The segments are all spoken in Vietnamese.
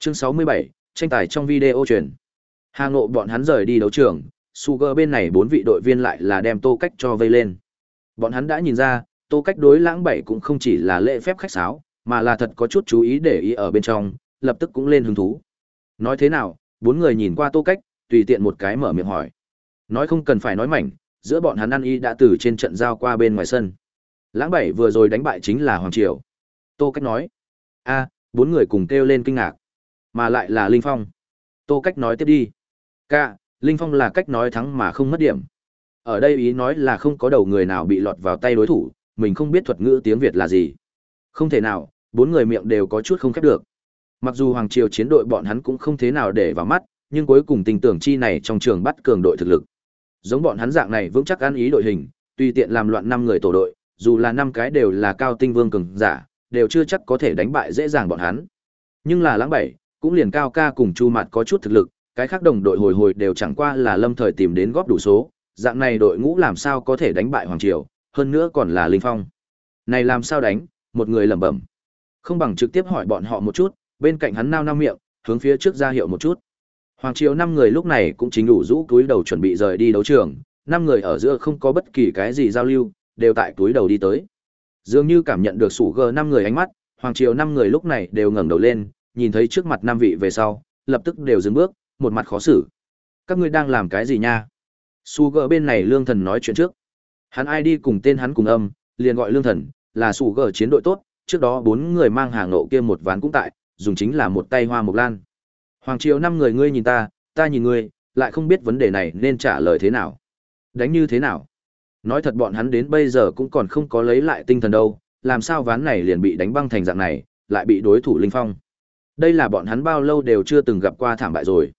Chương 67, tranh tài trong video truyền. Hà Ngộ bọn hắn rời đi đấu trường, Sugar bên này bốn vị đội viên lại là đem Tô Cách cho vây lên. Bọn hắn đã nhìn ra, Tô Cách đối lãng bảy cũng không chỉ là lễ phép khách sáo, mà là thật có chút chú ý để ý ở bên trong, lập tức cũng lên hứng thú. Nói thế nào, bốn người nhìn qua Tô Cách, tùy tiện một cái mở miệng hỏi. Nói không cần phải nói mảnh, giữa bọn hắn ăn y đã từ trên trận giao qua bên ngoài sân. Lãng bảy vừa rồi đánh bại chính là Hoàng Triều. Tô Cách nói. a bốn người cùng kêu lên kinh ngạc. Mà lại là Linh Phong. Tô Cách nói tiếp đi. Ca, Linh Phong là cách nói thắng mà không mất điểm. Ở đây ý nói là không có đầu người nào bị lọt vào tay đối thủ, mình không biết thuật ngữ tiếng Việt là gì. Không thể nào, bốn người miệng đều có chút không khép được. Mặc dù Hoàng Triều chiến đội bọn hắn cũng không thế nào để vào mắt, nhưng cuối cùng tình tưởng chi này trong trường bắt cường đội thực lực. Giống bọn hắn dạng này vững chắc ăn ý đội hình, tùy tiện làm loạn năm người tổ đội, dù là năm cái đều là cao tinh vương cường giả, đều chưa chắc có thể đánh bại dễ dàng bọn hắn. Nhưng là lãng bảy, cũng liền cao ca cùng Chu mặt có chút thực lực, cái khác đồng đội hồi hồi đều chẳng qua là lâm thời tìm đến góp đủ số, dạng này đội ngũ làm sao có thể đánh bại Hoàng Triều, hơn nữa còn là Linh Phong. Này làm sao đánh, một người lẩm bẩm. Không bằng trực tiếp hỏi bọn họ một chút, bên cạnh hắn nao nao miệng, hướng phía trước ra hiệu một chút. Hoàng Triều năm người lúc này cũng chính đủ rũ túi đầu chuẩn bị rời đi đấu trường, năm người ở giữa không có bất kỳ cái gì giao lưu, đều tại túi đầu đi tới. Dường như cảm nhận được sủ gờ năm người ánh mắt, Hoàng Triều năm người lúc này đều ngẩng đầu lên, nhìn thấy trước mặt năm vị về sau, lập tức đều dừng bước, một mặt khó xử. Các ngươi đang làm cái gì nha? Su gờ bên này lương thần nói chuyện trước. Hắn ai đi cùng tên hắn cùng âm, liền gọi lương thần, là su gờ chiến đội tốt, trước đó bốn người mang hàng nộ kia một ván cũng tại, dùng chính là một tay hoa mộc lan. Hoàng triều năm người ngươi nhìn ta, ta nhìn ngươi, lại không biết vấn đề này nên trả lời thế nào. Đánh như thế nào? Nói thật bọn hắn đến bây giờ cũng còn không có lấy lại tinh thần đâu, làm sao ván này liền bị đánh băng thành dạng này, lại bị đối thủ linh phong. Đây là bọn hắn bao lâu đều chưa từng gặp qua thảm bại rồi.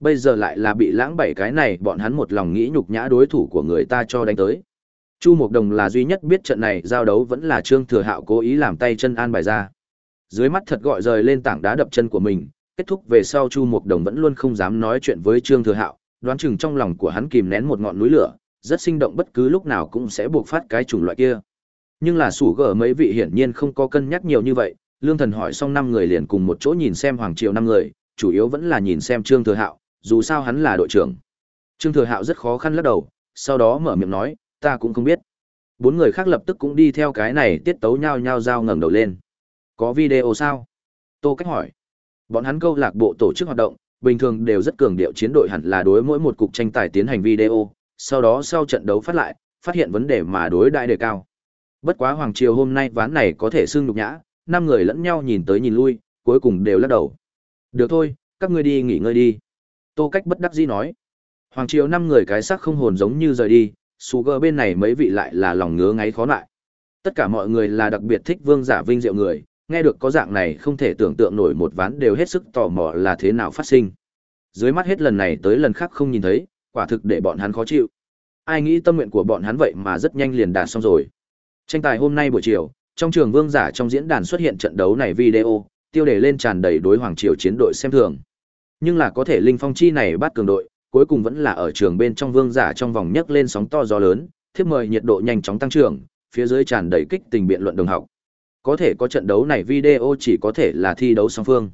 Bây giờ lại là bị lãng bảy cái này bọn hắn một lòng nghĩ nhục nhã đối thủ của người ta cho đánh tới. Chu Mộc Đồng là duy nhất biết trận này giao đấu vẫn là Trương Thừa Hạo cố ý làm tay chân an bài ra. Dưới mắt thật gọi rời lên tảng đá đập chân của mình, kết thúc về sau Chu Mộc Đồng vẫn luôn không dám nói chuyện với Trương Thừa Hạo, đoán chừng trong lòng của hắn kìm nén một ngọn núi lửa, rất sinh động bất cứ lúc nào cũng sẽ buộc phát cái chủng loại kia. Nhưng là sủ gở mấy vị hiển nhiên không có cân nhắc nhiều như vậy, Lương Thần hỏi xong năm người liền cùng một chỗ nhìn xem Hoàng Triều năm người, chủ yếu vẫn là nhìn xem Trương Thừa Hạo, dù sao hắn là đội trưởng. Trương Thừa Hạo rất khó khăn lắc đầu, sau đó mở miệng nói, ta cũng không biết. Bốn người khác lập tức cũng đi theo cái này tiết tấu nhau nhao giao ngẩng đầu lên. Có video sao? Tô Cách hỏi. Bọn hắn câu lạc bộ tổ chức hoạt động, bình thường đều rất cường điệu chiến đội hẳn là đối mỗi một cục tranh tài tiến hành video, sau đó sau trận đấu phát lại, phát hiện vấn đề mà đối đại đề cao. Bất quá Hoàng Triều hôm nay ván này có thể xưng nhục nhã, năm người lẫn nhau nhìn tới nhìn lui, cuối cùng đều lắc đầu. Được thôi, các ngươi đi nghỉ ngơi đi. Tô Cách bất đắc dĩ nói. Hoàng Triều năm người cái xác không hồn giống như rời đi, Sugar bên này mấy vị lại là lòng ngứa ngáy khó lại. Tất cả mọi người là đặc biệt thích vương giả vinh diệu người, nghe được có dạng này không thể tưởng tượng nổi một ván đều hết sức tò mò là thế nào phát sinh. Dưới mắt hết lần này tới lần khác không nhìn thấy, quả thực để bọn hắn khó chịu. Ai nghĩ tâm nguyện của bọn hắn vậy mà rất nhanh liền đạt xong rồi. Tranh tài hôm nay buổi chiều, trong trường vương giả trong diễn đàn xuất hiện trận đấu này video, tiêu đề lên tràn đầy đối hoàng triều chiến đội xem thường. Nhưng là có thể linh phong chi này bắt cường đội, cuối cùng vẫn là ở trường bên trong vương giả trong vòng nhấc lên sóng to gió lớn, thiếp mời nhiệt độ nhanh chóng tăng trưởng, phía dưới tràn đầy kích tình biện luận đồng học. Có thể có trận đấu này video chỉ có thể là thi đấu song phương.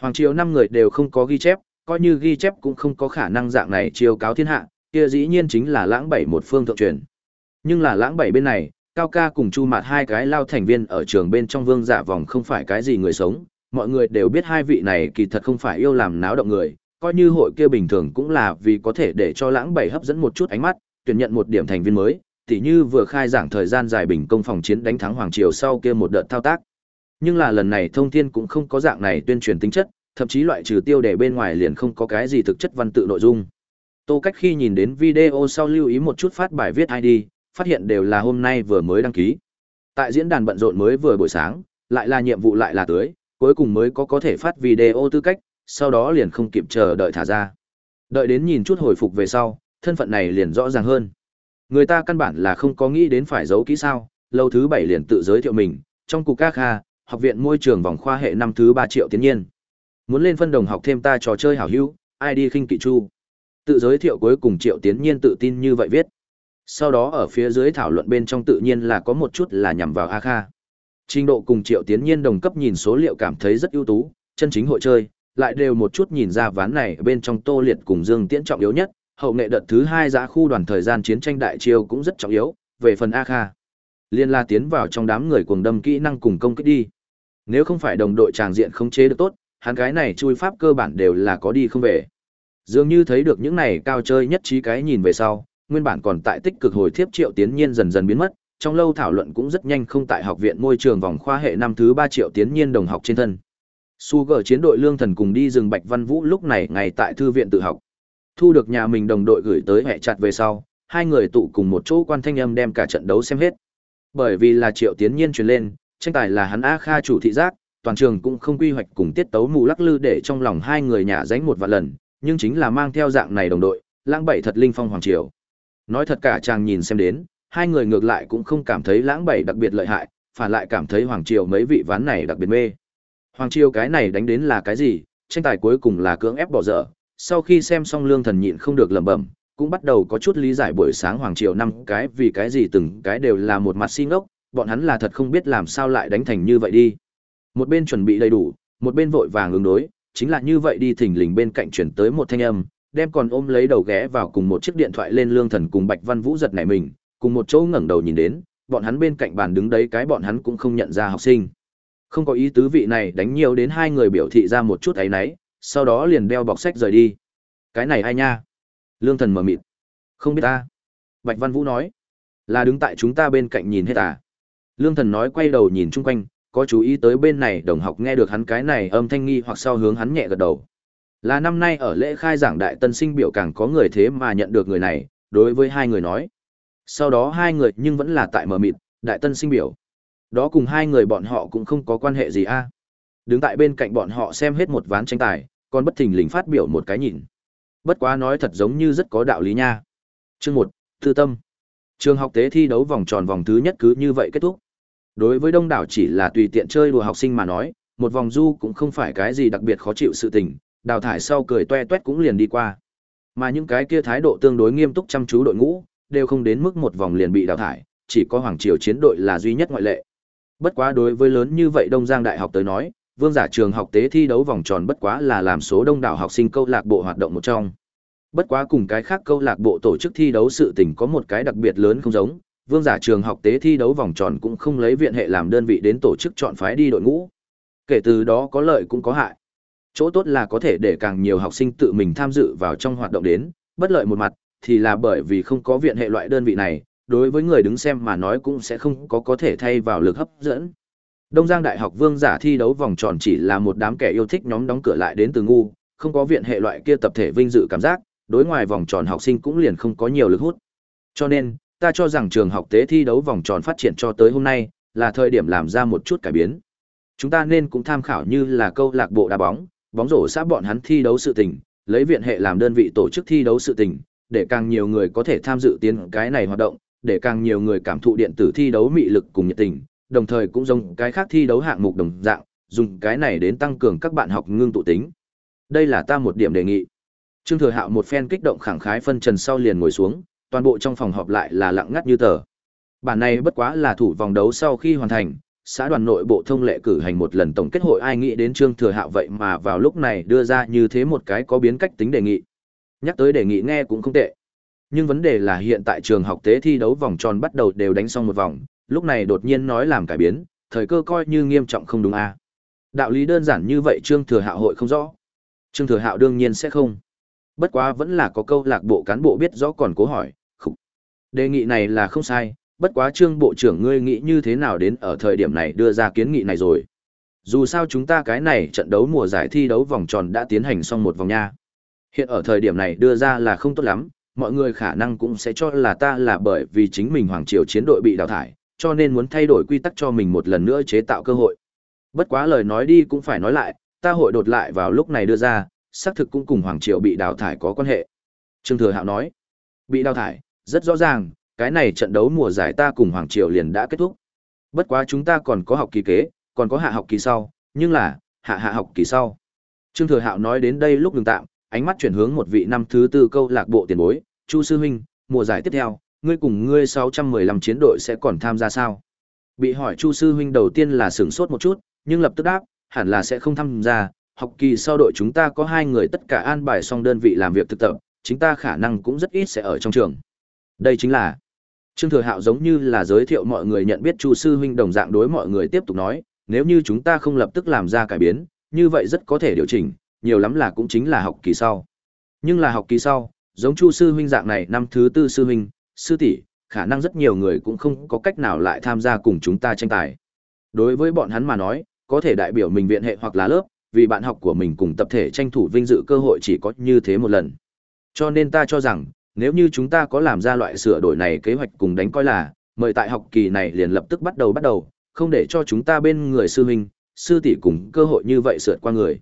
Hoàng triều năm người đều không có ghi chép, coi như ghi chép cũng không có khả năng dạng này chiêu cáo thiên hạ, kia dĩ nhiên chính là lãng bảy một phương thượng truyền. Nhưng là lãng bảy bên này, Cao ca cùng Chu Mạt hai cái lao thành viên ở trường bên trong vương giả vòng không phải cái gì người sống, mọi người đều biết hai vị này kỳ thật không phải yêu làm náo động người, coi như hội kia bình thường cũng là vì có thể để cho lãng bảy hấp dẫn một chút ánh mắt, tuyển nhận một điểm thành viên mới, tỉ như vừa khai giảng thời gian dài bình công phòng chiến đánh thắng Hoàng Triều sau kia một đợt thao tác. Nhưng là lần này thông thiên cũng không có dạng này tuyên truyền tính chất, thậm chí loại trừ tiêu đề bên ngoài liền không có cái gì thực chất văn tự nội dung. Tô Cách khi nhìn đến video sau lưu ý một chút phát bài viết ID, phát hiện đều là hôm nay vừa mới đăng ký. Tại diễn đàn bận rộn mới vừa buổi sáng, lại là nhiệm vụ lại là tưới, cuối cùng mới có có thể phát video tư cách, sau đó liền không kịp chờ đợi thả ra. Đợi đến nhìn chút hồi phục về sau, thân phận này liền rõ ràng hơn. Người ta căn bản là không có nghĩ đến phải giấu kỹ sao, lâu thứ bảy liền tự giới thiệu mình, trong cục các hà, học viện môi trường vòng khoa hệ năm thứ ba triệu tiến nhiên. Muốn lên phân đồng học thêm ta trò chơi hảo hữu, id khinh kỵ chu. Tự giới thiệu cuối cùng triệu tiến nhiên tự tin như vậy viết. Sau đó ở phía dưới thảo luận bên trong tự nhiên là có một chút là nhằm vào A Kha. Trình độ cùng Triệu Tiến Nhiên đồng cấp nhìn số liệu cảm thấy rất ưu tú, chân chính hội chơi, lại đều một chút nhìn ra ván này bên trong Tô Liệt cùng Dương Tiễn trọng yếu nhất, hậu nghệ đợt thứ hai giã khu đoàn thời gian chiến tranh đại chiêu cũng rất trọng yếu, về phần A Kha. Liên la tiến vào trong đám người cuồng đâm kỹ năng cùng công kích đi. Nếu không phải đồng đội tràng diện không chế được tốt, hắn cái này chui pháp cơ bản đều là có đi không về. Dường như thấy được những này cao chơi nhất trí cái nhìn về sau, nguyên bản còn tại tích cực hồi thiếp triệu tiến nhiên dần dần biến mất, trong lâu thảo luận cũng rất nhanh không tại học viện môi trường vòng khoa hệ năm thứ ba triệu tiến nhiên đồng học trên thân. Su gờ chiến đội lương thần cùng đi rừng Bạch Văn Vũ lúc này ngay tại thư viện tự học. Thu được nhà mình đồng đội gửi tới hệ chặt về sau, hai người tụ cùng một chỗ quan thanh âm đem cả trận đấu xem hết. Bởi vì là triệu tiến nhiên truyền lên, tranh tài là hắn A Kha chủ thị giác, toàn trường cũng không quy hoạch cùng tiết tấu mù lắc lư để trong lòng hai người nhả dánh một vạn lần, nhưng chính là mang theo dạng này đồng đội, lãng bảy thật linh phong hoàng triều. Nói thật cả chàng nhìn xem đến, hai người ngược lại cũng không cảm thấy lãng bảy đặc biệt lợi hại, phản lại cảm thấy hoàng triều mấy vị ván này đặc biệt mê. Hoàng triều cái này đánh đến là cái gì, tranh tài cuối cùng là cưỡng ép bỏ dở, sau khi xem xong lương thần nhịn không được lẩm bẩm, cũng bắt đầu có chút lý giải buổi sáng hoàng triều năm cái vì cái gì từng cái đều là một mặt si ngốc, bọn hắn là thật không biết làm sao lại đánh thành như vậy đi. Một bên chuẩn bị đầy đủ, một bên vội vàng ứng đối, chính là như vậy đi thỉnh lình bên cạnh chuyển tới một thanh âm, đem còn ôm lấy đầu ghé vào cùng một chiếc điện thoại lên lương thần cùng Bạch Văn Vũ giật nảy mình, cùng một chỗ ngẩng đầu nhìn đến, bọn hắn bên cạnh bàn đứng đấy cái bọn hắn cũng không nhận ra học sinh. Không có ý tứ vị này đánh nhiều đến hai người biểu thị ra một chút ấy náy sau đó liền đeo bọc sách rời đi. Cái này ai nha? Lương thần mở mịt. Không biết ta. Bạch Văn Vũ nói. Là đứng tại chúng ta bên cạnh nhìn hết à? Lương thần nói quay đầu nhìn chung quanh, có chú ý tới bên này đồng học nghe được hắn cái này âm thanh nghi hoặc sau hướng hắn nhẹ gật đầu. Là năm nay ở lễ khai giảng đại tân sinh biểu càng có người thế mà nhận được người này, đối với hai người nói. Sau đó hai người nhưng vẫn là tại mờ mịt, đại tân sinh biểu. Đó cùng hai người bọn họ cũng không có quan hệ gì a. Đứng tại bên cạnh bọn họ xem hết một ván tranh tài, còn bất thình lình phát biểu một cái nhìn. Bất quá nói thật giống như rất có đạo lý nha. Chương một Tư tâm. Trường học tế thi đấu vòng tròn vòng thứ nhất cứ như vậy kết thúc. Đối với đông đảo chỉ là tùy tiện chơi đùa học sinh mà nói, một vòng du cũng không phải cái gì đặc biệt khó chịu sự tình, đào thải sau cười toe toét cũng liền đi qua. Mà những cái kia thái độ tương đối nghiêm túc chăm chú đội ngũ, đều không đến mức một vòng liền bị đào thải, chỉ có Hoàng Triều chiến đội là duy nhất ngoại lệ. Bất quá đối với lớn như vậy Đông Giang Đại học tới nói, vương giả trường học tế thi đấu vòng tròn bất quá là làm số đông đảo học sinh câu lạc bộ hoạt động một trong. Bất quá cùng cái khác câu lạc bộ tổ chức thi đấu sự tình có một cái đặc biệt lớn không giống, vương giả trường học tế thi đấu vòng tròn cũng không lấy viện hệ làm đơn vị đến tổ chức chọn phái đi đội ngũ. Kể từ đó có lợi cũng có hại. Chỗ tốt là có thể để càng nhiều học sinh tự mình tham dự vào trong hoạt động đến, bất lợi một mặt, thì là bởi vì không có viện hệ loại đơn vị này, đối với người đứng xem mà nói cũng sẽ không có có thể thay vào lực hấp dẫn. Đông Giang Đại học Vương giả thi đấu vòng tròn chỉ là một đám kẻ yêu thích nhóm đóng cửa lại đến từ ngu, không có viện hệ loại kia tập thể vinh dự cảm giác, đối ngoài vòng tròn học sinh cũng liền không có nhiều lực hút. Cho nên, ta cho rằng trường học tế thi đấu vòng tròn phát triển cho tới hôm nay, là thời điểm làm ra một chút cải biến. Chúng ta nên cũng tham khảo như là câu lạc bộ đá bóng, bóng rổ xã bọn hắn thi đấu sự tình, lấy viện hệ làm đơn vị tổ chức thi đấu sự tình, để càng nhiều người có thể tham dự tiến cái này hoạt động, để càng nhiều người cảm thụ điện tử thi đấu mị lực cùng nhiệt tình, đồng thời cũng dùng cái khác thi đấu hạng mục đồng dạng, dùng cái này đến tăng cường các bạn học ngưng tụ tính. Đây là ta một điểm đề nghị. Trương Thừa Hạo một phen kích động khẳng khái phân trần sau liền ngồi xuống, toàn bộ trong phòng họp lại là lặng ngắt như tờ. Bản này bất quá là thủ vòng đấu sau khi hoàn thành, xã đoàn nội bộ thông lệ cử hành một lần tổng kết hội ai nghĩ đến Trương Thừa Hạo vậy mà vào lúc này đưa ra như thế một cái có biến cách tính đề nghị. Nhắc tới đề nghị nghe cũng không tệ. Nhưng vấn đề là hiện tại trường học tế thi đấu vòng tròn bắt đầu đều đánh xong một vòng, lúc này đột nhiên nói làm cải biến, thời cơ coi như nghiêm trọng không đúng a. À. Đạo lý đơn giản như vậy Trương Thừa Hạo hội không rõ. Trương Thừa Hạo đương nhiên sẽ không. Bất quá vẫn là có câu lạc bộ cán bộ biết rõ còn cố hỏi, khục. Đề nghị này là không sai, bất quá Trương Bộ trưởng ngươi nghĩ như thế nào đến ở thời điểm này đưa ra kiến nghị này rồi. Dù sao chúng ta cái này trận đấu mùa giải thi đấu vòng tròn đã tiến hành xong một vòng nha. Hiện ở thời điểm này đưa ra là không tốt lắm, mọi người khả năng cũng sẽ cho là ta là bởi vì chính mình Hoàng Triều chiến đội bị đào thải, cho nên muốn thay đổi quy tắc cho mình một lần nữa chế tạo cơ hội. Bất quá lời nói đi cũng phải nói lại, ta hội đột lại vào lúc này đưa ra, xác thực cũng cùng Hoàng Triều bị đào thải có quan hệ. Trương Thừa Hạo nói, bị đào thải, rất rõ ràng, cái này trận đấu mùa giải ta cùng Hoàng Triều liền đã kết thúc. Bất quá chúng ta còn có học kỳ kế, còn có hạ học kỳ sau, nhưng là, hạ hạ học kỳ sau. Trương Thừa Hạo nói đến đây lúc ngừng tạm, ánh mắt chuyển hướng một vị năm thứ tư câu lạc bộ tiền bối, Chu Sư Huynh, mùa giải tiếp theo, ngươi cùng ngươi 615 chiến đội sẽ còn tham gia sao? Bị hỏi Chu Sư Huynh đầu tiên là sửng sốt một chút, nhưng lập tức đáp, hẳn là sẽ không tham gia, học kỳ sau đội chúng ta có hai người tất cả an bài xong đơn vị làm việc thực tập, chính ta khả năng cũng rất ít sẽ ở trong trường. Đây chính là Trương Thừa Hạo giống như là giới thiệu mọi người nhận biết Chu sư huynh đồng dạng đối mọi người tiếp tục nói, nếu như chúng ta không lập tức làm ra cải biến, như vậy rất có thể điều chỉnh, nhiều lắm là cũng chính là học kỳ sau. Nhưng là học kỳ sau, giống Chu sư huynh dạng này năm thứ tư sư huynh, sư tỷ, khả năng rất nhiều người cũng không có cách nào lại tham gia cùng chúng ta tranh tài. Đối với bọn hắn mà nói, có thể đại biểu mình viện hệ hoặc là lớp, vì bạn học của mình cùng tập thể tranh thủ vinh dự cơ hội chỉ có như thế một lần. Cho nên ta cho rằng, nếu như chúng ta có làm ra loại sửa đổi này kế hoạch cùng đánh coi là, mời tại học kỳ này liền lập tức bắt đầu bắt đầu, không để cho chúng ta bên người sư huynh, sư tỷ cùng cơ hội như vậy sượt qua người.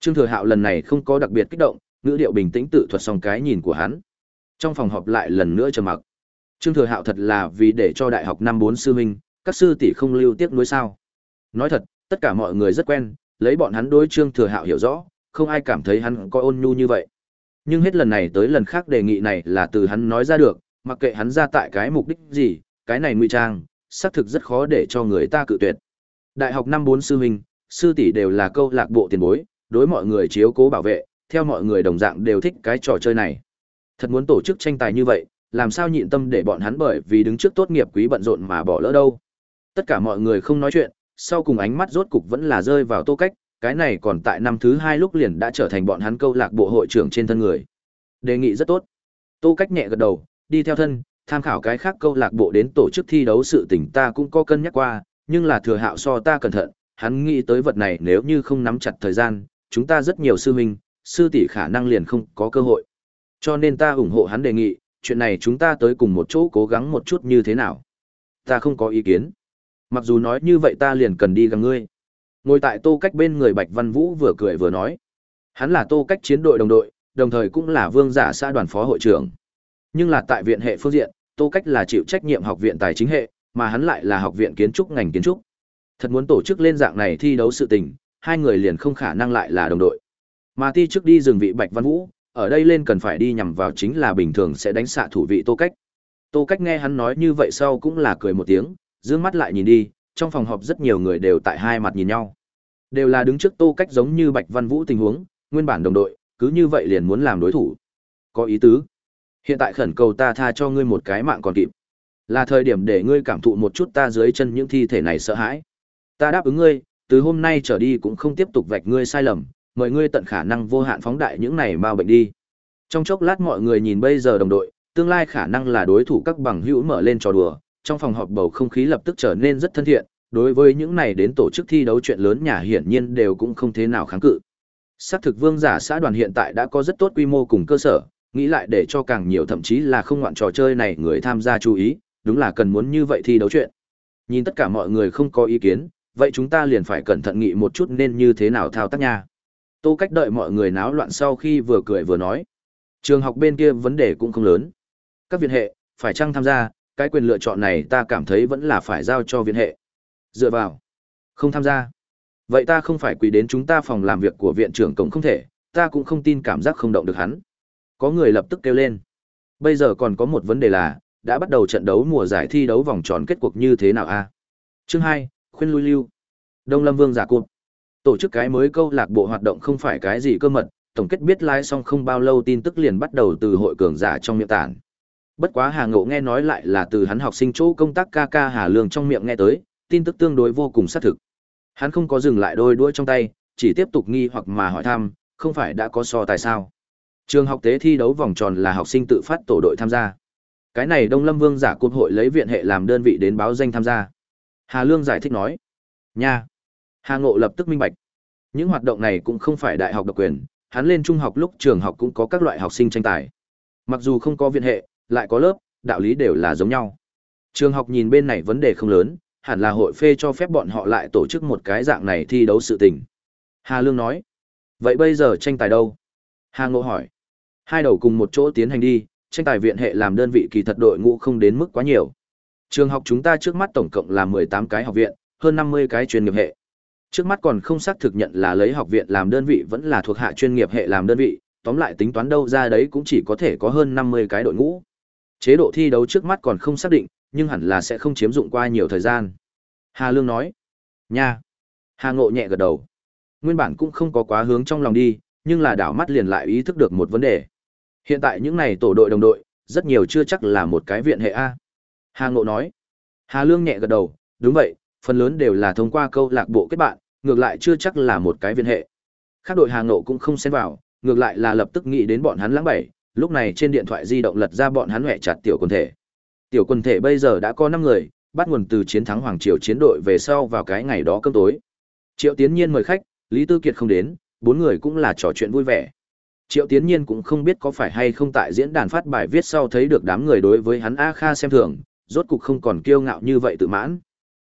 Trương Thừa Hạo lần này không có đặc biệt kích động, ngữ điệu bình tĩnh tự thuật xong cái nhìn của hắn. Trong phòng họp lại lần nữa trầm mặc. Trương Thừa Hạo thật là vì để cho đại học năm bốn sư huynh, các sư tỷ không lưu tiếc nuối sao? Nói thật, tất cả mọi người rất quen, lấy bọn hắn đối Trương Thừa Hạo hiểu rõ, không ai cảm thấy hắn có ôn nhu như vậy. Nhưng hết lần này tới lần khác đề nghị này là từ hắn nói ra được, mặc kệ hắn ra tại cái mục đích gì, cái này ngụy trang, xác thực rất khó để cho người ta cự tuyệt. Đại học năm bốn sư huynh, sư tỷ đều là câu lạc bộ tiền bối, đối mọi người chiếu cố bảo vệ, theo mọi người đồng dạng đều thích cái trò chơi này. Thật muốn tổ chức tranh tài như vậy, làm sao nhịn tâm để bọn hắn bởi vì đứng trước tốt nghiệp quý bận rộn mà bỏ lỡ đâu. Tất cả mọi người không nói chuyện, sau cùng ánh mắt rốt cục vẫn là rơi vào tô cách, cái này còn tại năm thứ hai lúc liền đã trở thành bọn hắn câu lạc bộ hội trưởng trên thân người. Đề nghị rất tốt. Tô cách nhẹ gật đầu, đi theo thân, tham khảo cái khác câu lạc bộ đến tổ chức thi đấu sự tình ta cũng có cân nhắc qua, nhưng là thừa hạo so ta cẩn thận, hắn nghĩ tới vật này nếu như không nắm chặt thời gian, chúng ta rất nhiều sư huynh, sư tỷ khả năng liền không có cơ hội. Cho nên ta ủng hộ hắn đề nghị, chuyện này chúng ta tới cùng một chỗ cố gắng một chút như thế nào. Ta không có ý kiến. Mặc dù nói như vậy ta liền cần đi gặp ngươi. Ngồi tại tô cách bên người Bạch Văn Vũ vừa cười vừa nói. Hắn là tô cách chiến đội đồng đội, đồng thời cũng là vương giả xã đoàn phó hội trưởng. Nhưng là tại viện hệ phương diện, tô cách là chịu trách nhiệm học viện tài chính hệ, mà hắn lại là học viện kiến trúc ngành kiến trúc. Thật muốn tổ chức lên dạng này thi đấu sự tình, hai người liền không khả năng lại là đồng đội. Mà ti trước đi dừng vị Bạch Văn Vũ, ở đây lên cần phải đi nhằm vào chính là bình thường sẽ đánh xạ thủ vị Tô Cách. Tô Cách nghe hắn nói như vậy sau cũng là cười một tiếng, dương mắt lại nhìn đi, trong phòng họp rất nhiều người đều tại hai mặt nhìn nhau. Đều là đứng trước Tô Cách giống như Bạch Văn Vũ tình huống, nguyên bản đồng đội, cứ như vậy liền muốn làm đối thủ. Có ý tứ. Hiện tại khẩn cầu ta tha cho ngươi một cái mạng còn kịp. Là thời điểm để ngươi cảm thụ một chút ta dưới chân những thi thể này sợ hãi. Ta đáp ứng ngươi, từ hôm nay trở đi cũng không tiếp tục vạch ngươi sai lầm, mời ngươi tận khả năng vô hạn phóng đại những này mau bệnh đi. Trong chốc lát mọi người nhìn bây giờ đồng đội, tương lai khả năng là đối thủ các bằng hữu mở lên trò đùa, trong phòng họp bầu không khí lập tức trở nên rất thân thiện, đối với những này đến tổ chức thi đấu chuyện lớn nhà hiển nhiên đều cũng không thế nào kháng cự. Sắc thực vương giả xã đoàn hiện tại đã có rất tốt quy mô cùng cơ sở, nghĩ lại để cho càng nhiều thậm chí là không ngoạn trò chơi này người tham gia chú ý, đúng là cần muốn như vậy thi đấu chuyện. Nhìn tất cả mọi người không có ý kiến, vậy chúng ta liền phải cẩn thận nghĩ một chút nên như thế nào thao tác nha. Tô cách đợi mọi người náo loạn sau khi vừa cười vừa nói. Trường học bên kia vấn đề cũng không lớn. Các viện hệ, phải chăng tham gia, cái quyền lựa chọn này ta cảm thấy vẫn là phải giao cho viện hệ. Dựa vào. Không tham gia. Vậy ta không phải quỳ đến chúng ta phòng làm việc của viện trưởng cổng không thể, ta cũng không tin cảm giác không động được hắn. Có người lập tức kêu lên. Bây giờ còn có một vấn đề là, đã bắt đầu trận đấu mùa giải thi đấu vòng tròn kết cuộc như thế nào a? Chương hai, khuyên lui lưu. Đông Lâm Vương giả cụt. Tổ chức cái mới câu lạc bộ hoạt động không phải cái gì cơ mật, tổng kết biết lái xong không bao lâu tin tức liền bắt đầu từ hội cường giả trong miệng tản. Bất quá Hà Ngộ nghe nói lại là từ hắn học sinh chỗ công tác ca ca Hà Lương trong miệng nghe tới, tin tức tương đối vô cùng xác thực. Hắn không có dừng lại đôi đuôi trong tay, chỉ tiếp tục nghi hoặc mà hỏi thăm, không phải đã có so tại sao? Trường học tế thi đấu vòng tròn là học sinh tự phát tổ đội tham gia. Cái này Đông Lâm Vương giả cuộc hội lấy viện hệ làm đơn vị đến báo danh tham gia. Hà Lương giải thích nói. Nha. Hà Ngộ lập tức minh bạch. Những hoạt động này cũng không phải đại học độc quyền, hắn lên trung học lúc trường học cũng có các loại học sinh tranh tài. Mặc dù không có viện hệ, lại có lớp, đạo lý đều là giống nhau. Trường học nhìn bên này vấn đề không lớn, hẳn là hội phê cho phép bọn họ lại tổ chức một cái dạng này thi đấu sự tình. Hà Lương nói. Vậy bây giờ tranh tài đâu? Hà Ngộ hỏi. Hai đầu cùng một chỗ tiến hành đi, tranh tài viện hệ làm đơn vị kỳ thật đội ngũ không đến mức quá nhiều. Trường học chúng ta trước mắt tổng cộng là 18 cái học viện, hơn 50 cái chuyên nghiệp hệ. Trước mắt còn không xác thực nhận là lấy học viện làm đơn vị vẫn là thuộc hạ chuyên nghiệp hệ làm đơn vị, tóm lại tính toán đâu ra đấy cũng chỉ có thể có hơn 50 cái đội ngũ. Chế độ thi đấu trước mắt còn không xác định, nhưng hẳn là sẽ không chiếm dụng qua nhiều thời gian. Hà Lương nói. Nha. Hà Ngộ nhẹ gật đầu. Nguyên bản cũng không có quá hướng trong lòng đi, nhưng là đảo mắt liền lại ý thức được một vấn đề. Hiện tại những này tổ đội đồng đội, rất nhiều chưa chắc là một cái viện hệ A. Hà Ngộ nói. Hà Lương nhẹ gật đầu, đúng vậy, phần lớn đều là thông qua câu lạc bộ kết bạn, ngược lại chưa chắc là một cái viện hệ. Khác đội Hà Ngộ cũng không xen vào, ngược lại là lập tức nghĩ đến bọn hắn lãng bảy, lúc này trên điện thoại di động lật ra bọn hắn hẹ chặt tiểu quân thể. Tiểu quân thể bây giờ đã có 5 người, bắt nguồn từ chiến thắng Hoàng Triều chiến đội về sau vào cái ngày đó cơm tối. Triệu Tiến Nhiên mời khách, Lý Tư Kiệt không đến, bốn người cũng là trò chuyện vui vẻ. Triệu Tiến Nhiên cũng không biết có phải hay không tại diễn đàn phát bài viết sau thấy được đám người đối với hắn A Kha xem thường, rốt cục không còn kiêu ngạo như vậy tự mãn.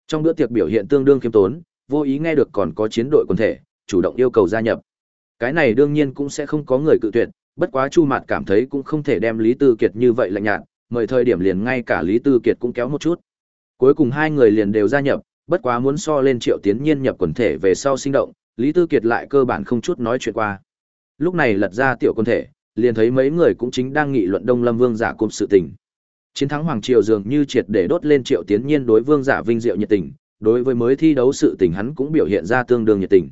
Trong bữa tiệc biểu hiện tương đương kiêm tốn, vô ý nghe được còn có chiến đội quân thể, chủ động yêu cầu gia nhập. Cái này đương nhiên cũng sẽ không có người cự tuyệt, bất quá Chu Mạt cảm thấy cũng không thể đem Lý Tư Kiệt như vậy lạnh nhạt, mời thời điểm liền ngay cả Lý Tư Kiệt cũng kéo một chút. Cuối cùng hai người liền đều gia nhập, bất quá muốn so lên Triệu Tiến Nhiên nhập quần thể về sau sinh động, Lý Tư Kiệt lại cơ bản không chút nói chuyện qua. Lúc này lật ra tiểu quân thể, liền thấy mấy người cũng chính đang nghị luận Đông Lâm Vương giả cụm sự tình. Chiến thắng Hoàng Triều dường như triệt để đốt lên Triệu Tiến Nhiên đối Vương giả vinh diệu nhiệt tình, đối với mới thi đấu sự tình hắn cũng biểu hiện ra tương đương nhiệt tình.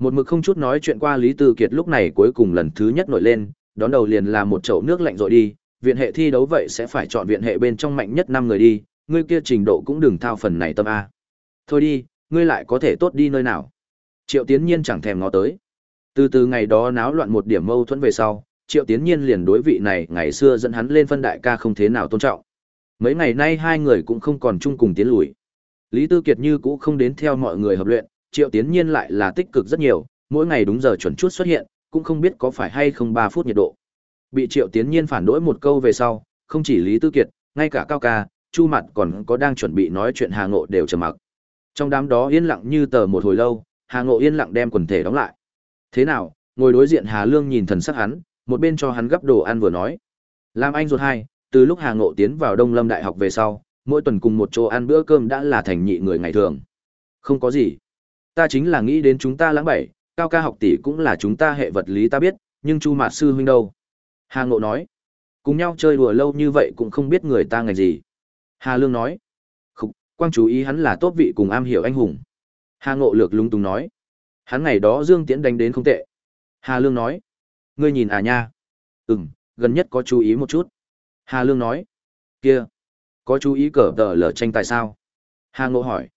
Một mực không chút nói chuyện qua Lý Tư Kiệt lúc này cuối cùng lần thứ nhất nổi lên, đón đầu liền là một chậu nước lạnh rồi đi, viện hệ thi đấu vậy sẽ phải chọn viện hệ bên trong mạnh nhất năm người đi, ngươi kia trình độ cũng đừng thao phần này tâm a. Thôi đi, ngươi lại có thể tốt đi nơi nào. Triệu Tiến Nhiên chẳng thèm ngó tới. Từ từ ngày đó náo loạn một điểm mâu thuẫn về sau, Triệu Tiến Nhiên liền đối vị này ngày xưa dẫn hắn lên phân đại ca không thế nào tôn trọng. Mấy ngày nay hai người cũng không còn chung cùng tiến lùi. Lý Tư Kiệt như cũ không đến theo mọi người hợp luyện, Triệu Tiến Nhiên lại là tích cực rất nhiều, mỗi ngày đúng giờ chuẩn chút xuất hiện, cũng không biết có phải hay không ba phút nhiệt độ. Bị Triệu Tiến Nhiên phản đối một câu về sau, không chỉ Lý Tư Kiệt, ngay cả Cao Ca, Chu Mặt còn có đang chuẩn bị nói chuyện Hà Ngộ đều trầm mặc. Trong đám đó yên lặng như tờ một hồi lâu, Hà Ngộ yên lặng đem quần thể đóng lại. Thế nào? Ngồi đối diện Hà Lương nhìn thần sắc hắn, một bên cho hắn gấp đồ ăn vừa nói. Làm anh ruột hai, từ lúc Hà Ngộ tiến vào Đông Lâm Đại học về sau, mỗi tuần cùng một chỗ ăn bữa cơm đã là thành nhị người ngày thường. Không có gì. Ta chính là nghĩ đến chúng ta lãng bảy, cao ca học tỷ cũng là chúng ta hệ vật lý ta biết, nhưng Chu Mạt sư huynh đâu? Hà Ngộ nói. Cùng nhau chơi đùa lâu như vậy cũng không biết người ta ngày gì. Hà Lương nói. Khúc, quang chú ý hắn là tốt vị cùng am hiểu anh hùng. Hà Ngộ lược lúng túng nói. Hắn ngày đó Dương Tiễn đánh đến không tệ. Hà Lương nói. Ngươi nhìn à nha. Ừm, gần nhất có chú ý một chút. Hà Lương nói. Kia, có chú ý cờ tờ lở tranh tại sao? Hà Ngộ hỏi.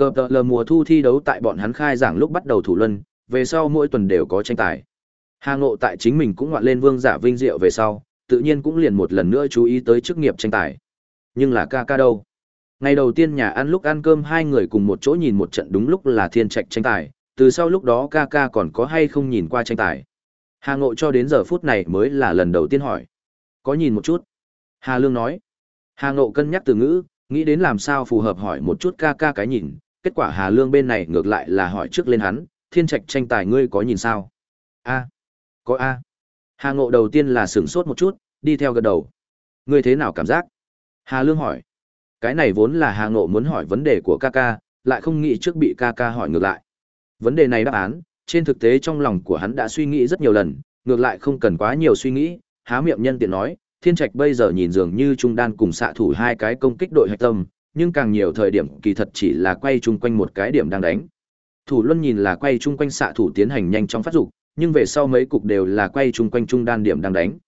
Cờ tờ lờ mùa thu thi đấu tại bọn hắn khai giảng lúc bắt đầu thủ luân, về sau mỗi tuần đều có tranh tài. Hà Ngộ tại chính mình cũng ngoạn lên vương giả vinh diệu về sau, tự nhiên cũng liền một lần nữa chú ý tới chức nghiệp tranh tài. Nhưng là ca ca đâu? Ngày đầu tiên nhà ăn lúc ăn cơm hai người cùng một chỗ nhìn một trận đúng lúc là thiên trạch tranh tài, từ sau lúc đó ca ca còn có hay không nhìn qua tranh tài. Hà Ngộ cho đến giờ phút này mới là lần đầu tiên hỏi. Có nhìn một chút. Hà Lương nói. Hà Ngộ cân nhắc từ ngữ, nghĩ đến làm sao phù hợp hỏi một chút ca ca cái nhìn, kết quả Hà Lương bên này ngược lại là hỏi trước lên hắn, thiên trạch tranh tài ngươi có nhìn sao? A. Có A. Hà Ngộ đầu tiên là sửng sốt một chút, đi theo gật đầu. Ngươi thế nào cảm giác? Hà Lương hỏi. Cái này vốn là Hà Ngộ muốn hỏi vấn đề của ca ca, lại không nghĩ trước bị ca ca hỏi ngược lại. Vấn đề này đáp án, trên thực tế trong lòng của hắn đã suy nghĩ rất nhiều lần, ngược lại không cần quá nhiều suy nghĩ, há miệng nhân tiện nói, Thiên Trạch bây giờ nhìn dường như trung đan cùng xạ thủ hai cái công kích đội hạch tâm, nhưng càng nhiều thời điểm kỳ thật chỉ là quay chung quanh một cái điểm đang đánh. Thủ Luân nhìn là quay chung quanh xạ thủ tiến hành nhanh chóng phát dục, nhưng về sau mấy cục đều là quay chung quanh trung đan điểm đang đánh.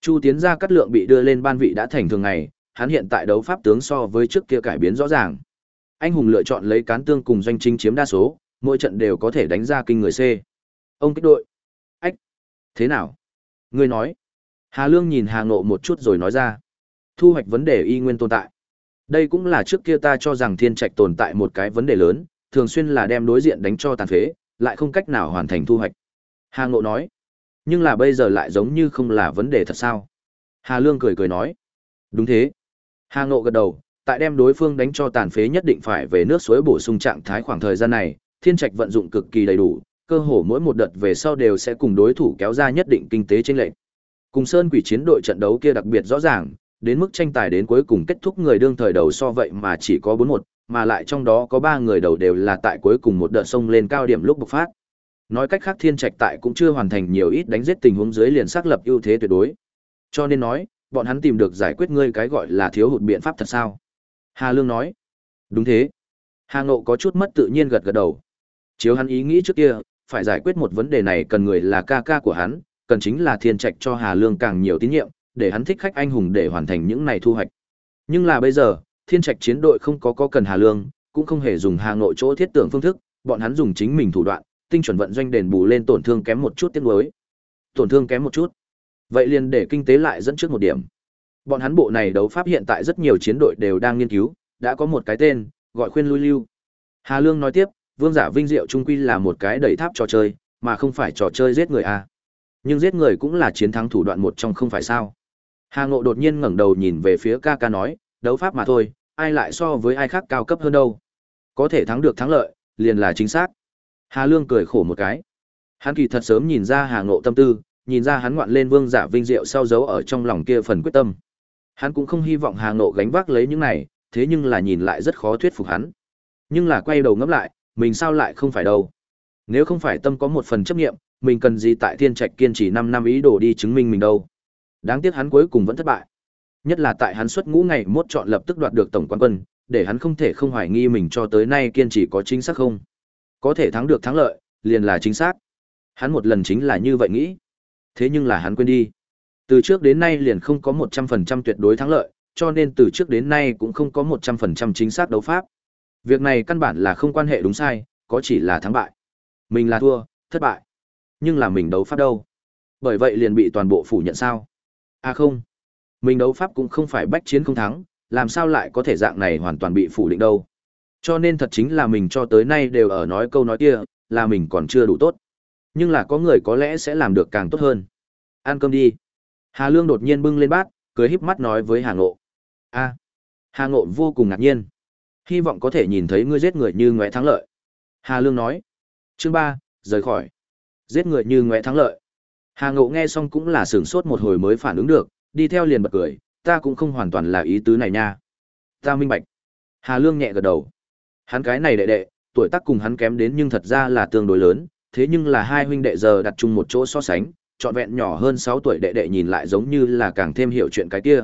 Chu Tiến gia cắt lượng bị đưa lên ban vị đã thành thường ngày, hắn hiện tại đấu pháp tướng so với trước kia cải biến rõ ràng. Anh hùng lựa chọn lấy cán tương cùng doanh chính chiếm đa số, mỗi trận đều có thể đánh ra kinh người C. Ông kích đội. Ách. Thế nào? Ngươi nói. Hà Lương nhìn Hà Ngộ một chút rồi nói ra. Thu hoạch vấn đề y nguyên tồn tại. Đây cũng là trước kia ta cho rằng thiên trạch tồn tại một cái vấn đề lớn, thường xuyên là đem đối diện đánh cho tàn phế, lại không cách nào hoàn thành thu hoạch. Hà Ngộ nói. Nhưng là bây giờ lại giống như không là vấn đề thật sao? Hà Lương cười cười nói. Đúng thế. Hà Ngộ gật đầu, tại đem đối phương đánh cho tàn phế nhất định phải về nước suối bổ sung trạng thái khoảng thời gian này, thiên trạch vận dụng cực kỳ đầy đủ, cơ hồ mỗi một đợt về sau đều sẽ cùng đối thủ kéo ra nhất định kinh tế chênh lệch. Cùng Sơn Quỷ chiến đội trận đấu kia đặc biệt rõ ràng, đến mức tranh tài đến cuối cùng kết thúc người đương thời đầu so vậy mà chỉ có 4-1, mà lại trong đó có 3 người đầu đều là tại cuối cùng một đợt sông lên cao điểm lúc bộc phát. Nói cách khác Thiên Trạch tại cũng chưa hoàn thành nhiều ít đánh giết tình huống dưới liền xác lập ưu thế tuyệt đối. Cho nên nói, bọn hắn tìm được giải quyết ngươi cái gọi là thiếu hụt biện pháp thật sao? Hà Lương nói. Đúng thế. Hà Ngộ có chút mất tự nhiên gật gật đầu. Chiếu hắn ý nghĩ trước kia, phải giải quyết một vấn đề này cần người là ca ca của hắn, cần chính là thiên trạch cho Hà Lương càng nhiều tín nhiệm, để hắn thích khách anh hùng để hoàn thành những này thu hoạch. Nhưng là bây giờ, thiên trạch chiến đội không có có cần Hà Lương, cũng không hề dùng Hà Nội chỗ thiết tưởng phương thức, bọn hắn dùng chính mình thủ đoạn, tinh chuẩn vận doanh đền bù lên tổn thương kém một chút tiếng đối. Tổn thương kém một chút. Vậy liền để kinh tế lại dẫn trước một điểm. Bọn hắn bộ này đấu pháp hiện tại rất nhiều chiến đội đều đang nghiên cứu, đã có một cái tên, gọi khuyên lui lưu. Hà Lương nói tiếp, vương giả vinh diệu trung quy là một cái đẩy tháp trò chơi, mà không phải trò chơi giết người à. Nhưng giết người cũng là chiến thắng thủ đoạn một trong không phải sao. Hà Ngộ đột nhiên ngẩng đầu nhìn về phía ca ca nói, đấu pháp mà thôi, ai lại so với ai khác cao cấp hơn đâu. Có thể thắng được thắng lợi, liền là chính xác. Hà Lương cười khổ một cái. Hắn kỳ thật sớm nhìn ra Hà Ngộ tâm tư, nhìn ra hắn ngoạn lên vương giả vinh diệu sau giấu ở trong lòng kia phần quyết tâm. Hắn cũng không hy vọng Hà Ngộ gánh vác lấy những này, thế nhưng là nhìn lại rất khó thuyết phục hắn. Nhưng là quay đầu ngẫm lại, mình sao lại không phải đâu. Nếu không phải tâm có một phần chấp nghiệm, mình cần gì tại thiên trạch kiên trì 5 năm ý đồ đi chứng minh mình đâu. Đáng tiếc hắn cuối cùng vẫn thất bại. Nhất là tại hắn xuất ngũ ngày mốt chọn lập tức đoạt được tổng quán quân, để hắn không thể không hoài nghi mình cho tới nay kiên trì có chính xác không. Có thể thắng được thắng lợi, liền là chính xác. Hắn một lần chính là như vậy nghĩ. Thế nhưng là hắn quên đi. Từ trước đến nay liền không có 100% tuyệt đối thắng lợi, cho nên từ trước đến nay cũng không có 100% chính xác đấu pháp. Việc này căn bản là không quan hệ đúng sai, có chỉ là thắng bại. Mình là thua, thất bại. Nhưng là mình đấu pháp đâu? Bởi vậy liền bị toàn bộ phủ nhận sao? À không. Mình đấu pháp cũng không phải bách chiến không thắng, làm sao lại có thể dạng này hoàn toàn bị phủ định đâu. Cho nên thật chính là mình cho tới nay đều ở nói câu nói kia, là mình còn chưa đủ tốt. Nhưng là có người có lẽ sẽ làm được càng tốt hơn. Ăn cơm đi. Hà Lương đột nhiên bưng lên bát, cười híp mắt nói với Hà Ngộ. A. Hà Ngộ vô cùng ngạc nhiên. Hy vọng có thể nhìn thấy ngươi giết người như ngóe thắng lợi. Hà Lương nói. Chương ba, rời khỏi. Giết người như ngóe thắng lợi. Hà Ngộ nghe xong cũng là sửng sốt một hồi mới phản ứng được, đi theo liền bật cười, ta cũng không hoàn toàn là ý tứ này nha. Ta minh bạch. Hà Lương nhẹ gật đầu. Hắn cái này đệ đệ, tuổi tác cùng hắn kém đến nhưng thật ra là tương đối lớn, thế nhưng là hai huynh đệ giờ đặt chung một chỗ so sánh, trọn vẹn nhỏ hơn 6 tuổi đệ đệ nhìn lại giống như là càng thêm hiểu chuyện cái kia.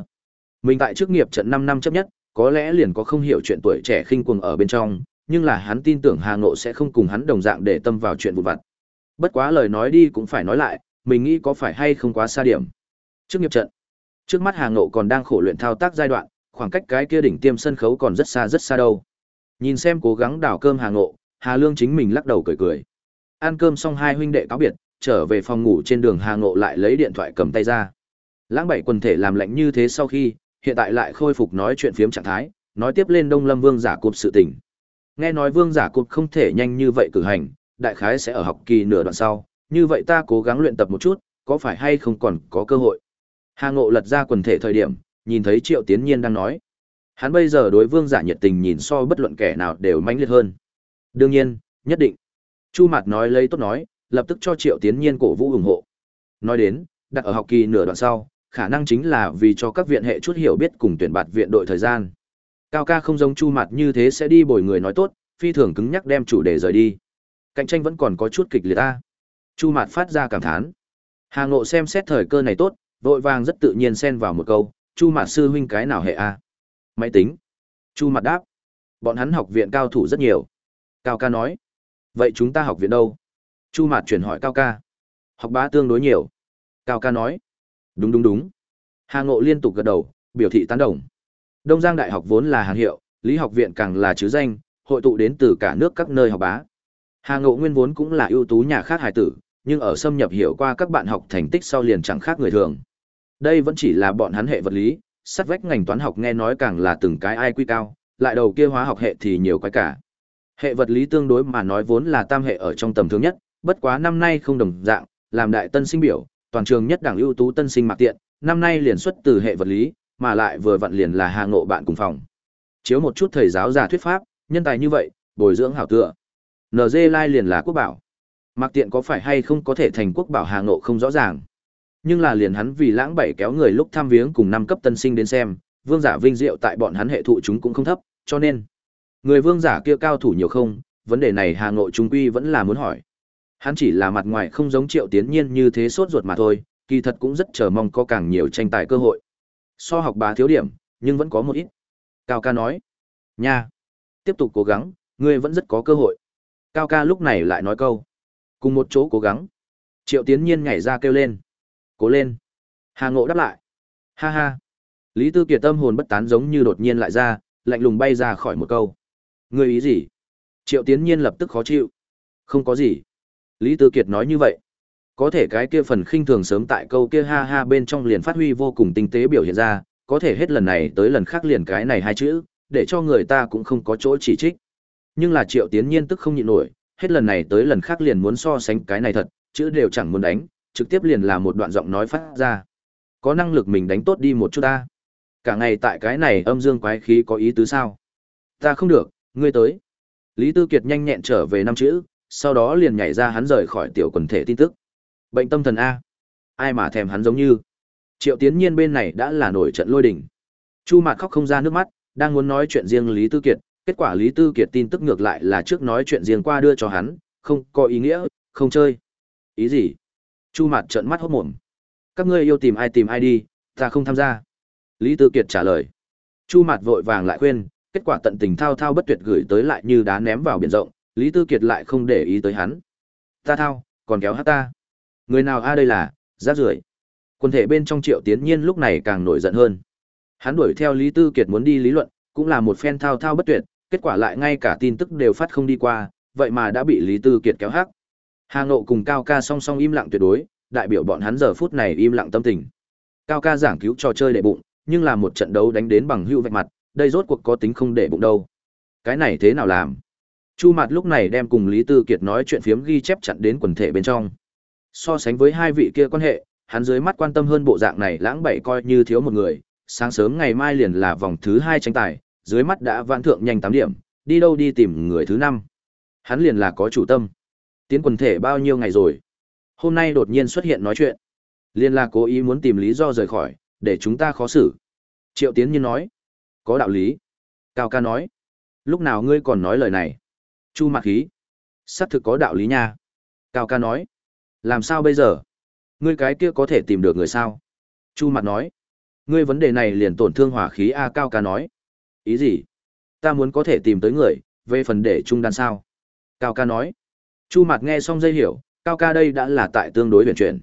Mình tại trước nghiệp trận 5 năm chấp nhất, có lẽ liền có không hiểu chuyện tuổi trẻ khinh cuồng ở bên trong, nhưng là hắn tin tưởng Hà Ngộ sẽ không cùng hắn đồng dạng để tâm vào chuyện vụn vặt. Bất quá lời nói đi cũng phải nói lại, mình nghĩ có phải hay không quá xa điểm. trước nghiệp trận. Trước mắt Hà Ngộ còn đang khổ luyện thao tác giai đoạn, khoảng cách cái kia đỉnh tiêm sân khấu còn rất xa rất xa đâu. Nhìn xem cố gắng đảo cơm Hà Ngộ, Hà Lương chính mình lắc đầu cười cười. Ăn cơm xong hai huynh đệ cáo biệt, trở về phòng ngủ trên đường Hà Ngộ lại lấy điện thoại cầm tay ra. Lãng bảy quần thể làm lạnh như thế sau khi, hiện tại lại khôi phục nói chuyện phiếm trạng thái, nói tiếp lên Đông Lâm Vương giả cụp sự tình. Nghe nói Vương giả cụp không thể nhanh như vậy cử hành, đại khái sẽ ở học kỳ nửa đoạn sau, như vậy ta cố gắng luyện tập một chút, có phải hay không còn có cơ hội. Hà Ngộ lật ra quần thể thời điểm, nhìn thấy Triệu Tiến Nhiên đang nói. Hắn bây giờ đối Vương giả nhiệt tình nhìn so bất luận kẻ nào đều mãnh liệt hơn. Đương nhiên, nhất định. Chu Mạt nói lấy tốt nói, lập tức cho Triệu Tiến Nhiên cổ vũ ủng hộ. Nói đến, đặt ở học kỳ nửa đoạn sau, khả năng chính là vì cho các viện hệ chút hiểu biết cùng tuyển bạt viện đội thời gian. Cao ca không giống Chu Mạt như thế sẽ đi bồi người nói tốt, phi thường cứng nhắc đem chủ đề rời đi. Cạnh tranh vẫn còn có chút kịch liệt ta. Chu Mạt phát ra cảm thán. Hà Ngộ xem xét thời cơ này tốt, vội vàng rất tự nhiên xen vào một câu, "Chu Mạt sư huynh cái nào hệ a?" Máy tính. Chu Mạt đáp. Bọn hắn học viện cao thủ rất nhiều. Cao ca nói. "Vậy chúng ta học viện đâu?" Chu Mạt chuyển hỏi Cao ca. "Học bá tương đối nhiều." Cao ca nói. "Đúng đúng đúng." Hà Ngộ liên tục gật đầu, biểu thị tán đồng. Đông Giang Đại học vốn là hàng hiệu, Lý học viện càng là chứ danh, hội tụ đến từ cả nước các nơi học bá. Hà Ngộ nguyên vốn cũng là ưu tú nhà khác hải tử, nhưng ở xâm nhập hiểu qua các bạn học thành tích sau liền chẳng khác người thường. Đây vẫn chỉ là bọn hắn hệ vật lý, sát vách ngành toán học nghe nói càng là từng cái ai quy cao, lại đầu kia hóa học hệ thì nhiều quái cả. Hệ vật lý tương đối mà nói vốn là tam hệ ở trong tầm thường nhất, bất quá năm nay không đồng dạng, làm đại tân sinh biểu, toàn trường nhất đẳng ưu tú tân sinh mặc tiện, năm nay liền xuất từ hệ vật lý, mà lại vừa vặn liền là hàng Ngộ bạn cùng phòng. Chiếu một chút thầy giáo giả thuyết pháp, nhân tài như vậy, bồi dưỡng hảo tựa. NG Lai liền là quốc bảo. Mặc tiện có phải hay không có thể thành quốc bảo Hà Ngộ không rõ ràng. Nhưng là liền hắn vì lãng bảy kéo người lúc tham viếng cùng năm cấp tân sinh đến xem, vương giả vinh diệu tại bọn hắn hệ thụ chúng cũng không thấp, cho nên người vương giả kia cao thủ nhiều không, vấn đề này Hà Ngộ trung quy vẫn là muốn hỏi. Hắn chỉ là mặt ngoài không giống Triệu Tiến Nhiên như thế sốt ruột mà thôi, kỳ thật cũng rất chờ mong có càng nhiều tranh tài cơ hội. So học bá thiếu điểm, nhưng vẫn có một ít. Cao ca nói. Nha. Tiếp tục cố gắng, ngươi vẫn rất có cơ hội. Cao ca lúc này lại nói câu. Cùng một chỗ cố gắng. Triệu Tiến Nhiên nhảy ra kêu lên. Cố lên. Hà Ngộ đáp lại. Ha ha. Lý Tư Kiệt tâm hồn bất tán giống như đột nhiên lại ra, lạnh lùng bay ra khỏi một câu. Ngươi ý gì? Triệu Tiến Nhiên lập tức khó chịu. Không có gì. Lý Tư Kiệt nói như vậy. Có thể cái kia phần khinh thường sớm tại câu kia ha ha bên trong liền phát huy vô cùng tinh tế biểu hiện ra, có thể hết lần này tới lần khác liền cái này hai chữ, để cho người ta cũng không có chỗ chỉ trích. Nhưng là Triệu Tiến Nhiên tức không nhịn nổi, hết lần này tới lần khác liền muốn so sánh cái này thật, chữ đều chẳng muốn đánh, trực tiếp liền là một đoạn giọng nói phát ra. Có năng lực mình đánh tốt đi một chút ta. Cả ngày tại cái này âm dương quái khí có ý tứ sao? Ta không được, ngươi tới. Lý Tư Kiệt nhanh nhẹn trở về năm chữ, sau đó liền nhảy ra hắn rời khỏi tiểu quần thể tin tức. Bệnh tâm thần A. Ai mà thèm hắn giống như. Triệu Tiến Nhiên bên này đã là nổi trận lôi đỉnh. Chu Mạt khóc không ra nước mắt, đang muốn nói chuyện riêng Lý Tư Kiệt, kết quả Lý Tư Kiệt tin tức ngược lại là trước nói chuyện riêng qua đưa cho hắn, không có ý nghĩa, không chơi. Ý gì? Chu Mạt trợn mắt hốt mồm. Các ngươi yêu tìm ai tìm ai đi, ta không tham gia. Lý Tư Kiệt trả lời. Chu Mạt vội vàng lại khuyên, kết quả tận tình thao thao bất tuyệt gửi tới lại như đá ném vào biển rộng, Lý Tư Kiệt lại không để ý tới hắn. Ta thao, còn kéo hát ta. Người nào a đây là, rác rưởi. Quân thể bên trong Triệu Tiến Nhiên lúc này càng nổi giận hơn. Hắn đuổi theo Lý Tư Kiệt muốn đi lý luận, cũng là một phen thao thao bất tuyệt, kết quả lại ngay cả tin tức đều phát không đi qua, vậy mà đã bị Lý Tư Kiệt kéo hắc. Hà Ngộ cùng Cao Ca song song im lặng tuyệt đối, đại biểu bọn hắn giờ phút này im lặng tâm tình. Cao Ca giảng cứu trò chơi để bụng, nhưng là một trận đấu đánh đến bằng hữu vạch mặt, đây rốt cuộc có tính không để bụng đâu. Cái này thế nào làm? Chu Mạt lúc này đem cùng Lý Tư Kiệt nói chuyện phiếm ghi chép chặn đến quần thể bên trong. So sánh với hai vị kia quan hệ, hắn dưới mắt quan tâm hơn bộ dạng này lãng bậy coi như thiếu một người, sáng sớm ngày mai liền là vòng thứ hai tranh tài, dưới mắt đã vãn thượng nhanh tám điểm, đi đâu đi tìm người thứ năm. Hắn liền là có chủ tâm. Tiến quần thể bao nhiêu ngày rồi? Hôm nay đột nhiên xuất hiện nói chuyện. Liên là cố ý muốn tìm lý do rời khỏi, để chúng ta khó xử. Triệu Tiến Nhiên nói. Có đạo lý. Cao ca nói. Lúc nào ngươi còn nói lời này? Chu Mạc Khí. Sắc thực có đạo lý nha. Cao ca nói. Làm sao bây giờ? Ngươi cái kia có thể tìm được người sao? Chu Mạc nói. Ngươi vấn đề này liền tổn thương hỏa khí A Cao ca nói. Ý gì? Ta muốn có thể tìm tới người, về phần để trung đan sao? Cao ca nói. Chu Mạt nghe xong dây hiểu, Cao ca đây đã là tại tương đối huyền chuyển.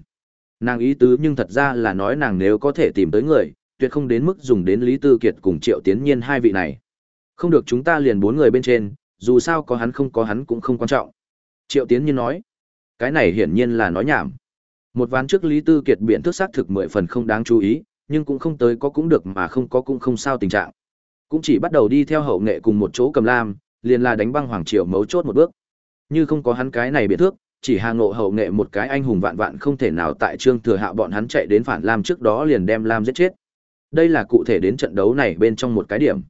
Nàng ý tứ nhưng thật ra là nói nàng nếu có thể tìm tới người, tuyệt không đến mức dùng đến Lý Tư Kiệt cùng Triệu Tiến Nhiên hai vị này. Không được chúng ta liền bốn người bên trên, dù sao có hắn không có hắn cũng không quan trọng. Triệu Tiến Nhiên nói, cái này hiển nhiên là nói nhảm. Một ván trước Lý Tư Kiệt biện thức xác thực mười phần không đáng chú ý, nhưng cũng không tới có cũng được mà không có cũng không sao tình trạng. Cũng chỉ bắt đầu đi theo hậu nghệ cùng một chỗ cầm lam, liền là đánh băng hoàng triều mấu chốt một bước. Như không có hắn cái này biệt thước, chỉ hà ngộ hậu nghệ một cái anh hùng vạn vạn không thể nào tại trương thừa hạ bọn hắn chạy đến phản lam trước đó liền đem lam giết chết. Đây là cụ thể đến trận đấu này bên trong một cái điểm.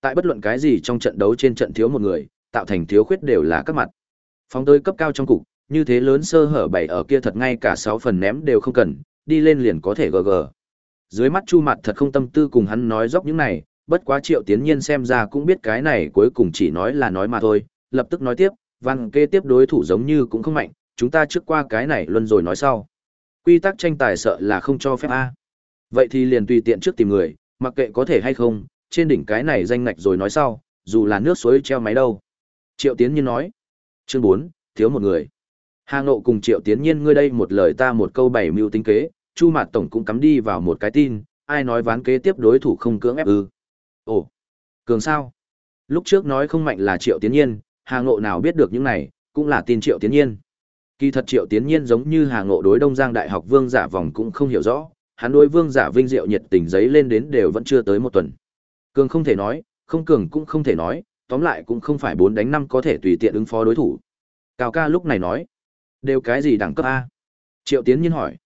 Tại bất luận cái gì trong trận đấu trên trận thiếu một người, tạo thành thiếu khuyết đều là các mặt. Phóng tới cấp cao trong cục, như thế lớn sơ hở bảy ở kia thật ngay cả 6 phần ném đều không cần, đi lên liền có thể gg. Dưới mắt Chu Mặt thật không tâm tư cùng hắn nói dốc những này, bất quá Triệu Tiến Nhiên xem ra cũng biết cái này cuối cùng chỉ nói là nói mà thôi, lập tức nói tiếp, văn kê tiếp đối thủ giống như cũng không mạnh, chúng ta trước qua cái này luân rồi nói sau. Quy tắc tranh tài sợ là không cho phép a. Vậy thì liền tùy tiện trước tìm người, mặc kệ có thể hay không, trên đỉnh cái này danh ngạch rồi nói sau, dù là nước suối treo máy đâu. Triệu Tiến Nhiên nói. Chương 4, thiếu một người. Hà Ngộ cùng Triệu Tiến Nhiên ngươi đây một lời ta một câu bảy mưu tính kế, Chu Mạt Tổng cũng cắm đi vào một cái tin, ai nói ván kế tiếp đối thủ không cưỡng ép ư. Ồ, cường sao? Lúc trước nói không mạnh là Triệu Tiến Nhiên, Hà Ngộ nào biết được những này, cũng là tin Triệu Tiến Nhiên. Kỳ thật Triệu Tiến Nhiên giống như Hà Ngộ đối Đông Giang Đại học Vương Giả vòng cũng không hiểu rõ, hắn đối Vương Giả vinh diệu nhiệt tình giấy lên đến đều vẫn chưa tới một tuần. Cường không thể nói, không cường cũng không thể nói, tóm lại cũng không phải bốn đánh năm có thể tùy tiện ứng phó đối thủ. Cao ca lúc này nói, đều cái gì đẳng cấp A? Triệu Tiến Nhiên hỏi,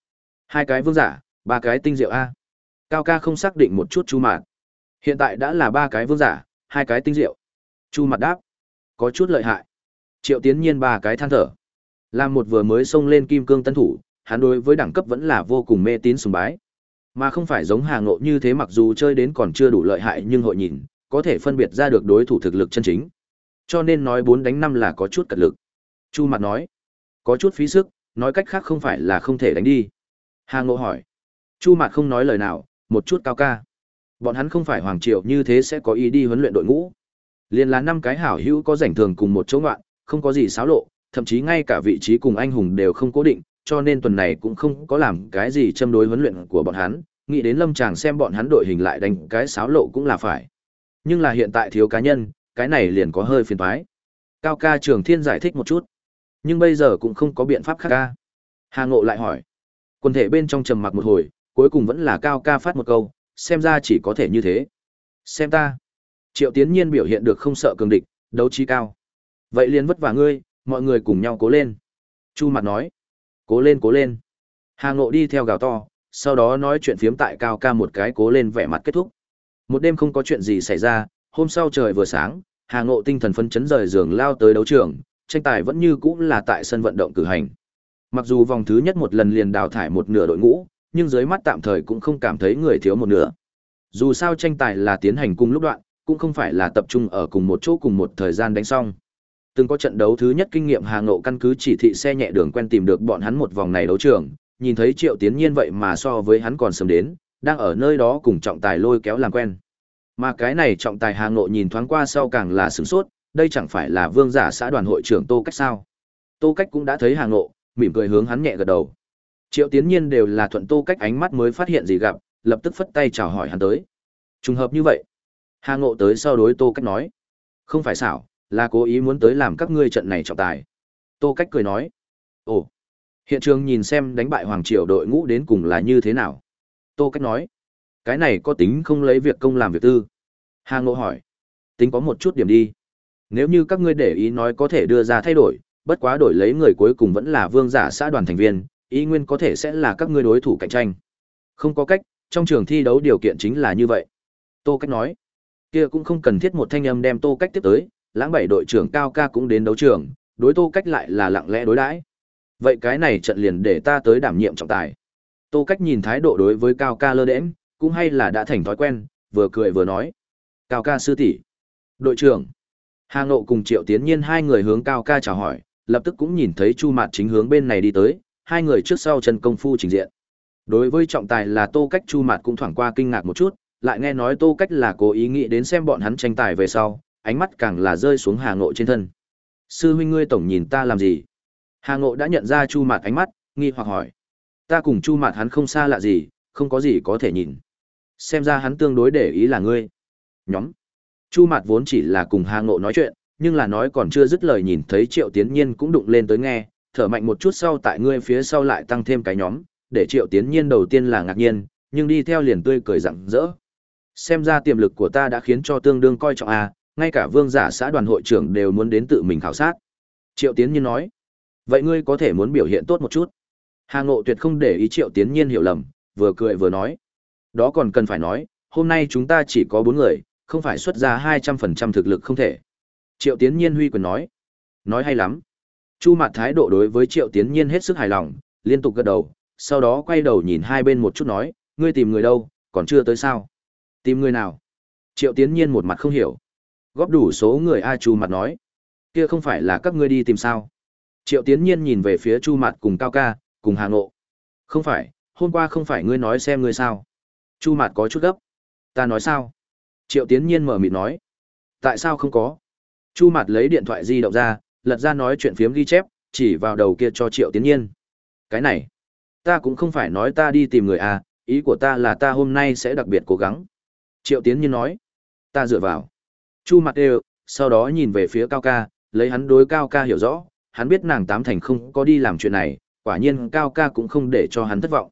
hai cái vương giả, ba cái tinh diệu A. Cao ca không xác định một chút chu mạt. Hiện tại đã là ba cái vương giả, hai cái tinh diệu. Chu mặt đáp, có chút lợi hại. Triệu Tiến Nhiên ba cái than thở. Làm một vừa mới xông lên kim cương tân thủ, hắn đối với đẳng cấp vẫn là vô cùng mê tín sùng bái. Mà không phải giống Hà Ngộ như thế mặc dù chơi đến còn chưa đủ lợi hại nhưng hội nhìn, có thể phân biệt ra được đối thủ thực lực chân chính. Cho nên nói bốn đánh năm là có chút cật lực. Chu Mặt nói, có chút phí sức, nói cách khác không phải là không thể đánh đi. Hà Ngộ hỏi, Chu Mạt không nói lời nào, một chút cao ca. Bọn hắn không phải hoàng triều như thế sẽ có ý đi huấn luyện đội ngũ. Liên là năm cái hảo hữu có rảnh thường cùng một chỗ ngoạn, không có gì xáo lộ, thậm chí ngay cả vị trí cùng anh hùng đều không cố định, cho nên tuần này cũng không có làm cái gì châm đối huấn luyện của bọn hắn, nghĩ đến lâm chàng xem bọn hắn đội hình lại đánh cái sáo lộ cũng là phải. Nhưng là hiện tại thiếu cá nhân, cái này liền có hơi phiền toái. Cao ca trường thiên giải thích một chút. Nhưng bây giờ cũng không có biện pháp khác ca. Hà Ngộ lại hỏi. Quần thể bên trong trầm mặc một hồi, cuối cùng vẫn là Cao ca phát một câu, xem ra chỉ có thể như thế. Xem ta. Triệu Tiến Nhiên biểu hiện được không sợ cường địch, đấu trí cao. Vậy liền vất vả ngươi, mọi người cùng nhau cố lên. Chu mặt nói. Cố lên cố lên. Hà Ngộ đi theo gào to, sau đó nói chuyện phiếm tại Cao ca một cái cố lên vẻ mặt kết thúc. Một đêm không có chuyện gì xảy ra, hôm sau trời vừa sáng, Hà Ngộ tinh thần phấn chấn rời giường lao tới đấu trường, tranh tài vẫn như cũ là tại sân vận động cử hành. Mặc dù vòng thứ nhất một lần liền đào thải một nửa đội ngũ, nhưng dưới mắt tạm thời cũng không cảm thấy người thiếu một nửa. Dù sao tranh tài là tiến hành cùng lúc đoạn, cũng không phải là tập trung ở cùng một chỗ cùng một thời gian đánh xong. Từng có trận đấu thứ nhất kinh nghiệm Hà Ngộ căn cứ chỉ thị xe nhẹ đường quen tìm được bọn hắn một vòng này đấu trường, nhìn thấy Triệu Tiến Nhiên vậy mà so với hắn còn sớm đến, đang ở nơi đó cùng trọng tài lôi kéo làm quen. Mà cái này trọng tài Hà Ngộ nhìn thoáng qua sau càng là sửng sốt, đây chẳng phải là vương giả xã đoàn hội trưởng Tô Cách sao? Tô Cách cũng đã thấy Hà Ngộ, mỉm cười hướng hắn nhẹ gật đầu. Triệu Tiến Nhiên đều là thuận Tô Cách ánh mắt mới phát hiện gì gặp, lập tức phất tay chào hỏi hắn tới. Trùng hợp như vậy. Hà Ngộ tới sau đối Tô Cách nói. Không phải xảo, là cố ý muốn tới làm các ngươi trận này trọng tài. Tô Cách cười nói. Ồ, hiện trường nhìn xem đánh bại Hoàng Triều đội ngũ đến cùng là như thế nào. Tô Cách nói. Cái này có tính không lấy việc công làm việc tư. Hà Ngộ hỏi. Tính có một chút điểm đi. Nếu như các ngươi để ý nói có thể đưa ra thay đổi, bất quá đổi lấy người cuối cùng vẫn là vương giả xã đoàn thành viên, ý nguyên có thể sẽ là các ngươi đối thủ cạnh tranh. Không có cách, trong trường thi đấu điều kiện chính là như vậy. Tô Cách nói, kia cũng không cần thiết một thanh âm đem Tô Cách tiếp tới, lãng bảy đội trưởng Cao Ca cũng đến đấu trường, đối Tô Cách lại là lặng lẽ đối đãi. Vậy cái này trận liền để ta tới đảm nhiệm trọng tài. Tô Cách nhìn thái độ đối với Cao Ca lơ đễnh, cũng hay là đã thành thói quen, vừa cười vừa nói. Cao Ca sư tỷ, đội trưởng. Hà Ngộ cùng Triệu Tiến Nhiên hai người hướng Cao Ca chào hỏi, lập tức cũng nhìn thấy Chu Mạt chính hướng bên này đi tới, hai người trước sau chân công phu trình diện. Đối với trọng tài là Tô Cách Chu Mạt cũng thoảng qua kinh ngạc một chút, lại nghe nói Tô Cách là cố ý nghĩ đến xem bọn hắn tranh tài về sau, ánh mắt càng là rơi xuống Hà Ngộ trên thân. Sư huynh ngươi tổng nhìn ta làm gì? Hà Ngộ đã nhận ra Chu Mạt ánh mắt, nghi hoặc hỏi. Ta cùng Chu Mạt hắn không xa lạ gì, không có gì có thể nhìn. Xem ra hắn tương đối để ý là ngươi. Nhóm. Chu Mạt vốn chỉ là cùng Hà Ngộ nói chuyện, nhưng là nói còn chưa dứt lời nhìn thấy Triệu Tiến Nhiên cũng đụng lên tới nghe, thở mạnh một chút sau tại ngươi phía sau lại tăng thêm cái nhóm, để Triệu Tiến Nhiên đầu tiên là ngạc nhiên, nhưng đi theo liền tươi cười rạng rỡ. Xem ra tiềm lực của ta đã khiến cho tương đương coi trọng a, à, ngay cả vương giả xã đoàn hội trưởng đều muốn đến tự mình khảo sát. Triệu Tiến Nhiên nói, vậy ngươi có thể muốn biểu hiện tốt một chút. Hà Ngộ tuyệt không để ý Triệu Tiến Nhiên hiểu lầm, vừa cười vừa nói, đó còn cần phải nói, hôm nay chúng ta chỉ có bốn người, không phải xuất ra hai trăm phần trăm thực lực không thể. Triệu Tiến Nhiên huy quyền nói, nói hay lắm. Chu Mạt thái độ đối với Triệu Tiến Nhiên hết sức hài lòng, liên tục gật đầu, sau đó quay đầu nhìn hai bên một chút nói, ngươi tìm người đâu, còn chưa tới sao? Tìm người nào? Triệu Tiến Nhiên một mặt không hiểu. Góp đủ số người A Chu Mạt nói, kia không phải là các ngươi đi tìm sao? Triệu Tiến Nhiên nhìn về phía Chu Mạt cùng Cao Ca, cùng Hà Ngộ. Không phải, hôm qua không phải ngươi nói xem ngươi sao? Chu Mạt có chút gấp. Ta nói sao? Triệu Tiến Nhiên mở mịt nói. Tại sao không có? Chu Mạt lấy điện thoại di động ra, lật ra nói chuyện phiếm ghi chép, chỉ vào đầu kia cho Triệu Tiến Nhiên. Cái này, ta cũng không phải nói ta đi tìm người à, ý của ta là ta hôm nay sẽ đặc biệt cố gắng. Triệu Tiến Nhiên nói, ta dựa vào. Chu Mạt đều, sau đó nhìn về phía Cao Ca, lấy hắn đối Cao Ca hiểu rõ, hắn biết nàng tám thành không có đi làm chuyện này, quả nhiên Cao Ca cũng không để cho hắn thất vọng.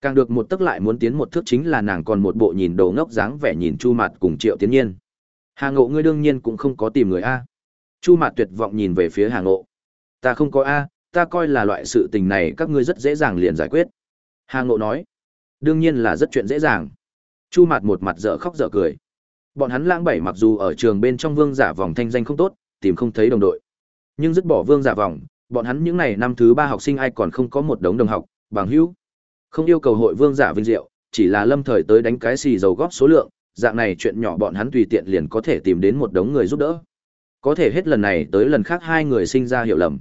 Càng được một tức lại muốn tiến một thước chính là nàng còn một bộ nhìn đồ ngốc dáng vẻ nhìn Chu Mạt cùng Triệu Tiến Nhiên. Hà Ngộ ngươi đương nhiên cũng không có tìm người a. Chu Mạt tuyệt vọng nhìn về phía Hà Ngộ. Ta không có a, ta coi là loại sự tình này các ngươi rất dễ dàng liền giải quyết. Hà Ngộ nói. Đương nhiên là rất chuyện dễ dàng. Chu Mạt một mặt dở khóc dở cười. Bọn hắn lãng bảy mặc dù ở trường bên trong vương giả vòng thanh danh không tốt, tìm không thấy đồng đội. Nhưng dứt bỏ vương giả vòng, bọn hắn những này năm thứ ba học sinh ai còn không có một đống đồng học, bằng hữu. Không yêu cầu hội vương giả vinh diệu, chỉ là lâm thời tới đánh cái xì dầu góp số lượng, dạng này chuyện nhỏ bọn hắn tùy tiện liền có thể tìm đến một đống người giúp đỡ. Có thể hết lần này tới lần khác hai người sinh ra hiểu lầm.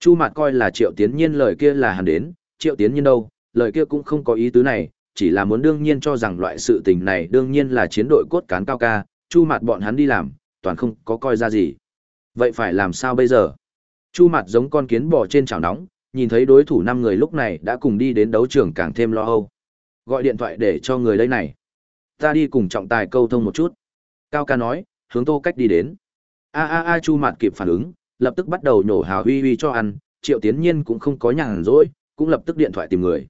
Chu Mạt coi là Triệu Tiến Nhiên lời kia là hẳn đến, Triệu Tiến Nhiên đâu, lời kia cũng không có ý tứ này, chỉ là muốn đương nhiên cho rằng loại sự tình này đương nhiên là chiến đội cốt cán cao ca, Chu Mạt bọn hắn đi làm, toàn không có coi ra gì. Vậy phải làm sao bây giờ? Chu mạt giống con kiến bò trên chảo nóng, nhìn thấy đối thủ năm người lúc này đã cùng đi đến đấu trường càng thêm lo âu. Gọi điện thoại để cho người đây này. Ta đi cùng trọng tài câu thông một chút. Cao ca nói, hướng tô cách đi đến. A a a Chu mạt kịp phản ứng, lập tức bắt đầu nhổ hào huy huy cho ăn, Triệu Tiến Nhiên cũng không có nhàn rỗi, cũng lập tức điện thoại tìm người.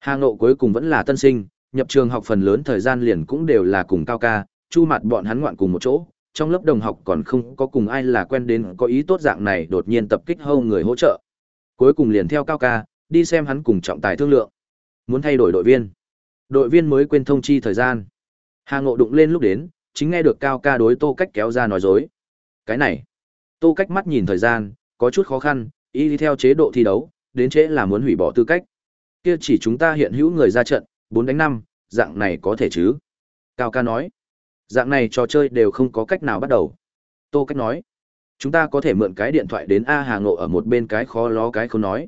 Hà Ngộ cuối cùng vẫn là tân sinh, nhập trường học phần lớn thời gian liền cũng đều là cùng cao ca, chu mặt bọn hắn ngoạn cùng một chỗ, trong lớp đồng học còn không có cùng ai là quen đến có ý tốt dạng này đột nhiên tập kích hâu người hỗ trợ. Cuối cùng liền theo cao ca, đi xem hắn cùng trọng tài thương lượng. Muốn thay đổi đội viên. Đội viên mới quên thông chi thời gian. Hà Ngộ đụng lên lúc đến, chính nghe được cao ca đối Tô Cách kéo ra nói dối. Cái này, Tô Cách mắt nhìn thời gian, có chút khó khăn, y đi theo chế độ thi đấu, đến trễ là muốn hủy bỏ tư cách. Kia chỉ chúng ta hiện hữu người ra trận, 4 đánh 5, dạng này có thể chứ? Cao ca nói. Dạng này trò chơi đều không có cách nào bắt đầu. Tô cách nói. Chúng ta có thể mượn cái điện thoại đến A Hà Ngộ ở một bên cái khó ló cái không nói.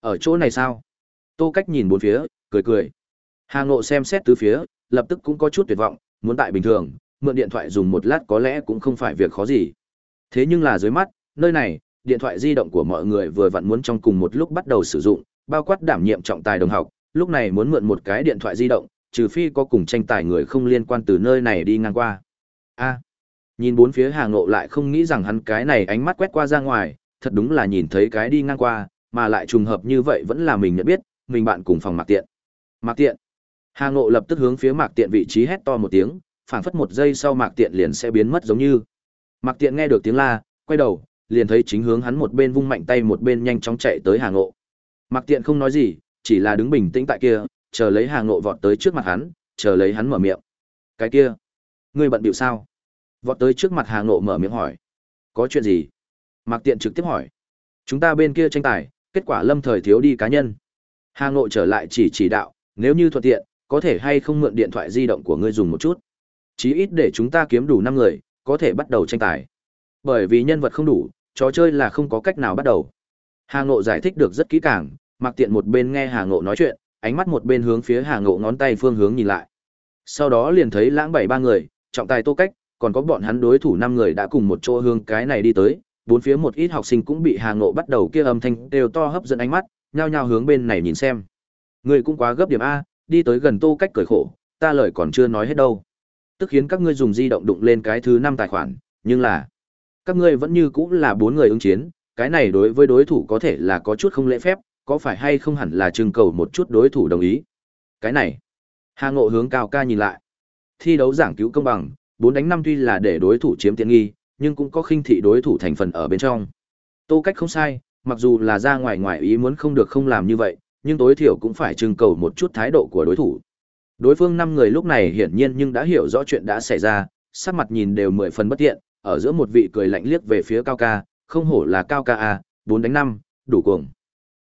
Ở chỗ này sao? Tô cách nhìn bốn phía, cười cười. Hà Ngộ xem xét tứ phía, lập tức cũng có chút tuyệt vọng, muốn tại bình thường, mượn điện thoại dùng một lát có lẽ cũng không phải việc khó gì. Thế nhưng là dưới mắt, nơi này, điện thoại di động của mọi người vừa vặn muốn trong cùng một lúc bắt đầu sử dụng, bao quát đảm nhiệm trọng tài đồng học, lúc này muốn mượn một cái điện thoại di động, trừ phi có cùng tranh tài người không liên quan từ nơi này đi ngang qua. A. nhìn bốn phía Hà Ngộ lại không nghĩ rằng hắn cái này ánh mắt quét qua ra ngoài, thật đúng là nhìn thấy cái đi ngang qua, mà lại trùng hợp như vậy vẫn là mình nhận biết, mình bạn cùng phòng Mạc Tiện. Mạc Tiện. Hà Ngộ lập tức hướng phía Mạc Tiện vị trí hét to một tiếng, phảng phất một giây sau Mạc Tiện liền sẽ biến mất giống như. Mạc Tiện nghe được tiếng la, quay đầu, liền thấy chính hướng hắn một bên vung mạnh tay một bên nhanh chóng chạy tới Hà Ngộ. Mạc Tiện không nói gì, chỉ là đứng bình tĩnh tại kia, chờ lấy Hà Ngộ vọt tới trước mặt hắn, chờ lấy hắn mở miệng. Cái kia, ngươi bận bịu sao? Vọt tới trước mặt Hà Ngộ mở miệng hỏi. Có chuyện gì? Mạc Tiện trực tiếp hỏi. Chúng ta bên kia tranh tài, kết quả lâm thời thiếu đi cá nhân. Hà Ngộ trở lại chỉ chỉ đạo, nếu như thuận tiện, có thể hay không mượn điện thoại di động của ngươi dùng một chút. Chí ít để chúng ta kiếm đủ năm người, có thể bắt đầu tranh tài. Bởi vì nhân vật không đủ, trò chơi là không có cách nào bắt đầu. Hà Ngộ giải thích được rất kỹ càng, mặc Tiện một bên nghe Hà Ngộ nói chuyện, ánh mắt một bên hướng phía Hà Ngộ ngón tay phương hướng nhìn lại. Sau đó liền thấy lãng bảy ba người, trọng tài Tô Cách, còn có bọn hắn đối thủ năm người đã cùng một chỗ hướng cái này đi tới, bốn phía một ít học sinh cũng bị Hà Ngộ bắt đầu kia âm thanh đều to hấp dẫn ánh mắt, nhao nhao hướng bên này nhìn xem. Người cũng quá gấp điểm a, đi tới gần Tô Cách cười khổ, ta lời còn chưa nói hết đâu. Tức khiến các ngươi dùng di động đụng lên cái thứ năm tài khoản, nhưng là các ngươi vẫn như cũng là bốn người ứng chiến, cái này đối với đối thủ có thể là có chút không lễ phép, có phải hay không hẳn là trưng cầu một chút đối thủ đồng ý. Cái này, Hà Ngộ hướng cao ca nhìn lại. Thi đấu giảng cứu công bằng, bốn đánh năm tuy là để đối thủ chiếm tiện nghi, nhưng cũng có khinh thị đối thủ thành phần ở bên trong. Tô cách không sai, mặc dù là ra ngoài ngoài ý muốn không được không làm như vậy, nhưng tối thiểu cũng phải trưng cầu một chút thái độ của đối thủ. Đối phương năm người lúc này hiển nhiên nhưng đã hiểu rõ chuyện đã xảy ra, sắc mặt nhìn đều mười phần bất tiện, ở giữa một vị cười lạnh liếc về phía cao ca, không hổ là cao ca a, bốn đánh năm, đủ cuồng.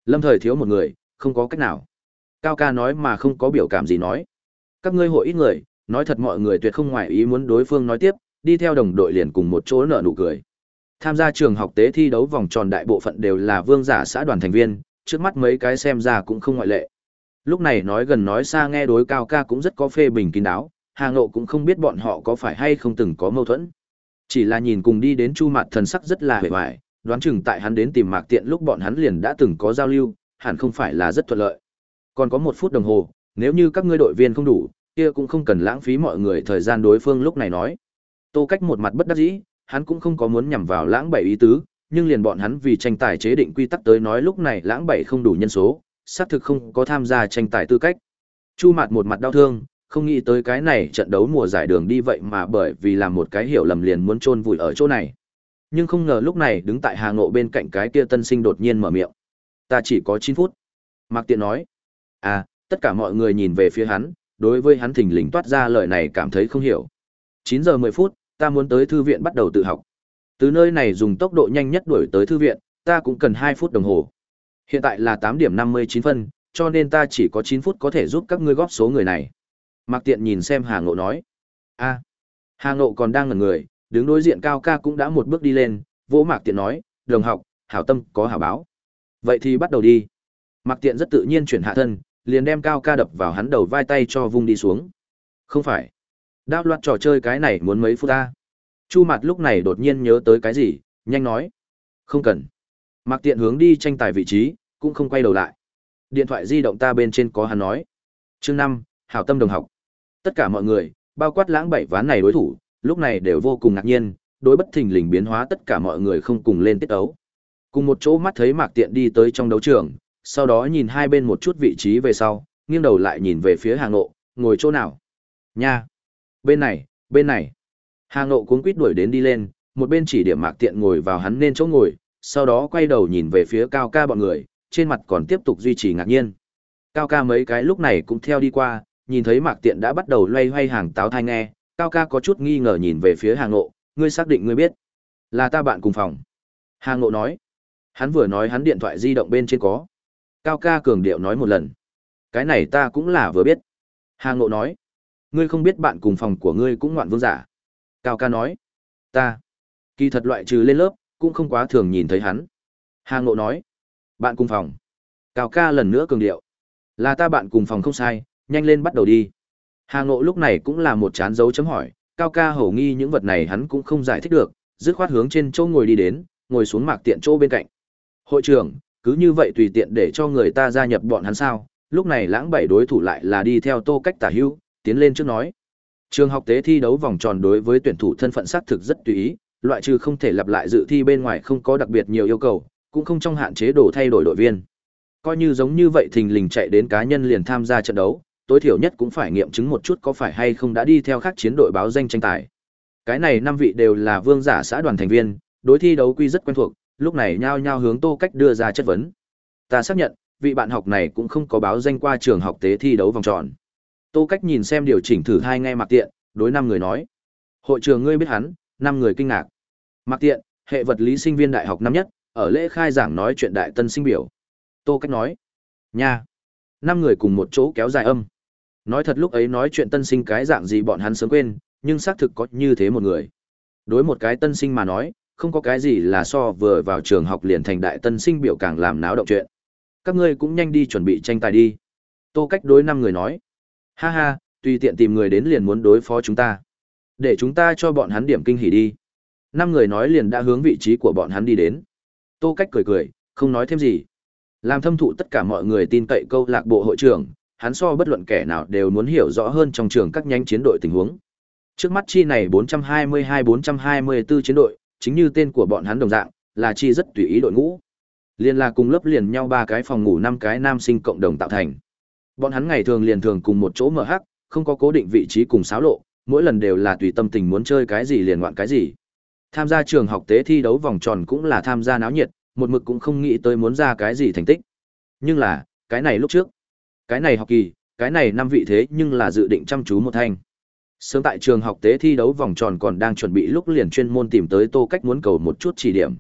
Lâm thời thiếu một người, không có cách nào. Cao ca nói mà không có biểu cảm gì nói. Các ngươi hội ít người, nói thật mọi người tuyệt không ngoại ý muốn đối phương nói tiếp, đi theo đồng đội liền cùng một chỗ nở nụ cười. Tham gia trường học tế thi đấu vòng tròn đại bộ phận đều là vương giả xã đoàn thành viên, trước mắt mấy cái xem ra cũng không ngoại lệ. Lúc này nói gần nói xa nghe đối cao ca cũng rất có phê bình kín đáo, Hà Ngộ cũng không biết bọn họ có phải hay không từng có mâu thuẫn. Chỉ là nhìn cùng đi đến chu mạt thần sắc rất là hề hoài, đoán chừng tại hắn đến tìm mạc tiện lúc bọn hắn liền đã từng có giao lưu, hẳn không phải là rất thuận lợi. Còn có một phút đồng hồ, nếu như các ngươi đội viên không đủ, kia cũng không cần lãng phí mọi người thời gian đối phương lúc này nói. Tô cách một mặt bất đắc dĩ, hắn cũng không có muốn nhằm vào lãng bảy ý tứ, nhưng liền bọn hắn vì tranh tài chế định quy tắc tới nói lúc này lãng bảy không đủ nhân số, xác thực không có tham gia tranh tài tư cách. Chu Mạt một mặt đau thương, không nghĩ tới cái này trận đấu mùa giải đường đi vậy mà bởi vì làm một cái hiểu lầm liền muốn chôn vùi ở chỗ này. Nhưng không ngờ lúc này đứng tại Hà Ngộ bên cạnh cái kia tân sinh đột nhiên mở miệng. Ta chỉ có 9 phút. Mạc Tiện nói. À, tất cả mọi người nhìn về phía hắn, đối với hắn thình lình toát ra lời này cảm thấy không hiểu. 9 giờ 10 phút, ta muốn tới thư viện bắt đầu tự học. Từ nơi này dùng tốc độ nhanh nhất đuổi tới thư viện, ta cũng cần 2 phút đồng hồ. Hiện tại là 8 điểm 59 phân, cho nên ta chỉ có 9 phút có thể giúp các ngươi góp số người này. Mạc Tiện nhìn xem Hà Ngộ nói. a Hà Ngộ còn đang ngẩn người, đứng đối diện Cao ca cũng đã một bước đi lên, vỗ Mạc Tiện nói, đồng học, hảo tâm có hảo báo. Vậy thì bắt đầu đi. Mạc Tiện rất tự nhiên chuyển hạ thân, liền đem Cao ca đập vào hắn đầu vai tay cho vung đi xuống. Không phải. Đao loạt trò chơi cái này muốn mấy phút ta. Chu Mạt lúc này đột nhiên nhớ tới cái gì, nhanh nói. Không cần. Mạc Tiện hướng đi tranh tài vị trí, cũng không quay đầu lại. Điện thoại di động ta bên trên có hắn nói. Chương năm, hảo tâm đồng học. Tất cả mọi người, bao quát lãng bảy ván này đối thủ, lúc này đều vô cùng ngạc nhiên, đối bất thình lình biến hóa tất cả mọi người không cùng lên tiết ấu. Cùng một chỗ mắt thấy Mạc Tiện đi tới trong đấu trường, sau đó nhìn hai bên một chút vị trí về sau, nghiêng đầu lại nhìn về phía hàng Ngộ, ngồi chỗ nào? Nha! Bên này, bên này. Hà Ngộ cuống quýt đuổi đến đi lên, một bên chỉ điểm Mạc Tiện ngồi vào hắn nên chỗ ngồi, sau đó quay đầu nhìn về phía Cao Ca bọn người, trên mặt còn tiếp tục duy trì ngạc nhiên. Cao Ca mấy cái lúc này cũng theo đi qua, nhìn thấy Mạc Tiện đã bắt đầu loay hoay hàng táo thai nghe, Cao Ca có chút nghi ngờ nhìn về phía Hà Ngộ, ngươi xác định ngươi biết? Là ta bạn cùng phòng. Hà Ngộ nói. Hắn vừa nói hắn điện thoại di động bên trên có. Cao ca cường điệu nói một lần. Cái này ta cũng là vừa biết. Hà Ngộ nói. Ngươi không biết bạn cùng phòng của ngươi cũng ngoạn vương giả. Cao ca nói. Ta. Kỳ thật loại trừ lên lớp, cũng không quá thường nhìn thấy hắn. Hà Ngộ nói. Bạn cùng phòng. Cao ca lần nữa cường điệu. Là ta bạn cùng phòng không sai, nhanh lên bắt đầu đi. Hà Ngộ lúc này cũng là một chán dấu chấm hỏi, Cao ca hầu nghi những vật này hắn cũng không giải thích được, dứt khoát hướng trên chỗ ngồi đi đến, ngồi xuống mạc tiện chỗ bên cạnh. Hội trưởng, cứ như vậy tùy tiện để cho người ta gia nhập bọn hắn sao, lúc này lãng bảy đối thủ lại là đi theo tô cách tả hưu, tiến lên trước nói. Trường học tế thi đấu vòng tròn đối với tuyển thủ thân phận xác thực rất tùy ý, loại trừ không thể lặp lại dự thi bên ngoài không có đặc biệt nhiều yêu cầu, cũng không trong hạn chế đổ thay đổi đội viên. Coi như giống như vậy thình lình chạy đến cá nhân liền tham gia trận đấu, tối thiểu nhất cũng phải nghiệm chứng một chút có phải hay không đã đi theo các chiến đội báo danh tranh tài. Cái này năm vị đều là vương giả xã đoàn thành viên, đối thi đấu quy rất quen thuộc, lúc này nhao nhao hướng Tô Cách đưa ra chất vấn. Ta xác nhận, vị bạn học này cũng không có báo danh qua trường học tế thi đấu vòng tròn. Tô Cách nhìn xem điều chỉnh thử hai ngay Mạc tiện, đối năm người nói. Hội trường ngươi biết hắn, năm người kinh ngạc. Mạc tiện, hệ vật lý sinh viên đại học năm nhất, ở lễ khai giảng nói chuyện đại tân sinh biểu. Tô Cách nói. Nha. Năm người cùng một chỗ kéo dài âm. Nói thật lúc ấy nói chuyện tân sinh cái dạng gì bọn hắn sớm quên, nhưng xác thực có như thế một người. Đối một cái tân sinh mà nói, không có cái gì là so vừa vào trường học liền thành đại tân sinh biểu càng làm náo động chuyện. Các ngươi cũng nhanh đi chuẩn bị tranh tài đi. Tô cách đối năm người nói. Ha ha, tùy tiện tìm người đến liền muốn đối phó chúng ta. Để chúng ta cho bọn hắn điểm kinh hỉ đi. Năm người nói liền đã hướng vị trí của bọn hắn đi đến. Tô cách cười cười, không nói thêm gì. Làm thâm thụ tất cả mọi người tin cậy câu lạc bộ hội trưởng, hắn so bất luận kẻ nào đều muốn hiểu rõ hơn trong trường các nhánh chiến đội tình huống. Trước mắt chi này 422-424 chiến đội, chính như tên của bọn hắn đồng dạng, là chi rất tùy ý đội ngũ. Liên là cùng lớp liền nhau ba cái phòng ngủ năm cái nam sinh cộng đồng tạo thành. Bọn hắn ngày thường liền thường cùng một chỗ mở hắc, không có cố định vị trí cùng xáo lộ, mỗi lần đều là tùy tâm tình muốn chơi cái gì liền ngoạn cái gì. Tham gia trường học tế thi đấu vòng tròn cũng là tham gia náo nhiệt, một mực cũng không nghĩ tới muốn ra cái gì thành tích. Nhưng là, cái này lúc trước, cái này học kỳ, cái này năm vị thế nhưng là dự định chăm chú một thanh. Sớm tại trường học tế thi đấu vòng tròn còn đang chuẩn bị lúc liền chuyên môn tìm tới Tô Cách muốn cầu một chút chỉ điểm.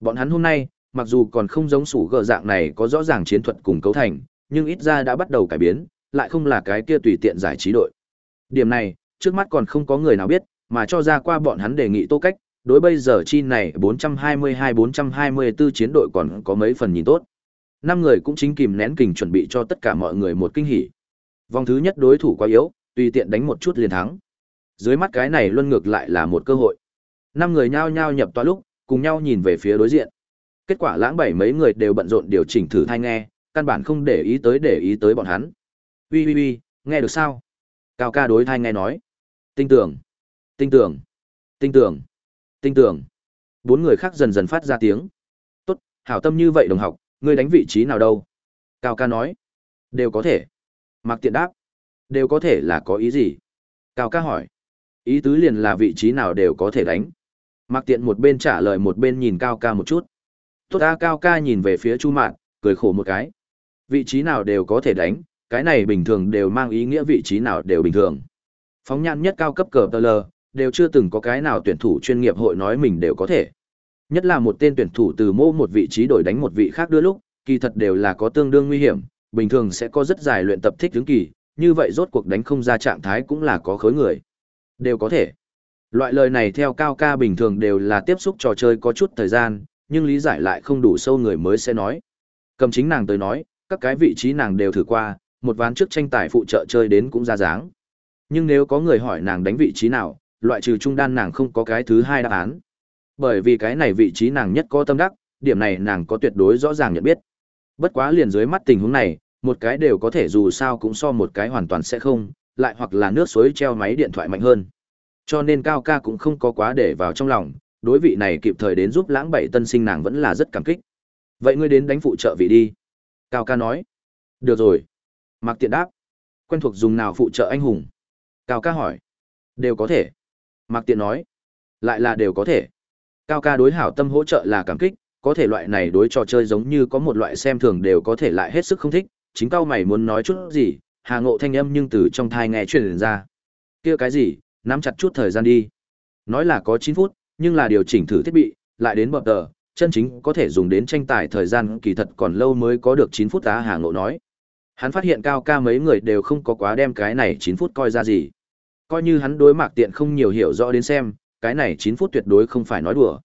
Bọn hắn hôm nay, mặc dù còn không giống sủ gờ dạng này có rõ ràng chiến thuật cùng cấu thành, nhưng ít ra đã bắt đầu cải biến, lại không là cái kia tùy tiện giải trí đội. Điểm này, trước mắt còn không có người nào biết, mà cho ra qua bọn hắn đề nghị Tô Cách, đối bây giờ chi này 422-424 chiến đội còn có mấy phần nhìn tốt. Năm người cũng chính kìm nén kình chuẩn bị cho tất cả mọi người một kinh hỉ. Vòng thứ nhất đối thủ quá yếu, tùy tiện đánh một chút liền thắng. Dưới mắt cái này luân ngược lại là một cơ hội. Năm người nhao nhao nhập toa lúc, cùng nhau nhìn về phía đối diện. Kết quả lãng bảy mấy người đều bận rộn điều chỉnh thử thai nghe, căn bản không để ý tới để ý tới bọn hắn. Ui ui ui, nghe được sao? Cao ca đối thai nghe nói. Tinh tưởng, tinh tưởng, tinh tưởng, tinh tưởng. Bốn người khác dần dần phát ra tiếng. Tốt, hảo tâm như vậy đồng học, ngươi đánh vị trí nào đâu? Cao ca nói. Đều có thể. Mạc tiện đáp. Đều có thể là có ý gì? Cao ca hỏi. Ý tứ liền là vị trí nào đều có thể đánh. Mạc tiện một bên trả lời một bên nhìn cao ca một chút. Tốt ta cao ca nhìn về phía chu mạn, cười khổ một cái. Vị trí nào đều có thể đánh, cái này bình thường đều mang ý nghĩa vị trí nào đều bình thường. Phóng nhãn nhất cao cấp cờ tờ lờ, đều chưa từng có cái nào tuyển thủ chuyên nghiệp hội nói mình đều có thể. Nhất là một tên tuyển thủ từ mô một vị trí đổi đánh một vị khác đưa lúc, kỳ thật đều là có tương đương nguy hiểm, bình thường sẽ có rất dài luyện tập thích ứng kỳ, như vậy rốt cuộc đánh không ra trạng thái cũng là có khối người. Đều có thể. Loại lời này theo cao ca bình thường đều là tiếp xúc trò chơi có chút thời gian, nhưng lý giải lại không đủ sâu người mới sẽ nói. Cầm chính nàng tới nói, các cái vị trí nàng đều thử qua, một ván trước tranh tài phụ trợ chơi đến cũng ra dáng. Nhưng nếu có người hỏi nàng đánh vị trí nào, loại trừ trung đan nàng không có cái thứ hai đáp án. Bởi vì cái này vị trí nàng nhất có tâm đắc, điểm này nàng có tuyệt đối rõ ràng nhận biết. Bất quá liền dưới mắt tình huống này, một cái đều có thể dù sao cũng so một cái hoàn toàn sẽ không, lại hoặc là nước suối treo máy điện thoại mạnh hơn. Cho nên Cao ca cũng không có quá để vào trong lòng, đối vị này kịp thời đến giúp lãng bảy tân sinh nàng vẫn là rất cảm kích. Vậy ngươi đến đánh phụ trợ vị đi. Cao ca nói. Được rồi. Mạc tiện đáp. Quen thuộc dùng nào phụ trợ anh hùng? Cao ca hỏi. Đều có thể. Mạc tiện nói. Lại là đều có thể. Cao ca đối hảo tâm hỗ trợ là cảm kích, có thể loại này đối trò chơi giống như có một loại xem thường đều có thể lại hết sức không thích, chính cao mày muốn nói chút gì, Hà Ngộ thanh âm nhưng từ trong thai nghe truyền ra. Kia cái gì, nắm chặt chút thời gian đi. Nói là có chín phút, nhưng là điều chỉnh thử thiết bị, lại đến bậc tờ, chân chính có thể dùng đến tranh tài thời gian kỳ thật còn lâu mới có được 9 phút á Hà Ngộ nói. Hắn phát hiện cao ca mấy người đều không có quá đem cái này 9 phút coi ra gì. Coi như hắn đối mạc tiện không nhiều hiểu rõ đến xem, cái này 9 phút tuyệt đối không phải nói đùa.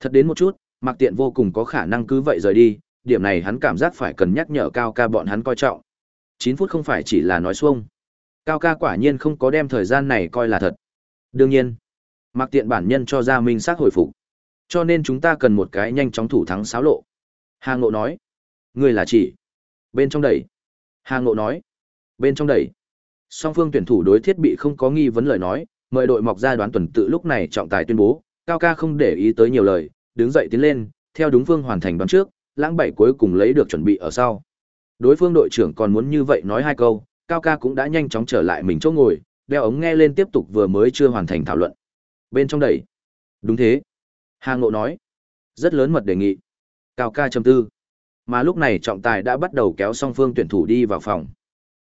Thật đến một chút, mạc tiện vô cùng có khả năng cứ vậy rời đi, điểm này hắn cảm giác phải cần nhắc nhở cao ca bọn hắn coi trọng. 9 phút không phải chỉ là nói xuông. Cao ca quả nhiên không có đem thời gian này coi là thật. Đương nhiên, mạc tiện bản nhân cho ra minh xác hồi phục. Cho nên chúng ta cần một cái nhanh chóng thủ thắng xáo lộ. Hà Ngộ nói. Người là chỉ. Bên trong đẩy. Hà Ngộ nói. Bên trong đẩy. Song phương tuyển thủ đối thiết bị không có nghi vấn lời nói, mời đội mọc ra đoán tuần tự lúc này trọng tài tuyên bố, Cao ca không để ý tới nhiều lời, đứng dậy tiến lên, theo đúng phương hoàn thành đoán trước, lãng bảy cuối cùng lấy được chuẩn bị ở sau. Đối phương đội trưởng còn muốn như vậy nói hai câu, Cao ca cũng đã nhanh chóng trở lại mình chỗ ngồi, đeo ống nghe lên tiếp tục vừa mới chưa hoàn thành thảo luận. Bên trong đẩy. Đúng thế. Hà Ngộ nói. Rất lớn mật đề nghị. Cao ca trầm tư. Mà lúc này trọng tài đã bắt đầu kéo song phương tuyển thủ đi vào phòng.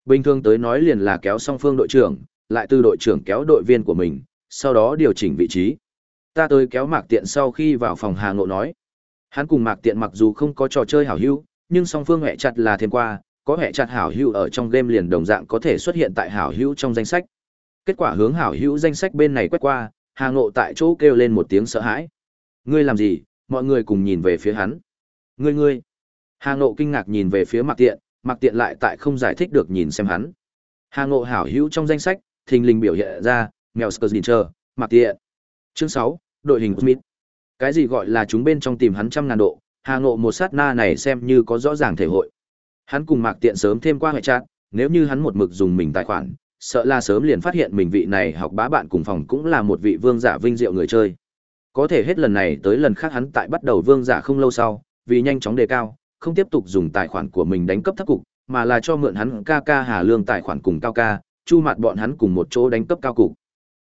Bình thường tới nói liền là kéo song phương đội trưởng, lại từ đội trưởng kéo đội viên của mình, sau đó điều chỉnh vị trí. Ta tới kéo Mạc Tiện sau khi vào phòng Hà Ngộ nói. Hắn cùng Mạc Tiện mặc dù không có trò chơi hảo hữu, nhưng song phương hẹ chặt là thêm qua, có hẹ chặt hảo hữu ở trong game liền đồng dạng có thể xuất hiện tại hảo hữu trong danh sách. Kết quả hướng hảo hữu danh sách bên này quét qua, Hà Ngộ tại chỗ kêu lên một tiếng sợ hãi. Ngươi làm gì? Mọi người cùng nhìn về phía hắn. Ngươi ngươi. Hà Ngộ kinh ngạc nhìn về phía Mạc Tiện, Mạc Tiện lại tại không giải thích được nhìn xem hắn. Hà Ngộ hảo hữu trong danh sách, thình lình biểu hiện ra, Mèo chờ Mạc Tiện. Chương 6, đội hình Smith. Cái gì gọi là chúng bên trong tìm hắn trăm ngàn độ, Hà Ngộ một sát na này xem như có rõ ràng thể hội. Hắn cùng Mạc Tiện sớm thêm qua hệ trạng, nếu như hắn một mực dùng mình tài khoản, sợ là sớm liền phát hiện mình vị này học bá bạn cùng phòng cũng là một vị vương giả vinh diệu người chơi. Có thể hết lần này tới lần khác hắn tại bắt đầu vương giả không lâu sau, vì nhanh chóng đề cao, không tiếp tục dùng tài khoản của mình đánh cấp thấp cục, mà là cho mượn hắn ca ca Hà Lương tài khoản cùng cao ca, chu mặt bọn hắn cùng một chỗ đánh cấp cao cục.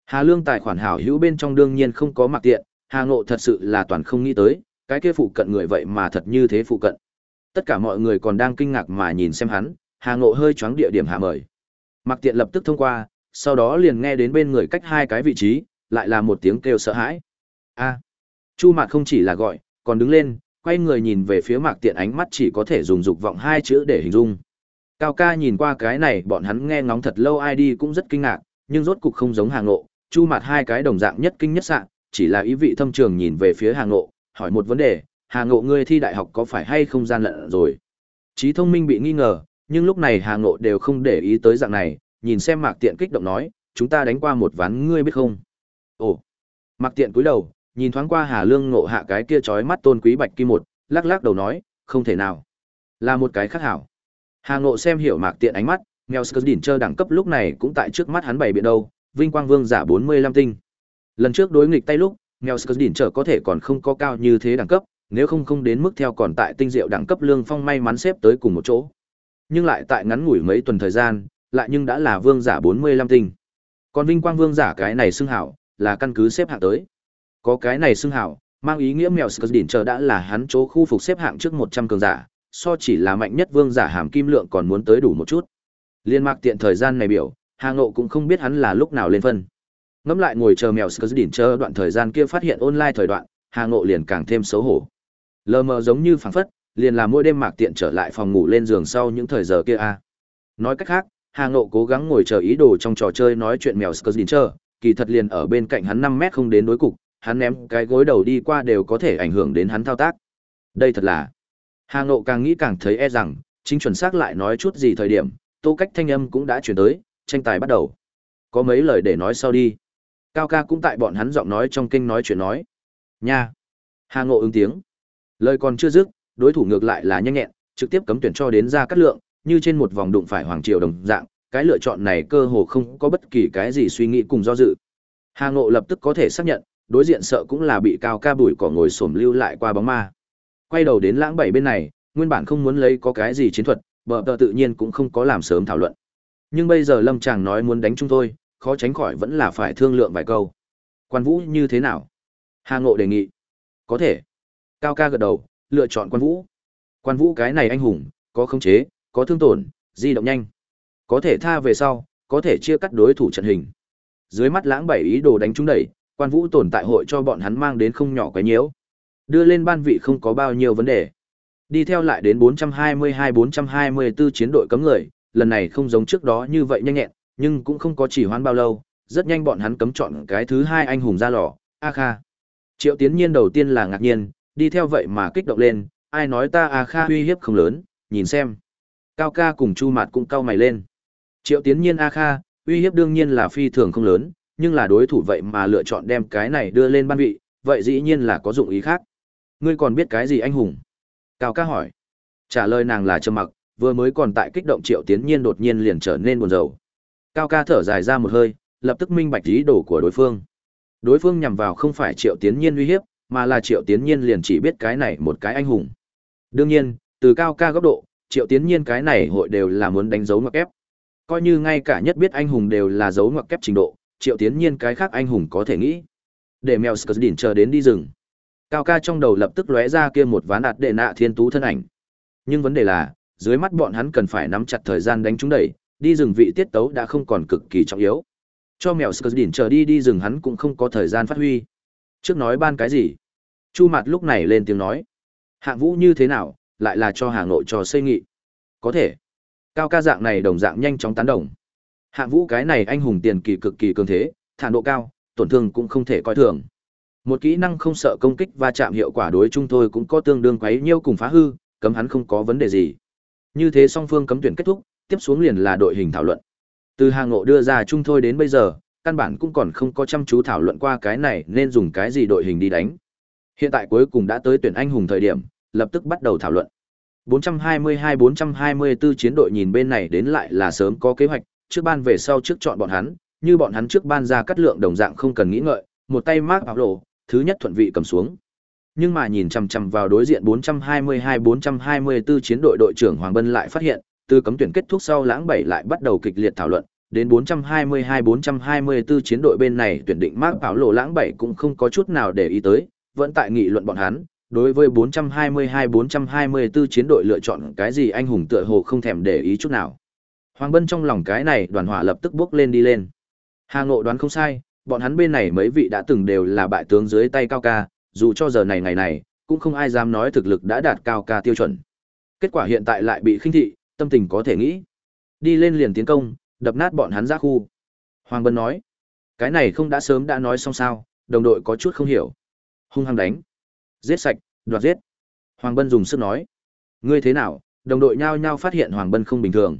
Hà Lương tài khoản hảo hữu bên trong đương nhiên không có mặc tiện, Hà Ngộ thật sự là toàn không nghĩ tới, cái kia phụ cận người vậy mà thật như thế phụ cận. Tất cả mọi người còn đang kinh ngạc mà nhìn xem hắn, Hà Ngộ hơi choáng địa điểm hạ mời. Mặc tiện lập tức thông qua, sau đó liền nghe đến bên người cách hai cái vị trí, lại là một tiếng kêu sợ hãi. A. Chu Mạt không chỉ là gọi, còn đứng lên, quay người nhìn về phía Mạc Tiện ánh mắt chỉ có thể dùng dục vọng hai chữ để hình dung. Cao ca nhìn qua cái này bọn hắn nghe ngóng thật lâu ai đi cũng rất kinh ngạc, nhưng rốt cục không giống Hà Ngộ, Chu Mạt hai cái đồng dạng nhất kinh nhất sạng, chỉ là ý vị thâm trường nhìn về phía Hà Ngộ, hỏi một vấn đề, Hà Ngộ ngươi thi đại học có phải hay không gian lận rồi? Trí thông minh bị nghi ngờ, nhưng lúc này Hà Ngộ đều không để ý tới dạng này, nhìn xem Mạc Tiện kích động nói, chúng ta đánh qua một ván ngươi biết không? Ồ. Mạc Tiện cúi đầu, nhìn thoáng qua Hà Lương ngộ hạ cái kia chói mắt tôn quý bạch kim một, lắc lắc đầu nói, không thể nào. Là một cái khác hảo. Hà Ngộ xem hiểu Mạc Tiện ánh mắt, nghèo Skr đỉnh chơi đẳng cấp lúc này cũng tại trước mắt hắn bày biện đâu, vinh quang vương giả 45 tinh. Lần trước đối nghịch tay lúc, nghèo Skr đỉnh trở có thể còn không có cao như thế đẳng cấp, nếu không không đến mức theo còn tại tinh diệu đẳng cấp lương phong may mắn xếp tới cùng một chỗ. Nhưng lại tại ngắn ngủi mấy tuần thời gian, lại nhưng đã là vương giả 45 tinh. Còn vinh quang vương giả cái này xưng hảo, là căn cứ xếp hạng tới. Có cái này xưng hảo, mang ý nghĩa mèo Skr đỉnh chờ đã là hắn chỗ khu phục xếp hạng trước 100 cường giả, so chỉ là mạnh nhất vương giả hàm kim lượng còn muốn tới đủ một chút. Liên mạc tiện thời gian này biểu, Hà Ngộ cũng không biết hắn là lúc nào lên phân. Ngẫm lại ngồi chờ mèo Skr đỉnh chờ đoạn thời gian kia phát hiện online thời đoạn, Hà Ngộ liền càng thêm xấu hổ. Lờ mờ giống như phảng phất, liền là mỗi đêm mạc tiện trở lại phòng ngủ lên giường sau những thời giờ kia a. Nói cách khác, Hà Ngộ cố gắng ngồi chờ ý đồ trong trò chơi nói chuyện mèo Skr đỉnh chờ, kỳ thật liền ở bên cạnh hắn 5 mét không đến đối cục, hắn ném cái gối đầu đi qua đều có thể ảnh hưởng đến hắn thao tác. Đây thật là. Hà Ngộ càng nghĩ càng thấy e rằng, chính chuẩn xác lại nói chút gì thời điểm, tô cách thanh âm cũng đã chuyển tới, tranh tài bắt đầu. Có mấy lời để nói sau đi. Cao ca cũng tại bọn hắn giọng nói trong kinh nói chuyện nói. Nha. Hà Ngộ ứng tiếng. Lời còn chưa dứt, đối thủ ngược lại là nhanh nhẹn, trực tiếp cấm tuyển cho đến ra cắt lượng, như trên một vòng đụng phải hoàng triều đồng dạng, cái lựa chọn này cơ hồ không có bất kỳ cái gì suy nghĩ cùng do dự. Hà Ngộ lập tức có thể xác nhận, đối diện sợ cũng là bị cao ca bụi cỏ ngồi xổm lưu lại qua bóng ma. Quay đầu đến lãng bảy bên này, nguyên bản không muốn lấy có cái gì chiến thuật, bờ tờ tự nhiên cũng không có làm sớm thảo luận. Nhưng bây giờ Lâm Tràng nói muốn đánh chúng tôi, khó tránh khỏi vẫn là phải thương lượng vài câu. Quan Vũ như thế nào? Hà Ngộ đề nghị. Có thể. Cao ca gật đầu, lựa chọn Quan Vũ. Quan Vũ cái này anh hùng, có khống chế, có thương tổn, di động nhanh. Có thể tha về sau, có thể chia cắt đối thủ trận hình. Dưới mắt lãng bảy ý đồ đánh chúng đẩy, Quan Vũ tồn tại hội cho bọn hắn mang đến không nhỏ quái nhiễu. Đưa lên ban vị không có bao nhiêu vấn đề. Đi theo lại đến 422-424 chiến đội cấm người, lần này không giống trước đó như vậy nhanh nhẹn, nhưng cũng không có chỉ hoãn bao lâu, rất nhanh bọn hắn cấm chọn cái thứ hai anh hùng ra lò, A Kha. Triệu Tiến Nhiên đầu tiên là ngạc nhiên, đi theo vậy mà kích động lên, ai nói ta A Kha uy hiếp không lớn, nhìn xem. Cao ca cùng Chu Mạt cũng cau mày lên. Triệu Tiến Nhiên A Kha, uy hiếp đương nhiên là phi thường không lớn, nhưng là đối thủ vậy mà lựa chọn đem cái này đưa lên ban vị, vậy dĩ nhiên là có dụng ý khác. Ngươi còn biết cái gì anh hùng? Cao ca hỏi. Trả lời nàng là trầm mặc, vừa mới còn tại kích động Triệu Tiến Nhiên đột nhiên liền trở nên buồn rầu. Cao ca thở dài ra một hơi, lập tức minh bạch ý đồ của đối phương. Đối phương nhằm vào không phải Triệu Tiến Nhiên uy hiếp, mà là Triệu Tiến Nhiên liền chỉ biết cái này một cái anh hùng. Đương nhiên, từ cao ca góc độ, Triệu Tiến Nhiên cái này hội đều là muốn đánh dấu ngoặc kép. Coi như ngay cả nhất biết anh hùng đều là dấu ngoặc kép trình độ, Triệu Tiến Nhiên cái khác anh hùng có thể nghĩ. Để mèo Skurdin chờ đến đi rừng. Cao ca trong đầu lập tức lóe ra kia một ván đạt đệ nạ thiên tú thân ảnh. Nhưng vấn đề là, dưới mắt bọn hắn cần phải nắm chặt thời gian đánh chúng đẩy, đi rừng vị tiết tấu đã không còn cực kỳ trọng yếu. Cho mèo Skurdin chờ đi đi rừng hắn cũng không có thời gian phát huy. Trước nói ban cái gì? Chu Mạt lúc này lên tiếng nói. Hạng vũ như thế nào, lại là cho Hà nội trò xây nghị. Có thể. Cao ca dạng này đồng dạng nhanh chóng tán đồng. Hạng vũ cái này anh hùng tiền kỳ cực kỳ cường thế, thản độ cao, tổn thương cũng không thể coi thường. Một kỹ năng không sợ công kích và chạm hiệu quả đối chung thôi cũng có tương đương quấy nhiêu cùng phá hư, cấm hắn không có vấn đề gì. Như thế song phương cấm tuyển kết thúc, tiếp xuống liền là đội hình thảo luận. Từ hàng ngộ đưa ra chung thôi đến bây giờ, căn bản cũng còn không có chăm chú thảo luận qua cái này nên dùng cái gì đội hình đi đánh. Hiện tại cuối cùng đã tới tuyển anh hùng thời điểm, lập tức bắt đầu thảo luận. 422-424 chiến đội nhìn bên này đến lại là sớm có kế hoạch, trước ban về sau trước chọn bọn hắn, như bọn hắn trước ban ra cắt lượng đồng dạng không cần nghĩ ngợi, một tay Mark Pablo, lộ, thứ nhất thuận vị cầm xuống. Nhưng mà nhìn chằm chằm vào đối diện 422-424 chiến đội đội trưởng Hoàng Bân lại phát hiện, từ cấm tuyển kết thúc sau lãng bảy lại bắt đầu kịch liệt thảo luận, đến 422-424 chiến đội bên này tuyển định Mark Pablo lộ lãng bảy cũng không có chút nào để ý tới, vẫn tại nghị luận bọn hắn, đối với 422-424 chiến đội lựa chọn cái gì anh hùng tựa hồ không thèm để ý chút nào. Hoàng Bân trong lòng cái này đoàn hỏa lập tức bước lên đi lên. Hà Ngộ đoán không sai, bọn hắn bên này mấy vị đã từng đều là bại tướng dưới tay cao ca, dù cho giờ này ngày này, cũng không ai dám nói thực lực đã đạt cao ca tiêu chuẩn. Kết quả hiện tại lại bị khinh thị, tâm tình có thể nghĩ. Đi lên liền tiến công, đập nát bọn hắn ra khu. Hoàng Bân nói, cái này không đã sớm đã nói xong sao, đồng đội có chút không hiểu. Hung hăng đánh. Giết sạch, đoạt giết. Hoàng Bân dùng sức nói. Ngươi thế nào? Đồng đội nhao nhao phát hiện Hoàng Bân không bình thường.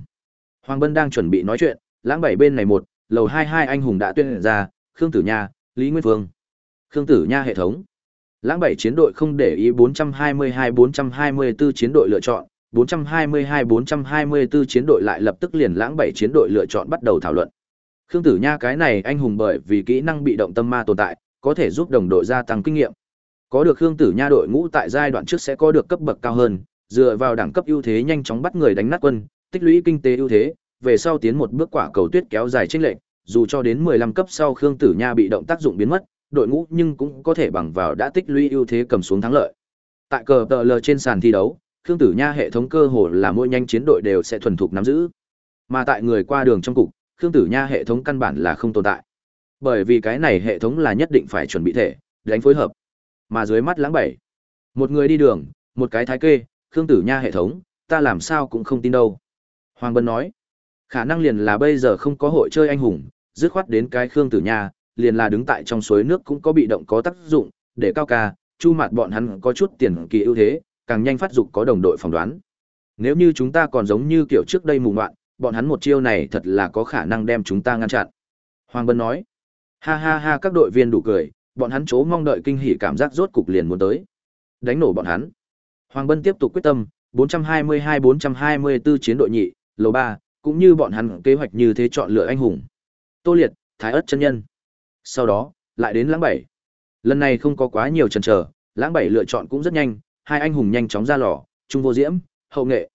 Hoàng Bân đang chuẩn bị nói chuyện, lãng bảy bên này một, lầu hai hai anh hùng đã tuyên ra, Khương Tử Nha, Lý Nguyên Vương, Khương Tử Nha hệ thống. Lãng bảy chiến đội không để ý 422-424 chiến đội lựa chọn, 422-424 chiến đội lại lập tức liền lãng bảy chiến đội lựa chọn bắt đầu thảo luận. Khương Tử Nha cái này anh hùng bởi vì kỹ năng bị động tâm ma tồn tại, có thể giúp đồng đội gia tăng kinh nghiệm. Có được Khương Tử Nha đội ngũ tại giai đoạn trước sẽ có được cấp bậc cao hơn, dựa vào đẳng cấp ưu thế nhanh chóng bắt người đánh nát quân, tích lũy kinh tế ưu thế, về sau tiến một bước quả cầu tuyết kéo dài chênh lệch, dù cho đến 15 cấp sau Khương Tử Nha bị động tác dụng biến mất, đội ngũ nhưng cũng có thể bằng vào đã tích lũy ưu thế cầm xuống thắng lợi. Tại cờ tờ lờ trên sàn thi đấu, Khương Tử Nha hệ thống cơ hồ là mỗi nhanh chiến đội đều sẽ thuần thục nắm giữ. Mà tại người qua đường trong cục, Khương Tử Nha hệ thống căn bản là không tồn tại. Bởi vì cái này hệ thống là nhất định phải chuẩn bị thể, đánh phối hợp. Mà dưới mắt lãng bảy, một người đi đường, một cái thái kê, Khương Tử Nha hệ thống, ta làm sao cũng không tin đâu. Hoàng Bân nói, khả năng liền là bây giờ không có hội chơi anh hùng, dứt khoát đến cái Khương Tử Nha, liền là đứng tại trong suối nước cũng có bị động có tác dụng, để cao ca, chu mặt bọn hắn có chút tiền kỳ ưu thế, càng nhanh phát dục có đồng đội phỏng đoán. Nếu như chúng ta còn giống như kiểu trước đây mù ngoạn, bọn hắn một chiêu này thật là có khả năng đem chúng ta ngăn chặn. Hoàng Bân nói, ha ha ha các đội viên đủ cười, bọn hắn chố mong đợi kinh hỉ cảm giác rốt cục liền muốn tới. Đánh nổ bọn hắn. Hoàng Bân tiếp tục quyết tâm, 422-424 chiến đội nhị, lầu ba, cũng như bọn hắn kế hoạch như thế chọn lựa anh hùng. Tô Liệt, Thái ất chân nhân. Sau đó, lại đến lãng bảy. Lần này không có quá nhiều chần chờ, lãng bảy lựa chọn cũng rất nhanh, hai anh hùng nhanh chóng ra lò, trung vô diễm, hậu nghệ.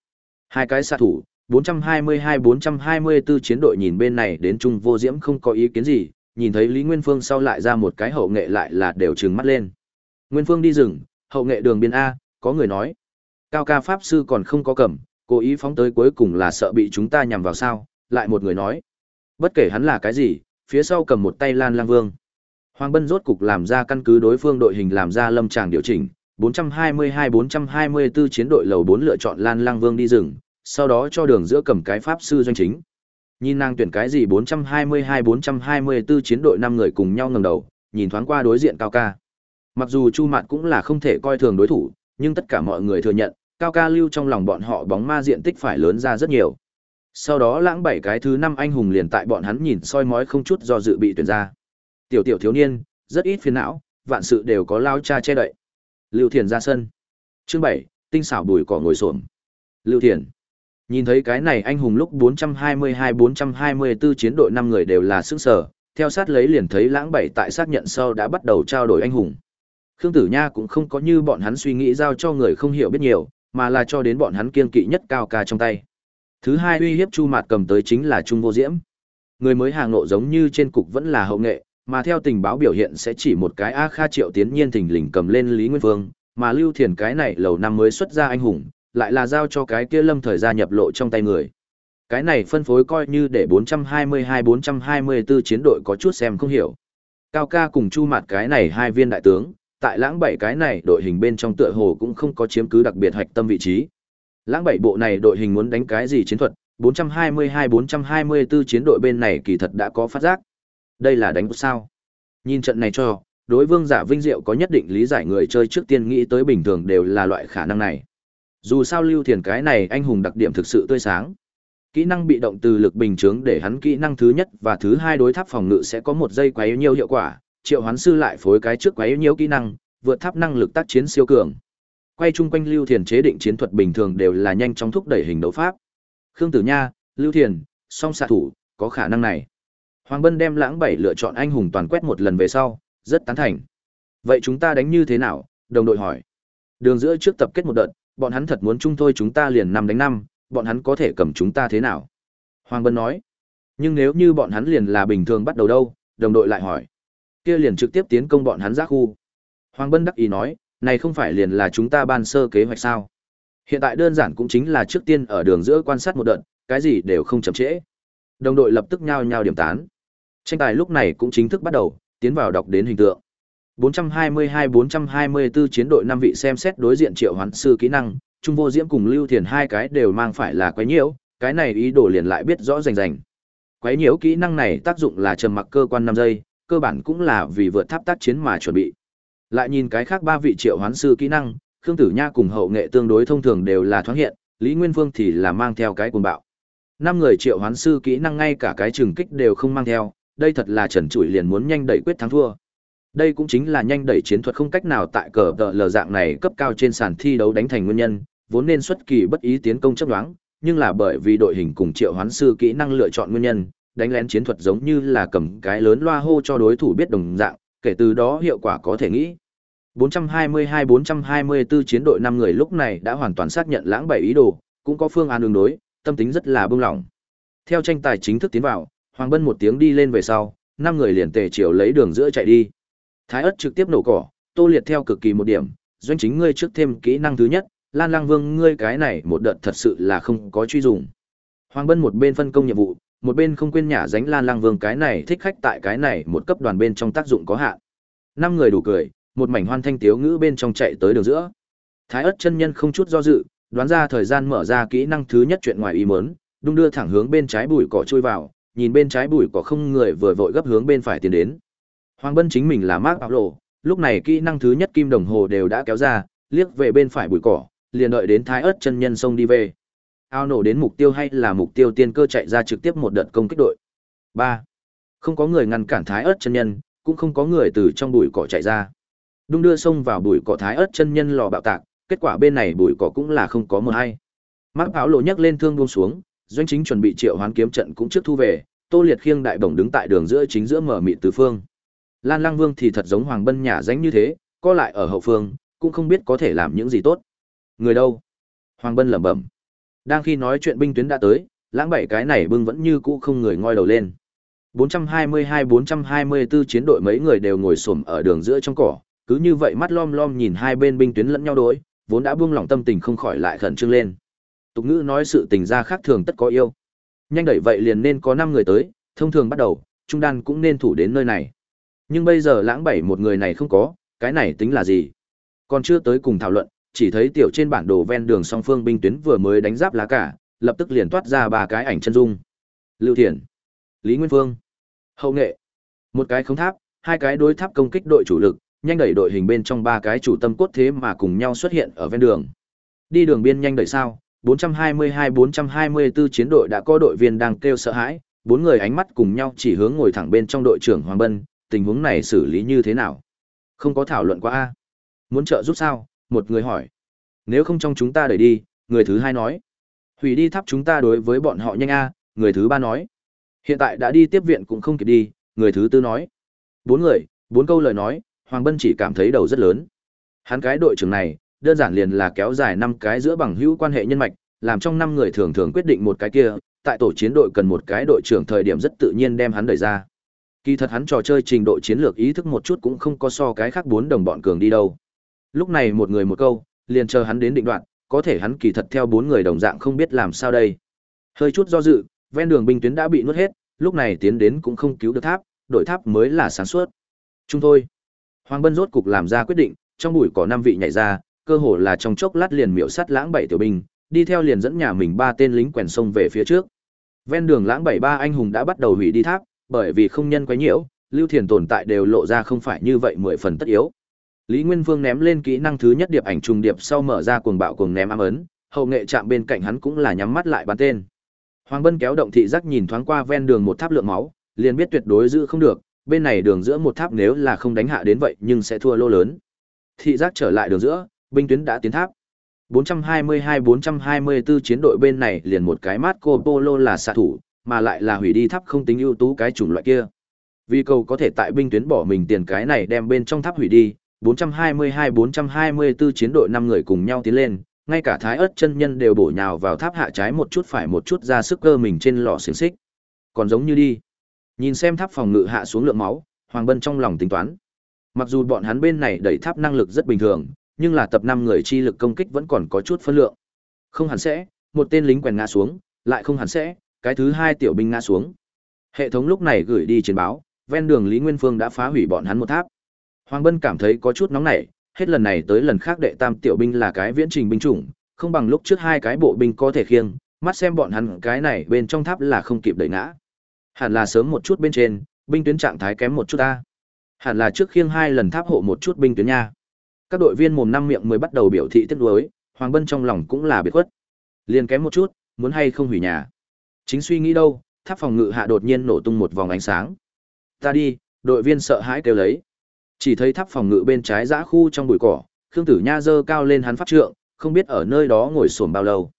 Hai cái xạ thủ, 422-424 chiến đội nhìn bên này đến trung vô diễm không có ý kiến gì, nhìn thấy Lý Nguyên Phương sau lại ra một cái hậu nghệ lại là đều trừng mắt lên. Nguyên Phương đi rừng, hậu nghệ đường biên A, có người nói. Cao ca Pháp Sư còn không có cầm, cố ý phóng tới cuối cùng là sợ bị chúng ta nhằm vào sao, lại một người nói. Bất kể hắn là cái gì, phía sau cầm một tay Lan Lang Vương. Hoàng Bân rốt cục làm ra căn cứ đối phương đội hình làm ra lâm tràng điều chỉnh, 422-424 chiến đội lầu 4 lựa chọn Lan Lang Vương đi rừng, sau đó cho đường giữa cầm cái pháp sư doanh chính. Nhìn nàng tuyển cái gì 422-424 chiến đội năm người cùng nhau ngẩng đầu, nhìn thoáng qua đối diện Cao Ca. Mặc dù Chu Mạn cũng là không thể coi thường đối thủ, nhưng tất cả mọi người thừa nhận, Cao Ca lưu trong lòng bọn họ bóng ma diện tích phải lớn ra rất nhiều. Sau đó lãng bảy cái thứ năm anh hùng liền tại bọn hắn nhìn soi mói không chút do dự bị tuyển ra. Tiểu tiểu thiếu niên, rất ít phiền não, vạn sự đều có lao cha che đậy. Lưu Thiền ra sân. Chương bảy tinh xảo bùi cỏ ngồi xổm. Lưu Thiền. Nhìn thấy cái này anh hùng lúc 422-424 chiến đội năm người đều là sững sở, theo sát lấy liền thấy lãng bảy tại xác nhận sau đã bắt đầu trao đổi anh hùng. Khương Tử Nha cũng không có như bọn hắn suy nghĩ giao cho người không hiểu biết nhiều, mà là cho đến bọn hắn kiên kỵ nhất cao ca trong tay. Thứ hai uy hiếp Chu Mạt cầm tới chính là Trung Vô Diễm. Người mới hàng nộ giống như trên cục vẫn là hậu nghệ, mà theo tình báo biểu hiện sẽ chỉ một cái A Kha Triệu Tiến Nhiên thình lình cầm lên Lý Nguyên Vương, mà Lưu Thiền cái này lầu năm mới xuất ra anh hùng, lại là giao cho cái kia lâm thời gia nhập lộ trong tay người. Cái này phân phối coi như để 422-424 chiến đội có chút xem không hiểu. Cao ca cùng chu mạt cái này hai viên đại tướng, tại lãng bảy cái này đội hình bên trong tựa hồ cũng không có chiếm cứ đặc biệt hạch tâm vị trí. Lãng bảy bộ này đội hình muốn đánh cái gì chiến thuật, 422-424 chiến đội bên này kỳ thật đã có phát giác. Đây là đánh sao? Nhìn trận này cho, đối vương giả vinh diệu có nhất định lý giải người chơi trước tiên nghĩ tới bình thường đều là loại khả năng này. Dù sao Lưu Thiền cái này anh hùng đặc điểm thực sự tươi sáng. Kỹ năng bị động từ lực bình chướng để hắn kỹ năng thứ nhất và thứ hai đối tháp phòng ngự sẽ có một giây quá yếu nhiều hiệu quả, triệu hoán sư lại phối cái trước quá yếu nhiều kỹ năng, vượt tháp năng lực tác chiến siêu cường. Quay chung quanh Lưu Thiền chế định chiến thuật bình thường đều là nhanh chóng thúc đẩy hình đấu pháp. Khương Tử Nha, Lưu Thiền, song xạ thủ, có khả năng này. Hoàng Bân đem lãng bảy lựa chọn anh hùng toàn quét một lần về sau, rất tán thành. Vậy chúng ta đánh như thế nào? Đồng đội hỏi. Đường giữa trước tập kết một đợt, bọn hắn thật muốn chung thôi chúng ta liền năm đánh năm, bọn hắn có thể cầm chúng ta thế nào? Hoàng Bân nói. Nhưng nếu như bọn hắn liền là bình thường bắt đầu đâu? Đồng đội lại hỏi. Kia liền trực tiếp tiến công bọn hắn ra khu. Hoàng Bân đắc ý nói, này không phải liền là chúng ta ban sơ kế hoạch sao? Hiện tại đơn giản cũng chính là trước tiên ở đường giữa quan sát một đợt, cái gì đều không chậm trễ. Đồng đội lập tức nhao nhao điểm tán. Tranh tài lúc này cũng chính thức bắt đầu, tiến vào đọc đến hình tượng. 422-424 chiến đội năm vị xem xét đối diện triệu hoán sư kỹ năng, Trung Vô Diễm cùng Lưu Thiền hai cái đều mang phải là quấy nhiễu, cái này ý đồ liền lại biết rõ rành rành. Quấy nhiễu kỹ năng này tác dụng là trầm mặc cơ quan 5 giây, cơ bản cũng là vì vượt tháp tác chiến mà chuẩn bị. Lại nhìn cái khác ba vị triệu hoán sư kỹ năng, Khương Tử Nha cùng hậu nghệ tương đối thông thường đều là thoáng hiện, Lý Nguyên vương thì là mang theo cái cuồng bạo. Năm người triệu hoán sư kỹ năng ngay cả cái trừng kích đều không mang theo, đây thật là trần trụi liền muốn nhanh đẩy quyết thắng thua. Đây cũng chính là nhanh đẩy chiến thuật không cách nào tại cờ tờ lờ dạng này cấp cao trên sàn thi đấu đánh thành nguyên nhân, vốn nên xuất kỳ bất ý tiến công chấp đoán, nhưng là bởi vì đội hình cùng triệu hoán sư kỹ năng lựa chọn nguyên nhân, đánh lén chiến thuật giống như là cầm cái lớn loa hô cho đối thủ biết đồng dạng, kể từ đó hiệu quả có thể nghĩ. 422-424 chiến đội 5 người lúc này đã hoàn toàn xác nhận lãng bảy ý đồ, cũng có phương án ứng đối, tâm tính rất là bông lỏng. Theo tranh tài chính thức tiến vào, Hoàng Bân một tiếng đi lên về sau, năm người liền tề chiều lấy đường giữa chạy đi. Thái ất trực tiếp nổ cỏ, Tô Liệt theo cực kỳ một điểm, doanh chính ngươi trước thêm kỹ năng thứ nhất, Lan Lang Vương ngươi cái này một đợt thật sự là không có truy dùng. Hoàng Bân một bên phân công nhiệm vụ, một bên không quên nhả dánh Lan Lang Vương cái này thích khách tại cái này một cấp đoàn bên trong tác dụng có hạn. Năm người đủ cười, một mảnh hoan thanh tiếu ngữ bên trong chạy tới đường giữa. Thái ất chân nhân không chút do dự, đoán ra thời gian mở ra kỹ năng thứ nhất chuyện ngoài ý muốn, đung đưa thẳng hướng bên trái bụi cỏ chui vào, nhìn bên trái bụi cỏ không người vừa vội gấp hướng bên phải tiến đến. Hoàng Bân chính mình là Mark Paulo, lúc này kỹ năng thứ nhất kim đồng hồ đều đã kéo ra, liếc về bên phải bụi cỏ, liền đợi đến thái ớt chân nhân xông đi về. Ao nổ đến mục tiêu hay là mục tiêu tiên cơ chạy ra trực tiếp một đợt công kích đội. 3. Không có người ngăn cản thái Ức chân nhân, cũng không có người từ trong bụi cỏ chạy ra. Đung đưa xông vào bụi cỏ thái Ức chân nhân lò bạo tạc, Kết quả bên này bụi cỏ cũng là không có một hay. Mark áo lộ nhấc lên thương buông xuống, doanh chính chuẩn bị triệu hoán kiếm trận cũng trước thu về, Tô Liệt khiêng đại bổng đứng tại đường giữa chính giữa mở mịt tứ phương. Lan Lăng Vương thì thật giống Hoàng Bân nhà ránh như thế, co lại ở hậu phương, cũng không biết có thể làm những gì tốt. Người đâu? Hoàng Bân lẩm bẩm. Đang khi nói chuyện binh tuyến đã tới, lãng bảy cái này bưng vẫn như cũ không người ngoi đầu lên. 422-424 chiến đội mấy người đều ngồi xổm ở đường giữa trong cỏ, cứ như vậy mắt lom lom nhìn hai bên binh tuyến lẫn nhau đối, vốn đã buông lỏng tâm tình không khỏi lại khẩn trương lên. Tục ngữ nói sự tình ra khác thường tất có yêu. Nhanh đẩy vậy liền nên có 5 người tới, thông thường bắt đầu, trung đan cũng nên thủ đến nơi này. Nhưng bây giờ lãng bảy một người này không có, cái này tính là gì? Còn chưa tới cùng thảo luận, chỉ thấy tiểu trên bản đồ ven đường song phương binh tuyến vừa mới đánh giáp lá cả, lập tức liền toát ra ba cái ảnh chân dung. Lưu Thiển, Lý Nguyên Phương, Hậu Nghệ. Một cái không tháp, hai cái đối tháp công kích đội chủ lực, nhanh đẩy đội hình bên trong ba cái chủ tâm cốt thế mà cùng nhau xuất hiện ở ven đường. Đi đường biên nhanh đẩy sao? 422-424 chiến đội đã có đội viên đang kêu sợ hãi, bốn người ánh mắt cùng nhau chỉ hướng ngồi thẳng bên trong đội trưởng Hoàng Bân, tình huống này xử lý như thế nào? Không có thảo luận qua a. Muốn trợ giúp sao? Một người hỏi. Nếu không trong chúng ta đẩy đi, người thứ hai nói. Hủy đi tháp chúng ta đối với bọn họ nhanh a, người thứ ba nói. Hiện tại đã đi tiếp viện cũng không kịp đi, người thứ tư nói. Bốn người, bốn câu lời nói, Hoàng Bân chỉ cảm thấy đầu rất lớn. Hắn cái đội trưởng này, đơn giản liền là kéo dài năm cái giữa bằng hữu quan hệ nhân mạch, làm trong năm người thường thường quyết định một cái kia, tại tổ chiến đội cần một cái đội trưởng thời điểm rất tự nhiên đem hắn đẩy ra. Kỳ thật hắn trò chơi trình độ chiến lược ý thức một chút cũng không có so cái khác bốn đồng bọn cường đi đâu. Lúc này một người một câu, liền chờ hắn đến định đoạn, có thể hắn kỳ thật theo bốn người đồng dạng không biết làm sao đây. Hơi chút do dự, ven đường binh tuyến đã bị nuốt hết, lúc này tiến đến cũng không cứu được tháp, đội tháp mới là sáng suốt. Chúng thôi. Hoàng Bân rốt cục làm ra quyết định, trong bụi có năm vị nhảy ra, cơ hồ là trong chốc lát liền miểu sát lãng bảy tiểu binh, đi theo liền dẫn nhà mình ba tên lính quèn sông về phía trước. Ven đường lãng bảy ba anh hùng đã bắt đầu hủy đi tháp, bởi vì không nhân quấy nhiễu, Lưu Thiền tồn tại đều lộ ra không phải như vậy mười phần tất yếu. Lý Nguyên Vương ném lên kỹ năng thứ nhất điệp ảnh trùng điệp sau mở ra cuồng bạo cuồng ném ám ấn, hậu nghệ chạm bên cạnh hắn cũng là nhắm mắt lại bắn tên. Hoàng Bân kéo động thị giác nhìn thoáng qua ven đường một tháp lượng máu, liền biết tuyệt đối giữ không được, bên này đường giữa một tháp nếu là không đánh hạ đến vậy nhưng sẽ thua lô lớn. Thị giác trở lại đường giữa, binh tuyến đã tiến tháp. 422-424 chiến đội bên này liền một cái mát cô Polo là xạ thủ, mà lại là hủy đi tháp không tính ưu tú cái chủng loại kia. Vì cầu có thể tại binh tuyến bỏ mình tiền cái này đem bên trong tháp hủy đi, 422-424 chiến đội 5 người cùng nhau tiến lên, ngay cả thái ớt chân nhân đều bổ nhào vào tháp hạ trái một chút phải một chút ra sức cơ mình trên lò xiềng xích. Còn giống như đi. Nhìn xem tháp phòng ngự hạ xuống lượng máu, Hoàng Bân trong lòng tính toán. Mặc dù bọn hắn bên này đẩy tháp năng lực rất bình thường, nhưng là tập 5 người chi lực công kích vẫn còn có chút phân lượng. Không hẳn sẽ, một tên lính quèn ngã xuống, lại không hẳn sẽ, cái thứ hai tiểu binh ngã xuống. Hệ thống lúc này gửi đi chiến báo, ven đường Lý Nguyên Phương đã phá hủy bọn hắn một tháp. Hoàng Bân cảm thấy có chút nóng nảy, hết lần này tới lần khác đệ tam tiểu binh là cái viễn trình binh chủng, không bằng lúc trước hai cái bộ binh có thể khiêng, mắt xem bọn hắn cái này bên trong tháp là không kịp đẩy ngã. Hẳn là sớm một chút bên trên, binh tuyến trạng thái kém một chút ta. Hẳn là trước khiêng hai lần tháp hộ một chút binh tuyến nha. Các đội viên mồm năm miệng mới bắt đầu biểu thị tiếc nuối, Hoàng Bân trong lòng cũng là biệt khuất. Liền kém một chút, muốn hay không hủy nhà. Chính suy nghĩ đâu, tháp phòng ngự hạ đột nhiên nổ tung một vòng ánh sáng. Ta đi, đội viên sợ hãi kêu lấy. Chỉ thấy tháp phòng ngự bên trái giã khu trong bụi cỏ, Khương Tử Nha dơ cao lên hắn pháp trượng, không biết ở nơi đó ngồi xổm bao lâu.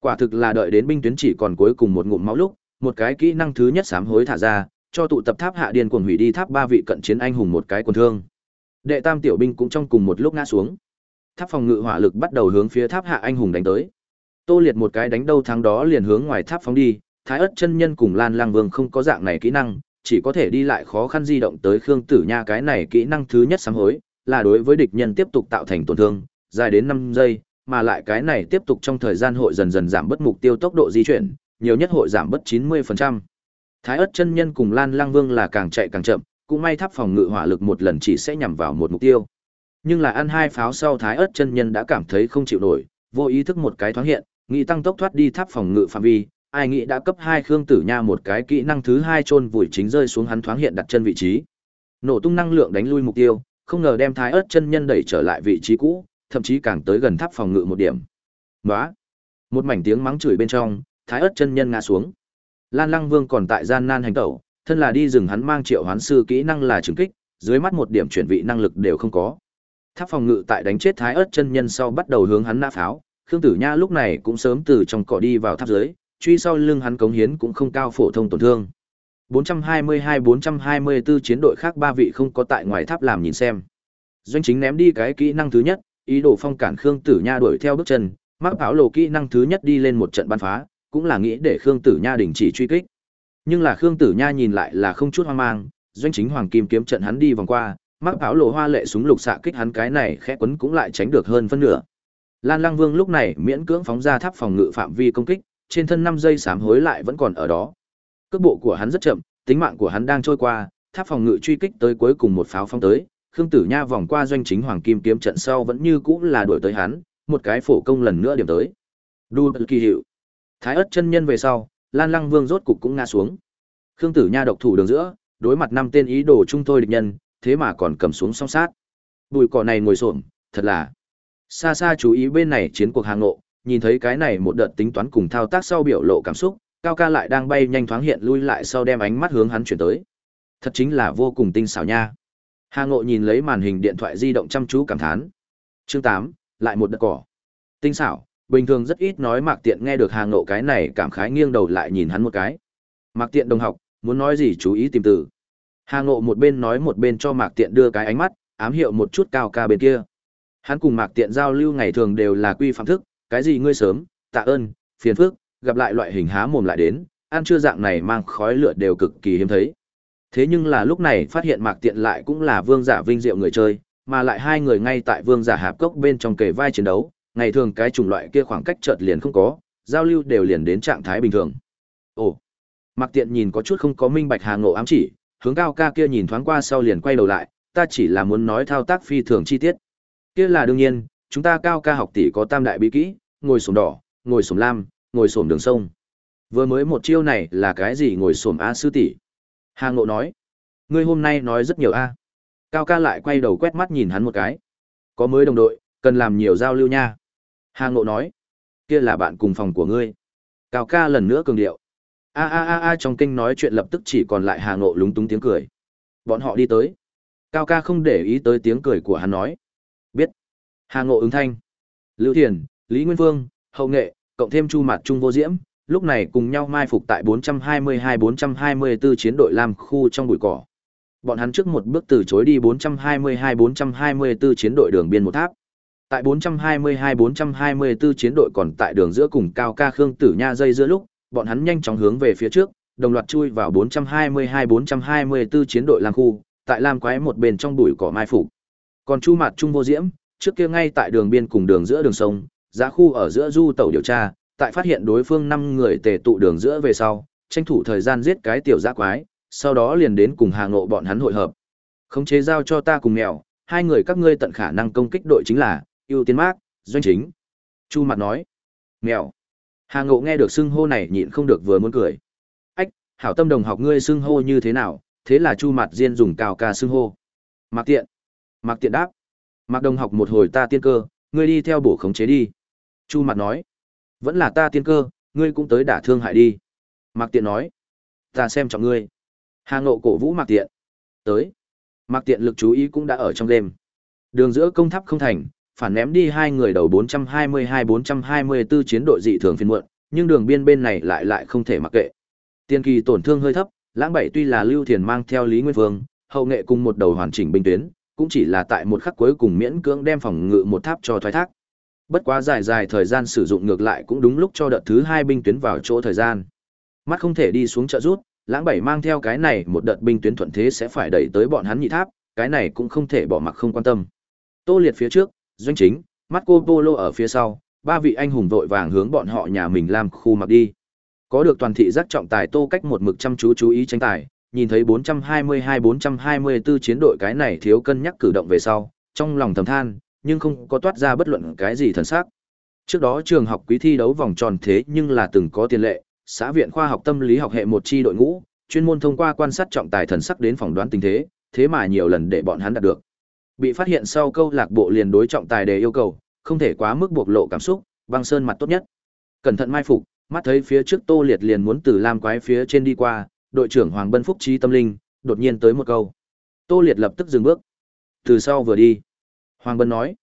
Quả thực là đợi đến binh tuyến chỉ còn cuối cùng một ngụm máu lúc, một cái kỹ năng thứ nhất sám hối thả ra, cho tụ tập tháp hạ điên cuồng hủy đi tháp ba vị cận chiến anh hùng một cái quần thương. Đệ tam tiểu binh cũng trong cùng một lúc ngã xuống. Tháp phòng ngự hỏa lực bắt đầu hướng phía tháp hạ anh hùng đánh tới. Tô Liệt một cái đánh đâu thắng đó liền hướng ngoài tháp phóng đi, Thái Ức chân nhân cùng Lan Lang Vương không có dạng này kỹ năng, chỉ có thể đi lại khó khăn di động tới Khương Tử Nha cái này kỹ năng thứ nhất sáng hối, là đối với địch nhân tiếp tục tạo thành tổn thương, dài đến 5 giây, mà lại cái này tiếp tục trong thời gian hội dần dần giảm bất mục tiêu tốc độ di chuyển, nhiều nhất hội giảm bất 90%. Thái ớt chân nhân cùng Lan Lang Vương là càng chạy càng chậm, cũng may tháp phòng ngự hỏa lực một lần chỉ sẽ nhằm vào một mục tiêu. Nhưng là ăn hai pháo sau Thái ớt chân nhân đã cảm thấy không chịu nổi, vô ý thức một cái thoáng hiện, nghĩ tăng tốc thoát đi tháp phòng ngự phạm vi, ai nghĩ đã cấp hai Khương Tử Nha một cái kỹ năng thứ hai chôn vùi chính rơi xuống hắn thoáng hiện đặt chân vị trí. Nổ tung năng lượng đánh lui mục tiêu, không ngờ đem Thái ớt chân nhân đẩy trở lại vị trí cũ, thậm chí càng tới gần tháp phòng ngự một điểm. nói Một mảnh tiếng mắng chửi bên trong, Thái ớt chân nhân ngã xuống. Lan Lăng Vương còn tại gian nan hành tẩu, thân là đi rừng hắn mang triệu hoán sư kỹ năng là trừng kích, dưới mắt một điểm chuyển vị năng lực đều không có. Tháp phòng ngự tại đánh chết Thái ớt chân nhân sau bắt đầu hướng hắn nã pháo, Khương Tử Nha lúc này cũng sớm từ trong cỏ đi vào tháp dưới, truy sau lưng hắn cống hiến cũng không cao phổ thông tổn thương. 422-424 chiến đội khác ba vị không có tại ngoài tháp làm nhìn xem. Doanh chính ném đi cái kỹ năng thứ nhất, ý đồ phong cản Khương Tử Nha đuổi theo bước chân, mắc áo lộ kỹ năng thứ nhất đi lên một trận bắn phá, cũng là nghĩ để Khương Tử Nha đình chỉ truy kích. Nhưng là Khương Tử Nha nhìn lại là không chút hoang mang, doanh chính hoàng kim kiếm trận hắn đi vòng qua, mắc áo lộ hoa lệ súng lục xạ kích hắn cái này khẽ quấn cũng lại tránh được hơn phân nửa. Lan Lăng Vương lúc này miễn cưỡng phóng ra tháp phòng ngự phạm vi công kích, trên thân 5 giây sám hối lại vẫn còn ở đó. Cước bộ của hắn rất chậm, tính mạng của hắn đang trôi qua, tháp phòng ngự truy kích tới cuối cùng một pháo phong tới, Khương Tử Nha vòng qua doanh chính hoàng kim kiếm trận sau vẫn như cũ là đuổi tới hắn, một cái phổ công lần nữa điểm tới. Đu kỳ hiệu. Thái ất chân nhân về sau, Lan Lăng Vương rốt cục cũng ngã xuống. Khương Tử Nha độc thủ đường giữa, đối mặt năm tên ý đồ chung thôi địch nhân, thế mà còn cầm xuống song sát. Bùi cỏ này ngồi xổm, thật là xa xa chú ý bên này chiến cuộc hàng ngộ, nhìn thấy cái này một đợt tính toán cùng thao tác sau biểu lộ cảm xúc, cao ca lại đang bay nhanh thoáng hiện lui lại sau đem ánh mắt hướng hắn chuyển tới. Thật chính là vô cùng tinh xảo nha. Hà Ngộ nhìn lấy màn hình điện thoại di động chăm chú cảm thán. Chương 8, lại một đợt cỏ. Tinh xảo, bình thường rất ít nói Mạc Tiện nghe được Hà Ngộ cái này cảm khái nghiêng đầu lại nhìn hắn một cái. Mạc Tiện đồng học, muốn nói gì chú ý tìm từ. Hà Ngộ một bên nói một bên cho Mạc Tiện đưa cái ánh mắt, ám hiệu một chút cao ca bên kia. Hắn cùng Mạc Tiện giao lưu ngày thường đều là quy phạm thức, cái gì ngươi sớm, tạ ơn, phiền phức, gặp lại loại hình há mồm lại đến, ăn chưa dạng này mang khói lửa đều cực kỳ hiếm thấy. Thế nhưng là lúc này phát hiện Mạc Tiện lại cũng là vương giả vinh diệu người chơi, mà lại hai người ngay tại vương giả hạp cốc bên trong kề vai chiến đấu, ngày thường cái chủng loại kia khoảng cách chợt liền không có, giao lưu đều liền đến trạng thái bình thường. Ồ. Mạc Tiện nhìn có chút không có minh bạch Hà Ngộ ám chỉ, hướng cao ca kia nhìn thoáng qua sau liền quay đầu lại, ta chỉ là muốn nói thao tác phi thường chi tiết. Kia là đương nhiên, chúng ta cao ca học tỷ có tam đại bí kỹ, ngồi sổm đỏ, ngồi sổm lam, ngồi sổm đường sông. Vừa mới một chiêu này là cái gì ngồi sổm a sư tỷ? Hà Ngộ nói, ngươi hôm nay nói rất nhiều a. Cao ca lại quay đầu quét mắt nhìn hắn một cái. Có mới đồng đội, cần làm nhiều giao lưu nha. Hà Ngộ nói, kia là bạn cùng phòng của ngươi. Cao ca lần nữa cường điệu. A a a a trong kinh nói chuyện lập tức chỉ còn lại Hà Ngộ lúng túng tiếng cười. Bọn họ đi tới. Cao ca không để ý tới tiếng cười của hắn nói. Hà Ngộ ứng thanh. Lưu Thiền, Lý Nguyên Vương, Hậu Nghệ, cộng thêm Chu Mạt Trung Vô Diễm, lúc này cùng nhau mai phục tại 422-424 chiến đội Lam khu trong bụi cỏ. Bọn hắn trước một bước từ chối đi 422-424 chiến đội đường biên một tháp. Tại 422-424 chiến đội còn tại đường giữa cùng cao ca Khương Tử Nha dây giữa lúc, bọn hắn nhanh chóng hướng về phía trước, đồng loạt chui vào 422-424 chiến đội Lam khu, tại Lam quái một bên trong bụi cỏ mai phục. Còn Chu Mạt Trung Vô Diễm, trước kia ngay tại đường biên cùng đường giữa đường sông, giá khu ở giữa du tàu điều tra, tại phát hiện đối phương năm người tề tụ đường giữa về sau, tranh thủ thời gian giết cái tiểu giã quái, sau đó liền đến cùng hàng ngộ bọn hắn hội hợp. Khống chế giao cho ta cùng mèo, hai người các ngươi tận khả năng công kích đội chính là, ưu tiên mác, doanh chính. Chu mặt nói, mèo. Hà ngộ nghe được xưng hô này nhịn không được vừa muốn cười. Ách, hảo tâm đồng học ngươi xưng hô như thế nào, thế là chu mặt diên dùng cao ca xưng hô. Mạc tiện. Mạc tiện đáp. Mạc đồng học một hồi ta tiên cơ, ngươi đi theo bổ khống chế đi. Chu mặt nói. Vẫn là ta tiên cơ, ngươi cũng tới đả thương hại đi. Mạc tiện nói. Ta xem trọng ngươi. Hà ngộ cổ vũ Mạc tiện. Tới. Mạc tiện lực chú ý cũng đã ở trong đêm. Đường giữa công tháp không thành, phản ném đi hai người đầu 422-424 chiến đội dị thường phiên muộn, nhưng đường biên bên này lại lại không thể mặc kệ. Tiên kỳ tổn thương hơi thấp, lãng bảy tuy là lưu thiền mang theo Lý Nguyên Vương, hậu nghệ cùng một đầu hoàn chỉnh binh tuyến, cũng chỉ là tại một khắc cuối cùng miễn cưỡng đem phòng ngự một tháp cho thoái thác. Bất quá dài dài thời gian sử dụng ngược lại cũng đúng lúc cho đợt thứ hai binh tuyến vào chỗ thời gian. Mắt không thể đi xuống trợ rút, lãng bảy mang theo cái này một đợt binh tuyến thuận thế sẽ phải đẩy tới bọn hắn nhị tháp, cái này cũng không thể bỏ mặc không quan tâm. Tô liệt phía trước, doanh chính, Marco Polo ở phía sau, ba vị anh hùng vội vàng hướng bọn họ nhà mình làm khu mặc đi. Có được toàn thị giác trọng tài Tô cách một mực chăm chú chú ý tranh tài, nhìn thấy 422-424 chiến đội cái này thiếu cân nhắc cử động về sau, trong lòng thầm than, nhưng không có toát ra bất luận cái gì thần sắc. Trước đó trường học quý thi đấu vòng tròn thế nhưng là từng có tiền lệ, xã viện khoa học tâm lý học hệ một chi đội ngũ, chuyên môn thông qua quan sát trọng tài thần sắc đến phỏng đoán tình thế, thế mà nhiều lần để bọn hắn đạt được. Bị phát hiện sau câu lạc bộ liền đối trọng tài đề yêu cầu, không thể quá mức bộc lộ cảm xúc, băng sơn mặt tốt nhất. Cẩn thận mai phục, mắt thấy phía trước Tô Liệt liền muốn từ lam quái phía trên đi qua, đội trưởng Hoàng Bân Phúc trí tâm linh, đột nhiên tới một câu. Tô Liệt lập tức dừng bước. Từ sau vừa đi. Hoàng Bân nói,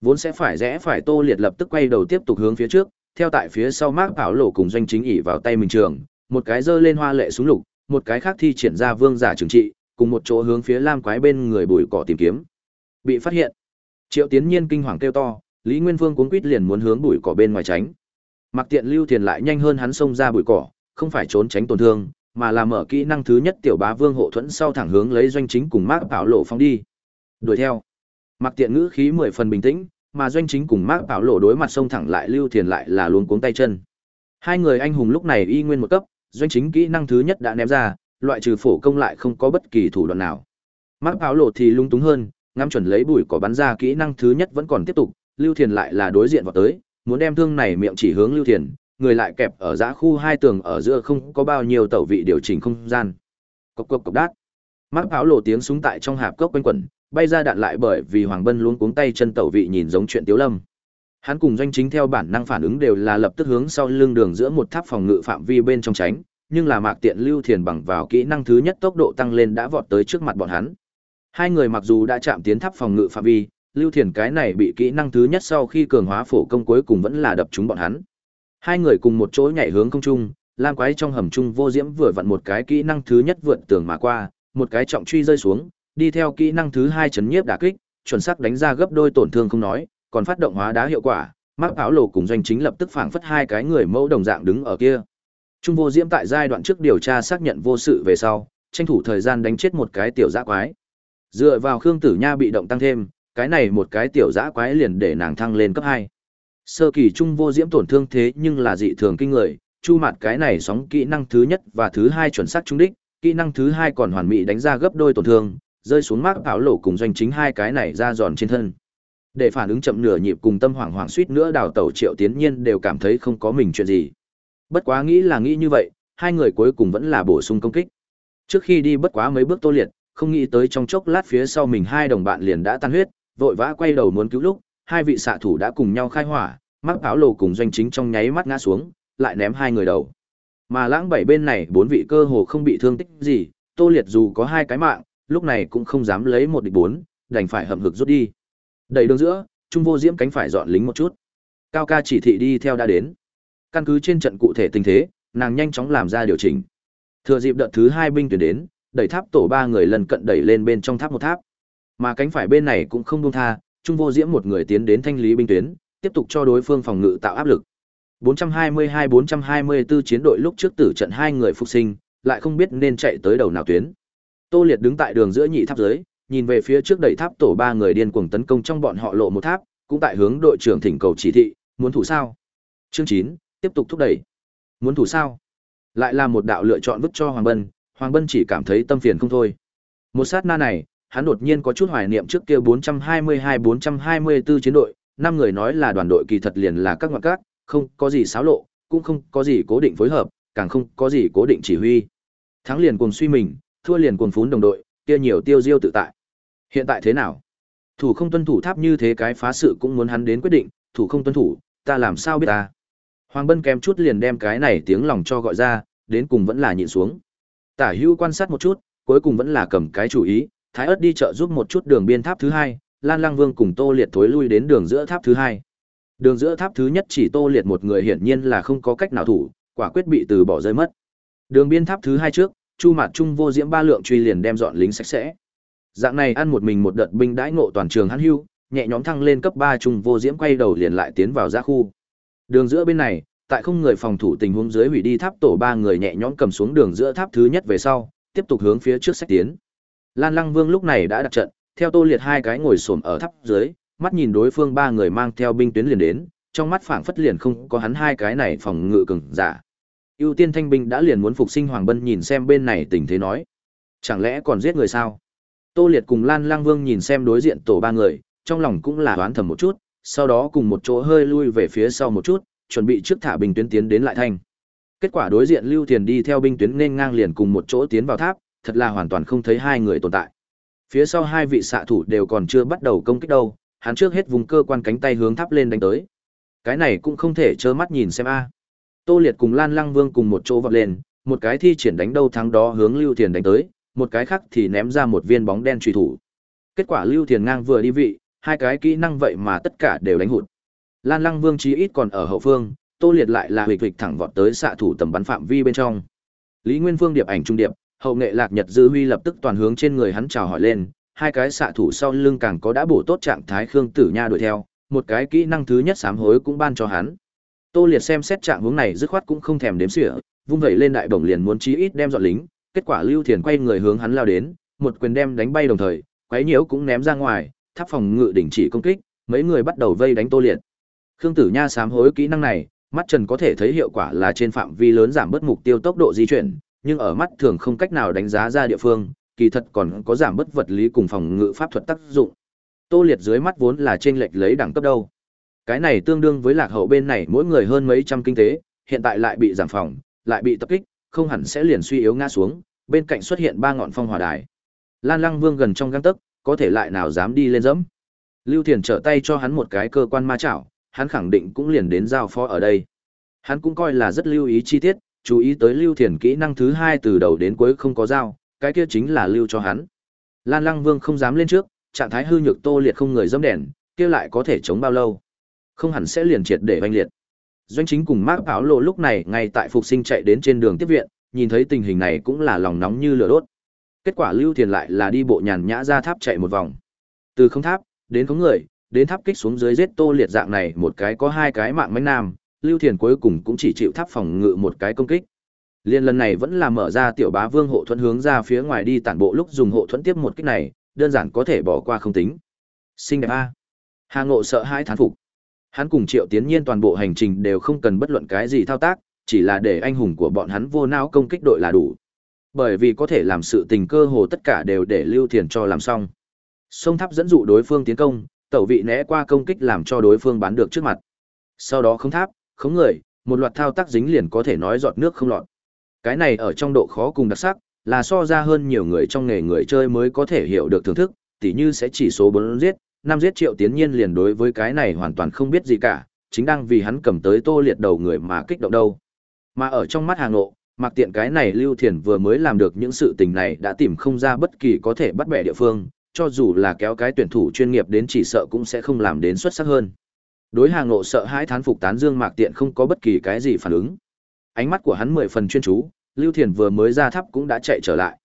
vốn sẽ phải rẽ phải Tô Liệt lập tức quay đầu tiếp tục hướng phía trước, theo tại phía sau Mark Bảo Lộ cùng doanh chính ỉ vào tay mình trường, một cái giơ lên hoa lệ súng lục, một cái khác thi triển ra vương giả trường trị, cùng một chỗ hướng phía lam quái bên người bụi cỏ tìm kiếm. Bị phát hiện. Triệu Tiến Nhiên kinh hoàng kêu to, Lý Nguyên Vương cuống quýt liền muốn hướng bụi cỏ bên ngoài tránh. Mặc Tiện Lưu Thiền lại nhanh hơn hắn xông ra bụi cỏ, không phải trốn tránh tổn thương, mà là mở kỹ năng thứ nhất tiểu bá vương hộ thuẫn sau thẳng hướng lấy doanh chính cùng mác Bảo Lộ phóng đi. Đuổi theo. Mặc Tiện ngữ khí mười phần bình tĩnh, mà doanh chính cùng mác Bảo Lộ đối mặt xông thẳng lại Lưu Thiền lại là luống cuống tay chân. Hai người anh hùng lúc này y nguyên một cấp, doanh chính kỹ năng thứ nhất đã ném ra, loại trừ phổ công lại không có bất kỳ thủ đoạn nào. mác Bảo Lộ thì lung túng hơn, ngắm chuẩn lấy bụi cỏ bắn ra kỹ năng thứ nhất vẫn còn tiếp tục, Lưu Thiền lại là đối diện vào tới, muốn đem thương này miệng chỉ hướng Lưu Thiền, người lại kẹp ở giã khu hai tường ở giữa không có bao nhiêu tẩu vị điều chỉnh không gian. Cộc cộc cộc đát. Mắt áo lộ tiếng súng tại trong hạp cốc quanh quẩn, bay ra đạn lại bởi vì Hoàng Bân luôn cuống tay chân tẩu vị nhìn giống chuyện Tiếu Lâm. Hắn cùng doanh chính theo bản năng phản ứng đều là lập tức hướng sau lưng đường giữa một tháp phòng ngự phạm vi bên trong tránh, nhưng là Mạc Tiện Lưu Thiền bằng vào kỹ năng thứ nhất tốc độ tăng lên đã vọt tới trước mặt bọn hắn. Hai người mặc dù đã chạm tiến tháp phòng ngự phạm vi, Lưu Thiền cái này bị kỹ năng thứ nhất sau khi cường hóa phổ công cuối cùng vẫn là đập trúng bọn hắn. Hai người cùng một chỗ nhảy hướng không trung, lam quái trong hầm trung vô diễm vừa vặn một cái kỹ năng thứ nhất vượt tường mà qua, một cái trọng truy rơi xuống, đi theo kỹ năng thứ hai chấn nhiếp đả kích, chuẩn xác đánh ra gấp đôi tổn thương không nói, còn phát động hóa đá hiệu quả, mắc áo lộ cùng doanh chính lập tức phảng phất hai cái người mẫu đồng dạng đứng ở kia. Trung vô diễm tại giai đoạn trước điều tra xác nhận vô sự về sau, tranh thủ thời gian đánh chết một cái tiểu dã quái. Dựa vào Khương Tử Nha bị động tăng thêm, cái này một cái tiểu dã quái liền để nàng thăng lên cấp hai Sơ kỳ trung vô diễm tổn thương thế nhưng là dị thường kinh người, chu mạt cái này sóng kỹ năng thứ nhất và thứ hai chuẩn xác trung đích, kỹ năng thứ hai còn hoàn mỹ đánh ra gấp đôi tổn thương, rơi xuống mác áo lộ cùng doanh chính hai cái này ra giòn trên thân. Để phản ứng chậm nửa nhịp cùng tâm hoảng hoảng suýt nữa đào tẩu triệu tiến nhiên đều cảm thấy không có mình chuyện gì. Bất quá nghĩ là nghĩ như vậy, hai người cuối cùng vẫn là bổ sung công kích. Trước khi đi bất quá mấy bước tô liệt, không nghĩ tới trong chốc lát phía sau mình hai đồng bạn liền đã tan huyết, vội vã quay đầu muốn cứu lúc, hai vị xạ thủ đã cùng nhau khai hỏa, mắc áo lồ cùng doanh chính trong nháy mắt ngã xuống, lại ném hai người đầu. Mà lãng bảy bên này bốn vị cơ hồ không bị thương tích gì, Tô Liệt dù có hai cái mạng, lúc này cũng không dám lấy một địch bốn, đành phải hậm hực rút đi. Đẩy đường giữa, Trung Vô Diễm cánh phải dọn lính một chút. Cao ca chỉ thị đi theo đã đến. Căn cứ trên trận cụ thể tình thế, nàng nhanh chóng làm ra điều chỉnh. Thừa dịp đợt thứ hai binh tuyển đến, đẩy tháp tổ ba người lần cận đẩy lên bên trong tháp một tháp. Mà cánh phải bên này cũng không buông tha, Trung Vô Diễm một người tiến đến thanh lý binh tuyến, tiếp tục cho đối phương phòng ngự tạo áp lực. 422-424 chiến đội lúc trước tử trận hai người phục sinh, lại không biết nên chạy tới đầu nào tuyến. Tô Liệt đứng tại đường giữa nhị tháp dưới, nhìn về phía trước đẩy tháp tổ ba người điên cuồng tấn công trong bọn họ lộ một tháp, cũng tại hướng đội trưởng thỉnh cầu chỉ thị, muốn thủ sao? Chương 9, tiếp tục thúc đẩy. Muốn thủ sao? Lại là một đạo lựa chọn vứt cho Hoàng Bân, Hoàng Bân chỉ cảm thấy tâm phiền không thôi. Một sát na này, hắn đột nhiên có chút hoài niệm trước kia 422-424 chiến đội, năm người nói là đoàn đội kỳ thật liền là các ngoại các, không có gì xáo lộ, cũng không có gì cố định phối hợp, càng không có gì cố định chỉ huy. Thắng liền cuồng suy mình, thua liền cuồng phún đồng đội, kia nhiều tiêu diêu tự tại. Hiện tại thế nào? Thủ không tuân thủ tháp như thế cái phá sự cũng muốn hắn đến quyết định, thủ không tuân thủ, ta làm sao biết ta? Hoàng Bân kém chút liền đem cái này tiếng lòng cho gọi ra, đến cùng vẫn là nhịn xuống. Tả Hữu quan sát một chút, cuối cùng vẫn là cầm cái chủ ý, Thái ớt đi chợ giúp một chút đường biên tháp thứ hai, Lan Lang Vương cùng Tô Liệt thối lui đến đường giữa tháp thứ hai. Đường giữa tháp thứ nhất chỉ Tô Liệt một người hiển nhiên là không có cách nào thủ, quả quyết bị từ bỏ rơi mất. Đường biên tháp thứ hai trước, Chu Mạt Trung vô diễm ba lượng truy liền đem dọn lính sạch sẽ. Dạng này ăn một mình một đợt binh đãi ngộ toàn trường hắn hưu, nhẹ nhõm thăng lên cấp ba trung vô diễm quay đầu liền lại tiến vào ra khu. Đường giữa bên này, tại không người phòng thủ tình huống dưới hủy đi tháp tổ ba người nhẹ nhõm cầm xuống đường giữa tháp thứ nhất về sau, tiếp tục hướng phía trước sách tiến. Lan Lăng Vương lúc này đã đặt trận, theo Tô Liệt hai cái ngồi xổm ở tháp dưới, mắt nhìn đối phương ba người mang theo binh tuyến liền đến, trong mắt phảng phất liền không có hắn hai cái này phòng ngự cường giả. Ưu tiên thanh binh đã liền muốn phục sinh Hoàng Bân nhìn xem bên này tình thế nói. Chẳng lẽ còn giết người sao? Tô Liệt cùng Lan Lang Vương nhìn xem đối diện tổ ba người, trong lòng cũng là đoán thầm một chút, sau đó cùng một chỗ hơi lui về phía sau một chút, chuẩn bị trước thả binh tuyến tiến đến lại thành. Kết quả đối diện Lưu Thiền đi theo binh tuyến nên ngang liền cùng một chỗ tiến vào tháp, thật là hoàn toàn không thấy hai người tồn tại. Phía sau hai vị xạ thủ đều còn chưa bắt đầu công kích đâu, hắn trước hết vùng cơ quan cánh tay hướng tháp lên đánh tới. Cái này cũng không thể trơ mắt nhìn xem a. Tô Liệt cùng Lan Lăng Vương cùng một chỗ vọt lên, một cái thi triển đánh đâu thắng đó hướng Lưu Thiền đánh tới, một cái khác thì ném ra một viên bóng đen truy thủ. Kết quả Lưu Thiền ngang vừa đi vị, hai cái kỹ năng vậy mà tất cả đều đánh hụt. Lan Lăng Vương chí ít còn ở hậu phương, Tô Liệt lại là huỵch huỵch thẳng vọt tới xạ thủ tầm bắn phạm vi bên trong. Lý Nguyên Vương điệp ảnh trung điệp, hậu nghệ Lạc Nhật Dư Huy lập tức toàn hướng trên người hắn chào hỏi lên, hai cái xạ thủ sau lưng càng có đã bổ tốt trạng thái Khương Tử Nha đuổi theo, một cái kỹ năng thứ nhất sám hối cũng ban cho hắn. Tô Liệt xem xét trạng hướng này dứt khoát cũng không thèm đếm xỉa, vung vẩy lên đại bổng liền muốn chí ít đem dọn lính, kết quả Lưu Thiền quay người hướng hắn lao đến, một quyền đem đánh bay đồng thời, quấy nhiễu cũng ném ra ngoài, tháp phòng ngự đỉnh chỉ công kích, mấy người bắt đầu vây đánh Tô Liệt. Khương Tử Nha sám hối kỹ năng này, mắt trần có thể thấy hiệu quả là trên phạm vi lớn giảm bớt mục tiêu tốc độ di chuyển, nhưng ở mắt thường không cách nào đánh giá ra địa phương, kỳ thật còn có giảm bớt vật lý cùng phòng ngự pháp thuật tác dụng. Tô Liệt dưới mắt vốn là trên lệch lấy đẳng cấp đâu. Cái này tương đương với lạc hậu bên này mỗi người hơn mấy trăm kinh tế, hiện tại lại bị giảm phòng, lại bị tập kích, không hẳn sẽ liền suy yếu ngã xuống, bên cạnh xuất hiện ba ngọn phong hỏa đài. Lan Lăng Vương gần trong gang tấc, có thể lại nào dám đi lên dẫm. Lưu Thiền trở tay cho hắn một cái cơ quan ma chảo, hắn khẳng định cũng liền đến giao phó ở đây. Hắn cũng coi là rất lưu ý chi tiết, chú ý tới Lưu Thiền kỹ năng thứ hai từ đầu đến cuối không có dao, cái kia chính là lưu cho hắn. Lan Lăng Vương không dám lên trước, trạng thái hư nhược tô liệt không người dâm đèn, kia lại có thể chống bao lâu? Không hẳn sẽ liền triệt để vanh liệt. Doanh chính cùng Mark Áo Lộ lúc này ngay tại phục sinh chạy đến trên đường tiếp viện, nhìn thấy tình hình này cũng là lòng nóng như lửa đốt. Kết quả Lưu Thiền lại là đi bộ nhàn nhã ra tháp chạy một vòng. Từ không tháp, đến không người, đến tháp kích xuống dưới giết tô liệt dạng này một cái có hai cái mạng mánh nam, Lưu Thiền cuối cùng cũng chỉ chịu tháp phòng ngự một cái công kích. Liên lần này vẫn là mở ra tiểu bá vương hộ thuẫn hướng ra phía ngoài đi tản bộ lúc dùng hộ thuẫn tiếp một kích này, đơn giản có thể bỏ qua không tính. Xinh đẹp a. Hà Ngộ sợ hãi thán phục. Hắn cùng Triệu Tiến Nhiên toàn bộ hành trình đều không cần bất luận cái gì thao tác, chỉ là để anh hùng của bọn hắn vô não công kích đội là đủ. Bởi vì có thể làm sự tình cơ hồ tất cả đều để Lưu Thiền cho làm xong. Sông tháp dẫn dụ đối phương tiến công, tẩu vị né qua công kích làm cho đối phương bán được trước mặt. Sau đó không tháp, không người, một loạt thao tác dính liền có thể nói giọt nước không lọt. Cái này ở trong độ khó cùng đặc sắc, là so ra hơn nhiều người trong nghề người chơi mới có thể hiểu được thưởng thức, tỉ như sẽ chỉ số 4 giết, 5 giết triệu tiến nhiên liền đối với cái này hoàn toàn không biết gì cả, chính đang vì hắn cầm tới tô liệt đầu người mà kích động đâu. Mà ở trong mắt hàng ngộ, mặc tiện cái này Lưu Thiền vừa mới làm được những sự tình này đã tìm không ra bất kỳ có thể bắt bẻ địa phương, cho dù là kéo cái tuyển thủ chuyên nghiệp đến chỉ sợ cũng sẽ không làm đến xuất sắc hơn. Đối hàng nộ sợ hãi thán phục tán dương mạc tiện không có bất kỳ cái gì phản ứng. Ánh mắt của hắn mười phần chuyên chú, Lưu Thiền vừa mới ra tháp cũng đã chạy trở lại.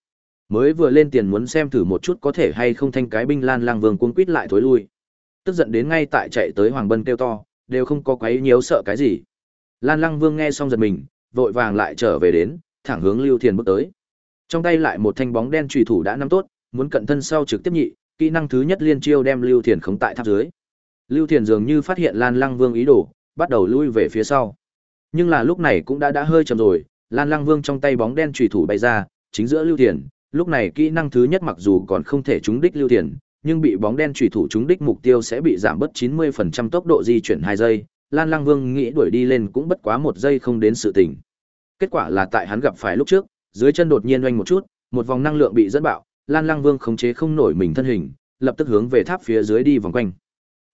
Mới vừa lên tiền muốn xem thử một chút có thể hay không thanh cái binh lan lang vương cuống quít lại thối lui. Tức giận đến ngay tại chạy tới Hoàng Bân kêu to, đều không có quấy nhiễu sợ cái gì. Lan Lăng Vương nghe xong giật mình, vội vàng lại trở về đến, thẳng hướng Lưu Thiền bước tới. Trong tay lại một thanh bóng đen chùy thủ đã nắm tốt, muốn cận thân sau trực tiếp nhị, kỹ năng thứ nhất liên chiêu đem Lưu Thiền khống tại tháp dưới. Lưu Thiền dường như phát hiện Lan Lăng Vương ý đồ, bắt đầu lui về phía sau. Nhưng là lúc này cũng đã đã hơi chậm rồi, Lan Lăng Vương trong tay bóng đen chủy thủ bay ra, chính giữa Lưu Thiền, lúc này kỹ năng thứ nhất mặc dù còn không thể trúng đích Lưu Thiền, nhưng bị bóng đen chủy thủ trúng đích mục tiêu sẽ bị giảm bớt 90% tốc độ di chuyển 2 giây, Lan Lăng Vương nghĩ đuổi đi lên cũng bất quá một giây không đến sự tình. Kết quả là tại hắn gặp phải lúc trước, dưới chân đột nhiên oanh một chút, một vòng năng lượng bị dẫn bạo, Lan Lăng Vương khống chế không nổi mình thân hình, lập tức hướng về tháp phía dưới đi vòng quanh.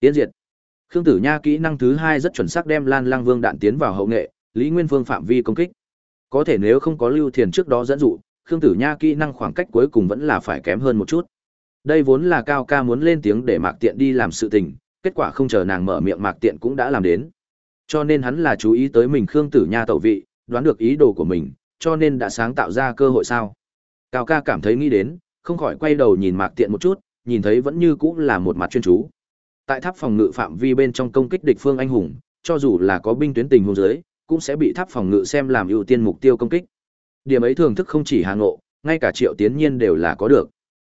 Tiến diệt. Khương Tử Nha kỹ năng thứ hai rất chuẩn xác đem Lan lang Vương đạn tiến vào hậu nghệ, Lý Nguyên Vương phạm vi công kích. Có thể nếu không có Lưu Thiền trước đó dẫn dụ, Khương Tử Nha kỹ năng khoảng cách cuối cùng vẫn là phải kém hơn một chút. Đây vốn là Cao Ca muốn lên tiếng để Mạc Tiện đi làm sự tình, kết quả không chờ nàng mở miệng Mạc Tiện cũng đã làm đến. Cho nên hắn là chú ý tới mình Khương Tử Nha tẩu vị, đoán được ý đồ của mình, cho nên đã sáng tạo ra cơ hội sao. Cao Ca cảm thấy nghĩ đến, không khỏi quay đầu nhìn Mạc Tiện một chút, nhìn thấy vẫn như cũng là một mặt chuyên chú. Tại tháp phòng ngự phạm vi bên trong công kích địch phương anh hùng, cho dù là có binh tuyến tình huống dưới, cũng sẽ bị tháp phòng ngự xem làm ưu tiên mục tiêu công kích. Điểm ấy thưởng thức không chỉ Hà Ngộ, ngay cả Triệu Tiến Nhiên đều là có được.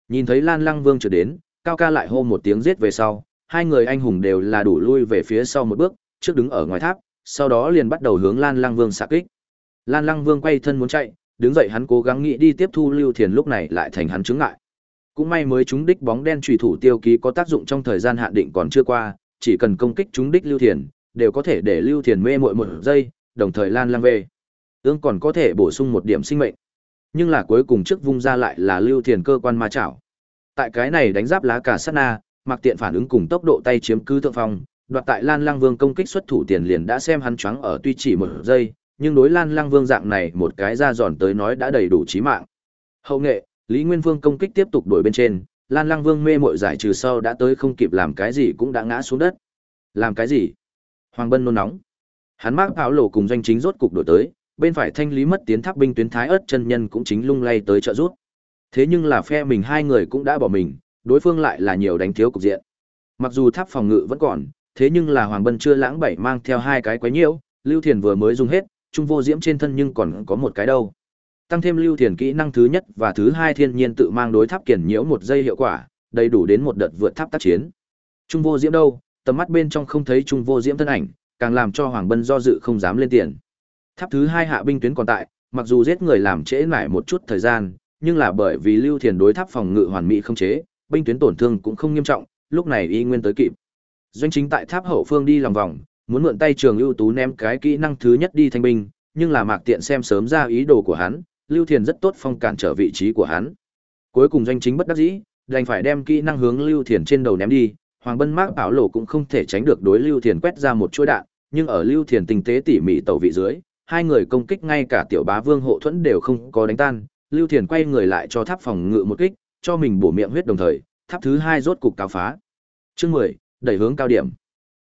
Nhìn thấy Lan Lăng Vương trở đến, Cao Ca lại hô một tiếng giết về sau, hai người anh hùng đều là đủ lui về phía sau một bước, trước đứng ở ngoài tháp, sau đó liền bắt đầu hướng Lan Lăng Vương xạ kích. Lan Lăng Vương quay thân muốn chạy, đứng dậy hắn cố gắng nghĩ đi tiếp thu Lưu Thiền lúc này lại thành hắn chứng ngại. Cũng may mới trúng đích bóng đen chủy thủ tiêu ký có tác dụng trong thời gian hạn định còn chưa qua, chỉ cần công kích trúng đích Lưu Thiền, đều có thể để Lưu Thiền mê muội một giây, đồng thời lan lang về. Ương còn có thể bổ sung một điểm sinh mệnh. Nhưng là cuối cùng trước vung ra lại là Lưu Thiền cơ quan ma chảo. Tại cái này đánh giáp lá cả sát na, mặc tiện phản ứng cùng tốc độ tay chiếm cứ thượng phong, đoạt tại Lan Lang Vương công kích xuất thủ tiền liền đã xem hắn choáng ở tuy chỉ một giây, nhưng đối Lan Lang Vương dạng này một cái ra giòn tới nói đã đầy đủ chí mạng. Hậu nghệ, Lý Nguyên Vương công kích tiếp tục đuổi bên trên, Lan Lăng Vương mê mội giải trừ sau đã tới không kịp làm cái gì cũng đã ngã xuống đất. Làm cái gì? Hoàng Bân nôn nóng. Hắn mắc áo lộ cùng doanh chính rốt cục đổi tới, bên phải thanh lý mất tiến tháp binh tuyến thái ớt chân nhân cũng chính lung lay tới trợ rút. Thế nhưng là phe mình hai người cũng đã bỏ mình, đối phương lại là nhiều đánh thiếu cục diện. Mặc dù tháp phòng ngự vẫn còn, thế nhưng là Hoàng Bân chưa lãng bảy mang theo hai cái quái nhiễu, Lưu Thiền vừa mới dùng hết, trung vô diễm trên thân nhưng còn có một cái đâu. Tăng thêm Lưu Thiền kỹ năng thứ nhất và thứ hai thiên nhiên tự mang đối tháp kiển nhiễu một giây hiệu quả, đầy đủ đến một đợt vượt tháp tác chiến. Trung vô diễm đâu, tầm mắt bên trong không thấy trung vô diễm thân ảnh, càng làm cho Hoàng Bân do dự không dám lên tiền. Tháp thứ hai hạ binh tuyến còn tại, mặc dù giết người làm trễ lại một chút thời gian, nhưng là bởi vì Lưu Thiền đối tháp phòng ngự hoàn mỹ không chế, binh tuyến tổn thương cũng không nghiêm trọng, lúc này y nguyên tới kịp. Doanh chính tại tháp hậu phương đi lòng vòng, muốn mượn tay trường ưu tú ném cái kỹ năng thứ nhất đi thanh binh, nhưng là Mạc Tiện xem sớm ra ý đồ của hắn, Lưu Thiền rất tốt phong cản trở vị trí của hắn. Cuối cùng doanh chính bất đắc dĩ, đành phải đem kỹ năng hướng Lưu Thiền trên đầu ném đi, Hoàng Bân Mạc bảo lộ cũng không thể tránh được đối Lưu Thiền quét ra một chuỗi đạn, nhưng ở Lưu Thiền tinh tế tỉ mỉ tẩu vị dưới, hai người công kích ngay cả tiểu bá vương hộ thuẫn đều không có đánh tan, Lưu Thiền quay người lại cho tháp phòng ngự một kích, cho mình bổ miệng huyết đồng thời, tháp thứ hai rốt cục cao phá. Chương mười đẩy hướng cao điểm.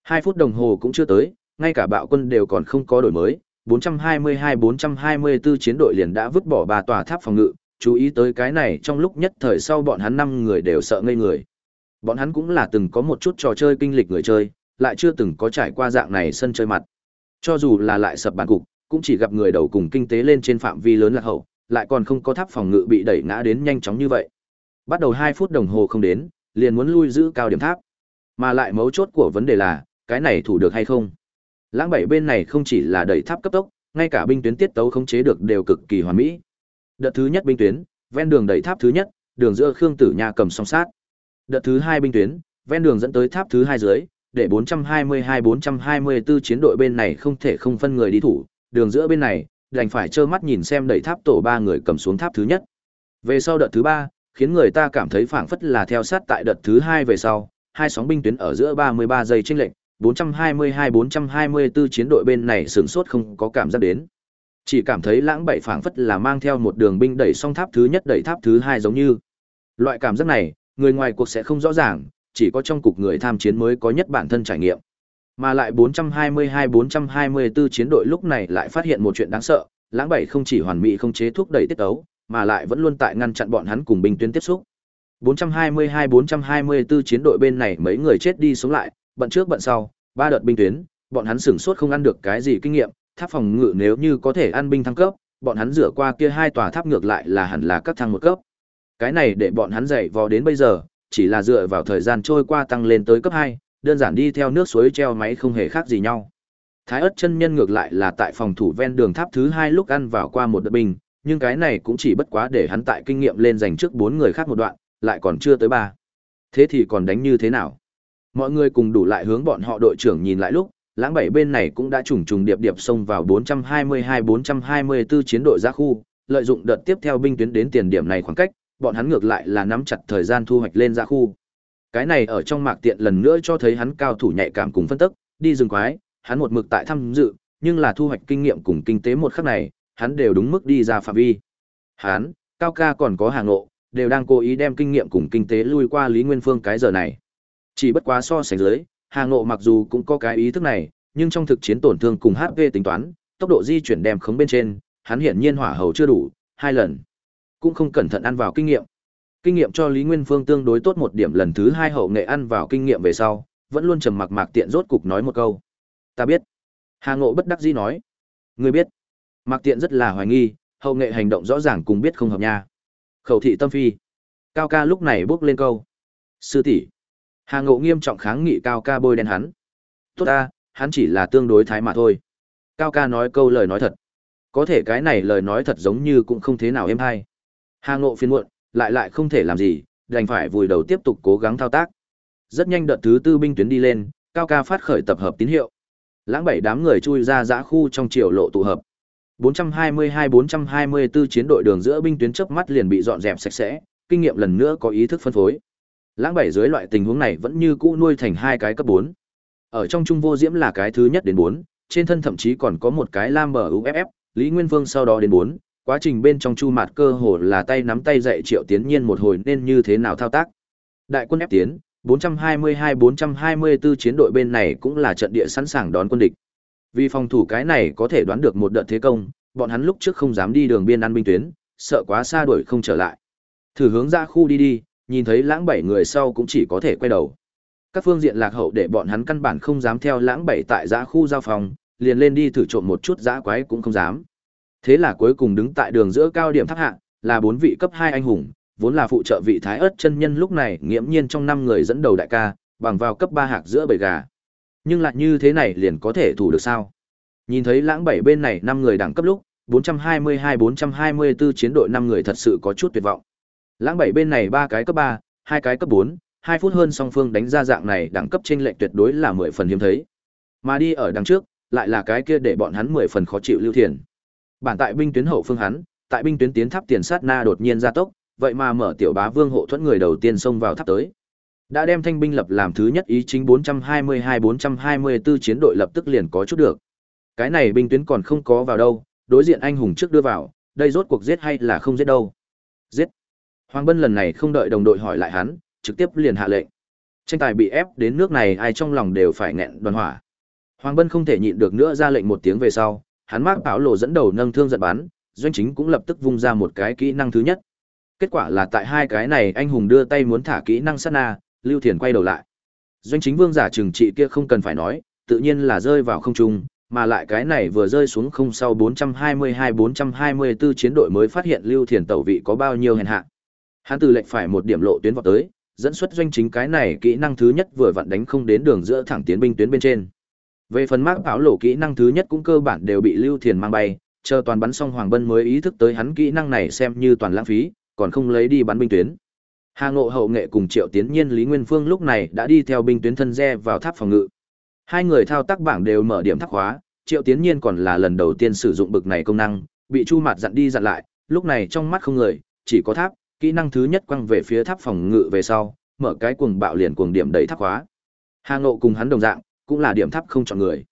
Hai phút đồng hồ cũng chưa tới, ngay cả bạo quân đều còn không có đổi mới, 422-424 chiến đội liền đã vứt bỏ ba tòa tháp phòng ngự, chú ý tới cái này trong lúc nhất thời sau bọn hắn năm người đều sợ ngây người. Bọn hắn cũng là từng có một chút trò chơi kinh lịch người chơi, lại chưa từng có trải qua dạng này sân chơi mặt. Cho dù là lại sập bàn cục, cũng chỉ gặp người đầu cùng kinh tế lên trên phạm vi lớn là hậu, lại còn không có tháp phòng ngự bị đẩy ngã đến nhanh chóng như vậy. Bắt đầu 2 phút đồng hồ không đến, liền muốn lui giữ cao điểm tháp. Mà lại mấu chốt của vấn đề là, cái này thủ được hay không? Lãng bảy bên này không chỉ là đẩy tháp cấp tốc, ngay cả binh tuyến tiết tấu khống chế được đều cực kỳ hoàn mỹ. Đợt thứ nhất binh tuyến, ven đường đẩy tháp thứ nhất, đường giữa Khương Tử Nha cầm song sát. Đợt thứ hai binh tuyến, ven đường dẫn tới tháp thứ hai dưới, để 422-424 chiến đội bên này không thể không phân người đi thủ, đường giữa bên này, đành phải trơ mắt nhìn xem đẩy tháp tổ ba người cầm xuống tháp thứ nhất. Về sau đợt thứ ba, khiến người ta cảm thấy phảng phất là theo sát tại đợt thứ hai về sau, hai sóng binh tuyến ở giữa 33 giây chênh lệnh, 422-424 chiến đội bên này sửng sốt không có cảm giác đến. Chỉ cảm thấy lãng bảy phảng phất là mang theo một đường binh đẩy song tháp thứ nhất đẩy tháp thứ hai giống như. Loại cảm giác này, người ngoài cuộc sẽ không rõ ràng, chỉ có trong cục người tham chiến mới có nhất bản thân trải nghiệm. Mà lại 422-424 chiến đội lúc này lại phát hiện một chuyện đáng sợ, lãng bảy không chỉ hoàn mỹ không chế thuốc đẩy tiết ấu, mà lại vẫn luôn tại ngăn chặn bọn hắn cùng binh tuyến tiếp xúc. 422-424 chiến đội bên này mấy người chết đi sống lại, bận trước bận sau, ba đợt binh tuyến, bọn hắn sửng sốt không ăn được cái gì kinh nghiệm, tháp phòng ngự nếu như có thể ăn binh thăng cấp, bọn hắn rửa qua kia hai tòa tháp ngược lại là hẳn là các thăng một cấp. Cái này để bọn hắn dậy vò đến bây giờ, chỉ là dựa vào thời gian trôi qua tăng lên tới cấp 2, đơn giản đi theo nước suối treo máy không hề khác gì nhau. Thái ớt chân nhân ngược lại là tại phòng thủ ven đường tháp thứ hai lúc ăn vào qua một đợt binh, nhưng cái này cũng chỉ bất quá để hắn tại kinh nghiệm lên giành trước bốn người khác một đoạn, lại còn chưa tới ba. Thế thì còn đánh như thế nào? Mọi người cùng đủ lại hướng bọn họ đội trưởng nhìn lại lúc, lãng bảy bên này cũng đã trùng trùng điệp điệp xông vào 422-424 chiến đội ra khu, lợi dụng đợt tiếp theo binh tuyến đến tiền điểm này khoảng cách, bọn hắn ngược lại là nắm chặt thời gian thu hoạch lên ra khu. Cái này ở trong mạc tiện lần nữa cho thấy hắn cao thủ nhạy cảm cùng phân tức, đi rừng quái, hắn một mực tại tham dự, nhưng là thu hoạch kinh nghiệm cùng kinh tế một khắc này, hắn đều đúng mức đi ra phạm vi. Hắn, cao ca còn có hàng ngộ, đều đang cố ý đem kinh nghiệm cùng kinh tế lui qua Lý Nguyên Phương cái giờ này. Chỉ bất quá so sánh dưới, hàng ngộ mặc dù cũng có cái ý thức này, nhưng trong thực chiến tổn thương cùng HP tính toán, tốc độ di chuyển đem khống bên trên, hắn hiển nhiên hỏa hầu chưa đủ, hai lần. Cũng không cẩn thận ăn vào kinh nghiệm. Kinh nghiệm cho Lý Nguyên Phương tương đối tốt một điểm lần thứ hai hậu nghệ ăn vào kinh nghiệm về sau, vẫn luôn trầm mặc mạc tiện rốt cục nói một câu. Ta biết. Hà Ngộ bất đắc dĩ nói. Người biết. Mạc tiện rất là hoài nghi, hậu nghệ hành động rõ ràng cùng biết không hợp nha. Khẩu thị tâm phi. Cao ca lúc này bước lên câu. Sư tỷ Hà Ngộ nghiêm trọng kháng nghị Cao ca bôi đen hắn. Tốt ta, hắn chỉ là tương đối thái mà thôi. Cao ca nói câu lời nói thật. Có thể cái này lời nói thật giống như cũng không thế nào êm hay. Hà Ngộ phiền muộn, lại lại không thể làm gì, đành phải vùi đầu tiếp tục cố gắng thao tác. Rất nhanh đợt thứ tư binh tuyến đi lên, Cao ca phát khởi tập hợp tín hiệu. Lãng bảy đám người chui ra dã khu trong chiều lộ tụ hợp. 422-424 chiến đội đường giữa binh tuyến chớp mắt liền bị dọn dẹp sạch sẽ, kinh nghiệm lần nữa có ý thức phân phối. Lãng bảy dưới loại tình huống này vẫn như cũ nuôi thành hai cái cấp 4. Ở trong trung vô diễm là cái thứ nhất đến 4, trên thân thậm chí còn có một cái lam bờ UFF, Lý Nguyên Vương sau đó đến 4, quá trình bên trong chu mạt cơ hồ là tay nắm tay dạy triệu tiến nhiên một hồi nên như thế nào thao tác. Đại quân ép tiến, 422-424 chiến đội bên này cũng là trận địa sẵn sàng đón quân địch. Vì phòng thủ cái này có thể đoán được một đợt thế công, bọn hắn lúc trước không dám đi đường biên ăn binh tuyến, sợ quá xa đuổi không trở lại. Thử hướng ra khu đi đi, nhìn thấy lãng bảy người sau cũng chỉ có thể quay đầu. Các phương diện lạc hậu để bọn hắn căn bản không dám theo lãng bảy tại giã khu giao phòng, liền lên đi thử trộm một chút giã quái cũng không dám. Thế là cuối cùng đứng tại đường giữa cao điểm tháp hạng, là bốn vị cấp hai anh hùng, vốn là phụ trợ vị thái ớt chân nhân lúc này nghiễm nhiên trong năm người dẫn đầu đại ca, bằng vào cấp ba hạc giữa bầy gà. Nhưng lại như thế này liền có thể thủ được sao? Nhìn thấy lãng bảy bên này năm người đẳng cấp lúc, 422-424 chiến đội năm người thật sự có chút tuyệt vọng. Lãng bảy bên này ba cái cấp ba, hai cái cấp bốn, hai phút hơn song phương đánh ra dạng này đẳng cấp chênh lệch tuyệt đối là mười phần hiếm thấy. Mà đi ở đằng trước, lại là cái kia để bọn hắn mười phần khó chịu lưu thiền. Bản tại binh tuyến hậu phương hắn, tại binh tuyến tiến tháp tiền sát na đột nhiên gia tốc, vậy mà mở tiểu bá vương hộ thuẫn người đầu tiên xông vào tháp tới. Đã đem thanh binh lập làm thứ nhất ý chính 422-424 chiến đội lập tức liền có chút được. Cái này binh tuyến còn không có vào đâu, đối diện anh hùng trước đưa vào, đây rốt cuộc giết hay là không giết đâu. Giết. Hoàng Bân lần này không đợi đồng đội hỏi lại hắn, trực tiếp liền hạ lệnh. Tranh tài bị ép đến nước này ai trong lòng đều phải nghẹn đoàn hỏa. Hoàng Bân không thể nhịn được nữa ra lệnh một tiếng về sau, hắn mác bảo lộ dẫn đầu nâng thương giận bắn, doanh chính cũng lập tức vung ra một cái kỹ năng thứ nhất. Kết quả là tại hai cái này anh hùng đưa tay muốn thả kỹ năng sát na, Lưu Thiền quay đầu lại. Doanh chính vương giả trừng trị kia không cần phải nói, tự nhiên là rơi vào không trung, mà lại cái này vừa rơi xuống không sau 422-424 chiến đội mới phát hiện Lưu Thiền tẩu vị có bao nhiêu hèn hạ. Hắn từ lệnh phải một điểm lộ tuyến vào tới, dẫn xuất doanh chính cái này kỹ năng thứ nhất vừa vặn đánh không đến đường giữa thẳng tiến binh tuyến bên trên. Về phần mác áo lộ kỹ năng thứ nhất cũng cơ bản đều bị Lưu Thiền mang bay, chờ toàn bắn xong Hoàng Bân mới ý thức tới hắn kỹ năng này xem như toàn lãng phí, còn không lấy đi bắn binh tuyến. Hà Ngộ Hậu Nghệ cùng Triệu Tiến Nhiên Lý Nguyên Phương lúc này đã đi theo binh tuyến thân re vào tháp phòng ngự. Hai người thao tác bảng đều mở điểm tháp khóa, Triệu Tiến Nhiên còn là lần đầu tiên sử dụng bực này công năng, bị Chu Mạt dặn đi dặn lại, lúc này trong mắt không người, chỉ có tháp, kỹ năng thứ nhất quăng về phía tháp phòng ngự về sau, mở cái cuồng bạo liền cuồng điểm đẩy tháp khóa. Hà Ngộ cùng hắn đồng dạng, cũng là điểm tháp không chọn người.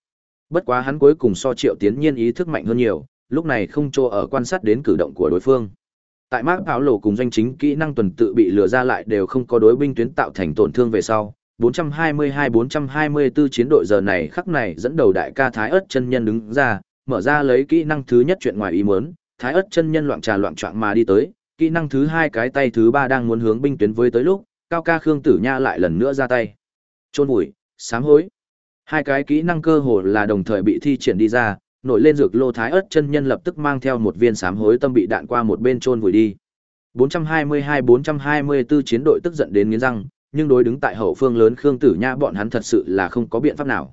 Bất quá hắn cuối cùng so Triệu Tiến Nhiên ý thức mạnh hơn nhiều, lúc này không cho ở quan sát đến cử động của đối phương. Tại Mark Áo Lổ cùng doanh chính kỹ năng tuần tự bị lừa ra lại đều không có đối binh tuyến tạo thành tổn thương về sau. 422-424 chiến đội giờ này khắc này dẫn đầu đại ca Thái ớt chân nhân đứng ra, mở ra lấy kỹ năng thứ nhất chuyện ngoài ý muốn, Thái ớt chân nhân loạn trà loạn trọng mà đi tới, kỹ năng thứ hai cái tay thứ ba đang muốn hướng binh tuyến với tới lúc, cao ca Khương Tử Nha lại lần nữa ra tay. Trôn bụi, sám hối. Hai cái kỹ năng cơ hồ là đồng thời bị thi triển đi ra, nổi lên dược lô thái ớt chân nhân lập tức mang theo một viên sám hối tâm bị đạn qua một bên chôn vùi đi. 422-424 chiến đội tức giận đến nghiến răng, nhưng đối đứng tại hậu phương lớn Khương Tử Nha bọn hắn thật sự là không có biện pháp nào.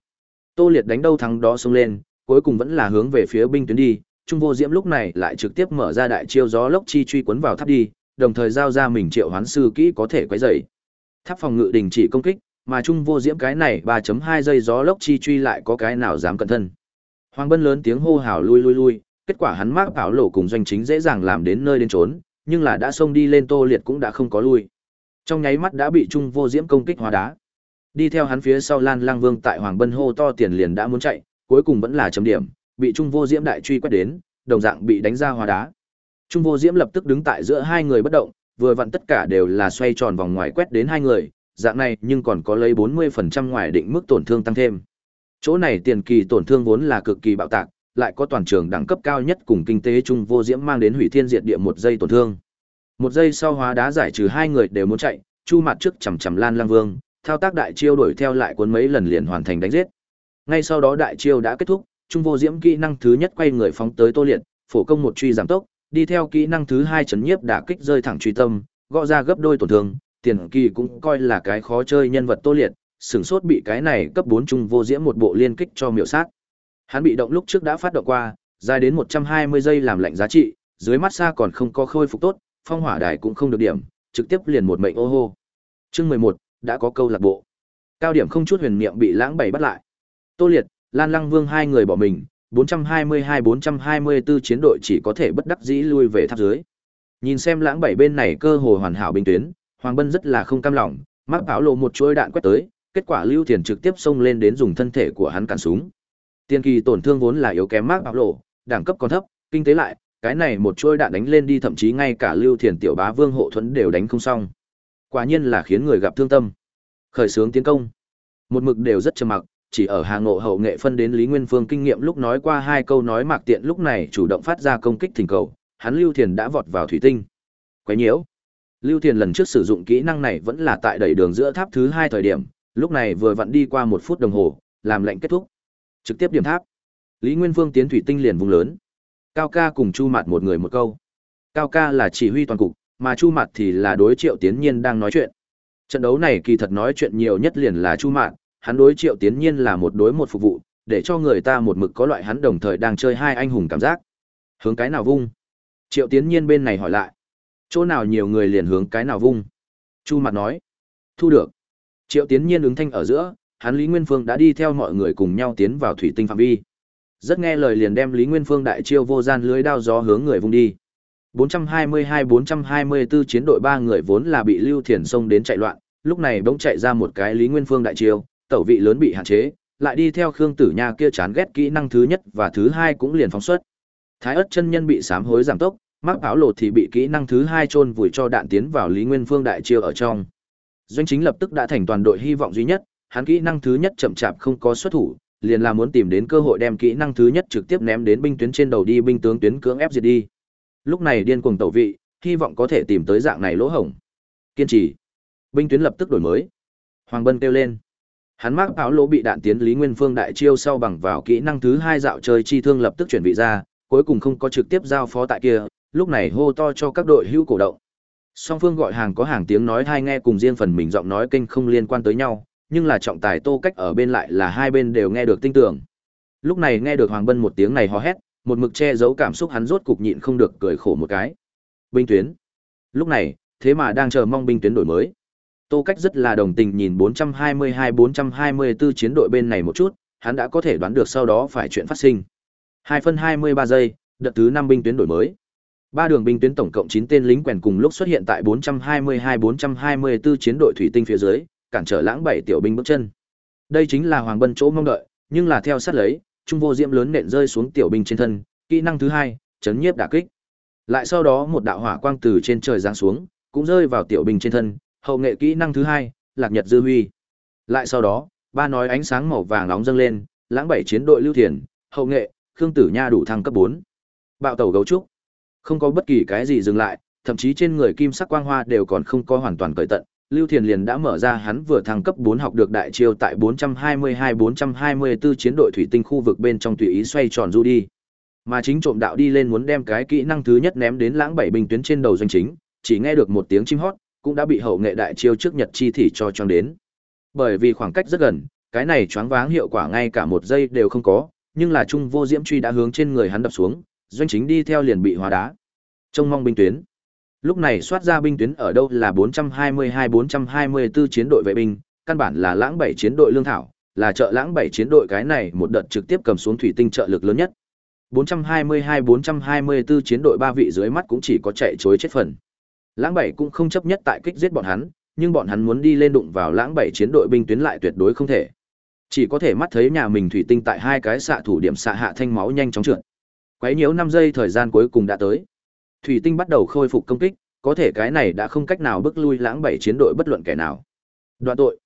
Tô Liệt đánh đâu thắng đó xông lên, cuối cùng vẫn là hướng về phía binh tuyến đi, Trung Vô Diễm lúc này lại trực tiếp mở ra đại chiêu gió lốc chi truy cuốn vào tháp đi, đồng thời giao ra mình triệu hoán sư kỹ có thể quấy rầy. Tháp phòng ngự đình chỉ công kích, mà Trung Vô Diễm cái này 3.2 giây gió lốc chi truy lại có cái nào dám cẩn thân. Hoàng Bân lớn tiếng hô hào lui lui lui, kết quả hắn mác bảo lộ cùng doanh chính dễ dàng làm đến nơi đến trốn, nhưng là đã xông đi lên Tô Liệt cũng đã không có lui. Trong nháy mắt đã bị Trung Vô Diễm công kích hóa đá. Đi theo hắn phía sau Lan Lang Vương tại Hoàng Bân hô to tiền liền đã muốn chạy, cuối cùng vẫn là chấm điểm, bị Trung Vô Diễm đại truy quét đến, đồng dạng bị đánh ra hóa đá. Trung Vô Diễm lập tức đứng tại giữa hai người bất động, vừa vặn tất cả đều là xoay tròn vòng ngoài quét đến hai người, dạng này nhưng còn có lấy 40% ngoài định mức tổn thương tăng thêm. Chỗ này tiền kỳ tổn thương vốn là cực kỳ bạo tạc, lại có toàn trường đẳng cấp cao nhất cùng kinh tế trung vô diễm mang đến hủy thiên diệt địa một giây tổn thương. Một giây sau hóa đá giải trừ hai người đều muốn chạy, Chu mặt trước chầm chầm Lan Lang Vương, thao tác đại chiêu đuổi theo lại cuốn mấy lần liền hoàn thành đánh giết. Ngay sau đó đại chiêu đã kết thúc, trung vô diễm kỹ năng thứ nhất quay người phóng tới Tô Liệt, phổ công một truy giảm tốc, đi theo kỹ năng thứ hai chấn nhiếp đả kích rơi thẳng truy tâm, gõ ra gấp đôi tổn thương, tiền kỳ cũng coi là cái khó chơi nhân vật Tô Liệt, sửng sốt bị cái này cấp 4 trung vô diễm một bộ liên kích cho miểu sát. Hắn bị động lúc trước đã phát động qua, dài đến 120 giây làm lệnh giá trị, dưới mắt xa còn không có khôi phục tốt, phong hỏa đài cũng không được điểm, trực tiếp liền một mệnh ô hô. Chương 11, đã có câu lạc bộ. Cao điểm không chút huyền niệm bị lãng bảy bắt lại. Tô Liệt, Lan Lăng Vương hai người bỏ mình, 422-424 chiến đội chỉ có thể bất đắc dĩ lui về tháp dưới. Nhìn xem lãng bảy bên này cơ hồ hoàn hảo bình tuyến, Hoàng Bân rất là không cam lòng, mắc áo lộ một chuỗi đạn quét tới, kết quả Lưu Thiền trực tiếp xông lên đến dùng thân thể của hắn cản súng. Tiên kỳ tổn thương vốn là yếu kém mác Bảo lộ, đẳng cấp còn thấp, kinh tế lại, cái này một chuôi đạn đánh lên đi thậm chí ngay cả Lưu Thiền tiểu bá vương hộ thuẫn đều đánh không xong. Quả nhiên là khiến người gặp thương tâm. Khởi sướng tiến công. Một mực đều rất trầm mặc, chỉ ở Hà Ngộ hậu nghệ phân đến Lý Nguyên Phương kinh nghiệm lúc nói qua hai câu nói mạc tiện lúc này chủ động phát ra công kích thỉnh cầu, hắn Lưu Thiền đã vọt vào thủy tinh. Quấy nhiễu. Lưu Thiền lần trước sử dụng kỹ năng này vẫn là tại đẩy đường giữa tháp thứ hai thời điểm, lúc này vừa vặn đi qua một phút đồng hồ, làm lệnh kết thúc. Trực tiếp điểm tháp. Lý Nguyên Phương tiến thủy tinh liền vùng lớn. Cao ca cùng Chu Mạt một người một câu. Cao ca là chỉ huy toàn cục, mà Chu Mạt thì là đối Triệu Tiến Nhiên đang nói chuyện. Trận đấu này kỳ thật nói chuyện nhiều nhất liền là Chu Mạt, hắn đối Triệu Tiến Nhiên là một đối một phục vụ, để cho người ta một mực có loại hắn đồng thời đang chơi hai anh hùng cảm giác. Hướng cái nào vung? Triệu Tiến Nhiên bên này hỏi lại. Chỗ nào nhiều người liền hướng cái nào vung? Chu mặt nói. Thu được. Triệu Tiến Nhiên ứng thanh ở giữa, hắn Lý Nguyên Phương đã đi theo mọi người cùng nhau tiến vào thủy tinh phạm vi. Rất nghe lời liền đem Lý Nguyên Phương đại chiêu vô gian lưới đao gió hướng người vung đi. 422-424 chiến đội ba người vốn là bị Lưu Thiền xông đến chạy loạn, lúc này bỗng chạy ra một cái Lý Nguyên Phương đại chiêu, tẩu vị lớn bị hạn chế, lại đi theo Khương Tử Nha kia chán ghét kỹ năng thứ nhất và thứ hai cũng liền phóng xuất. Thái ớt chân nhân bị sám hối giảm tốc, mắc áo lột thì bị kỹ năng thứ hai chôn vùi cho đạn tiến vào Lý Nguyên Phương đại chiêu ở trong. Doanh chính lập tức đã thành toàn đội hy vọng duy nhất, hắn kỹ năng thứ nhất chậm chạp không có xuất thủ, liền là muốn tìm đến cơ hội đem kỹ năng thứ nhất trực tiếp ném đến binh tuyến trên đầu đi binh tướng tuyến cưỡng ép diệt đi. Lúc này điên cuồng tẩu vị, hy vọng có thể tìm tới dạng này lỗ hổng. Kiên trì. Binh tuyến lập tức đổi mới. Hoàng Bân kêu lên. Hắn mắc áo lỗ bị đạn tiến Lý Nguyên Phương đại chiêu sau bằng vào kỹ năng thứ hai dạo chơi chi thương lập tức chuyển vị ra, cuối cùng không có trực tiếp giao phó tại kia, lúc này hô to cho các đội hữu cổ động. Song phương gọi hàng có hàng tiếng nói hai nghe cùng riêng phần mình giọng nói kênh không liên quan tới nhau, nhưng là trọng tài tô cách ở bên lại là hai bên đều nghe được tinh tưởng. Lúc này nghe được Hoàng Bân một tiếng này hò hét, một mực che giấu cảm xúc hắn rốt cục nhịn không được cười khổ một cái. Binh tuyến. Lúc này, thế mà đang chờ mong binh tuyến đổi mới. Tô Cách rất là đồng tình nhìn 422-424 chiến đội bên này một chút, hắn đã có thể đoán được sau đó phải chuyện phát sinh. 2 phân 23 giây, đợt thứ 5 binh tuyến đổi mới. Ba đường binh tuyến tổng cộng 9 tên lính quèn cùng lúc xuất hiện tại 422-424 chiến đội thủy tinh phía dưới, cản trở lãng bảy tiểu binh bước chân. Đây chính là Hoàng Bân chỗ mong đợi, nhưng là theo sát lấy, trung vô diễm lớn nện rơi xuống tiểu binh trên thân, kỹ năng thứ hai, chấn nhiếp đả kích. Lại sau đó một đạo hỏa quang từ trên trời giáng xuống, cũng rơi vào tiểu binh trên thân, hậu nghệ kỹ năng thứ hai, lạc nhật dư huy. Lại sau đó, ba nói ánh sáng màu vàng nóng dâng lên, lãng bảy chiến đội lưu thiền, hậu nghệ, khương tử nha đủ thăng cấp bốn, Bạo tàu gấu trúc. Không có bất kỳ cái gì dừng lại, thậm chí trên người kim sắc quang hoa đều còn không có hoàn toàn cởi tận, Lưu Thiền liền đã mở ra hắn vừa thăng cấp bốn học được đại chiêu tại 422-424 chiến đội thủy tinh khu vực bên trong tùy ý xoay tròn du đi. Mà chính trộm đạo đi lên muốn đem cái kỹ năng thứ nhất ném đến lãng bảy binh tuyến trên đầu doanh chính, chỉ nghe được một tiếng chim hót, cũng đã bị hậu nghệ đại chiêu trước nhật chi thị cho choáng đến. Bởi vì khoảng cách rất gần, cái này choáng váng hiệu quả ngay cả một giây đều không có, nhưng là trung vô diễm truy đã hướng trên người hắn đập xuống, doanh chính đi theo liền bị hóa đá. Trông mong binh tuyến. Lúc này soát ra binh tuyến ở đâu là 422-424 chiến đội vệ binh, căn bản là lãng bảy chiến đội lương thảo, là trợ lãng bảy chiến đội cái này một đợt trực tiếp cầm xuống thủy tinh trợ lực lớn nhất. 422-424 chiến đội ba vị dưới mắt cũng chỉ có chạy chối chết phần. Lãng bảy cũng không chấp nhất tại kích giết bọn hắn, nhưng bọn hắn muốn đi lên đụng vào lãng bảy chiến đội binh tuyến lại tuyệt đối không thể. Chỉ có thể mắt thấy nhà mình thủy tinh tại hai cái xạ thủ điểm xạ hạ thanh máu nhanh chóng trượt. Quấy nhiễu 5 giây thời gian cuối cùng đã tới. Thủy tinh bắt đầu khôi phục công kích, có thể cái này đã không cách nào bức lui lãng bảy chiến đội bất luận kẻ nào. Đoạn tội.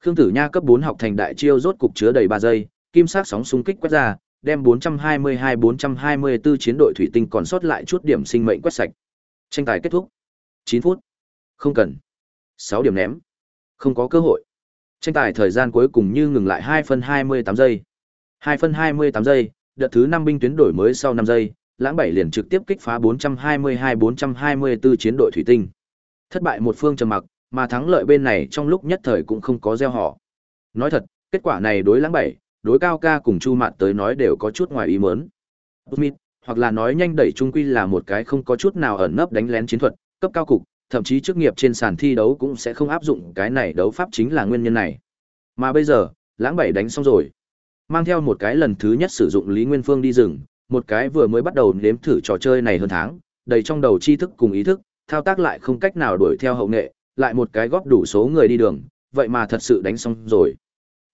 Khương Tử Nha cấp 4 học thành đại chiêu rốt cục chứa đầy 3 giây, kim sắc sóng xung kích quét ra, đem 422-424 chiến đội thủy tinh còn sót lại chút điểm sinh mệnh quét sạch. Tranh tài kết thúc. 9 phút. Không cần. 6 điểm ném. Không có cơ hội. Tranh tài thời gian cuối cùng như ngừng lại 2 phân 28 giây. 2 phân 28 giây, đợt thứ 5 binh tuyến đổi mới sau 5 giây, lãng bảy liền trực tiếp kích phá 422-424 chiến đội thủy tinh. Thất bại một phương trầm mặc, mà thắng lợi bên này trong lúc nhất thời cũng không có gieo họ. Nói thật, kết quả này đối lãng bảy, đối cao ca cùng Chu Mạn tới nói đều có chút ngoài ý muốn. Smith, hoặc là nói nhanh đẩy trung quy là một cái không có chút nào ẩn nấp đánh lén chiến thuật, cấp cao cục, thậm chí chức nghiệp trên sàn thi đấu cũng sẽ không áp dụng cái này đấu pháp chính là nguyên nhân này. Mà bây giờ, lãng bảy đánh xong rồi. Mang theo một cái lần thứ nhất sử dụng Lý Nguyên Phương đi rừng, một cái vừa mới bắt đầu nếm thử trò chơi này hơn tháng, đầy trong đầu tri thức cùng ý thức, thao tác lại không cách nào đuổi theo hậu nghệ, lại một cái góp đủ số người đi đường, vậy mà thật sự đánh xong rồi.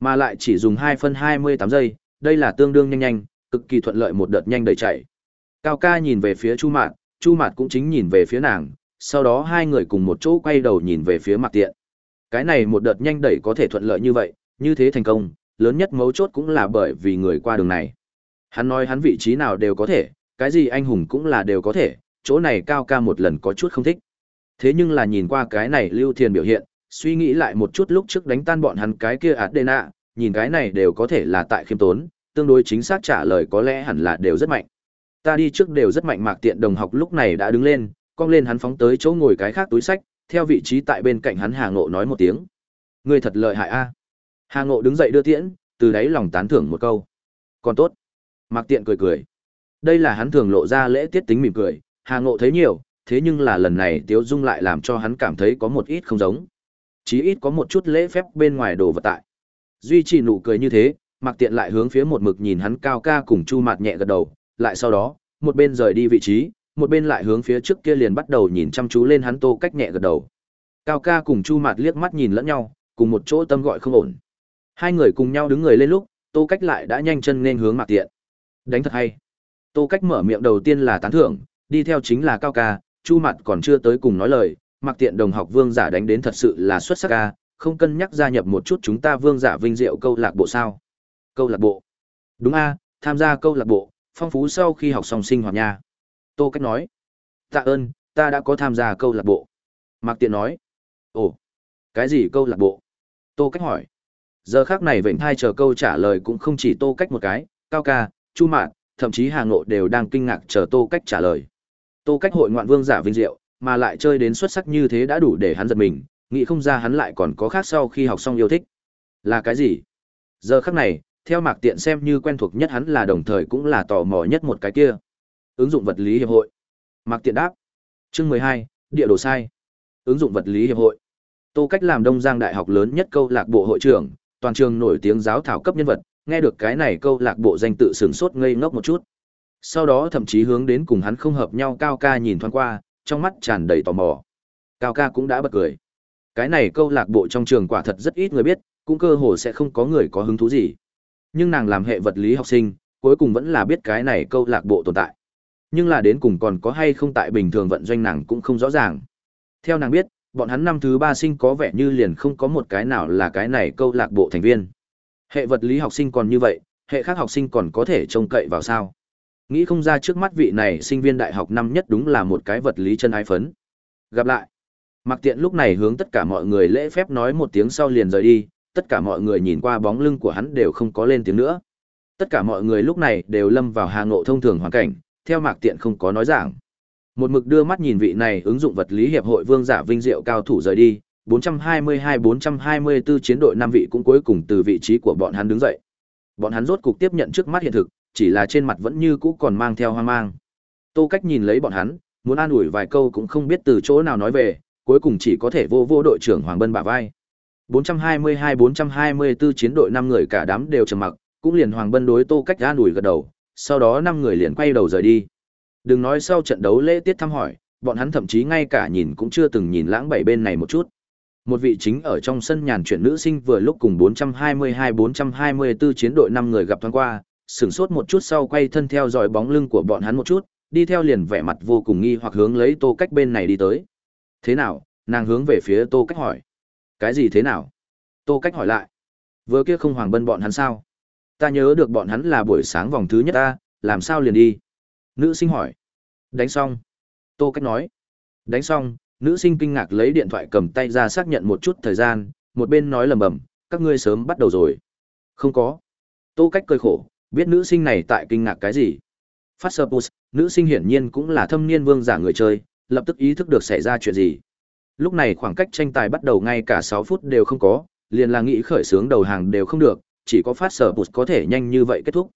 Mà lại chỉ dùng 2 phân 28 giây, đây là tương đương nhanh nhanh, cực kỳ thuận lợi một đợt nhanh đầy chạy. Cao ca nhìn về phía Chu Mạt, Chu Mạt cũng chính nhìn về phía nàng, sau đó hai người cùng một chỗ quay đầu nhìn về phía Mạc Tiện. Cái này một đợt nhanh đẩy có thể thuận lợi như vậy, như thế thành công, lớn nhất mấu chốt cũng là bởi vì người qua đường này. Hắn nói hắn vị trí nào đều có thể, cái gì anh hùng cũng là đều có thể, chỗ này cao ca một lần có chút không thích. Thế nhưng là nhìn qua cái này Lưu Thiền biểu hiện, suy nghĩ lại một chút lúc trước đánh tan bọn hắn cái kia Adena, nhìn cái này đều có thể là tại khiêm tốn, tương đối chính xác trả lời có lẽ hẳn là đều rất mạnh. Ta đi trước đều rất mạnh mạc tiện đồng học lúc này đã đứng lên, cong lên hắn phóng tới chỗ ngồi cái khác túi sách, theo vị trí tại bên cạnh hắn Hà Ngộ nói một tiếng. Ngươi thật lợi hại a. Hà Ngộ đứng dậy đưa tiễn, từ đáy lòng tán thưởng một câu. Còn tốt. Mạc Tiện cười cười. Đây là hắn thường lộ ra lễ tiết tính mỉm cười, Hà Ngộ thấy nhiều, thế nhưng là lần này Tiếu Dung lại làm cho hắn cảm thấy có một ít không giống. Chí ít có một chút lễ phép bên ngoài đồ vật tại. Duy trì nụ cười như thế, Mạc Tiện lại hướng phía một mực nhìn hắn cao ca cùng Chu Mạt nhẹ gật đầu, lại sau đó, một bên rời đi vị trí, một bên lại hướng phía trước kia liền bắt đầu nhìn chăm chú lên hắn Tô Cách nhẹ gật đầu. Cao ca cùng Chu Mạt liếc mắt nhìn lẫn nhau, cùng một chỗ tâm gọi không ổn. Hai người cùng nhau đứng người lên lúc, Tô Cách lại đã nhanh chân nên hướng Mạc Tiện. Đánh thật hay. Tô Cách mở miệng đầu tiên là tán thưởng, đi theo chính là Cao ca, Chu mặt còn chưa tới cùng nói lời, Mạc Tiện đồng học Vương giả đánh đến thật sự là xuất sắc ca không cân nhắc gia nhập một chút chúng ta Vương giả vinh diệu câu lạc bộ sao? Câu lạc bộ? Đúng a, tham gia câu lạc bộ, phong phú sau khi học xong sinh hoạt nha. Tô Cách nói. Tạ ơn, ta đã có tham gia câu lạc bộ. Mạc Tiện nói. Ồ, cái gì câu lạc bộ? Tô Cách hỏi. Giờ khác này vệnh thai chờ câu trả lời cũng không chỉ Tô Cách một cái, Cao Ca, Chu Mạn, thậm chí Hà Ngộ đều đang kinh ngạc chờ Tô Cách trả lời. Tô Cách hội ngoạn vương giả vinh diệu, mà lại chơi đến xuất sắc như thế đã đủ để hắn giật mình, nghĩ không ra hắn lại còn có khác sau khi học xong yêu thích. Là cái gì? Giờ khắc này, theo Mạc Tiện xem như quen thuộc nhất hắn là đồng thời cũng là tò mò nhất một cái kia. Ứng dụng vật lý hiệp hội. Mạc Tiện đáp. Chương mười hai địa đồ sai. Ứng dụng vật lý hiệp hội. Tô Cách làm Đông Giang Đại học lớn nhất câu lạc bộ hội trưởng, toàn trường nổi tiếng giáo thảo cấp nhân vật, nghe được cái này câu lạc bộ danh tự sửng sốt ngây ngốc một chút. Sau đó thậm chí hướng đến cùng hắn không hợp nhau Cao Ca nhìn thoáng qua, trong mắt tràn đầy tò mò. Cao Ca cũng đã bật cười. Cái này câu lạc bộ trong trường quả thật rất ít người biết, cũng cơ hồ sẽ không có người có hứng thú gì. Nhưng nàng làm hệ vật lý học sinh, cuối cùng vẫn là biết cái này câu lạc bộ tồn tại. Nhưng là đến cùng còn có hay không tại bình thường vận doanh nàng cũng không rõ ràng. Theo nàng biết, bọn hắn năm thứ ba sinh có vẻ như liền không có một cái nào là cái này câu lạc bộ thành viên. Hệ vật lý học sinh còn như vậy, hệ khác học sinh còn có thể trông cậy vào sao. Nghĩ không ra trước mắt vị này sinh viên đại học năm nhất đúng là một cái vật lý chân ái phấn. Gặp lại. Mặc tiện lúc này hướng tất cả mọi người lễ phép nói một tiếng sau liền rời đi, tất cả mọi người nhìn qua bóng lưng của hắn đều không có lên tiếng nữa. Tất cả mọi người lúc này đều lâm vào hà ngộ thông thường hoàn cảnh, theo mạc tiện không có nói giảng. Một mực đưa mắt nhìn vị này ứng dụng vật lý hiệp hội vương giả vinh diệu cao thủ rời đi, 422-424 chiến đội năm vị cũng cuối cùng từ vị trí của bọn hắn đứng dậy. Bọn hắn rốt cục tiếp nhận trước mắt hiện thực, chỉ là trên mặt vẫn như cũ còn mang theo hoang mang. Tô Cách nhìn lấy bọn hắn, muốn an ủi vài câu cũng không biết từ chỗ nào nói về, cuối cùng chỉ có thể vô vô đội trưởng Hoàng Bân bả vai. 422-424 chiến đội năm người cả đám đều trầm mặc, cũng liền Hoàng Bân đối Tô Cách an ủi gật đầu, sau đó năm người liền quay đầu rời đi. Đừng nói sau trận đấu lễ tiết thăm hỏi, bọn hắn thậm chí ngay cả nhìn cũng chưa từng nhìn lãng bảy bên này một chút. Một vị chính ở trong sân nhàn chuyển nữ sinh vừa lúc cùng 422-424 chiến đội năm người gặp thoáng qua, sửng sốt một chút sau quay thân theo dõi bóng lưng của bọn hắn một chút, đi theo liền vẻ mặt vô cùng nghi hoặc hướng lấy tô cách bên này đi tới. Thế nào? Nàng hướng về phía tô cách hỏi. Cái gì thế nào? Tô cách hỏi lại. Vừa kia không hoàng bân bọn hắn sao? Ta nhớ được bọn hắn là buổi sáng vòng thứ nhất ta, làm sao liền đi? Nữ sinh hỏi. Đánh xong. Tô cách nói. Đánh xong, nữ sinh kinh ngạc lấy điện thoại cầm tay ra xác nhận một chút thời gian, một bên nói lầm bầm, các ngươi sớm bắt đầu rồi. Không có. Tô cách cười khổ, biết nữ sinh này tại kinh ngạc cái gì. Phát sơ post, nữ sinh hiển nhiên cũng là thâm niên vương giả người chơi, lập tức ý thức được xảy ra chuyện gì. Lúc này khoảng cách tranh tài bắt đầu ngay cả sáu phút đều không có, liền là nghĩ khởi sướng đầu hàng đều không được, chỉ có phát sở bụt có thể nhanh như vậy kết thúc.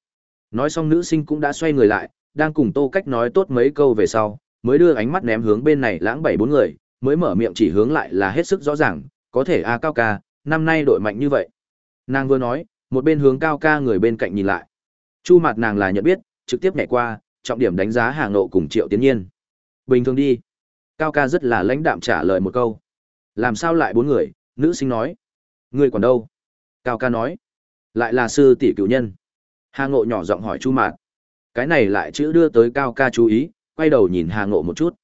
Nói xong nữ sinh cũng đã xoay người lại, đang cùng Tô Cách nói tốt mấy câu về sau, mới đưa ánh mắt ném hướng bên này lãng bảy bốn người, mới mở miệng chỉ hướng lại là hết sức rõ ràng, có thể a cao ca, năm nay đội mạnh như vậy. Nàng vừa nói, một bên hướng cao ca người bên cạnh nhìn lại. Chu mặt nàng là nhận biết, trực tiếp nhảy qua, trọng điểm đánh giá hàng nộ cùng Triệu Tiến Nhiên. Bình thường đi. Cao ca rất là lãnh đạm trả lời một câu. Làm sao lại bốn người, nữ sinh nói. Người còn đâu? Cao ca nói. Lại là sư tỷ cựu nhân. Hà ngộ nhỏ giọng hỏi Chu mạt. Cái này lại chữ đưa tới Cao ca chú ý, quay đầu nhìn Hà ngộ một chút.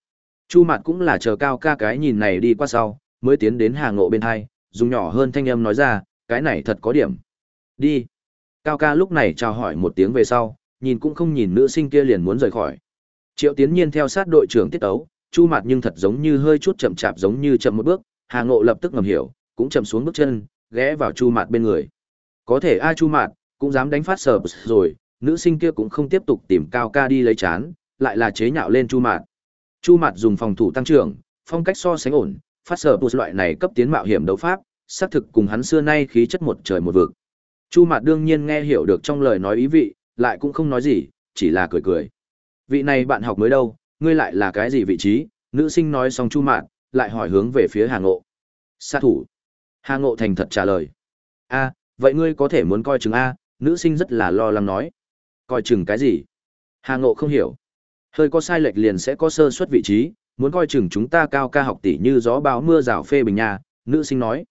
Chu Mạt cũng là chờ cao ca cái nhìn này đi qua sau, mới tiến đến Hà Ngộ bên hai, dùng nhỏ hơn thanh âm nói ra, cái này thật có điểm. Đi. Cao ca lúc này chào hỏi một tiếng về sau, nhìn cũng không nhìn nữ sinh kia liền muốn rời khỏi. Triệu Tiến Nhiên theo sát đội trưởng tiết ấu, Chu Mạt nhưng thật giống như hơi chút chậm chạp giống như chậm một bước, Hà Ngộ lập tức ngầm hiểu, cũng chậm xuống bước chân, ghé vào Chu Mạt bên người. Có thể A Chu Mạt cũng dám đánh phát sở rồi, nữ sinh kia cũng không tiếp tục tìm Cao ca đi lấy chán, lại là chế nhạo lên Chu Mạt. Chu Mạt dùng phòng thủ tăng trưởng, phong cách so sánh ổn, phát sở loại này cấp tiến mạo hiểm đấu pháp, xác thực cùng hắn xưa nay khí chất một trời một vực. Chu Mạt đương nhiên nghe hiểu được trong lời nói ý vị, lại cũng không nói gì, chỉ là cười cười. Vị này bạn học mới đâu, ngươi lại là cái gì vị trí? Nữ sinh nói xong Chu Mạt, lại hỏi hướng về phía Hà Ngộ. Sát thủ. Hà Ngộ thành thật trả lời. A, vậy ngươi có thể muốn coi chừng a? Nữ sinh rất là lo lắng nói. Coi chừng cái gì? Hà Ngộ không hiểu. Hơi có sai lệch liền sẽ có sơ suất vị trí, muốn coi chừng chúng ta cao ca học tỷ như gió báo mưa rào phê bình nhà, nữ sinh nói.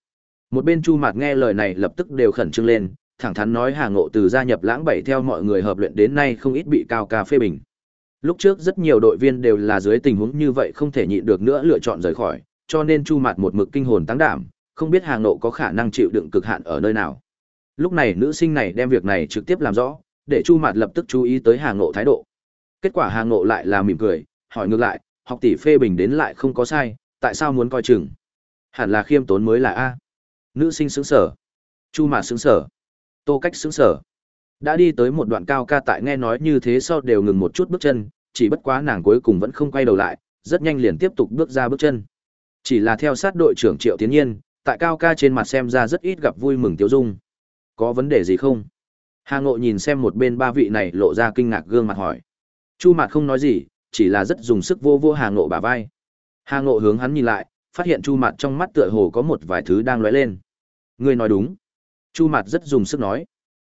Một bên Chu Mạt nghe lời này lập tức đều khẩn trương lên, thẳng thắn nói Hà Ngộ từ gia nhập lãng bảy theo mọi người hợp luyện đến nay không ít bị cao ca phê bình. Lúc trước rất nhiều đội viên đều là dưới tình huống như vậy không thể nhịn được nữa lựa chọn rời khỏi, cho nên Chu Mạt một mực kinh hồn tăng đảm, không biết Hà Ngộ có khả năng chịu đựng cực hạn ở nơi nào. Lúc này nữ sinh này đem việc này trực tiếp làm rõ, để Chu Mạt lập tức chú ý tới Hà Ngộ thái độ. Kết quả Hà Ngộ lại là mỉm cười, hỏi ngược lại, học tỷ phê bình đến lại không có sai, tại sao muốn coi chừng? Hẳn là khiêm tốn mới là a. Nữ sinh sững sở. Chu Mạt sững sở. Tô Cách sững sở. Đã đi tới một đoạn cao ca tại nghe nói như thế sau đều ngừng một chút bước chân, chỉ bất quá nàng cuối cùng vẫn không quay đầu lại, rất nhanh liền tiếp tục bước ra bước chân. Chỉ là theo sát đội trưởng Triệu Tiến Nhiên, tại cao ca trên mặt xem ra rất ít gặp vui mừng tiêu dung. Có vấn đề gì không? Hà Ngộ nhìn xem một bên ba vị này lộ ra kinh ngạc gương mặt hỏi. Chu Mạt không nói gì, chỉ là rất dùng sức vô vô Hà Ngộ bả vai. Hà Ngộ hướng hắn nhìn lại, phát hiện Chu Mạt trong mắt tựa hồ có một vài thứ đang lóe lên. Ngươi nói đúng. Chu Mạt rất dùng sức nói.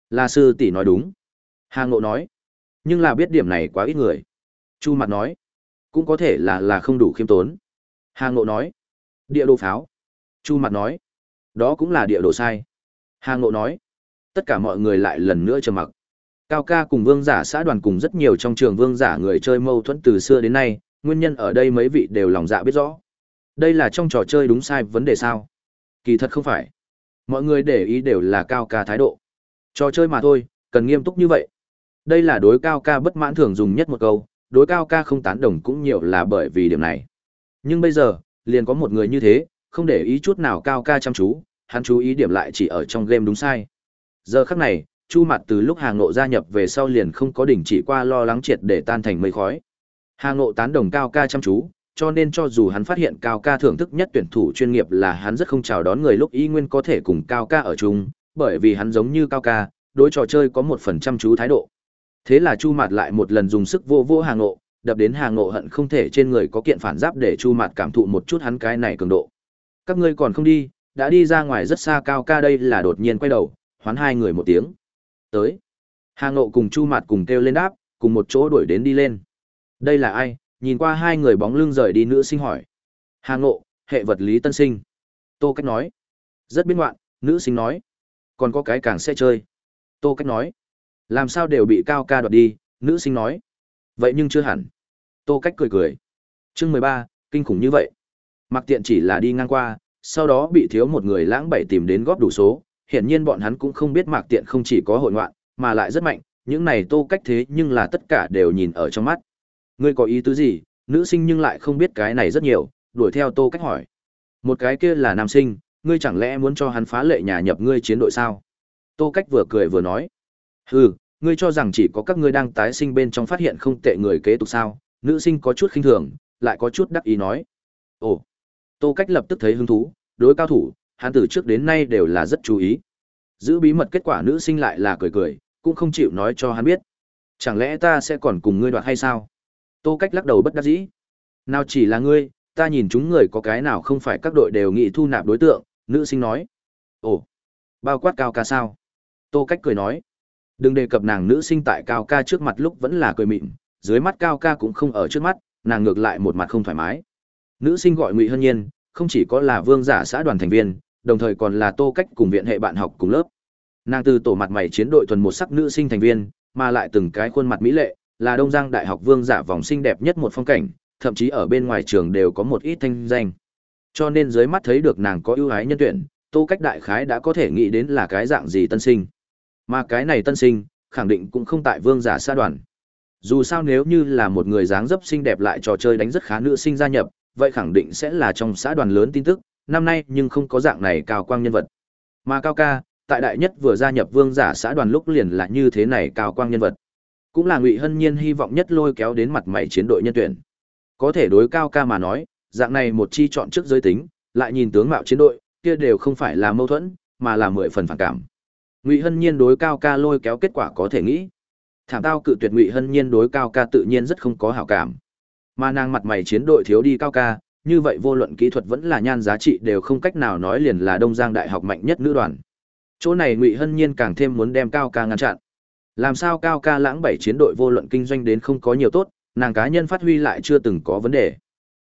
La sư tỷ nói đúng. Hà Ngộ nói. Nhưng là biết điểm này quá ít người. Chu Mạt nói. Cũng có thể là là không đủ khiêm tốn. Hà Ngộ nói. Địa đồ pháo. Chu Mạt nói. Đó cũng là địa đồ sai. Hà Ngộ nói. Tất cả mọi người lại lần nữa trầm mặc. Cao ca cùng vương giả xã đoàn cùng rất nhiều trong trường vương giả người chơi mâu thuẫn từ xưa đến nay, nguyên nhân ở đây mấy vị đều lòng dạ biết rõ. Đây là trong trò chơi đúng sai vấn đề sao? Kỳ thật không phải. Mọi người để ý đều là cao ca thái độ. Trò chơi mà thôi, cần nghiêm túc như vậy. Đây là đối cao ca bất mãn thường dùng nhất một câu, đối cao ca không tán đồng cũng nhiều là bởi vì điểm này. Nhưng bây giờ, liền có một người như thế, không để ý chút nào cao ca chăm chú, hắn chú ý điểm lại chỉ ở trong game đúng sai. Giờ khắc này, Chu Mạt từ lúc Hà Ngộ gia nhập về sau liền không có đỉnh chỉ qua lo lắng triệt để tan thành mây khói. Hà Ngộ tán đồng cao ca chăm chú, cho nên cho dù hắn phát hiện cao ca thưởng thức nhất tuyển thủ chuyên nghiệp là hắn rất không chào đón người lúc y nguyên có thể cùng cao ca ở chung, bởi vì hắn giống như cao ca, đối trò chơi có một phần chăm chú thái độ. Thế là Chu Mạt lại một lần dùng sức vô vô Hà Ngộ, đập đến Hà Ngộ hận không thể trên người có kiện phản giáp để Chu Mạt cảm thụ một chút hắn cái này cường độ. Các ngươi còn không đi, đã đi ra ngoài rất xa cao ca đây là đột nhiên quay đầu, hoán hai người một tiếng. Tới. Hà Ngộ cùng Chu Mạt cùng kêu lên đáp, cùng một chỗ đuổi đến đi lên. Đây là ai? Nhìn qua hai người bóng lưng rời đi nữ sinh hỏi. Hà Ngộ, hệ vật lý tân sinh. Tô Cách nói. Rất biến ngoạn, nữ sinh nói. Còn có cái càng sẽ chơi. Tô Cách nói. Làm sao đều bị cao ca đoạt đi, nữ sinh nói. Vậy nhưng chưa hẳn. Tô Cách cười cười. Chương mười ba, kinh khủng như vậy. Mặc tiện chỉ là đi ngang qua, sau đó bị thiếu một người lãng bảy tìm đến góp đủ số, hiển nhiên bọn hắn cũng không biết Mạc Tiện không chỉ có hội ngoạn, mà lại rất mạnh, những này Tô Cách thế nhưng là tất cả đều nhìn ở trong mắt. Ngươi có ý tứ gì? Nữ sinh nhưng lại không biết cái này rất nhiều, đuổi theo Tô Cách hỏi. Một cái kia là nam sinh, ngươi chẳng lẽ muốn cho hắn phá lệ nhà nhập ngươi chiến đội sao? Tô Cách vừa cười vừa nói. Hừ, ngươi cho rằng chỉ có các ngươi đang tái sinh bên trong phát hiện không tệ người kế tục sao? Nữ sinh có chút khinh thường, lại có chút đắc ý nói. Ồ. Tô Cách lập tức thấy hứng thú, đối cao thủ, hắn từ trước đến nay đều là rất chú ý. Giữ bí mật kết quả nữ sinh lại là cười cười, cũng không chịu nói cho hắn biết. Chẳng lẽ ta sẽ còn cùng ngươi đoạt hay sao? Tô Cách lắc đầu bất đắc dĩ. Nào chỉ là ngươi, ta nhìn chúng người có cái nào không phải các đội đều nghị thu nạp đối tượng, nữ sinh nói. Ồ, bao quát cao ca sao? Tô Cách cười nói. Đừng đề cập nàng nữ sinh tại cao ca trước mặt lúc vẫn là cười mịn, dưới mắt cao ca cũng không ở trước mắt, nàng ngược lại một mặt không thoải mái. Nữ sinh gọi Ngụy Hân Nhiên, không chỉ có là vương giả xã đoàn thành viên, đồng thời còn là tô cách cùng viện hệ bạn học cùng lớp nàng từ tổ mặt mày chiến đội thuần một sắc nữ sinh thành viên mà lại từng cái khuôn mặt mỹ lệ là đông giang đại học vương giả vòng xinh đẹp nhất một phong cảnh thậm chí ở bên ngoài trường đều có một ít thanh danh. Cho nên dưới mắt thấy được nàng có ưu ái nhân tuyển, Tô Cách đại khái đã có thể nghĩ đến là cái dạng gì tân sinh. Mà cái này tân sinh, khẳng định cũng không tại vương giả sa đoàn. Dù sao nếu như là một người dáng dấp xinh đẹp lại trò chơi đánh rất khá nữ sinh gia nhập, vậy khẳng định sẽ là trong xã đoàn lớn tin tức, năm nay nhưng không có dạng này cao quang nhân vật. Mà Cao ca, tại đại nhất vừa gia nhập vương giả xã đoàn lúc liền là như thế này cao quang nhân vật. Cũng là Ngụy Hân Nhiên hy vọng nhất lôi kéo đến mặt mày chiến đội nhân tuyển. Có thể đối Cao ca mà nói, dạng này một chi chọn trước giới tính, lại nhìn tướng mạo chiến đội, kia đều không phải là mâu thuẫn, mà là mười phần phản cảm. Ngụy Hân Nhiên đối Cao ca lôi kéo kết quả có thể nghĩ. Thảm tao cự tuyệt Ngụy Hân Nhiên đối Cao ca tự nhiên rất không có hảo cảm. Mà nàng mặt mày chiến đội thiếu đi Cao ca, như vậy vô luận kỹ thuật vẫn là nhan giá trị đều không cách nào nói liền là Đông Giang Đại học mạnh nhất nữ đoàn. Chỗ này Ngụy Hân Nhiên càng thêm muốn đem Cao ca ngăn chặn. Làm sao Cao ca lãng bảy chiến đội vô luận kinh doanh đến không có nhiều tốt, nàng cá nhân phát huy lại chưa từng có vấn đề.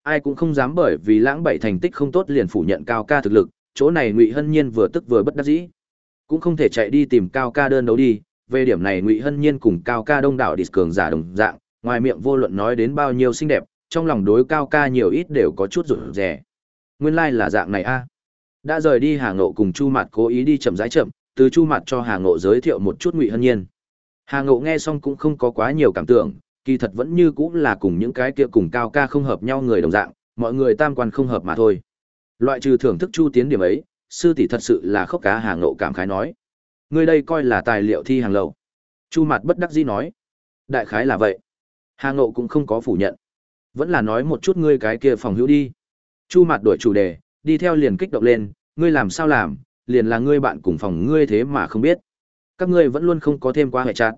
Ai cũng không dám bởi vì lãng bảy thành tích không tốt liền phủ nhận Cao ca thực lực, chỗ này Ngụy Hân Nhiên vừa tức vừa bất đắc dĩ. Cũng không thể chạy đi tìm Cao ca đơn đấu đi, về điểm này Ngụy Hân Nhiên cùng Cao ca đông đảo đi cường giả đồng dạng, ngoài miệng vô luận nói đến bao nhiêu xinh đẹp, trong lòng đối cao ca nhiều ít đều có chút rụt rè. Nguyên lai like là dạng này a. Đã rời đi Hà Ngộ cùng Chu Mạt cố ý đi chậm rãi chậm, từ Chu Mạt cho Hà Ngộ giới thiệu một chút Ngụy Hân Nhiên. Hà Ngộ nghe xong cũng không có quá nhiều cảm tưởng, kỳ thật vẫn như cũng là cùng những cái kia cùng cao ca không hợp nhau người đồng dạng, mọi người tam quan không hợp mà thôi. Loại trừ thưởng thức Chu Tiến điểm ấy, sư tỷ thật sự là khốc cá Hà Ngộ cảm khái nói. Người đây coi là tài liệu thi hàng lầu. Chu Mạt bất đắc dĩ nói. Đại khái là vậy. Hà Ngộ cũng không có phủ nhận. Vẫn là nói một chút ngươi cái kia phòng hữu đi. Chu Mạt đổi chủ đề, đi theo liền kích động lên, ngươi làm sao làm, liền là ngươi bạn cùng phòng ngươi thế mà không biết. Các ngươi vẫn luôn không có thêm qua hệ trạng.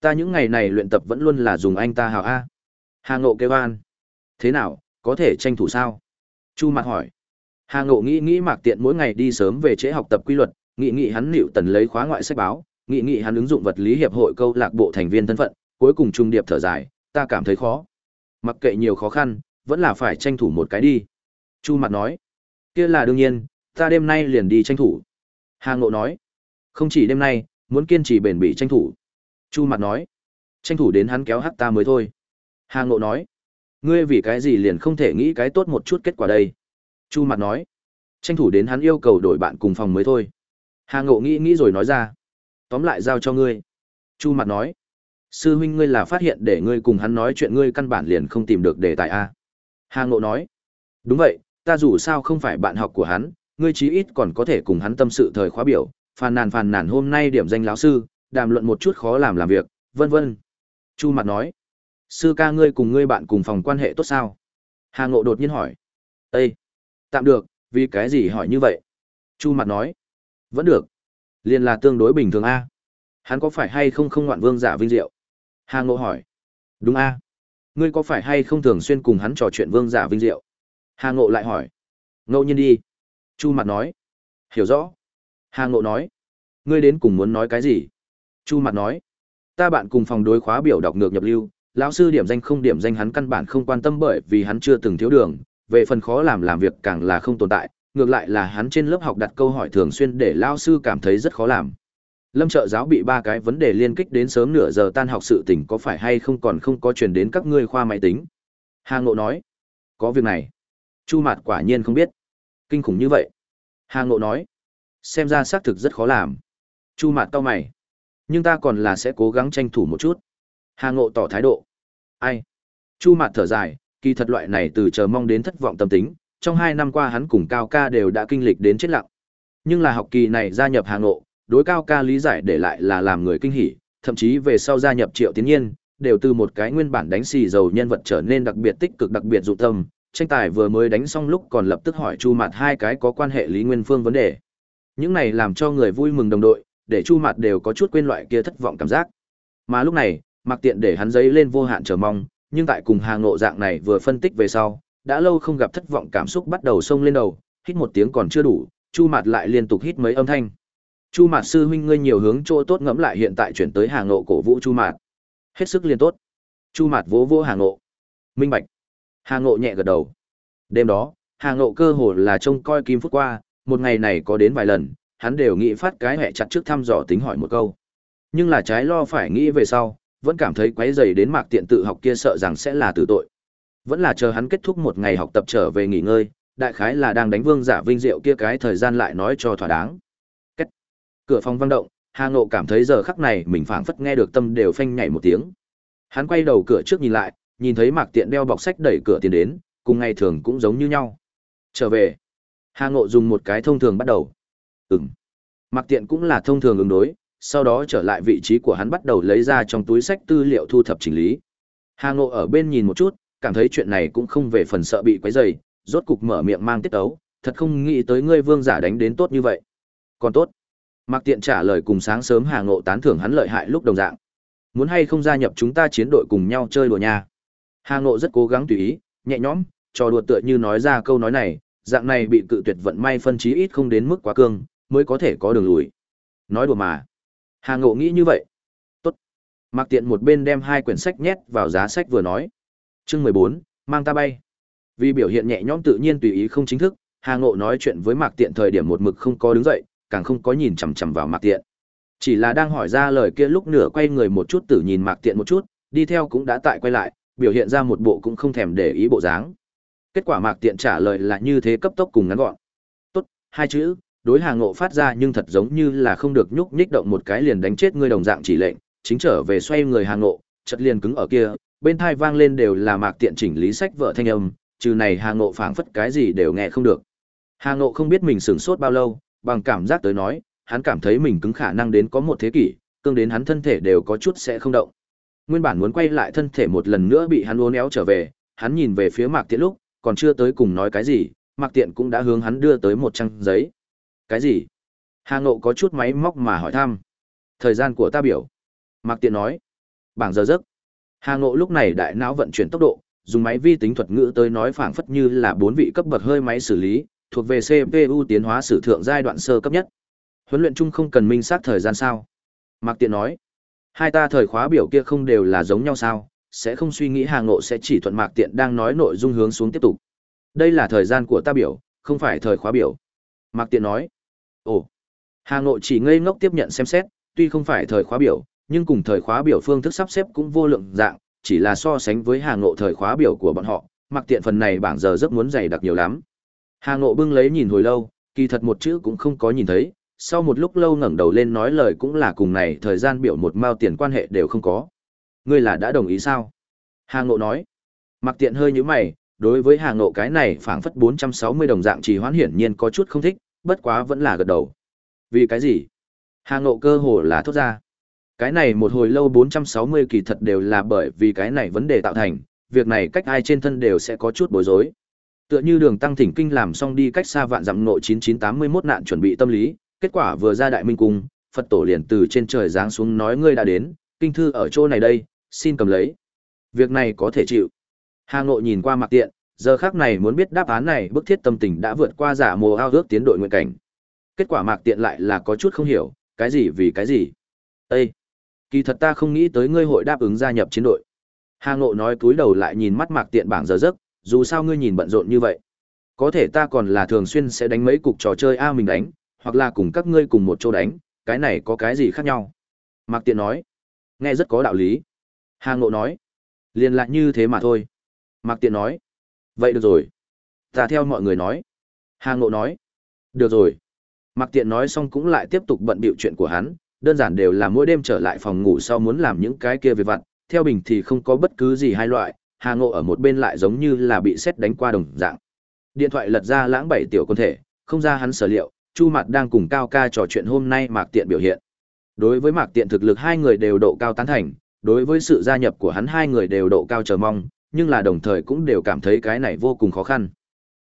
Ta những ngày này luyện tập vẫn luôn là dùng anh ta hào A. Hà Ngộ kêu an. Thế nào, có thể tranh thủ sao? Chu Mạt hỏi. Hà Ngộ nghĩ nghĩ Mạc Tiện mỗi ngày đi sớm về chế học tập quy luật, nghĩ nghĩ hắn nịu tần lấy khóa ngoại sách báo, nghĩ nghĩ hắn ứng dụng vật lý hiệp hội câu lạc bộ thành viên thân phận, cuối cùng trung điệp thở dài, ta cảm thấy khó. Mặc kệ nhiều khó khăn, vẫn là phải tranh thủ một cái đi. Chu mặt nói, kia là đương nhiên, ta đêm nay liền đi tranh thủ. Hà Ngộ nói, không chỉ đêm nay, muốn kiên trì bền bỉ tranh thủ. Chu mặt nói, tranh thủ đến hắn kéo hắt ta mới thôi. Hà Ngộ nói, ngươi vì cái gì liền không thể nghĩ cái tốt một chút kết quả đây. Chu mặt nói, tranh thủ đến hắn yêu cầu đổi bạn cùng phòng mới thôi. Hà Ngộ nghĩ nghĩ rồi nói ra, tóm lại giao cho ngươi. Chu mặt nói, sư huynh ngươi là phát hiện để ngươi cùng hắn nói chuyện ngươi căn bản liền không tìm được đề tài a. Hà ngộ nói, đúng vậy, ta dù sao không phải bạn học của hắn, ngươi chí ít còn có thể cùng hắn tâm sự thời khóa biểu, phàn nàn phàn nàn hôm nay điểm danh lão sư, đàm luận một chút khó làm làm việc, vân vân. Chu mặt nói, sư ca ngươi cùng ngươi bạn cùng phòng quan hệ tốt sao? Hà ngộ đột nhiên hỏi ây tạm được, vì cái gì hỏi như vậy? Chu mặt nói, vẫn được, liền là tương đối bình thường a. Hắn có phải hay không không ngoạn vương giả vinh diệu? Hà Ngộ hỏi. Đúng a Ngươi có phải hay không thường xuyên cùng hắn trò chuyện vương giả vinh diệu? Hà Ngộ lại hỏi. Ngẫu nhiên đi. Chu Mặt nói. Hiểu rõ. Hà Ngộ nói. Ngươi đến cùng muốn nói cái gì? Chu Mặt nói. Ta bạn cùng phòng đối khóa biểu đọc ngược nhập lưu, lão sư điểm danh không điểm danh hắn căn bản không quan tâm bởi vì hắn chưa từng thiếu đường, về phần khó làm làm việc càng là không tồn tại, ngược lại là hắn trên lớp học đặt câu hỏi thường xuyên để lão sư cảm thấy rất khó làm. Lâm trợ giáo bị ba cái vấn đề liên kích đến sớm nửa giờ tan học sự tình có phải hay không còn không có truyền đến các ngươi khoa máy tính. Hà Ngộ nói, có việc này. Chu Mạt quả nhiên không biết. Kinh khủng như vậy. Hà Ngộ nói, xem ra xác thực rất khó làm. Chu Mạt tao mày. Nhưng ta còn là sẽ cố gắng tranh thủ một chút. Hà Ngộ tỏ thái độ. Ai? Chu Mạt thở dài, kỳ thật loại này từ chờ mong đến thất vọng tâm tính. Trong hai năm qua hắn cùng Cao Ca đều đã kinh lịch đến chết lặng. Nhưng là học kỳ này gia nhập Hà Ngộ, đối cao ca lý giải để lại là làm người kinh hỉ, thậm chí về sau gia nhập Triệu Tiến Nhiên, đều từ một cái nguyên bản đánh xì dầu nhân vật trở nên đặc biệt tích cực đặc biệt dụ tâm. Tranh tài vừa mới đánh xong lúc còn lập tức hỏi Chu Mạt hai cái có quan hệ Lý Nguyên Phương vấn đề. Những này làm cho người vui mừng đồng đội, để Chu Mạt đều có chút quên loại kia thất vọng cảm giác. Mà lúc này, Mặc Tiện để hắn giấy lên vô hạn chờ mong, nhưng tại cùng Hà Ngộ dạng này vừa phân tích về sau, đã lâu không gặp thất vọng cảm xúc bắt đầu xông lên đầu, hít một tiếng còn chưa đủ, Chu Mạt lại liên tục hít mấy âm thanh. Chu Mạt sư huynh ngươi nhiều hướng chỗ tốt ngẫm lại hiện tại chuyển tới Hà Ngộ cổ vũ Chu Mạt. Hết sức liên tốt. Chu Mạt vỗ vỗ Hà Ngộ. Minh bạch. Hà Ngộ nhẹ gật đầu. Đêm đó, Hà Ngộ cơ hồ là trông coi Kim Phút qua, một ngày này có đến vài lần, hắn đều nghĩ phát cái hẹ chặt trước thăm dò tính hỏi một câu. Nhưng là trái lo phải nghĩ về sau, vẫn cảm thấy quấy dày đến Mạc Tiện tự học kia sợ rằng sẽ là tử tội. Vẫn là chờ hắn kết thúc một ngày học tập trở về nghỉ ngơi, đại khái là đang đánh vương giả vinh diệu kia cái thời gian lại nói cho thỏa đáng. Cửa phòng vang động, Hà Ngộ cảm thấy giờ khắc này mình phảng phất nghe được tâm đều phanh nhảy một tiếng. Hắn quay đầu cửa trước nhìn lại, nhìn thấy Mạc Tiện đeo bọc sách đẩy cửa tiến đến, cùng ngày thường cũng giống như nhau. Trở về. Hà Ngộ dùng một cái thông thường bắt đầu. Ừm. Mạc Tiện cũng là thông thường ứng đối, sau đó trở lại vị trí của hắn bắt đầu lấy ra trong túi sách tư liệu thu thập chỉnh lý. Hà Ngộ ở bên nhìn một chút, cảm thấy chuyện này cũng không về phần sợ bị quấy rầy, rốt cục mở miệng mang tiết tấu, thật không nghĩ tới ngươi vương giả đánh đến tốt như vậy. Còn tốt. Mạc Tiện trả lời cùng sáng sớm Hà Ngộ tán thưởng hắn lợi hại lúc đồng dạng. Muốn hay không gia nhập chúng ta chiến đội cùng nhau chơi đùa nha. Hà Ngộ rất cố gắng tùy ý, nhẹ nhõm, trò đùa tựa như nói ra câu nói này, dạng này bị cự tuyệt vận may phân trí ít không đến mức quá cương, mới có thể có đường lùi. Nói đùa mà. Hà Ngộ nghĩ như vậy. Tốt. Mạc Tiện một bên đem hai quyển sách nhét vào giá sách vừa nói. Chương mười bốn mang ta bay. Vì biểu hiện nhẹ nhõm tự nhiên tùy ý không chính thức, Hà Ngộ nói chuyện với Mạc Tiện thời điểm một mực không có đứng dậy, càng không có nhìn chằm chằm vào Mạc Tiện. Chỉ là đang hỏi ra lời kia lúc nửa quay người một chút tử nhìn Mạc Tiện một chút, đi theo cũng đã tại quay lại, biểu hiện ra một bộ cũng không thèm để ý bộ dáng. Kết quả Mạc Tiện trả lời là như thế cấp tốc cùng ngắn gọn. Tốt, hai chữ, đối Hà Ngộ phát ra nhưng thật giống như là không được nhúc nhích động một cái liền đánh chết ngươi đồng dạng chỉ lệnh, chính trở về xoay người Hà Ngộ, chợt liền cứng ở kia, bên thai vang lên đều là Mạc Tiện chỉnh lý sách vợ thanh âm, trừ này Hà Ngộ phảng phất cái gì đều nghe không được. Hà Ngộ không biết mình sửng sốt bao lâu, bằng cảm giác tới nói, hắn cảm thấy mình cứng khả năng đến có một thế kỷ, cương đến hắn thân thể đều có chút sẽ không động. Nguyên bản muốn quay lại thân thể một lần nữa bị hắn uốn éo trở về, hắn nhìn về phía Mạc Tiện lúc, còn chưa tới cùng nói cái gì, Mạc Tiện cũng đã hướng hắn đưa tới một trang giấy. Cái gì? Hà Ngộ có chút máy móc mà hỏi thăm. Thời gian của ta biểu. Mạc Tiện nói. Bảng giờ giấc. Hà Ngộ lúc này đại não vận chuyển tốc độ, dùng máy vi tính thuật ngữ tới nói phảng phất như là bốn vị cấp bậc hơi máy xử lý, thuộc về CPU tiến hóa sử thượng giai đoạn sơ cấp nhất. Huấn luyện chung không cần minh xác thời gian sao? Mạc Tiện nói. Hai ta thời khóa biểu kia không đều là giống nhau sao? Sẽ không suy nghĩ Hà Ngộ sẽ chỉ thuận Mạc Tiện đang nói nội dung hướng xuống tiếp tục. Đây là thời gian của ta biểu, không phải thời khóa biểu. Mạc Tiện nói. Ồ. Hà Ngộ chỉ ngây ngốc tiếp nhận xem xét, tuy không phải thời khóa biểu, nhưng cùng thời khóa biểu phương thức sắp xếp cũng vô lượng dạng, chỉ là so sánh với Hà Ngộ thời khóa biểu của bọn họ, mặc tiện phần này bảng giờ rất muốn dày đặc nhiều lắm. Hà Ngộ bưng lấy nhìn hồi lâu, kỳ thật một chữ cũng không có nhìn thấy, sau một lúc lâu ngẩng đầu lên nói lời cũng là cùng này thời gian biểu một mao tiền quan hệ đều không có. Ngươi là đã đồng ý sao? Hà Ngộ nói. Mặc tiện hơi như mày, đối với Hà Ngộ cái này phảng phất 460 đồng dạng trì hoãn hiển nhiên có chút không thích, bất quá vẫn là gật đầu. Vì cái gì? Hà Ngộ cơ hồ là thốt ra. Cái này một hồi lâu 460 kỳ thật đều là bởi vì cái này vấn đề tạo thành, việc này cách ai trên thân đều sẽ có chút bối rối. Tựa như đường tăng thỉnh kinh làm xong đi cách xa vạn dặm nội 9981 nạn chuẩn bị tâm lý, kết quả vừa ra đại minh cung, Phật tổ liền từ trên trời giáng xuống nói ngươi đã đến, kinh thư ở chỗ này đây, xin cầm lấy. Việc này có thể chịu. Hà Ngộ nhìn qua mặt tiện, giờ khác này muốn biết đáp án này bức thiết tâm tình đã vượt qua giả mồ ao ước tiến đội nguyện cảnh. Kết quả mạc tiện lại là có chút không hiểu, cái gì vì cái gì. Ê! Kỳ thật ta không nghĩ tới ngươi hội đáp ứng gia nhập chiến đội. Hà Ngộ nói cúi đầu lại nhìn mắt Mạc Tiện bảng giờ giấc, dù sao ngươi nhìn bận rộn như vậy. Có thể ta còn là thường xuyên sẽ đánh mấy cục trò chơi a mình đánh, hoặc là cùng các ngươi cùng một chỗ đánh, cái này có cái gì khác nhau? Mạc Tiện nói. Nghe rất có đạo lý. Hà Ngộ nói. Liên lại như thế mà thôi. Mạc Tiện nói. Vậy được rồi. Ta theo mọi người nói. Hà Ngộ nói. Được rồi. Mạc Tiện nói xong cũng lại tiếp tục bận bịu chuyện của hắn, đơn giản đều là mỗi đêm trở lại phòng ngủ sau muốn làm những cái kia về vặt, theo bình thì không có bất cứ gì hai loại, Hà Ngộ ở một bên lại giống như là bị xét đánh qua đồng dạng. Điện thoại lật ra lãng bảy tiểu quân thể, không ra hắn sở liệu, Chu Mạt đang cùng Cao Ca trò chuyện hôm nay Mạc Tiện biểu hiện. Đối với Mạc Tiện thực lực hai người đều độ cao tán thành, đối với sự gia nhập của hắn hai người đều độ cao chờ mong, nhưng là đồng thời cũng đều cảm thấy cái này vô cùng khó khăn.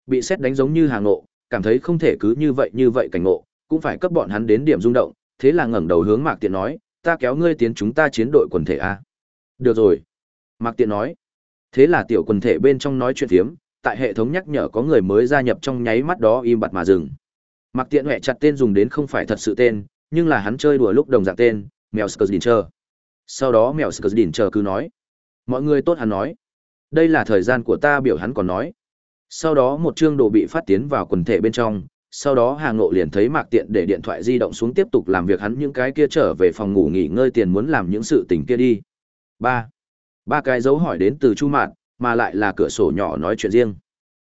Bị xét đánh giống như Hà Ngộ, cảm thấy không thể cứ như vậy như vậy cảnh ngộ, cũng phải cấp bọn hắn đến điểm rung động, thế là ngẩng đầu hướng Mạc Tiện nói, ta kéo ngươi tiến chúng ta chiến đội quần thể a. Được rồi. Mạc Tiện nói. Thế là tiểu quần thể bên trong nói chuyện phiếm, tại hệ thống nhắc nhở có người mới gia nhập trong nháy mắt đó im bặt mà dừng. Mặc Tiện Huệ chặt tên dùng đến không phải thật sự tên, nhưng là hắn chơi đùa lúc đồng dạng tên, mèo Skurdincher. Sau đó mèo Skurdincher cứ nói. Mọi người tốt hắn nói. Đây là thời gian của ta biểu hắn còn nói. Sau đó một chương đồ bị phát tiến vào quần thể bên trong, sau đó Hà Ngộ liền thấy Mạc Tiện để điện thoại di động xuống tiếp tục làm việc hắn những cái kia trở về phòng ngủ nghỉ ngơi tiền muốn làm những sự tình kia đi. ba Ba cái dấu hỏi đến từ Chu Mạn, mà lại là cửa sổ nhỏ nói chuyện riêng.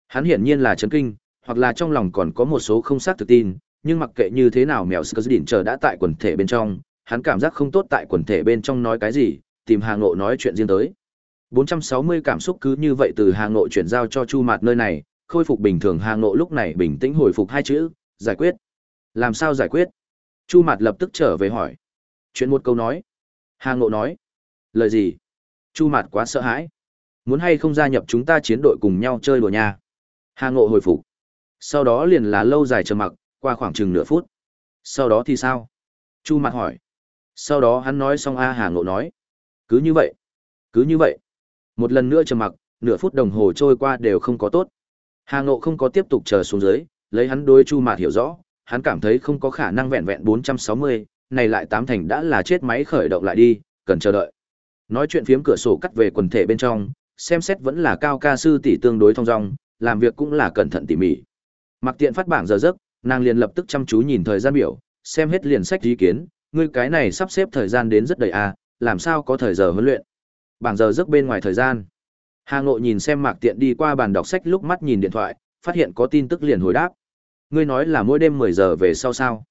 Hắn hiển nhiên là chấn kinh, hoặc là trong lòng còn có một số không xác thực tin, nhưng mặc kệ như thế nào mèo Skzdin chờ đã tại quần thể bên trong, hắn cảm giác không tốt tại quần thể bên trong nói cái gì, tìm Hà Ngộ nói chuyện riêng tới. 460 cảm xúc cứ như vậy từ Hà Ngộ chuyển giao cho Chu Mạt nơi này, khôi phục bình thường Hà Ngộ lúc này bình tĩnh hồi phục hai chữ, giải quyết. Làm sao giải quyết? Chu Mạt lập tức trở về hỏi. Chuyện một câu nói. Hà Ngộ nói. Lời gì? Chu Mạt quá sợ hãi. Muốn hay không gia nhập chúng ta chiến đội cùng nhau chơi đùa nha. Hà Ngộ hồi phục. Sau đó liền là lâu dài chờ mặc, qua khoảng chừng nửa phút. Sau đó thì sao? Chu Mạt hỏi. Sau đó hắn nói xong A Hà Ngộ nói. Cứ như vậy. Cứ như vậy. Một lần nữa chờ mặc, nửa phút đồng hồ trôi qua đều không có tốt. Hà Ngộ không có tiếp tục chờ xuống dưới, lấy hắn đối Chu Mạt hiểu rõ, hắn cảm thấy không có khả năng vẹn vẹn 460, này lại tám thành đã là chết máy khởi động lại đi, cần chờ đợi. Nói chuyện phiếm cửa sổ cắt về quần thể bên trong, xem xét vẫn là cao ca sư tỷ tương đối thông dong, làm việc cũng là cẩn thận tỉ mỉ. Mặc tiện phát bảng giờ giấc, nàng liền lập tức chăm chú nhìn thời gian biểu, xem hết liền sách ý kiến, ngươi cái này sắp xếp thời gian đến rất đầy à, làm sao có thời giờ huấn luyện. Bảng giờ giấc bên ngoài thời gian. Hà Ngộ nhìn xem Mạc Tiện đi qua bàn đọc sách lúc mắt nhìn điện thoại, phát hiện có tin tức liền hồi đáp. Ngươi nói là mỗi đêm 10 giờ về sau sao?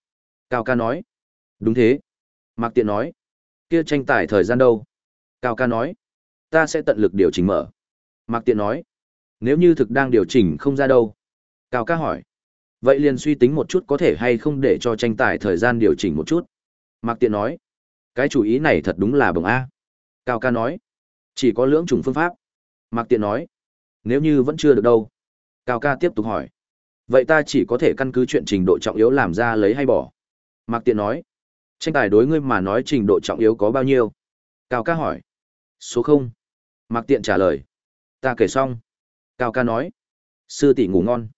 Cao ca nói. Đúng thế. Mạc Tiện nói. Kia tranh tài thời gian đâu? Cao ca nói. Ta sẽ tận lực điều chỉnh mở. Mạc Tiện nói. Nếu như thực đang điều chỉnh không ra đâu? Cao ca hỏi. Vậy liền suy tính một chút có thể hay không để cho tranh tài thời gian điều chỉnh một chút. Mạc Tiện nói. Cái chủ ý này thật đúng là bồng A. Cao ca nói. Chỉ có lưỡng chủng phương pháp. Mạc Tiện nói. Nếu như vẫn chưa được đâu. Cao ca tiếp tục hỏi. Vậy ta chỉ có thể căn cứ chuyện trình độ trọng yếu làm ra lấy hay bỏ. Mạc Tiện nói. Tranh tài đối ngươi mà nói trình độ trọng yếu có bao nhiêu? Cao ca hỏi. Số không. Mạc Tiện trả lời. Ta kể xong. Cao ca nói. Sư tỷ ngủ ngon.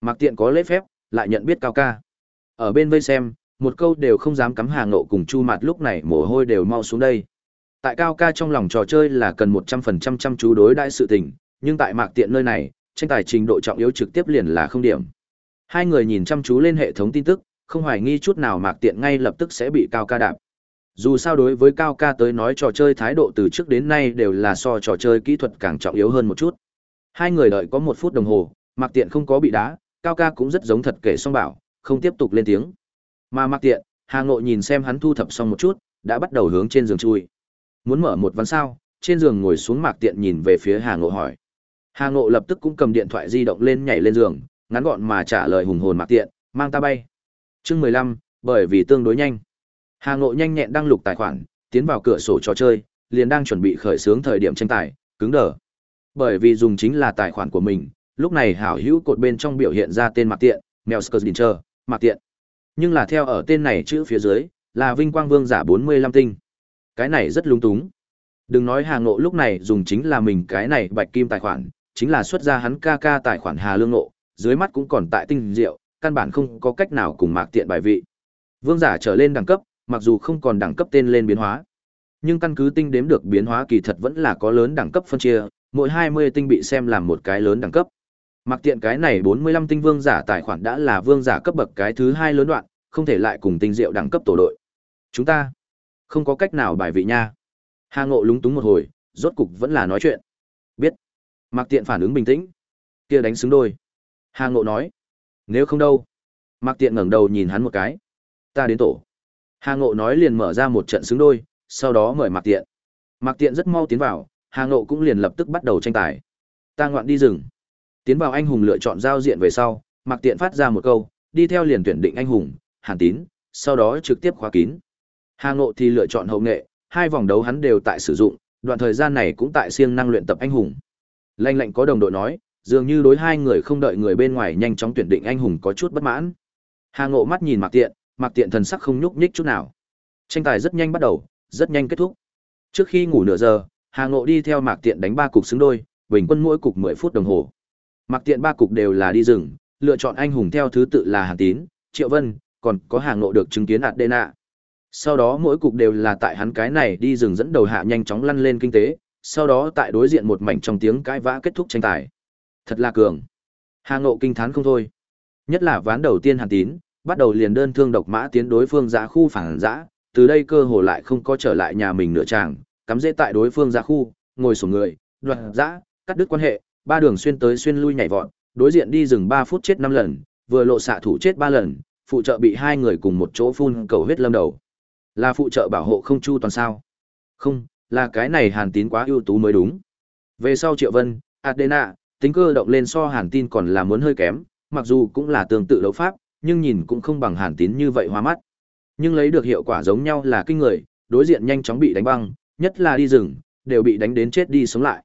Mạc Tiện có lễ phép, lại nhận biết Cao ca. Ở bên vây xem, một câu đều không dám cắm hàng nộ cùng Chu Mạt lúc này mồ hôi đều mau xuống đây. Tại Cao ca trong lòng trò chơi là cần 100% chăm chú đối đại sự tình, nhưng tại Mạc Tiện nơi này, tranh tài trình độ trọng yếu trực tiếp liền là không điểm. Hai người nhìn chăm chú lên hệ thống tin tức, không hoài nghi chút nào Mạc Tiện ngay lập tức sẽ bị Cao ca đạp. Dù sao đối với Cao ca tới nói trò chơi thái độ từ trước đến nay đều là so trò chơi kỹ thuật càng trọng yếu hơn một chút. Hai người đợi có một phút đồng hồ, mặc Tiện không có bị đá, Cao ca cũng rất giống thật kể xong bảo, không tiếp tục lên tiếng. Mà mặc Tiện, Hà Ngộ nhìn xem hắn thu thập xong một chút, đã bắt đầu hướng trên giường chui. Muốn mở một văn sao? Trên giường ngồi xuống Mạc Tiện nhìn về phía Hà Ngộ hỏi. Hà Ngộ lập tức cũng cầm điện thoại di động lên nhảy lên giường, ngắn gọn mà trả lời hùng hồn Mạc Tiện, mang ta bay. Chương mười lăm, bởi vì tương đối nhanh. Hà Ngộ nhanh nhẹn đăng lục tài khoản, tiến vào cửa sổ trò chơi, liền đang chuẩn bị khởi xướng thời điểm tranh tài, cứng đờ. Bởi vì dùng chính là tài khoản của mình, lúc này hảo hữu cột bên trong biểu hiện ra tên Mạc Tiện, Melskerdincher, Mạc Tiện. Nhưng là theo ở tên này chữ phía dưới, là Vinh Quang Vương giả 45 tinh. Cái này rất lung túng. Đừng nói Hà Ngộ lúc này dùng chính là mình cái này bạch kim tài khoản, chính là xuất ra hắn ca ca tài khoản Hà Lương Ngộ, dưới mắt cũng còn tại tinh diệu, căn bản không có cách nào cùng Mạc Tiện bài vị. Vương giả trở lên đẳng cấp, mặc dù không còn đẳng cấp tên lên biến hóa, nhưng căn cứ tinh đếm được biến hóa kỳ thật vẫn là có lớn đẳng cấp phân chia, mỗi 20 tinh bị xem làm một cái lớn đẳng cấp. Mặc tiện cái này 45 tinh vương giả tài khoản đã là vương giả cấp bậc cái thứ hai lớn đoạn, không thể lại cùng tinh diệu đẳng cấp tổ đội. Chúng ta không có cách nào bài vị nha. Hà Ngộ lúng túng một hồi, rốt cục vẫn là nói chuyện. Biết. Mặc tiện phản ứng bình tĩnh. Kia đánh xứng đôi. Hà Ngộ nói. Nếu không đâu. Mặc tiện ngẩng đầu nhìn hắn một cái. Ta đến tổ. Hà Ngộ nói liền mở ra một trận xứng đôi, sau đó mời Mặc tiện. Mặc tiện rất mau tiến vào, Hà Ngộ cũng liền lập tức bắt đầu tranh tài. Ta ngoạn đi rừng. Tiến vào anh hùng lựa chọn giao diện về sau, Mặc Tiện phát ra một câu, đi theo liền tuyển định anh hùng, Hàn Tín, sau đó trực tiếp khóa kín. Hà Ngộ thì lựa chọn hậu nghệ, hai vòng đấu hắn đều tại sử dụng, đoạn thời gian này cũng tại siêng năng luyện tập anh hùng. Lanh lệnh có đồng đội nói, dường như đối hai người không đợi người bên ngoài nhanh chóng tuyển định anh hùng có chút bất mãn. Hà Ngộ mắt nhìn Mạc Tiện, Mạc Tiện thần sắc không nhúc nhích chút nào. Tranh tài rất nhanh bắt đầu, rất nhanh kết thúc. Trước khi ngủ nửa giờ, Hà Ngộ đi theo Mạc Tiện đánh ba cục xứng đôi, bình quân mỗi cục 10 phút đồng hồ. Mạc tiện ba cục đều là đi rừng, lựa chọn anh hùng theo thứ tự là Hà Tín, Triệu Vân, còn có Hà Ngộ được chứng kiến Adena. Sau đó mỗi cục đều là tại hắn cái này đi rừng dẫn đầu hạ nhanh chóng lăn lên kinh tế, sau đó tại đối diện một mảnh trong tiếng cãi vã kết thúc tranh tài. Thật là cường. Hà Ngộ kinh thán không thôi. Nhất là ván đầu tiên Hàn Tín, bắt đầu liền đơn thương độc mã tiến đối phương giã khu phản giã, từ đây cơ hồ lại không có trở lại nhà mình nữa chàng, cắm dễ tại đối phương giã khu, ngồi sổ người, đoạt giã, Cắt đứt quan hệ, ba đường xuyên tới xuyên lui nhảy vọt, đối diện đi rừng ba phút chết năm lần, vừa lộ xạ thủ chết ba lần, phụ trợ bị hai người cùng một chỗ phun cầu huyết lâm đầu. Là phụ trợ bảo hộ không chu toàn sao? Không, là cái này Hàn Tín quá ưu tú mới đúng. Về sau Triệu Vân, Adena, tính cơ động lên so Hàn Tín còn là muốn hơi kém, mặc dù cũng là tương tự đấu pháp, nhưng nhìn cũng không bằng Hàn Tín như vậy hoa mắt. Nhưng lấy được hiệu quả giống nhau là kinh người, đối diện nhanh chóng bị đánh băng, nhất là đi rừng, đều bị đánh đến chết đi sống lại.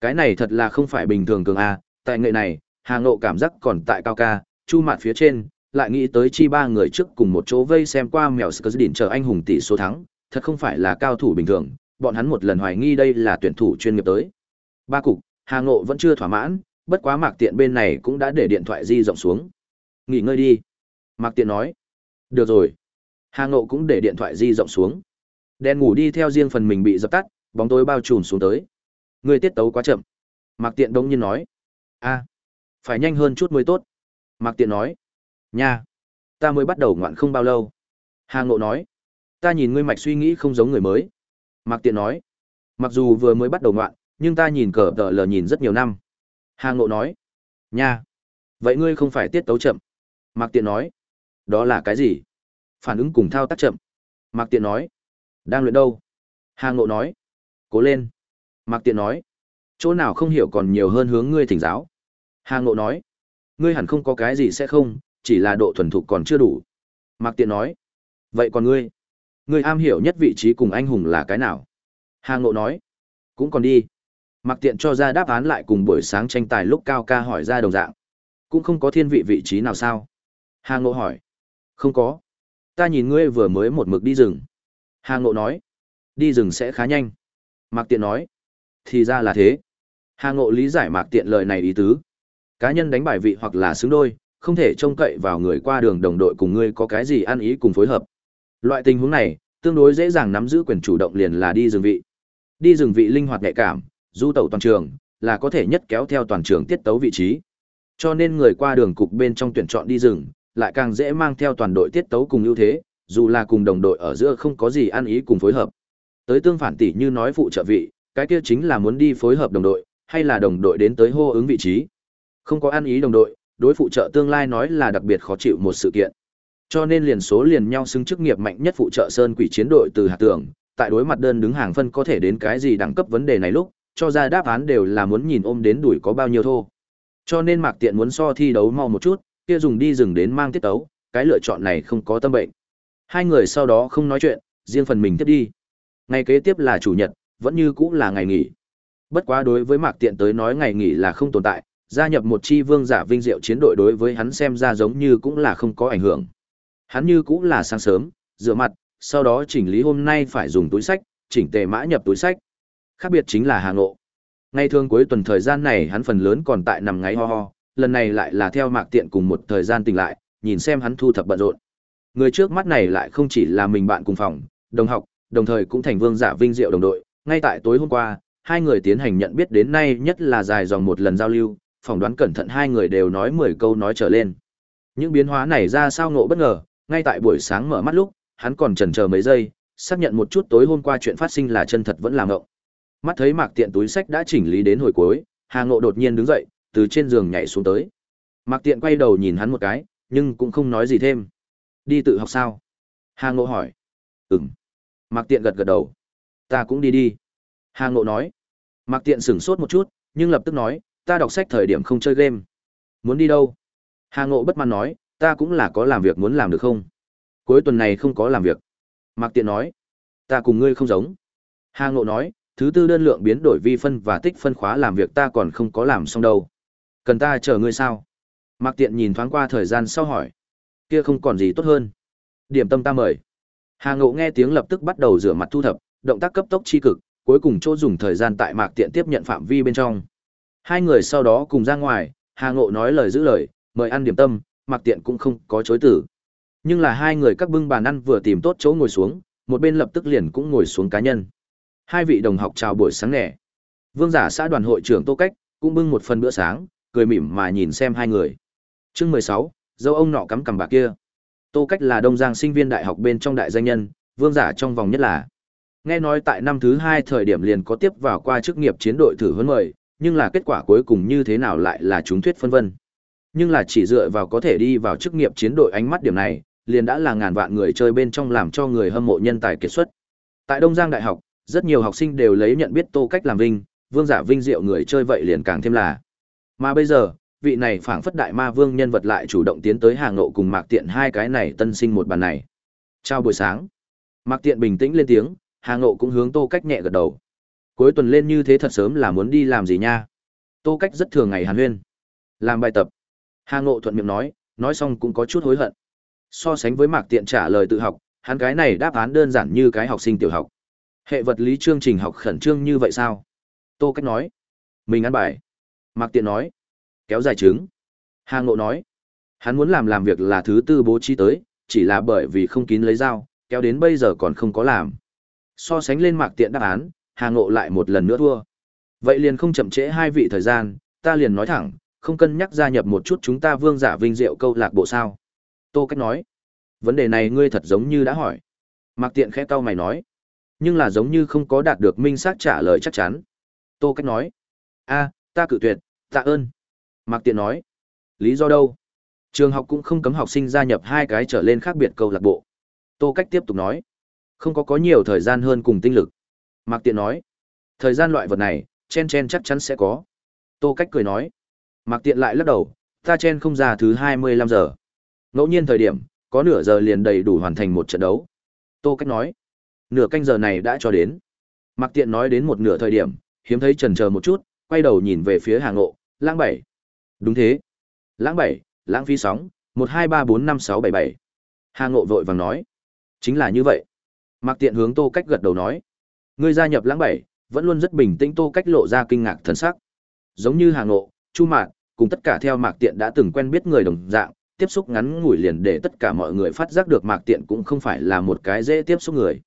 Cái này thật là không phải bình thường cường a, tại nghệ này, Hà Ngộ cảm giác còn tại cao ca, chu mạn phía trên, lại nghĩ tới chi ba người trước cùng một chỗ vây xem qua mèo đỉnh chờ anh hùng tỷ số thắng, thật không phải là cao thủ bình thường, bọn hắn một lần hoài nghi đây là tuyển thủ chuyên nghiệp tới. Ba cục, Hà Ngộ vẫn chưa thỏa mãn, bất quá Mạc Tiện bên này cũng đã để điện thoại di rộng xuống. Nghỉ ngơi đi. Mạc Tiện nói. Được rồi. Hà Ngộ cũng để điện thoại di rộng xuống. Đèn ngủ đi theo riêng phần mình bị dập tắt, bóng tối bao trùm xuống tới. Người tiết tấu quá chậm. Mạc Tiện đống nhiên nói. a phải nhanh hơn chút mới tốt. Mạc Tiện nói. Nha, ta mới bắt đầu ngoạn không bao lâu. Hà Ngộ nói. Ta nhìn ngươi mạch suy nghĩ không giống người mới. Mạc Tiện nói. Mặc dù vừa mới bắt đầu ngoạn, nhưng ta nhìn cờ tờ lờ nhìn rất nhiều năm. Hà Ngộ nói. Nha, vậy ngươi không phải tiết tấu chậm. Mạc Tiện nói. Đó là cái gì? Phản ứng cùng thao tác chậm. Mạc Tiện nói. Đang luyện đâu? Hà Ngộ nói. Cố lên. Mạc Tiện nói. Chỗ nào không hiểu còn nhiều hơn hướng ngươi thỉnh giáo. Hà Ngộ nói. Ngươi hẳn không có cái gì sẽ không, chỉ là độ thuần thục còn chưa đủ. Mạc Tiện nói. Vậy còn ngươi? Ngươi am hiểu nhất vị trí cùng anh hùng là cái nào? Hà Ngộ nói. Cũng còn đi. Mạc Tiện cho ra đáp án lại cùng buổi sáng tranh tài lúc cao ca hỏi ra đồng dạng. Cũng không có thiên vị vị trí nào sao? Hà Ngộ hỏi. Không có. Ta nhìn ngươi vừa mới một mực đi rừng. Hà Ngộ nói. Đi rừng sẽ khá nhanh. Mạc Tiện nói. Thì ra là thế. Hà Ngộ lý giải Mạc Tiện lời này ý tứ. Cá nhân đánh bài vị hoặc là xứng đôi, không thể trông cậy vào người qua đường đồng đội cùng ngươi có cái gì ăn ý cùng phối hợp. Loại tình huống này, tương đối dễ dàng nắm giữ quyền chủ động liền là đi rừng vị. Đi rừng vị linh hoạt nhạy cảm, du tẩu toàn trường, là có thể nhất kéo theo toàn trường tiết tấu vị trí. Cho nên người qua đường cục bên trong tuyển chọn đi rừng, lại càng dễ mang theo toàn đội tiết tấu cùng ưu thế, dù là cùng đồng đội ở giữa không có gì ăn ý cùng phối hợp. Tới tương phản tỷ như nói phụ trợ vị, cái kia chính là muốn đi phối hợp đồng đội, hay là đồng đội đến tới hô ứng vị trí. Không có ăn ý đồng đội, đối phụ trợ tương lai nói là đặc biệt khó chịu một sự kiện. Cho nên liền số liền nhau xứng chức nghiệp mạnh nhất phụ trợ sơn quỷ chiến đội từ hạt tưởng, tại đối mặt đơn đứng hàng phân có thể đến cái gì đẳng cấp vấn đề này lúc, cho ra đáp án đều là muốn nhìn ôm đến đuổi có bao nhiêu thô. Cho nên Mạc Tiện muốn so thi đấu mau một chút, kia dùng đi rừng đến mang tiết tấu, cái lựa chọn này không có tâm bệnh. Hai người sau đó không nói chuyện, riêng phần mình tiếp đi. Ngày kế tiếp là chủ nhật, vẫn như cũ là ngày nghỉ. Bất quá đối với Mạc Tiện tới nói ngày nghỉ là không tồn tại, gia nhập một chi vương giả vinh diệu chiến đội đối với hắn xem ra giống như cũng là không có ảnh hưởng. Hắn như cũng là sáng sớm, rửa mặt, sau đó chỉnh lý hôm nay phải dùng túi sách, chỉnh tề mã nhập túi sách. Khác biệt chính là Hà Ngộ. Ngày thường cuối tuần thời gian này hắn phần lớn còn tại nằm ngáy ho ho, lần này lại là theo mạc tiện cùng một thời gian tỉnh lại, nhìn xem hắn thu thập bận rộn. Người trước mắt này lại không chỉ là mình bạn cùng phòng, đồng học, đồng thời cũng thành vương giả vinh diệu đồng đội. Ngay tại tối hôm qua, hai người tiến hành nhận biết đến nay nhất là dài dòng một lần giao lưu, phỏng đoán cẩn thận hai người đều nói 10 câu nói trở lên. Những biến hóa này ra sao ngộ bất ngờ, ngay tại buổi sáng mở mắt lúc, hắn còn chần chờ mấy giây, xác nhận một chút tối hôm qua chuyện phát sinh là chân thật vẫn là ngộng. Mắt thấy Mạc Tiện túi sách đã chỉnh lý đến hồi cuối, Hà Ngộ đột nhiên đứng dậy, từ trên giường nhảy xuống tới. Mạc Tiện quay đầu nhìn hắn một cái, nhưng cũng không nói gì thêm. Đi tự học sao? Hà Ngộ hỏi. Ừm. Mạc Tiện gật gật đầu. Ta cũng đi đi. Hà Ngộ nói. Mạc Tiện sửng sốt một chút, nhưng lập tức nói, ta đọc sách thời điểm không chơi game. Muốn đi đâu? Hà Ngộ bất mãn nói, ta cũng là có làm việc muốn làm được không? Cuối tuần này không có làm việc. Mạc Tiện nói, ta cùng ngươi không giống. Hà Ngộ nói, thứ tư đơn lượng biến đổi vi phân và tích phân khóa làm việc ta còn không có làm xong đâu. Cần ta chờ ngươi sao? Mạc Tiện nhìn thoáng qua thời gian sau hỏi. Kia không còn gì tốt hơn. Điểm tâm ta mời. Hà Ngộ nghe tiếng lập tức bắt đầu rửa mặt thu thập, động tác cấp tốc chi cực, cuối cùng chỗ dùng thời gian tại Mạc Tiện tiếp nhận phạm vi bên trong. Hai người sau đó cùng ra ngoài, Hà Ngộ nói lời giữ lời, mời ăn điểm tâm, Mạc Tiện cũng không có chối từ. Nhưng là hai người các bưng bàn ăn vừa tìm tốt chỗ ngồi xuống, một bên lập tức liền cũng ngồi xuống cá nhân. Hai vị đồng học chào buổi sáng nẻ. Vương giả xã đoàn hội trưởng Tô Cách cũng bưng một phần bữa sáng, cười mỉm mà nhìn xem hai người. Chương mười sáu, dâu ông nọ cắm cằm bà kia. Tô Cách là Đông Giang sinh viên đại học bên trong đại danh nhân, vương giả trong vòng nhất là. Nghe nói tại năm thứ hai thời điểm liền có tiếp vào qua chức nghiệp chiến đội thử huấn mời, nhưng là kết quả cuối cùng như thế nào lại là chúng thuyết phân vân. Nhưng là chỉ dựa vào có thể đi vào chức nghiệp chiến đội ánh mắt điểm này, liền đã là ngàn vạn người chơi bên trong làm cho người hâm mộ nhân tài kiệt xuất. Tại Đông Giang Đại học, rất nhiều học sinh đều lấy nhận biết Tô Cách làm vinh, vương giả vinh diệu người chơi vậy liền càng thêm là. Mà bây giờ, vị này phảng phất đại ma vương nhân vật lại chủ động tiến tới hàng nộ cùng Mạc Tiện hai cái này tân sinh một bàn này. Chào buổi sáng. Mạc Tiện bình tĩnh lên tiếng, hàng nộ cũng hướng Tô Cách nhẹ gật đầu. Cuối tuần lên như thế thật sớm là muốn đi làm gì nha? Tô Cách rất thường ngày hàn huyên. Làm bài tập. Hàng nộ thuận miệng nói, nói xong cũng có chút hối hận. So sánh với Mạc Tiện trả lời tự học, hắn cái này đáp án đơn giản như cái học sinh tiểu học. Hệ vật lý chương trình học khẩn trương như vậy sao? Tô Cách nói. Mình ăn bài. Mạc Tiện nói. Kéo dài trứng. Hà Ngộ nói. Hắn muốn làm làm việc là thứ tư bố trí tới, chỉ là bởi vì không kín lấy dao, kéo đến bây giờ còn không có làm. So sánh lên Mạc Tiện đáp án, Hà Ngộ lại một lần nữa thua. Vậy liền không chậm trễ hai vị thời gian, ta liền nói thẳng, không cân nhắc gia nhập một chút chúng ta vương giả vinh diệu câu lạc bộ sao. Tô Cách nói. Vấn đề này ngươi thật giống như đã hỏi. Mạc Tiện khẽ cau mày nói. Nhưng là giống như không có đạt được minh xác trả lời chắc chắn. Tô Cách nói. a ta cự tuyệt, tạ ơn. Mạc Tiện nói. Lý do đâu? Trường học cũng không cấm học sinh gia nhập hai cái trở lên khác biệt câu lạc bộ. Tô Cách tiếp tục nói. Không có có nhiều thời gian hơn cùng tinh lực. Mạc Tiện nói. Thời gian loại vật này, chen chen chắc chắn sẽ có. Tô Cách cười nói. Mạc Tiện lại lắc đầu, ta chen không ra thứ hai mươi lăm giờ. Ngẫu nhiên thời điểm, có nửa giờ liền đầy đủ hoàn thành một trận đấu. Tô Cách nói. Nửa canh giờ này đã cho đến. Mạc Tiện nói đến một nửa thời điểm, hiếm thấy chần chờ một chút, quay đầu nhìn về phía Hà Ngộ, Lãng Bảy. Đúng thế. Lãng Bảy, Lãng Phi Sóng, một hai ba bốn năm sáu bảy bảy. Hà Ngộ vội vàng nói. Chính là như vậy. Mạc Tiện hướng Tô Cách gật đầu nói. Ngươi gia nhập Lãng Bảy, vẫn luôn rất bình tĩnh Tô Cách lộ ra kinh ngạc thần sắc. Giống như Hà Ngộ, Chu Mạc, cùng tất cả theo Mạc Tiện đã từng quen biết người đồng dạng, tiếp xúc ngắn ngủi liền để tất cả mọi người phát giác được Mạc Tiện cũng không phải là một cái dễ tiếp xúc người.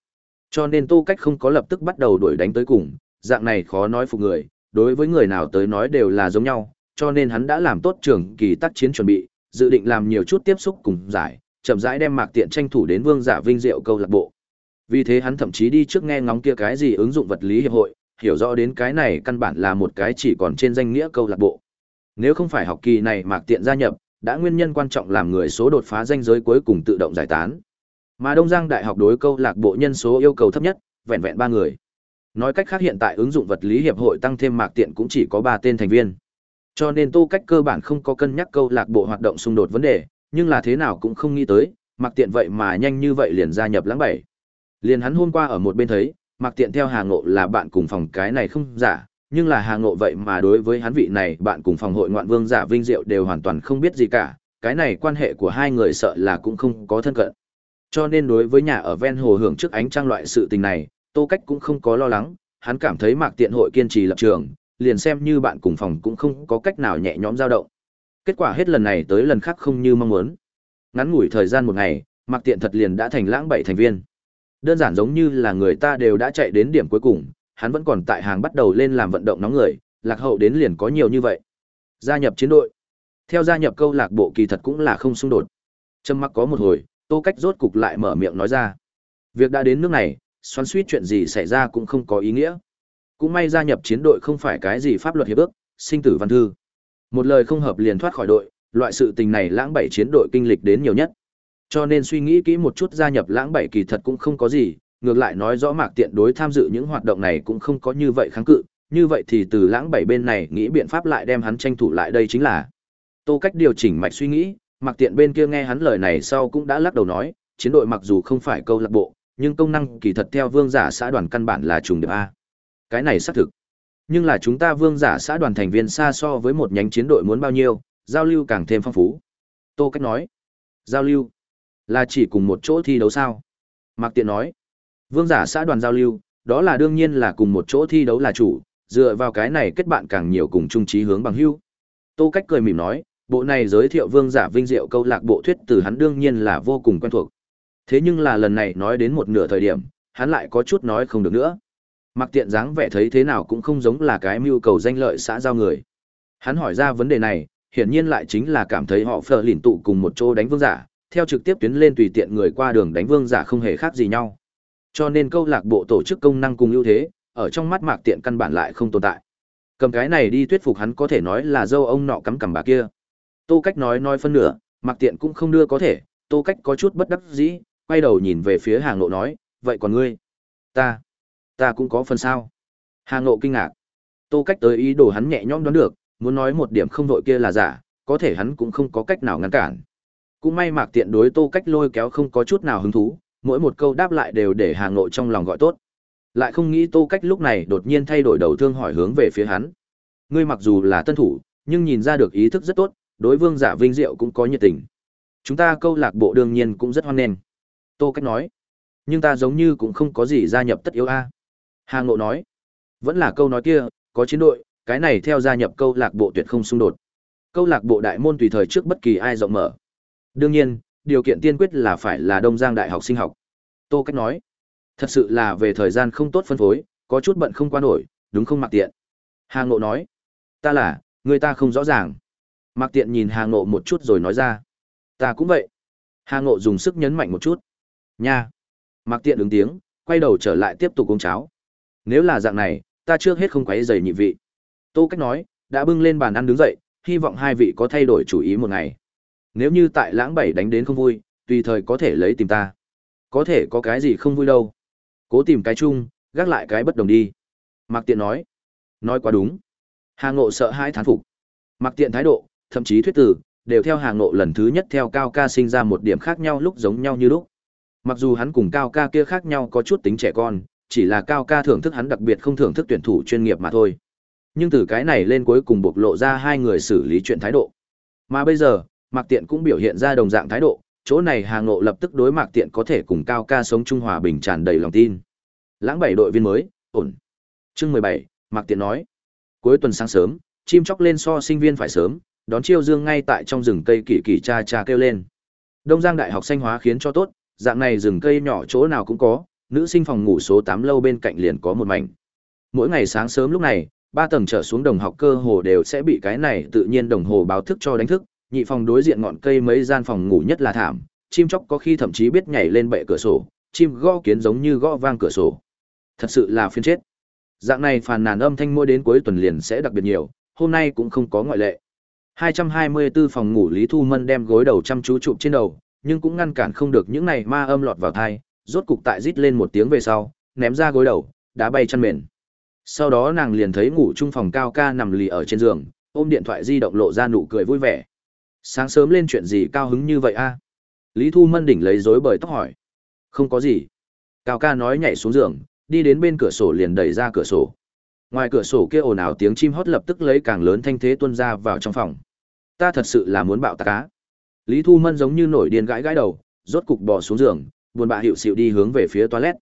Cho nên Tô Cách không có lập tức bắt đầu đuổi đánh tới cùng, dạng này khó nói phục người, đối với người nào tới nói đều là giống nhau, cho nên hắn đã làm tốt trường kỳ tác chiến chuẩn bị, dự định làm nhiều chút tiếp xúc cùng giải, chậm rãi đem Mạc Tiện tranh thủ đến Vương Giả Vinh Diệu câu lạc bộ. Vì thế hắn thậm chí đi trước nghe ngóng kia cái gì ứng dụng vật lý hiệp hội, hiểu rõ đến cái này căn bản là một cái chỉ còn trên danh nghĩa câu lạc bộ. Nếu không phải học kỳ này Mạc Tiện gia nhập, đã nguyên nhân quan trọng làm người số đột phá danh giới cuối cùng tự động giải tán. Mà Đông Giang Đại học đối câu lạc bộ nhân số yêu cầu thấp nhất, vẹn vẹn ba người. Nói cách khác hiện tại ứng dụng vật lý hiệp hội tăng thêm mạc tiện cũng chỉ có ba tên thành viên. Cho nên Tô Cách cơ bản không có cân nhắc câu lạc bộ hoạt động xung đột vấn đề, nhưng là thế nào cũng không nghĩ tới, Mạc Tiện vậy mà nhanh như vậy liền gia nhập Lãng Bảy. Liền hắn hôm qua ở một bên thấy, Mạc Tiện theo Hà Ngộ là bạn cùng phòng cái này không giả, nhưng là Hà Ngộ vậy mà đối với hắn vị này bạn cùng phòng hội ngoạn vương giả vinh diệu đều hoàn toàn không biết gì cả, cái này quan hệ của hai người sợ là cũng không có thân cận. Cho nên đối với nhà ở ven hồ hưởng trước ánh trăng loại sự tình này, Tô Cách cũng không có lo lắng, hắn cảm thấy Mạc Tiện hội kiên trì lập trường, liền xem như bạn cùng phòng cũng không có cách nào nhẹ nhõm dao động. Kết quả hết lần này tới lần khác không như mong muốn. Ngắn ngủi thời gian một ngày, Mạc Tiện thật liền đã thành lãng bảy thành viên. Đơn giản giống như là người ta đều đã chạy đến điểm cuối cùng, hắn vẫn còn tại hàng bắt đầu lên làm vận động nóng người, lạc hậu đến liền có nhiều như vậy. Gia nhập chiến đội. Theo gia nhập câu lạc bộ kỳ thật cũng là không xung đột. Trầm mặc có một hồi, Tô Cách rốt cục lại mở miệng nói ra. Việc đã đến nước này, xoắn suýt chuyện gì xảy ra cũng không có ý nghĩa. Cũng may gia nhập chiến đội không phải cái gì pháp luật hiệp ước, sinh tử văn thư. Một lời không hợp liền thoát khỏi đội, loại sự tình này lãng bảy chiến đội kinh lịch đến nhiều nhất. Cho nên suy nghĩ kỹ một chút gia nhập lãng bảy kỳ thật cũng không có gì, ngược lại nói rõ mạc tiện đối tham dự những hoạt động này cũng không có như vậy kháng cự, như vậy thì từ lãng bảy bên này nghĩ biện pháp lại đem hắn tranh thủ lại đây chính là. Tô cách điều chỉnh mạch suy nghĩ, Mạc Tiện bên kia nghe hắn lời này sau cũng đã lắc đầu nói, chiến đội mặc dù không phải câu lạc bộ, nhưng công năng kỳ thật theo vương giả xã đoàn căn bản là trùng điệp a. Cái này xác thực. Nhưng là chúng ta vương giả xã đoàn thành viên xa so với một nhánh chiến đội muốn bao nhiêu, giao lưu càng thêm phong phú. Tô Cách nói, giao lưu là chỉ cùng một chỗ thi đấu sao? Mạc Tiện nói, vương giả xã đoàn giao lưu, đó là đương nhiên là cùng một chỗ thi đấu là chủ, dựa vào cái này kết bạn càng nhiều cùng chung chí hướng bằng hữu. Tô Cách cười mỉm nói, bộ này giới thiệu vương giả vinh diệu câu lạc bộ thuyết từ hắn đương nhiên là vô cùng quen thuộc. Thế nhưng là lần này nói đến một nửa thời điểm, hắn lại có chút nói không được nữa. Mặc tiện dáng vẻ thấy thế nào cũng không giống là cái mưu cầu danh lợi xã giao người. Hắn hỏi ra vấn đề này, hiển nhiên lại chính là cảm thấy họ phờ lìn tụ cùng một chỗ đánh vương giả, theo trực tiếp tuyến lên tùy tiện người qua đường đánh vương giả không hề khác gì nhau. Cho nên câu lạc bộ tổ chức công năng cùng ưu thế, ở trong mắt mạc tiện căn bản lại không tồn tại. Cầm cái này đi thuyết phục hắn có thể nói là dâu ông nọ cắm cằm bà kia. Tô Cách nói nói phân nửa, Mặc Tiện cũng không đưa có thể, Tô Cách có chút bất đắc dĩ, quay đầu nhìn về phía Hàng Nộ nói, "Vậy còn ngươi?" "Ta, ta cũng có phần sao?" Hàng Nộ kinh ngạc. Tô Cách tới ý đồ hắn nhẹ nhõm đoán được, muốn nói một điểm không đội kia là giả, có thể hắn cũng không có cách nào ngăn cản. Cũng may Mạc Tiện đối Tô Cách lôi kéo không có chút nào hứng thú, mỗi một câu đáp lại đều để Hàng Nộ trong lòng gọi tốt. Lại không nghĩ Tô Cách lúc này đột nhiên thay đổi đầu thương hỏi hướng về phía hắn. Ngươi mặc dù là tân thủ, nhưng nhìn ra được ý thức rất tốt, đối Vương Giả Vinh Diệu cũng có nhiệt tình. Chúng ta câu lạc bộ đương nhiên cũng rất hoan nghênh. Tô Cách nói. Nhưng ta giống như cũng không có gì gia nhập tất yếu a. Hàng Ngộ nói. Vẫn là câu nói kia, có chiến đội, cái này theo gia nhập câu lạc bộ tuyệt không xung đột. Câu lạc bộ đại môn tùy thời trước bất kỳ ai rộng mở. Đương nhiên, điều kiện tiên quyết là phải là Đông Giang Đại học sinh học. Tô Cách nói. Thật sự là về thời gian không tốt phân phối, có chút bận không qua nổi, đúng không mặc tiện. Hà Ngộ nói. Ta là, người ta không rõ ràng. Mặc tiện nhìn Hà Ngộ một chút rồi nói ra. Ta cũng vậy. Hà Ngộ dùng sức nhấn mạnh một chút. Nha. Mặc tiện ứng tiếng, quay đầu trở lại tiếp tục uống cháo. Nếu là dạng này, ta trước hết không quấy rầy nhị vị. Tô Cách nói, đã bưng lên bàn ăn đứng dậy, hy vọng hai vị có thay đổi chủ ý một ngày. Nếu như tại lãng bảy đánh đến không vui, tùy thời có thể lấy tìm ta. Có thể có cái gì không vui đâu. Cố tìm cái chung, gác lại cái bất đồng đi. Mạc Tiện nói. Nói quá đúng. Hà Ngộ sợ hãi thán phục. Mạc Tiện thái độ, thậm chí thuyết tử, đều theo Hà Ngộ lần thứ nhất theo Cao Ca sinh ra một điểm khác nhau lúc giống nhau như lúc. Mặc dù hắn cùng Cao Ca kia khác nhau có chút tính trẻ con, chỉ là Cao Ca thưởng thức hắn đặc biệt không thưởng thức tuyển thủ chuyên nghiệp mà thôi. Nhưng từ cái này lên cuối cùng bộc lộ ra hai người xử lý chuyện thái độ. Mà bây giờ, Mạc Tiện cũng biểu hiện ra đồng dạng thái độ, chỗ này Hà Ngộ lập tức đối Mạc Tiện có thể cùng Cao Ca sống trung hòa bình tràn đầy lòng tin. Lãng bảy đội viên mới, ổn. Chương mười bảy Mạc Tiện nói. Cuối tuần sáng sớm, chim chóc lên so sinh viên phải sớm, đón chiêu dương ngay tại trong rừng cây kỳ kỳ cha cha kêu lên. Đông Giang Đại học xanh hóa khiến cho tốt, dạng này rừng cây nhỏ chỗ nào cũng có, nữ sinh phòng ngủ số tám lâu bên cạnh liền có một mảnh. Mỗi ngày sáng sớm lúc này, ba tầng trở xuống đồng học cơ hồ đều sẽ bị cái này tự nhiên đồng hồ báo thức cho đánh thức, nhị phòng đối diện ngọn cây mấy gian phòng ngủ nhất là thảm, chim chóc có khi thậm chí biết nhảy lên bệ cửa sổ, chim gõ kiến giống như gõ vang cửa sổ. Thật sự là phiền chết. Dạng này phàn nàn âm thanh mua đến cuối tuần liền sẽ đặc biệt nhiều, hôm nay cũng không có ngoại lệ. 224 phòng ngủ Lý Thu Mân đem gối đầu chăm chú chụp trên đầu, nhưng cũng ngăn cản không được những này ma âm lọt vào thai, rốt cục tại rít lên một tiếng về sau, ném ra gối đầu, đá bay chăn mền. Sau đó nàng liền thấy ngủ chung phòng cao ca nằm lì ở trên giường, ôm điện thoại di động lộ ra nụ cười vui vẻ. Sáng sớm lên chuyện gì cao hứng như vậy a? Lý Thu Mân đỉnh lấy rối bời tóc hỏi. Không có gì. Cao ca nói nhảy xuống giường, đi đến bên cửa sổ liền đẩy ra cửa sổ. Ngoài cửa sổ kia ồn ào tiếng chim hót lập tức lấy càng lớn thanh thế tuôn ra vào trong phòng. Ta thật sự là muốn bạo tạc cá. Lý Thu Mân giống như nổi điên gãi gãi đầu, rốt cục bò xuống giường, buồn bã hiệu xịu đi hướng về phía toilet.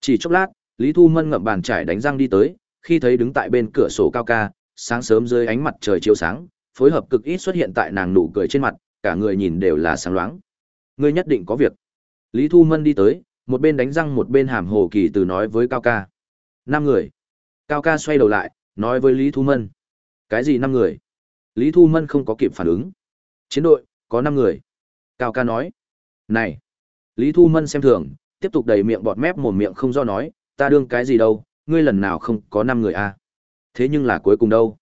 Chỉ chốc lát, Lý Thu Mân ngậm bàn chải đánh răng đi tới, khi thấy đứng tại bên cửa sổ cao ca, sáng sớm dưới ánh mặt trời chiếu sáng, phối hợp cực ít xuất hiện tại nàng nụ cười trên mặt, cả người nhìn đều là sáng loáng. Ngươi nhất định có việc. Lý Thu Mân đi tới, một bên đánh răng một bên hàm hồ kỳ từ nói với Cao ca. Năm người. Cao ca xoay đầu lại, nói với Lý Thu Mân. Cái gì năm người? Lý Thu Mân không có kịp phản ứng. Chiến đội, có năm người. Cao ca nói. Này. Lý Thu Mân xem thường, tiếp tục đầy miệng bọt mép mồm miệng không do nói, ta đương cái gì đâu, ngươi lần nào không có năm người à. Thế nhưng là cuối cùng đâu?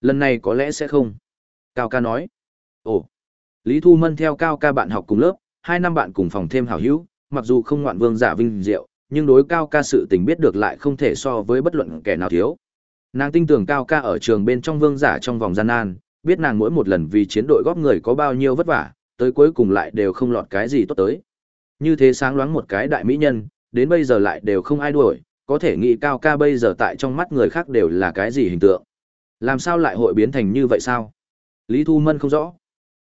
Lần này có lẽ sẽ không. Cao ca nói. Ồ. Lý Thu Mân theo Cao ca bạn học cùng lớp, hai năm bạn cùng phòng thêm hảo hữu, mặc dù không ngoạn vương giả vinh diệu, nhưng đối Cao ca sự tình biết được lại không thể so với bất luận kẻ nào thiếu. Nàng tin tưởng Cao ca ở trường bên trong vương giả trong vòng gian nan, biết nàng mỗi một lần vì chiến đội góp người có bao nhiêu vất vả, tới cuối cùng lại đều không lọt cái gì tốt tới. Như thế sáng loáng một cái đại mỹ nhân, đến bây giờ lại đều không ai đuổi, có thể nghĩ Cao ca bây giờ tại trong mắt người khác đều là cái gì hình tượng. Làm sao lại hội biến thành như vậy sao? Lý Thu Mân không rõ.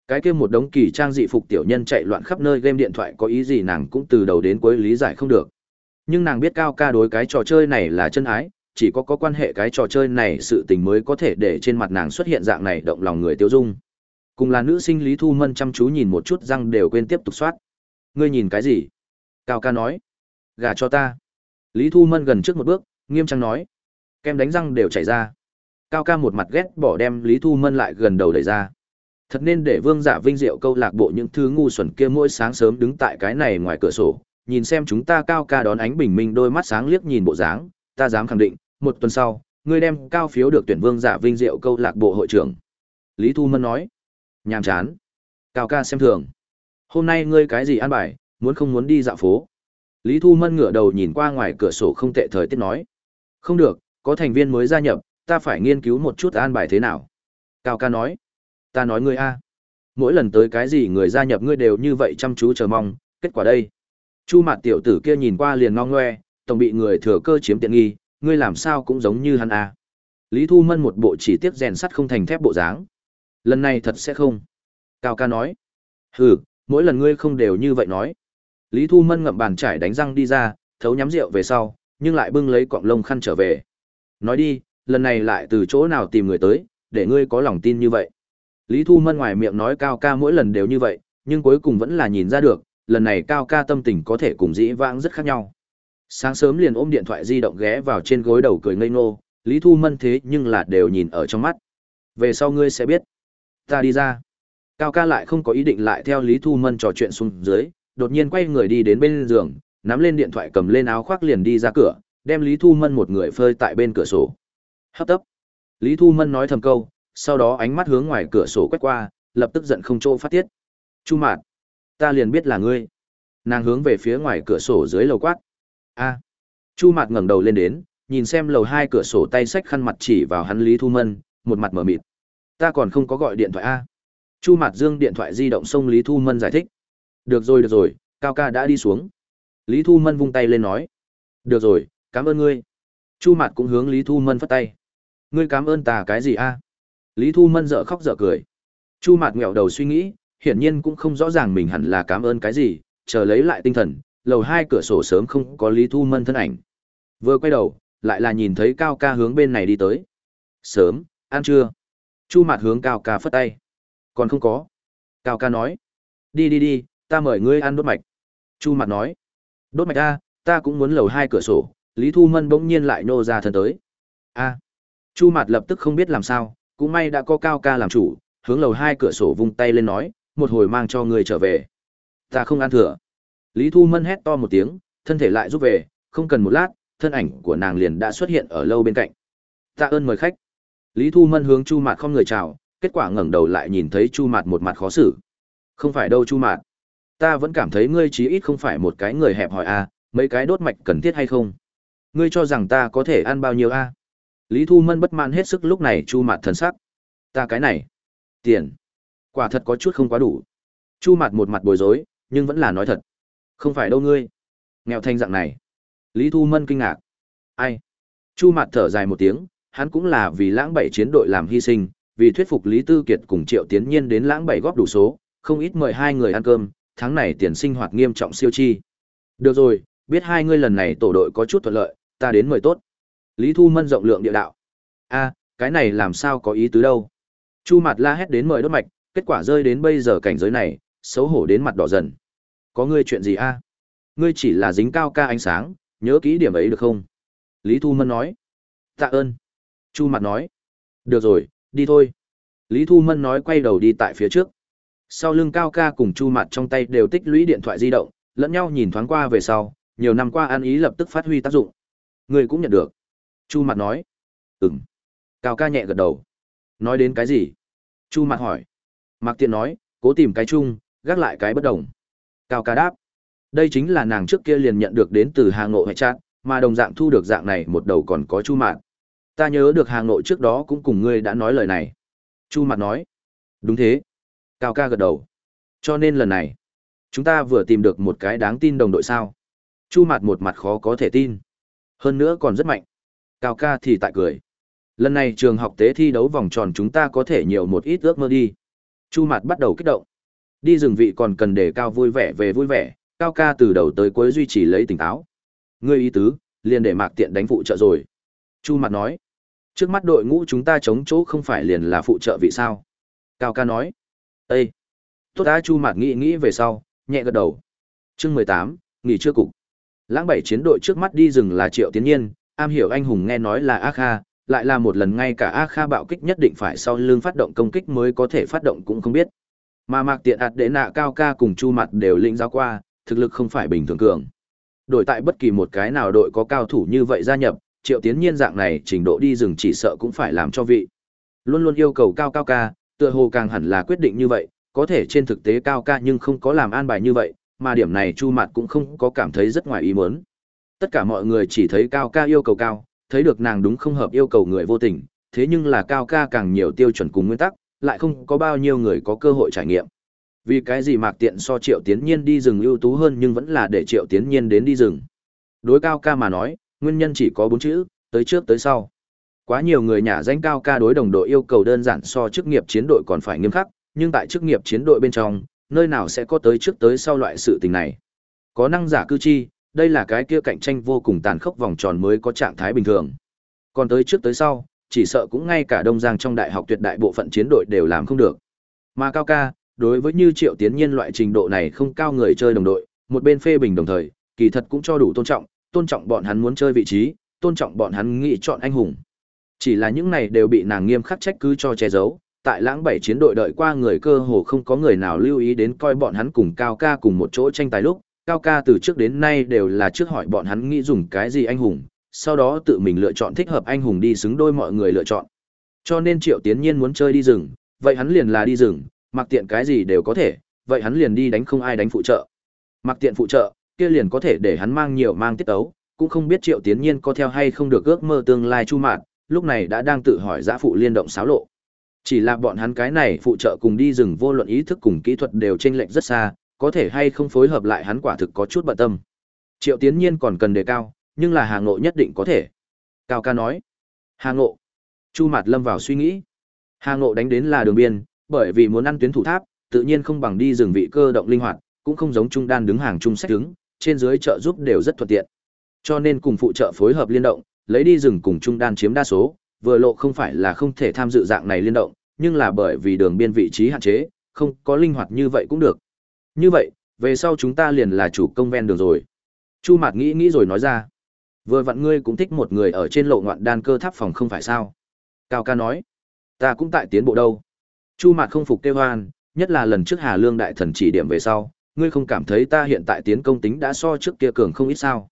Cái kia một đống kỳ trang dị phục tiểu nhân chạy loạn khắp nơi game điện thoại có ý gì nàng cũng từ đầu đến cuối lý giải không được. Nhưng nàng biết cao ca đối cái trò chơi này là chân ái, chỉ có có quan hệ cái trò chơi này sự tình mới có thể để trên mặt nàng xuất hiện dạng này động lòng người tiêu dung. Cùng là nữ sinh Lý Thu Mân chăm chú nhìn một chút răng đều quên tiếp tục soát. Ngươi nhìn cái gì? Cao ca nói. Gà cho ta. Lý Thu Mân gần trước một bước, nghiêm trang nói. Kem đánh răng đều chảy ra. Cao ca một mặt ghét bỏ đem Lý Thu Mân lại gần đầu đẩy ra. Thật nên để Vương Giả Vinh Diệu câu lạc bộ những thứ ngu xuẩn kia mỗi sáng sớm đứng tại cái này ngoài cửa sổ, nhìn xem chúng ta cao ca đón ánh bình minh đôi mắt sáng liếc nhìn bộ dáng, ta dám khẳng định, một tuần sau, ngươi đem cao phiếu được tuyển vương giả vinh diệu câu lạc bộ hội trưởng. Lý Thu Mân nói. Nhàm chán. Cao ca xem thường. Hôm nay ngươi cái gì an bài, muốn không muốn đi dạo phố. Lý Thu Mân ngửa đầu nhìn qua ngoài cửa sổ không tệ thời tiết nói. Không được, có thành viên mới gia nhập, ta phải nghiên cứu một chút an bài thế nào. Cao ca nói. Ta nói ngươi a, Mỗi lần tới cái gì người gia nhập ngươi đều như vậy chăm chú chờ mong, kết quả đây. Chu mặt tiểu tử kia nhìn qua liền ngon ngoe, tổng bị người thừa cơ chiếm tiện nghi, ngươi làm sao cũng giống như hắn à? Lý Thu Mân một bộ chỉ tiếc rèn sắt không thành thép bộ dáng. Lần này thật sẽ không. Cao ca nói. Hừ, mỗi lần ngươi không đều như vậy nói. Lý Thu Mân ngậm bàn chải đánh răng đi ra, thấu nhắm rượu về sau, nhưng lại bưng lấy cọng lông khăn trở về. Nói đi, lần này lại từ chỗ nào tìm người tới, để ngươi có lòng tin như vậy. Lý Thu Mân ngoài miệng nói cao ca mỗi lần đều như vậy, nhưng cuối cùng vẫn là nhìn ra được, lần này cao ca tâm tình có thể cùng dĩ vãng rất khác nhau. Sáng sớm liền ôm điện thoại di động ghé vào trên gối đầu cười ngây ngô, Lý Thu Mân thế nhưng là đều nhìn ở trong mắt. Về sau ngươi sẽ biết. Ta đi ra. Cao ca lại không có ý định lại theo Lý Thu Mân trò chuyện xuống dưới, đột nhiên quay người đi đến bên giường, nắm lên điện thoại cầm lên áo khoác liền đi ra cửa, đem Lý Thu Mân một người phơi tại bên cửa sổ. Hấp tấp. Lý Thu Mân nói thầm câu, sau đó ánh mắt hướng ngoài cửa sổ quét qua, lập tức giận không chỗ phát tiết. Chu Mạt, ta liền biết là ngươi. Nàng hướng về phía ngoài cửa sổ dưới lầu quát. A. Chu Mạt ngẩng đầu lên đến, nhìn xem lầu hai cửa sổ tay sách khăn mặt chỉ vào hắn Lý Thu Mân, một mặt mở mịt. Ta còn không có gọi điện thoại a. Chu Mạt dương điện thoại di động xông Lý Thu Mân giải thích. Được rồi được rồi, Cao ca đã đi xuống. Lý Thu Mân vung tay lên nói. Được rồi, cảm ơn ngươi. Chu Mạt cũng hướng Lý Thu Mân phất tay. Ngươi cảm ơn ta cái gì a? Lý Thu Mân dở khóc dở cười. Chu Mạt nghẹo đầu suy nghĩ, hiển nhiên cũng không rõ ràng mình hẳn là cảm ơn cái gì, chờ lấy lại tinh thần, lầu hai cửa sổ sớm không có Lý Thu Mân thân ảnh. Vừa quay đầu, lại là nhìn thấy Cao ca hướng bên này đi tới. Sớm, ăn chưa? Chu Mạt hướng Cao ca phất tay. Còn không có. Cao ca nói. Đi đi đi, ta mời ngươi ăn đốt mạch. Chu Mạt nói. Đốt mạch a, ta cũng muốn lầu hai cửa sổ. Lý Thu Mân bỗng nhiên lại nô ra thân tới. A. Chu Mạt lập tức không biết làm sao, cũng may đã có Cao ca làm chủ, hướng lầu hai cửa sổ vung tay lên nói, một hồi mang cho người trở về. Ta không ăn thừa. Lý Thu Mân hét to một tiếng, thân thể lại rút về, không cần một lát, thân ảnh của nàng liền đã xuất hiện ở lâu bên cạnh. Tạ ơn mời khách. Lý Thu Mân hướng Chu Mạt không người chào, kết quả ngẩng đầu lại nhìn thấy Chu Mạt một mặt khó xử. Không phải đâu Chu Mạt. Ta vẫn cảm thấy ngươi chí ít không phải một cái người hẹp hòi a, à, mấy cái đốt mạch cần thiết hay không? Ngươi cho rằng ta có thể ăn bao nhiêu a? À? Lý Thu Mân bất mãn hết sức lúc này Chu Mạt thần sắc. Ta cái này, tiền, quả thật có chút không quá đủ. Chu Mạt một mặt bối rối, nhưng vẫn là nói thật. Không phải đâu ngươi. Nghèo thanh dạng này. Lý Thu Mân kinh ngạc. Ai? Chu Mạt thở dài một tiếng, hắn cũng là vì lãng bảy chiến đội làm hy sinh, vì thuyết phục Lý Tư Kiệt cùng Triệu Tiến Nhiên đến lãng bảy góp đủ số, không ít mời hai người ăn cơm, tháng này tiền sinh hoạt nghiêm trọng siêu chi. Được rồi, biết hai ngươi lần này tổ đội có chút thuận lợi, ta đến mời tốt. Lý Thu Mân rộng lượng địa đạo. A, cái này làm sao có ý tứ đâu? Chu Mạt la hét đến mời đốt mạch, kết quả rơi đến bây giờ cảnh giới này, xấu hổ đến mặt đỏ dần. Có ngươi chuyện gì a? Ngươi chỉ là dính cao ca ánh sáng, nhớ kỹ điểm ấy được không? Lý Thu Mân nói. Tạ ơn. Chu Mạt nói. Được rồi, đi thôi. Lý Thu Mân nói quay đầu đi tại phía trước. Sau lưng cao ca cùng Chu Mạt trong tay đều tích lũy điện thoại di động, lẫn nhau nhìn thoáng qua về sau, nhiều năm qua ăn ý lập tức phát huy tác dụng. Người cũng nhận được. Chu Mạt nói. Ừm. Cao ca nhẹ gật đầu. Nói đến cái gì? Chu Mạt hỏi. Mạc Tiện nói, cố tìm cái chung, gác lại cái bất đồng. Cao ca đáp. Đây chính là nàng trước kia liền nhận được đến từ Hà Nội hệ trạng, mà đồng dạng thu được dạng này một đầu còn có Chu Mạt. Ta nhớ được Hà Nội trước đó cũng cùng ngươi đã nói lời này. Chu Mạt nói. Đúng thế. Cao ca gật đầu. Cho nên lần này, chúng ta vừa tìm được một cái đáng tin đồng đội sao. Chu Mạt một mặt khó có thể tin. Hơn nữa còn rất mạnh. Cao ca thì tại cười. Lần này trường học tế thi đấu vòng tròn chúng ta có thể nhiều một ít ước mơ đi. Chu Mạt bắt đầu kích động. Đi rừng vị còn cần để cao vui vẻ về vui vẻ, cao ca từ đầu tới cuối duy trì lấy tỉnh táo. Ngươi ý tứ, liền để mạc tiện đánh phụ trợ rồi. Chu mặt nói. Trước mắt đội ngũ chúng ta chống chỗ không phải liền là phụ trợ vị sao. Cao ca nói. Ê! Tốt đã chu mặt nghĩ nghĩ về sau, nhẹ gật đầu. chương mười tám nghỉ chưa cục. Lãng bảy chiến đội trước mắt đi rừng là triệu tiến nhiên, am hiểu anh hùng nghe nói là A Kha, lại là một lần ngay cả A Kha bạo kích nhất định phải sau lưng phát động công kích mới có thể phát động cũng không biết. Mà Mạc Tiện ạt đệ nạ cao ca cùng Chu Mặt đều lĩnh giáo qua, thực lực không phải bình thường cường. Đổi tại bất kỳ một cái nào đội có cao thủ như vậy gia nhập, triệu tiến nhiên dạng này trình độ đi rừng chỉ sợ cũng phải làm cho vị. Luôn luôn yêu cầu cao cao ca, tựa hồ càng hẳn là quyết định như vậy, có thể trên thực tế cao ca nhưng không có làm an bài như vậy, mà điểm này Chu Mạt cũng không có cảm thấy rất ngoài ý muốn. Tất cả mọi người chỉ thấy cao ca yêu cầu cao, thấy được nàng đúng không hợp yêu cầu người vô tình, thế nhưng là cao ca càng nhiều tiêu chuẩn cùng nguyên tắc, lại không có bao nhiêu người có cơ hội trải nghiệm. Vì cái gì Mạc Tiện so Triệu Tiến Nhiên đi rừng ưu tú hơn nhưng vẫn là để Triệu Tiến Nhiên đến đi rừng. Đối cao ca mà nói, nguyên nhân chỉ có bốn chữ, tới trước tới sau. Quá nhiều người nhà danh cao ca đối đồng đội yêu cầu đơn giản so chức nghiệp chiến đội còn phải nghiêm khắc, nhưng tại chức nghiệp chiến đội bên trong, nơi nào sẽ có tới trước tới sau loại sự tình này. Có năng giả cư chi, đây là cái kia cạnh tranh vô cùng tàn khốc vòng tròn mới có trạng thái bình thường. Còn tới trước tới sau, chỉ sợ cũng ngay cả Đông Giang trong đại học tuyệt đại bộ phận chiến đội đều làm không được. Mà cao ca, đối với như Triệu Tiến Nhiên loại trình độ này không cao người chơi đồng đội, một bên phê bình đồng thời, kỳ thật cũng cho đủ tôn trọng, tôn trọng bọn hắn muốn chơi vị trí, tôn trọng bọn hắn nghĩ chọn anh hùng. Chỉ là những này đều bị nàng nghiêm khắc trách cứ cho che giấu, tại lãng bảy chiến đội đợi qua người cơ hồ không có người nào lưu ý đến coi bọn hắn cùng Cao ca cùng một chỗ tranh tài lúc, Cao ca từ trước đến nay đều là trước hỏi bọn hắn nghĩ dùng cái gì anh hùng, sau đó tự mình lựa chọn thích hợp anh hùng đi xứng đôi mọi người lựa chọn. Cho nên Triệu Tiến Nhiên muốn chơi đi rừng, vậy hắn liền là đi rừng, mặc tiện cái gì đều có thể, vậy hắn liền đi đánh không ai đánh phụ trợ. Mặc tiện phụ trợ, kia liền có thể để hắn mang nhiều mang tiết ấu, cũng không biết Triệu Tiến Nhiên có theo hay không được ước mơ tương lai chu mạn, lúc này đã đang tự hỏi giã phụ liên động xáo lộ. Chỉ là bọn hắn cái này phụ trợ cùng đi rừng vô luận ý thức cùng kỹ thuật đều chênh lệch rất xa, có thể hay không phối hợp lại hắn quả thực có chút bận tâm. Triệu Tiến Nhiên còn cần đề cao, nhưng là Hà Ngộ nhất định có thể. Cao ca nói. Hà Ngộ. Chu Mạt lâm vào suy nghĩ. Hà Ngộ đánh đến là đường biên, bởi vì muốn ăn tuyến thủ tháp, tự nhiên không bằng đi rừng vị cơ động linh hoạt, cũng không giống trung đan đứng hàng trung sách đứng, trên dưới trợ giúp đều rất thuận tiện. Cho nên cùng phụ trợ phối hợp liên động, lấy đi rừng cùng trung đan chiếm đa số, vừa lộ không phải là không thể tham dự dạng này liên động, nhưng là bởi vì đường biên vị trí hạn chế, không có linh hoạt như vậy cũng được. Như vậy, về sau chúng ta liền là chủ công ven đường rồi. Chu Mạt nghĩ nghĩ rồi nói ra. Vừa vặn ngươi cũng thích một người ở trên lộ ngoạn đan cơ tháp phòng không phải sao? Cao ca nói. Ta cũng tại tiến bộ đâu. Chu Mạt không phục kêu hoan, nhất là lần trước Hà Lương đại thần chỉ điểm về sau, ngươi không cảm thấy ta hiện tại tiến công tính đã so trước kia cường không ít sao?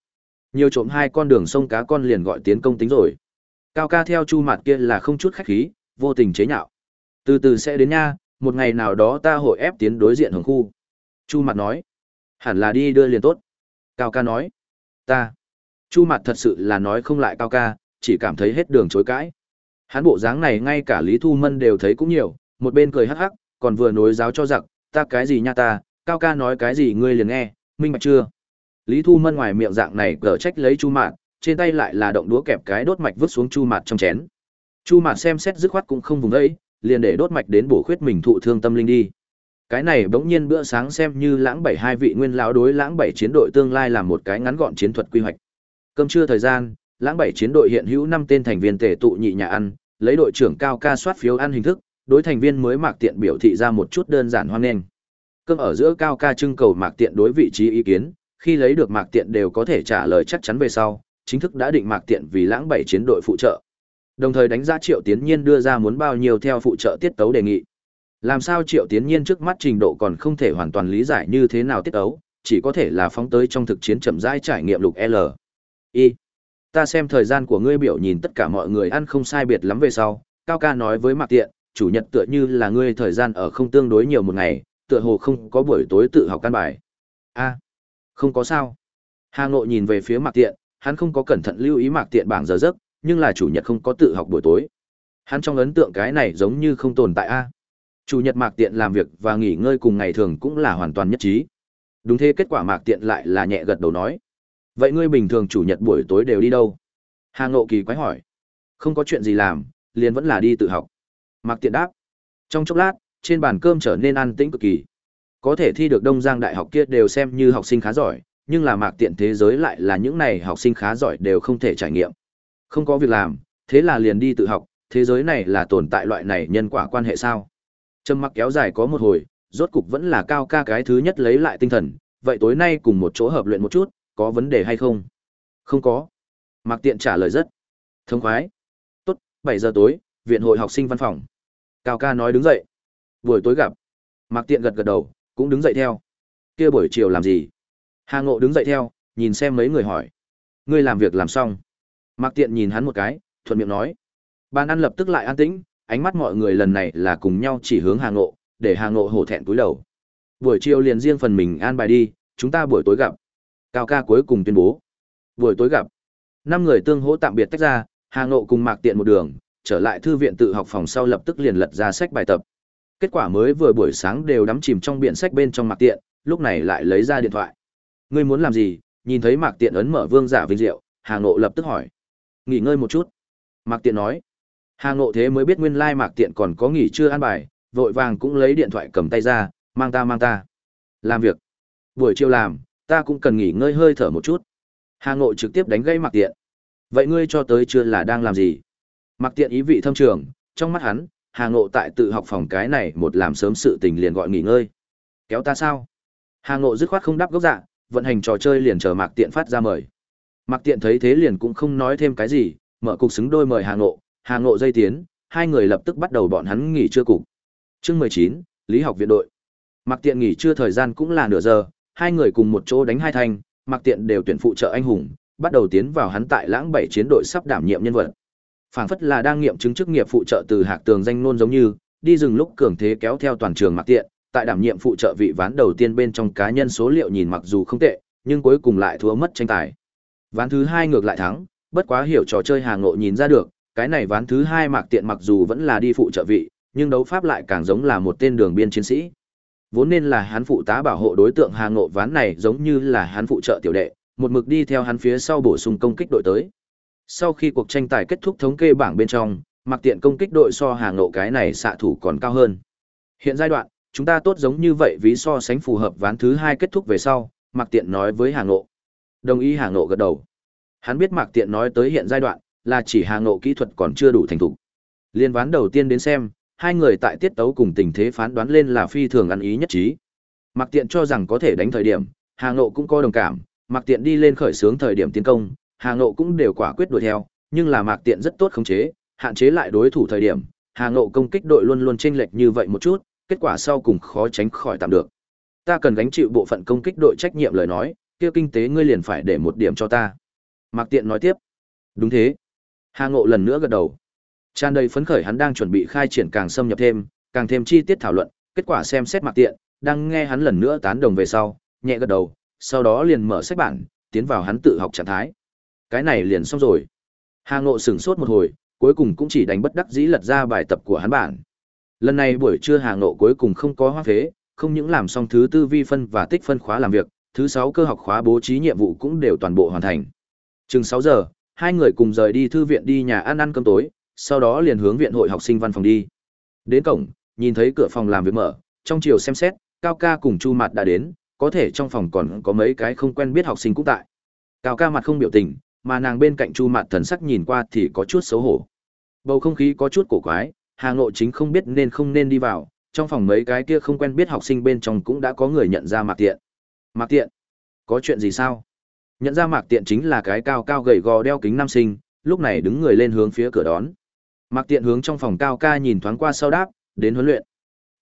Nhiều trộm hai con đường sông cá con liền gọi tiến công tính rồi. Cao ca theo Chu Mạt kia là không chút khách khí, vô tình chế nhạo. Từ từ sẽ đến nha, một ngày nào đó ta hội ép tiến đối diện hồng khu. Chu Mạt nói. Hẳn là đi đưa liền tốt. Cao ca nói. Ta. Chu Mạt thật sự là nói không lại Cao ca, chỉ cảm thấy hết đường chối cãi. Hắn bộ dáng này ngay cả Lý Thu Mân đều thấy cũng nhiều, một bên cười hắc hắc, còn vừa nối giáo cho giặc, ta cái gì nha ta, Cao ca nói cái gì ngươi liền nghe, minh bạch chưa? Lý Thu Mân ngoài miệng dạng này cở trách lấy Chu Mạt, trên tay lại là động đũa kẹp cái đốt mạch vứt xuống Chu Mạt trong chén. Chu Mạt xem xét dứt khoát cũng không vùng đấy, liền để đốt mạch đến bổ khuyết mình thụ thương tâm linh đi. Cái này bỗng nhiên bữa sáng xem như lãng bảy hai vị nguyên lão đối lãng bảy chiến đội tương lai làm một cái ngắn gọn chiến thuật quy hoạch. Cơm trưa thời gian, lãng bảy chiến đội hiện hữu năm tên thành viên tề tụ nhị nhà ăn, lấy đội trưởng cao ca soát phiếu ăn hình thức, đối thành viên mới mạc tiện biểu thị ra một chút đơn giản hoan nghênh. Cơm ở giữa cao ca trưng cầu mạc tiện đối vị trí ý kiến, khi lấy được mạc tiện đều có thể trả lời chắc chắn về sau, chính thức đã định mạc tiện vì lãng bảy chiến đội phụ trợ. Đồng thời đánh giá Triệu Tiến Nhiên đưa ra muốn bao nhiêu theo phụ trợ tiết tấu đề nghị. Làm sao Triệu Tiến Nhiên trước mắt trình độ còn không thể hoàn toàn lý giải như thế nào tiết tấu, chỉ có thể là phóng tới trong thực chiến chậm rãi trải nghiệm lục L. Y. Ta xem thời gian của ngươi biểu nhìn tất cả mọi người ăn không sai biệt lắm về sau, Cao ca nói với Mạc Tiện, chủ nhật tựa như là ngươi thời gian ở không tương đối nhiều một ngày, tựa hồ không có buổi tối tự học căn bài. A. Không có sao. Hà Ngộ nhìn về phía Mạc Tiện, hắn không có cẩn thận lưu ý Mạc Tiện bảng giờ giấc, nhưng là chủ nhật không có tự học buổi tối. Hắn trong ấn tượng cái này giống như không tồn tại a. Chủ nhật Mạc Tiện làm việc và nghỉ ngơi cùng ngày thường cũng là hoàn toàn nhất trí. Đúng thế kết quả Mạc Tiện lại là nhẹ gật đầu nói. Vậy ngươi bình thường chủ nhật buổi tối đều đi đâu? Hà Ngộ kỳ quái hỏi. Không có chuyện gì làm, liền vẫn là đi tự học. Mặc Tiện đáp. Trong chốc lát, trên bàn cơm trở nên an tĩnh cực kỳ. Có thể thi được Đông Giang Đại học kia đều xem như học sinh khá giỏi, nhưng là mạc tiện thế giới lại là những này học sinh khá giỏi đều không thể trải nghiệm. Không có việc làm, thế là liền đi tự học, thế giới này là tồn tại loại này nhân quả quan hệ sao? Trầm mặc kéo dài có một hồi, rốt cục vẫn là cao ca cái thứ nhất lấy lại tinh thần, vậy tối nay cùng một chỗ hợp luyện một chút, có vấn đề hay không? Không có. Mạc Tiện trả lời rất thông khoái. Tốt, bảy giờ tối, viện hội học sinh văn phòng. Cao ca nói đứng dậy. Buổi tối gặp. Mạc Tiện gật gật đầu, cũng đứng dậy theo. Kia buổi chiều làm gì? Hà Ngộ đứng dậy theo, nhìn xem mấy người hỏi. Ngươi làm việc làm xong. Mạc Tiện nhìn hắn một cái, thuận miệng nói. Bàn ăn lập tức lại an tĩnh, ánh mắt mọi người lần này là cùng nhau chỉ hướng Hà Ngộ, để Hà Ngộ hổ thẹn túi đầu. Buổi chiều liền riêng phần mình an bài đi, chúng ta buổi tối gặp. Cao ca cuối cùng tuyên bố. Buổi tối gặp. Năm người tương hỗ tạm biệt tách ra, Hà Ngộ cùng Mạc Tiện một đường, trở lại thư viện tự học phòng sau lập tức liền lật ra sách bài tập. Kết quả mới vừa buổi sáng đều đắm chìm trong biển sách bên trong Mạc Tiện, lúc này lại lấy ra điện thoại. Ngươi muốn làm gì? Nhìn thấy Mạc Tiện ấn mở Vương Giả Vinh Diệu, Hà Ngộ lập tức hỏi. Nghỉ ngơi một chút. Mạc Tiện nói. Hà Ngộ thế mới biết nguyên lai Mạc Tiện còn có nghỉ chưa ăn bài, vội vàng cũng lấy điện thoại cầm tay ra, mang ta mang ta. Làm việc. Buổi chiều làm, ta cũng cần nghỉ ngơi hơi thở một chút. Hà Ngộ trực tiếp đánh gây Mặc Tiện. Vậy ngươi cho tới chưa là đang làm gì? Mặc Tiện ý vị thâm trường, trong mắt hắn, Hà Ngộ tại tự học phòng cái này một làm sớm sự tình liền gọi nghỉ ngơi. Kéo ta sao? Hà Ngộ dứt khoát không đáp gốc dạ, vận hành trò chơi liền chờ Mạc Tiện phát ra mời. Mạc Tiện thấy thế liền cũng không nói thêm cái gì, mở cục xứng đôi mời Hà Ngộ, Hà Ngộ dây tiến, hai người lập tức bắt đầu bọn hắn nghỉ trưa cục. Chương mười chín, Lý học viện đội. Mạc Tiện nghỉ trưa thời gian cũng là nửa giờ, hai người cùng một chỗ đánh hai thanh, Mặc Tiện đều tuyển phụ trợ anh hùng, bắt đầu tiến vào hắn tại Lãng bảy chiến đội sắp đảm nhiệm nhân vật. Phảng phất là đang nghiệm chứng chức nghiệp phụ trợ từ Hạc Tường danh nôn giống như, đi rừng lúc cường thế kéo theo toàn trường Mặc Tiện, tại đảm nhiệm phụ trợ vị ván đầu tiên bên trong cá nhân số liệu nhìn mặc dù không tệ, nhưng cuối cùng lại thua mất tranh tài. Ván thứ hai ngược lại thắng, bất quá hiểu trò chơi hàng ngộ nhìn ra được, cái này ván thứ hai mạc tiện mặc dù vẫn là đi phụ trợ vị, nhưng đấu pháp lại càng giống là một tên đường biên chiến sĩ. Vốn nên là hắn phụ tá bảo hộ đối tượng Hà ngộ ván này giống như là hắn phụ trợ tiểu đệ, một mực đi theo hắn phía sau bổ sung công kích đội tới. Sau khi cuộc tranh tài kết thúc thống kê bảng bên trong, mặc tiện công kích đội so Hà ngộ cái này xạ thủ còn cao hơn. Hiện giai đoạn, chúng ta tốt giống như vậy ví so sánh phù hợp ván thứ hai kết thúc về sau, mặc tiện nói với Hà ngộ. Đồng ý Hà ngộ gật đầu. Hắn biết mặc tiện nói tới hiện giai đoạn, là chỉ Hà ngộ kỹ thuật còn chưa đủ thành thục. Liên ván đầu tiên đến xem, hai người tại tiết tấu cùng tình thế phán đoán lên là phi thường ăn ý nhất trí. Mặc tiện cho rằng có thể đánh thời điểm, hàng ngộ cũng có đồng cảm, mặc tiện đi lên khởi xướng thời điểm tiến công, hàng ngộ cũng đều quả quyết đuổi theo, nhưng là mặc tiện rất tốt khống chế, hạn chế lại đối thủ thời điểm, hàng ngộ công kích đội luôn luôn chênh lệch như vậy một chút, kết quả sau cùng khó tránh khỏi tạm được. Ta cần gánh chịu bộ phận công kích đội trách nhiệm lời nói, kia kinh tế ngươi liền phải để một điểm cho ta. Mạc Tiện nói tiếp. Đúng thế. Hà Ngộ lần nữa gật đầu. Tràn đầy phấn khởi hắn đang chuẩn bị khai triển càng xâm nhập thêm, càng thêm chi tiết thảo luận, kết quả xem xét mặt Tiện, đang nghe hắn lần nữa tán đồng về sau, nhẹ gật đầu, sau đó liền mở sách bản, tiến vào hắn tự học trạng thái. Cái này liền xong rồi. Hà Ngộ sửng sốt một hồi, cuối cùng cũng chỉ đánh bất đắc dĩ lật ra bài tập của hắn bản. Lần này buổi trưa Hà Ngộ cuối cùng không có hoa phế, không những làm xong thứ tư vi phân và tích phân khóa làm việc, thứ sáu cơ học khóa bố trí nhiệm vụ cũng đều toàn bộ hoàn thành. Chừng sáu giờ, hai người cùng rời đi thư viện đi nhà ăn ăn cơm tối, sau đó liền hướng viện hội học sinh văn phòng đi. Đến cổng, nhìn thấy cửa phòng làm việc mở, trong chiều xem xét, Cao ca cùng Chu Mạt đã đến, có thể trong phòng còn có mấy cái không quen biết học sinh cũng tại. Cao ca mặt không biểu tình, mà nàng bên cạnh Chu Mạt thần sắc nhìn qua thì có chút xấu hổ. Bầu không khí có chút cổ quái, Hà Ngộ chính không biết nên không nên đi vào, trong phòng mấy cái kia không quen biết học sinh bên trong cũng đã có người nhận ra Mạc Tiện. Mạc Tiện, có chuyện gì sao? Nhận ra Mạc Tiện chính là cái cao cao gầy gò đeo kính nam sinh, lúc này đứng người lên hướng phía cửa đón. Mạc Tiện hướng trong phòng cao ca nhìn thoáng qua sau đáp, đến huấn luyện.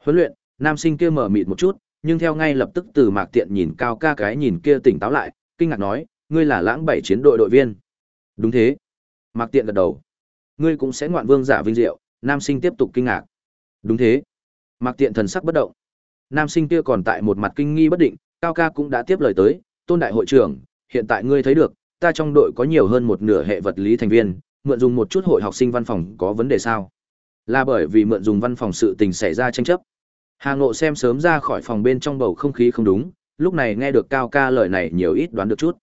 Huấn luyện, nam sinh kia mở mịt một chút, nhưng theo ngay lập tức từ Mạc Tiện nhìn cao ca cái nhìn kia tỉnh táo lại, kinh ngạc nói, ngươi là lãng bảy chiến đội đội viên. Đúng thế. Mạc Tiện gật đầu. Ngươi cũng sẽ ngoạn vương giả vinh diệu, nam sinh tiếp tục kinh ngạc. Đúng thế. Mạc Tiện thần sắc bất động. Nam sinh kia còn tại một mặt kinh nghi bất định, Cao ca cũng đã tiếp lời tới, "Tôn đại hội trưởng, hiện tại ngươi thấy được, ta trong đội có nhiều hơn một nửa hệ vật lý thành viên, mượn dùng một chút hội học sinh văn phòng có vấn đề sao?" Là bởi vì mượn dùng văn phòng sự tình xảy ra tranh chấp. Hà Ngộ xem sớm ra khỏi phòng bên trong bầu không khí không đúng, lúc này nghe được Cao ca lời này nhiều ít đoán được chút.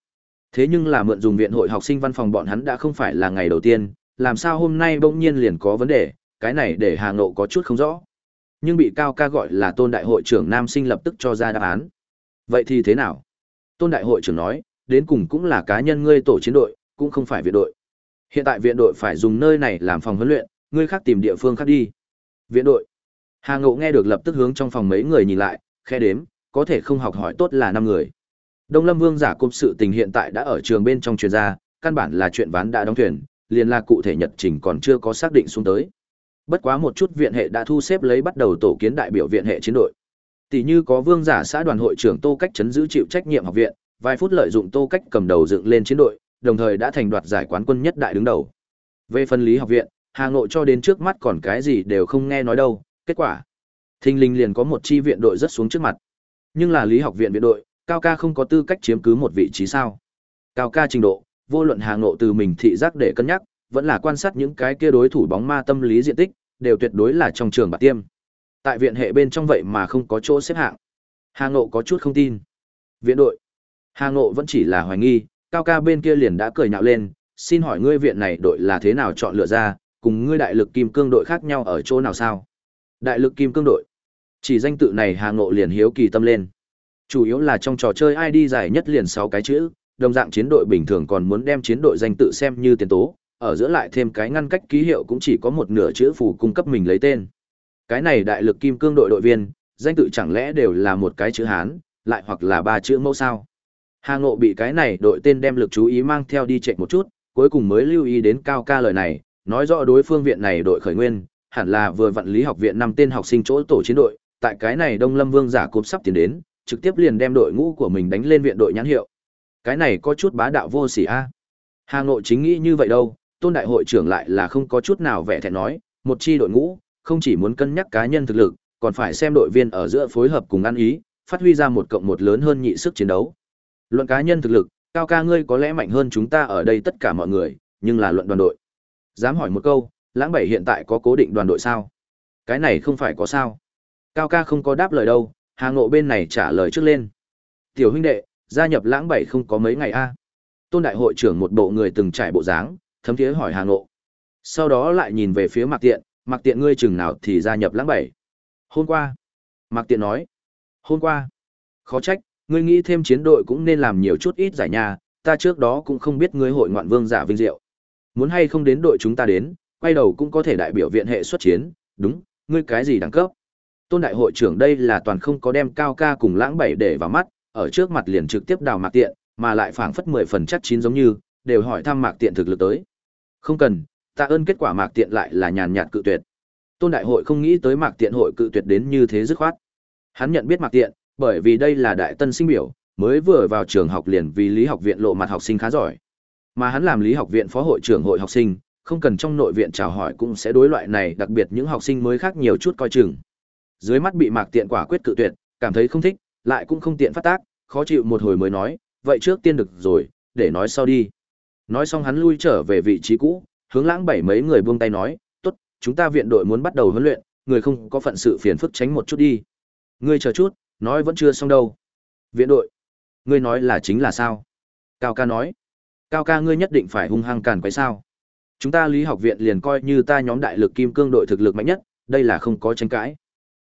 Thế nhưng là mượn dùng viện hội học sinh văn phòng bọn hắn đã không phải là ngày đầu tiên, làm sao hôm nay bỗng nhiên liền có vấn đề, cái này để Hà Ngộ có chút không rõ. Nhưng bị Cao ca gọi là tôn đại hội trưởng nam sinh lập tức cho ra đáp án. Vậy thì thế nào? Tôn đại hội trưởng nói, đến cùng cũng là cá nhân ngươi tổ chiến đội, cũng không phải viện đội. Hiện tại viện đội phải dùng nơi này làm phòng huấn luyện, ngươi khác tìm địa phương khác đi. Viện đội. Hà Ngộ nghe được lập tức hướng trong phòng mấy người nhìn lại, khe đếm, có thể không học hỏi tốt là năm người. Đông Lâm Vương giả cung sự tình hiện tại đã ở trường bên trong truyền ra, căn bản là chuyện ván đã đóng thuyền, liền là cụ thể nhật trình còn chưa có xác định xuống tới. Bất quá một chút viện hệ đã thu xếp lấy bắt đầu tổ kiến đại biểu viện hệ chiến đội. Tỷ như có vương giả xã đoàn hội trưởng Tô Cách chấn giữ chịu trách nhiệm học viện, vài phút lợi dụng Tô Cách cầm đầu dựng lên chiến đội, đồng thời đã thành đoạt giải quán quân nhất đại đứng đầu. Về phân lý học viện, Hà Nội cho đến trước mắt còn cái gì đều không nghe nói đâu, kết quả. Thinh linh liền có một chi viện đội rất xuống trước mặt. Nhưng là lý học viện viện đội, Cao ca không có tư cách chiếm cứ một vị trí sao. Cao ca trình độ, vô luận Hà Nội từ mình thị giác để cân nhắc, vẫn là quan sát những cái kia đối thủ bóng ma tâm lý diện tích, đều tuyệt đối là trong trường bạc tiêm. Tại viện hệ bên trong vậy mà không có chỗ xếp hạng. Hà Ngộ có chút không tin. Viện đội. Hà Ngộ vẫn chỉ là hoài nghi, cao ca bên kia liền đã cười nhạo lên, xin hỏi ngươi viện này đội là thế nào chọn lựa ra, cùng ngươi đại lực kim cương đội khác nhau ở chỗ nào sao? Đại lực kim cương đội. Chỉ danh tự này Hà Ngộ liền hiếu kỳ tâm lên. Chủ yếu là trong trò chơi ID dài nhất liền sáu cái chữ, đồng dạng chiến đội bình thường còn muốn đem chiến đội danh tự xem như tiền tố, ở giữa lại thêm cái ngăn cách ký hiệu cũng chỉ có một nửa chữ phù cung cấp mình lấy tên. Cái này đại lực kim cương đội đội viên, danh tự chẳng lẽ đều là một cái chữ Hán, lại hoặc là ba chữ mẫu sao? Hà Ngộ bị cái này đội tên đem lực chú ý mang theo đi chạy một chút, cuối cùng mới lưu ý đến cao ca lời này, nói rõ đối phương viện này đội khởi nguyên, hẳn là vừa vận lý học viện năm tên học sinh chỗ tổ chiến đội, tại cái này Đông Lâm Vương giả cụp sắp tiến đến, trực tiếp liền đem đội ngũ của mình đánh lên viện đội nhãn hiệu. Cái này có chút bá đạo vô sỉ a. Hà Ngộ chính nghĩ như vậy đâu, Tôn đại hội trưởng lại là không có chút nào vẻ thẹn nói, một chi đội ngũ, không chỉ muốn cân nhắc cá nhân thực lực, còn phải xem đội viên ở giữa phối hợp cùng ăn ý, phát huy ra một cộng một lớn hơn nhị sức chiến đấu. Luận cá nhân thực lực, cao ca ngươi có lẽ mạnh hơn chúng ta ở đây tất cả mọi người, nhưng là luận đoàn đội. Dám hỏi một câu, lãng bảy hiện tại có cố định đoàn đội sao? Cái này không phải có sao. Cao ca không có đáp lời đâu, Hà Ngộ bên này trả lời trước lên. Tiểu huynh đệ, gia nhập lãng bảy không có mấy ngày a. Tôn đại hội trưởng một bộ người từng trải bộ dáng, thấm thiế hỏi Hà Ngộ. Sau đó lại nhìn về phía Mạc Tiện, Mạc Tiện ngươi chừng nào thì gia nhập lãng bảy. Hôm qua. Mạc Tiện nói. Hôm qua. Khó trách, ngươi nghĩ thêm chiến đội cũng nên làm nhiều chút ít giải nhà, ta trước đó cũng không biết ngươi hội ngoạn vương giả vinh diệu. Muốn hay không đến đội chúng ta đến, quay đầu cũng có thể đại biểu viện hệ xuất chiến, đúng, ngươi cái gì đẳng cấp. Tôn đại hội trưởng đây là toàn không có đem cao ca cùng lãng bảy để vào mắt, ở trước mặt liền trực tiếp đào mạc tiện, mà lại phảng phất mười phần chắc chín giống như, đều hỏi thăm mạc tiện thực lực tới. Không cần, ta ơn kết quả mạc tiện lại là nhàn nhạt cự tuyệt. Tôn đại hội không nghĩ tới mạc tiện hội cự tuyệt đến như thế dứt khoát. Hắn nhận biết mạc tiện, bởi vì đây là đại tân sinh biểu, mới vừa vào trường học liền vì lý học viện lộ mặt học sinh khá giỏi. Mà hắn làm lý học viện phó hội trưởng hội học sinh, không cần trong nội viện chào hỏi cũng sẽ đối loại này đặc biệt những học sinh mới khác nhiều chút coi chừng. Dưới mắt bị Mạc Tiện quả quyết cự tuyệt, cảm thấy không thích, lại cũng không tiện phát tác, khó chịu một hồi mới nói, vậy trước tiên được rồi, để nói sau đi. Nói xong hắn lui trở về vị trí cũ, hướng lãng bảy mấy người buông tay nói, tốt, chúng ta viện đội muốn bắt đầu huấn luyện, người không có phận sự phiền phức tránh một chút đi. Ngươi chờ chút, nói vẫn chưa xong đâu. Viện đội, ngươi nói là chính là sao? Cao ca nói, cao ca ngươi nhất định phải hung hăng càn quấy sao? Chúng ta lý học viện liền coi như ta nhóm đại lực kim cương đội thực lực mạnh nhất, đây là không có tranh cãi.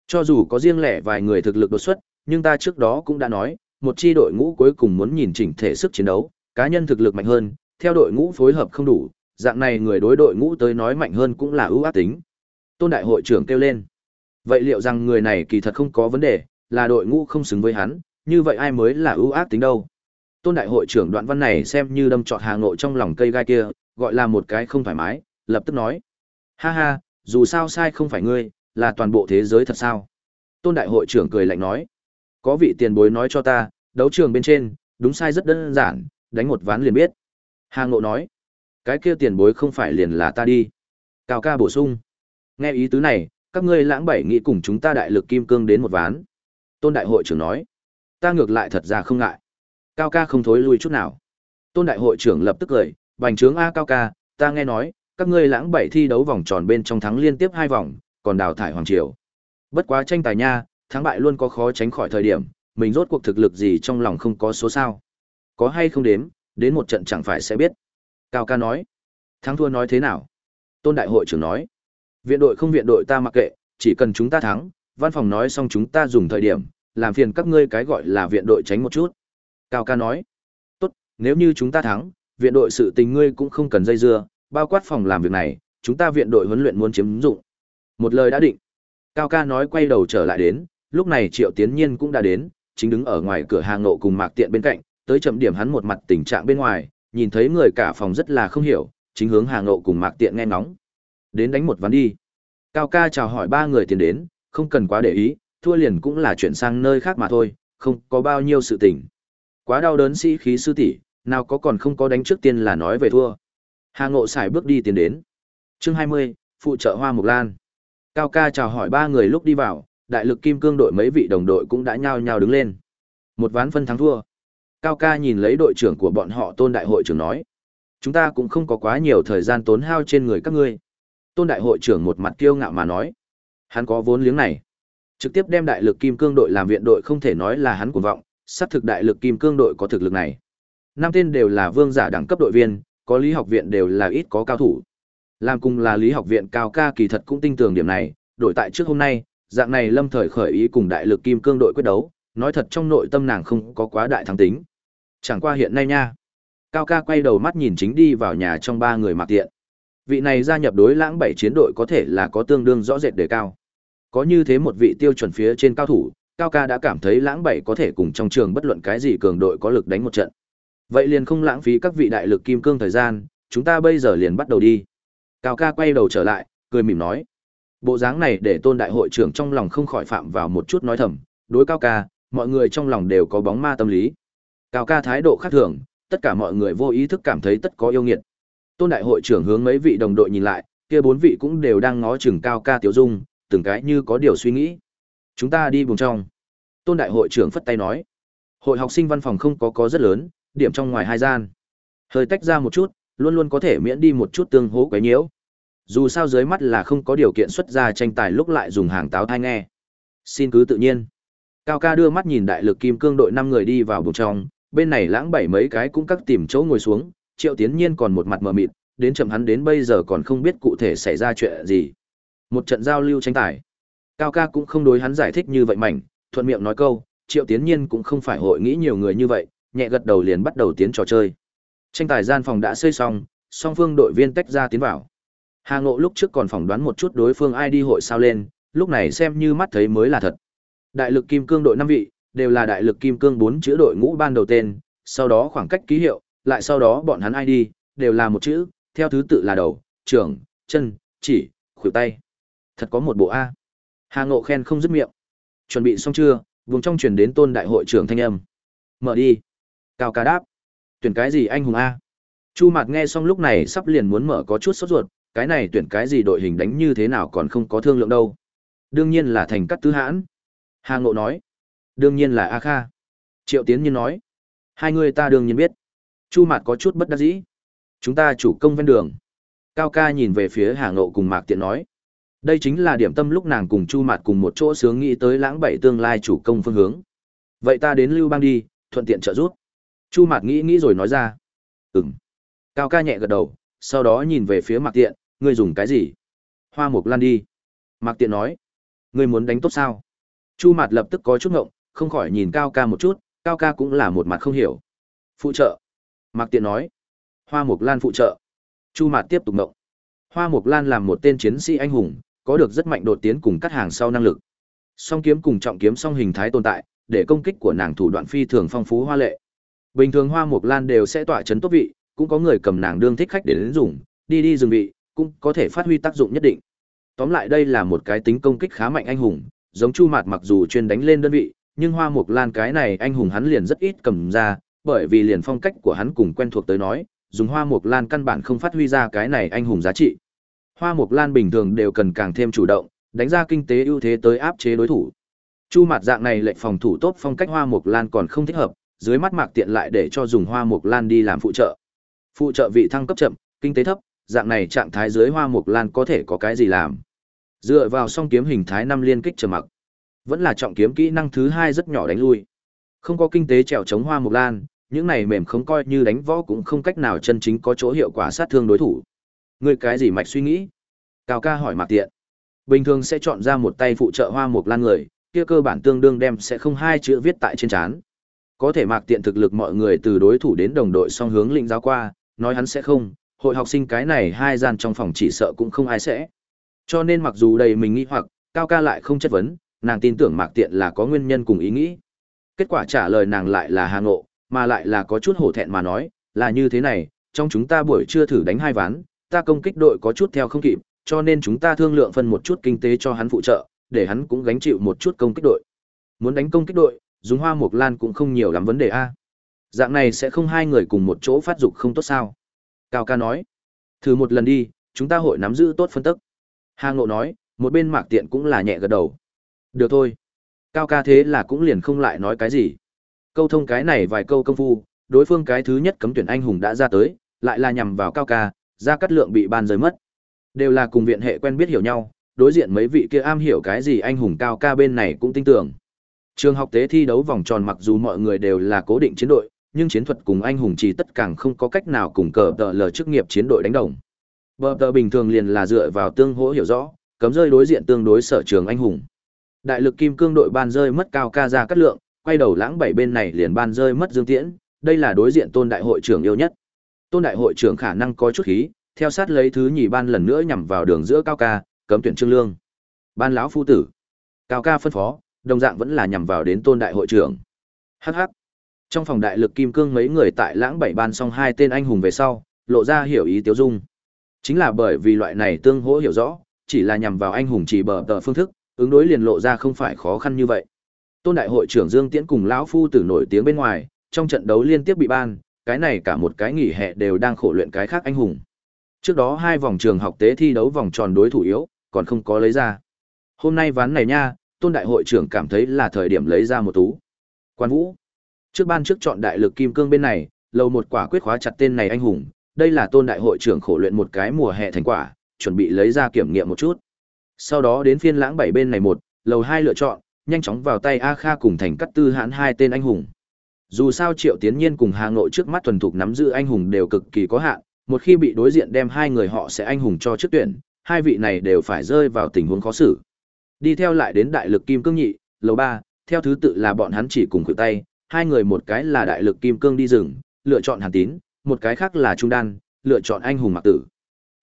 Cho dù có riêng lẻ vài người thực lực đột xuất, nhưng ta trước đó cũng đã nói, một chi đội ngũ cuối cùng muốn nhìn chỉnh thể sức chiến đấu, cá nhân thực lực mạnh hơn, theo đội ngũ phối hợp không đủ, dạng này người đối đội ngũ tới nói mạnh hơn cũng là ưu ác tính. Tôn đại hội trưởng kêu lên. Vậy liệu rằng người này kỳ thật không có vấn đề, là đội ngũ không xứng với hắn, như vậy ai mới là ưu ác tính đâu? Tôn đại hội trưởng đoạn văn này xem như đâm trọt hà ngộ trong lòng cây gai kia, gọi là một cái không thoải mái, lập tức nói. Ha ha, dù sao sai không phải ngươi, là toàn bộ thế giới thật sao? Tôn đại hội trưởng cười lạnh nói. Có vị tiền bối nói cho ta, đấu trường bên trên, đúng sai rất đơn giản, đánh một ván liền biết. Hà Ngộ nói. Cái kia tiền bối không phải liền là ta đi. Cao ca bổ sung. Nghe ý tứ này, các ngươi lãng bảy nghĩ cùng chúng ta đại lực kim cương đến một ván. Tôn đại hội trưởng nói. Ta ngược lại thật ra không ngại. Cao ca không thối lui chút nào. Tôn đại hội trưởng lập tức cười, bành trướng A Cao ca, ta nghe nói, các ngươi lãng bảy thi đấu vòng tròn bên trong thắng liên tiếp hai vòng, còn đào thải Hoàng Triều. Bất quá tranh tài nha, thắng bại luôn có khó tránh khỏi thời điểm, mình rốt cuộc thực lực gì trong lòng không có số sao. Có hay không đếm, đến một trận chẳng phải sẽ biết. Cao ca nói. Thắng thua nói thế nào? Tôn đại hội trưởng nói. Viện đội không viện đội ta mặc kệ, chỉ cần chúng ta thắng, văn phòng nói xong chúng ta dùng thời điểm, làm phiền các ngươi cái gọi là viện đội tránh một chút. Cao ca nói. Tốt, nếu như chúng ta thắng, viện đội sự tình ngươi cũng không cần dây dưa, bao quát phòng làm việc này, chúng ta viện đội huấn luyện muốn chiếm dụng. Một lời đã định. Cao ca nói quay đầu trở lại đến, lúc này Triệu Tiến Nhiên cũng đã đến, chính đứng ở ngoài cửa hàng nộ cùng Mạc Tiện bên cạnh, tới chậm điểm hắn một mặt tình trạng bên ngoài, nhìn thấy người cả phòng rất là không hiểu, chính hướng hàng nộ cùng Mạc Tiện nghe ngóng. Đến đánh một ván đi. Cao ca chào hỏi ba người tiền đến, không cần quá để ý, thua liền cũng là chuyển sang nơi khác mà thôi, không có bao nhiêu sự tình. Quá đau đớn sĩ khí sư tỷ, Nào có còn không có đánh trước tiên là nói về thua. Hà Ngộ xài bước đi tiến đến. Chương 20, phụ trợ Hoa Mộc Lan. Cao ca chào hỏi ba người lúc đi vào, đại lực kim cương đội mấy vị đồng đội cũng đã nhao nhao đứng lên. Một ván phân thắng thua. Cao ca nhìn lấy đội trưởng của bọn họ Tôn Đại hội trưởng nói. Chúng ta cũng không có quá nhiều thời gian tốn hao trên người các ngươi. Tôn Đại hội trưởng một mặt kiêu ngạo mà nói. Hắn có vốn liếng này. Trực tiếp đem đại lực kim cương đội làm viện đội không thể nói là hắn cuồng vọng, sát thực đại lực kim cương đội có thực lực này. Năm tên đều là vương giả đẳng cấp đội viên, có lý học viện đều là ít có cao thủ. Làm cùng là lý học viện cao ca kỳ thật cũng tin tưởng điểm này, đội tại trước hôm nay, dạng này lâm thời khởi ý cùng đại lực kim cương đội quyết đấu, nói thật trong nội tâm nàng không có quá đại thắng tính. Chẳng qua hiện nay nha. Cao ca quay đầu mắt nhìn chính đi vào nhà trong ba người mặc tiện. Vị này gia nhập đối lãng bảy chiến đội có thể là có tương đương rõ rệt đề cao. Có như thế một vị tiêu chuẩn phía trên cao thủ, Cao ca đã cảm thấy lãng bảy có thể cùng trong trường bất luận cái gì cường đội có lực đánh một trận. Vậy liền không lãng phí các vị đại lực kim cương thời gian, chúng ta bây giờ liền bắt đầu đi. Cao ca quay đầu trở lại, cười mỉm nói. Bộ dáng này để tôn đại hội trưởng trong lòng không khỏi phạm vào một chút nói thầm, đối cao ca, mọi người trong lòng đều có bóng ma tâm lý. Cao ca thái độ khác thường, tất cả mọi người vô ý thức cảm thấy tất có yêu nghiệt. Tôn đại hội trưởng hướng mấy vị đồng đội nhìn lại, kia bốn vị cũng đều đang ngó chừng cao ca tiểu dung, từng cái như có điều suy nghĩ. Chúng ta đi vùng trong. Tôn đại hội trưởng phất tay nói. Hội học sinh văn phòng không có có rất lớn, điểm trong ngoài hai gian. Hơi tách ra một chút, luôn luôn có thể miễn đi một chút tương hố quấy nhiễu. Dù sao dưới mắt là không có điều kiện xuất ra tranh tài lúc lại dùng hàng táo thai nghe. Xin cứ tự nhiên. Cao ca đưa mắt nhìn đại lực kim cương đội năm người đi vào bụng trong, bên này lãng bảy mấy cái cũng cắt tìm chỗ ngồi xuống, triệu tiến nhiên còn một mặt mờ mịt, đến chậm hắn đến bây giờ còn không biết cụ thể xảy ra chuyện gì. Một trận giao lưu tranh tài. Cao ca cũng không đối hắn giải thích như vậy mảnh, thuận miệng nói câu, triệu tiến nhiên cũng không phải hội nghĩ nhiều người như vậy, nhẹ gật đầu liền bắt đầu tiến trò chơi. Tranh tài gian phòng đã xây xong, song phương đội viên tách ra tiến vào. Hà Ngộ lúc trước còn phỏng đoán một chút đối phương ai đi hội sao lên, lúc này xem như mắt thấy mới là thật. Đại lực kim cương đội năm vị, đều là đại lực kim cương bốn chữ đội ngũ ban đầu tên, sau đó khoảng cách ký hiệu, lại sau đó bọn hắn ai đi, đều là một chữ, theo thứ tự là đầu, trưởng, chân, chỉ, khuỷu tay. Thật có một bộ A. Hà Ngộ khen không dứt miệng. Chuẩn bị xong chưa, vùng trong truyền đến tôn đại hội trưởng thanh âm. Mở đi. Cao ca đáp. Tuyển cái gì anh hùng A? Chu Mạt nghe xong lúc này sắp liền muốn mở có chút sốt ruột, cái này tuyển cái gì đội hình đánh như thế nào còn không có thương lượng đâu. Đương nhiên là thành cắt tứ hãn. Hà Ngộ nói. Đương nhiên là A Kha. Triệu Tiến Nhiên nói. Hai người ta đương nhiên biết. Chu Mạt có chút bất đắc dĩ. Chúng ta chủ công ven đường. Cao ca nhìn về phía Hà Ngộ cùng Mạc Tiện nói. Đây chính là điểm tâm lúc nàng cùng Chu Mạt cùng một chỗ sướng nghĩ tới lãng bảy tương lai chủ công phương hướng. Vậy ta đến Lưu Bang đi, thuận tiện trợ giúp. Chu Mạt nghĩ nghĩ rồi nói ra. Ừm. Cao ca nhẹ gật đầu, sau đó nhìn về phía Mạc Tiện, ngươi dùng cái gì? Hoa mục lan đi. Mạc Tiện nói. Ngươi muốn đánh tốt sao? Chu Mạt lập tức có chút ngộng, không khỏi nhìn Cao ca một chút, Cao ca cũng là một mặt không hiểu. Phụ trợ. Mạc Tiện nói. Hoa mục lan phụ trợ. Chu Mạt tiếp tục ngộng. Hoa mục lan làm một tên chiến sĩ anh hùng, có được rất mạnh đột tiến cùng cắt hàng sau năng lực. Song kiếm cùng trọng kiếm song hình thái tồn tại, để công kích của nàng thủ đoạn phi thường phong phú hoa lệ. Bình thường hoa mục lan đều sẽ tỏa chấn tốt vị, cũng có người cầm nàng đương thích khách để đến dùng, đi đi dừng vị, cũng có thể phát huy tác dụng nhất định. Tóm lại đây là một cái tính công kích khá mạnh anh hùng, giống Chu Mạt mặc dù chuyên đánh lên đơn vị, nhưng Hoa Mục Lan cái này anh hùng hắn liền rất ít cầm ra, bởi vì liền phong cách của hắn cùng quen thuộc tới nói, dùng Hoa Mục Lan căn bản không phát huy ra cái này anh hùng giá trị. Hoa Mục Lan bình thường đều cần càng thêm chủ động, đánh ra kinh tế ưu thế tới áp chế đối thủ. Chu mặt dạng này lệnh phòng thủ tốt phong cách Hoa Mục Lan còn không thích hợp, dưới mắt Mạc Tiện lại để cho dùng Hoa Mục Lan đi làm phụ trợ. Phụ trợ vị thăng cấp chậm, kinh tế thấp, dạng này trạng thái dưới Hoa Mục Lan có thể có cái gì làm? Dựa vào song kiếm hình thái năm liên kích trầm mặc, vẫn là trọng kiếm kỹ năng thứ hai rất nhỏ đánh lui. Không có kinh tế trèo chống Hoa Mục Lan, những này mềm không coi như đánh võ cũng không cách nào chân chính có chỗ hiệu quả sát thương đối thủ. Ngươi cái gì mạch suy nghĩ? Cao ca hỏi Mạc Tiện. Bình thường sẽ chọn ra một tay phụ trợ Hoa Mục Lan người, kia cơ bản tương đương đem sẽ không hai chữ viết tại trên trán. Có thể Mạc Tiện thực lực mọi người từ đối thủ đến đồng đội song hướng lĩnh giáo qua, nói hắn sẽ không, hội học sinh cái này hai gian trong phòng chỉ sợ cũng không ai sẽ. Cho nên mặc dù đầy mình nghĩ hoặc, Cao ca lại không chất vấn, nàng tin tưởng Mạc Tiện là có nguyên nhân cùng ý nghĩ. Kết quả trả lời nàng lại là hà ngộ, mà lại là có chút hổ thẹn mà nói, là như thế này, trong chúng ta buổi trưa thử đánh hai ván, ta công kích đội có chút theo không kịp, cho nên chúng ta thương lượng phân một chút kinh tế cho hắn phụ trợ, để hắn cũng gánh chịu một chút công kích đội. Muốn đánh công kích đội, dùng hoa mộc lan cũng không nhiều lắm vấn đề a. Dạng này sẽ không hai người cùng một chỗ phát dục không tốt sao? Cao ca nói. Thử một lần đi, chúng ta hội nắm giữ tốt phân tức. Hà Ngộ nói, một bên mạc tiện cũng là nhẹ gật đầu. Được thôi. Cao ca thế là cũng liền không lại nói cái gì. Câu thông cái này vài câu công phu, đối phương cái thứ nhất cấm tuyển anh hùng đã ra tới, lại là nhằm vào Cao ca, gia cát lượng bị ban rơi mất. Đều là cùng viện hệ quen biết hiểu nhau, đối diện mấy vị kia am hiểu cái gì anh hùng Cao ca bên này cũng tin tưởng. Trường học tế thi đấu vòng tròn mặc dù mọi người đều là cố định chiến đội, nhưng chiến thuật cùng anh hùng chỉ tất càng không có cách nào cùng cờ tờ lờ chức nghiệp chiến đội đánh đồng. Bờ tờ bình thường liền là dựa vào tương hỗ hiểu rõ, cấm rơi đối diện tương đối sở trường anh hùng. Đại lực kim cương đội ban rơi mất cao ca ra cắt lượng, quay đầu lãng bảy bên này liền ban rơi mất Dương Tiễn, đây là đối diện tôn đại hội trưởng yêu nhất. Tôn đại hội trưởng khả năng có chút khí, theo sát lấy thứ nhì ban lần nữa nhằm vào đường giữa cao ca, cấm tuyển trương lương. Ban lão phu tử. Cao ca phân phó, đồng dạng vẫn là nhằm vào đến tôn đại hội trưởng. hh. Trong phòng đại lực kim cương mấy người tại lãng bảy ban xong hai tên anh hùng về sau, lộ ra hiểu ý tiêu dung. Chính là bởi vì loại này tương hỗ hiểu rõ, chỉ là nhằm vào anh hùng chỉ bờ tờ phương thức, ứng đối liền lộ ra không phải khó khăn như vậy. Tôn đại hội trưởng Dương Tiễn cùng lão phu tử nổi tiếng bên ngoài, trong trận đấu liên tiếp bị ban, cái này cả một cái nghỉ hè đều đang khổ luyện cái khác anh hùng. Trước đó hai vòng trường học tế thi đấu vòng tròn đối thủ yếu, còn không có lấy ra. Hôm nay ván này nha, Tôn đại hội trưởng cảm thấy là thời điểm lấy ra một tú. Quan Vũ, trước ban trước chọn đại lực kim cương bên này, lầu một quả quyết khóa chặt tên này anh hùng, đây là Tôn đại hội trưởng khổ luyện một cái mùa hè thành quả, chuẩn bị lấy ra kiểm nghiệm một chút. Sau đó đến phiên lãng bảy bên này một, lầu hai lựa chọn, nhanh chóng vào tay A Kha cùng thành cắt tư hãn hai tên anh hùng. Dù sao Triệu Tiến Nhiên cùng Hà Nội trước mắt thuần thục nắm giữ anh hùng đều cực kỳ có hạn, một khi bị đối diện đem hai người họ sẽ anh hùng cho trước tuyển, hai vị này đều phải rơi vào tình huống khó xử. Đi theo lại đến đại lực kim cương nhị, lầu ba, theo thứ tự là bọn hắn chỉ cùng khuỷu tay, hai người một cái là đại lực kim cương đi rừng, lựa chọn Hàn Tín, một cái khác là Trung Đan, lựa chọn anh hùng Mặc Tử.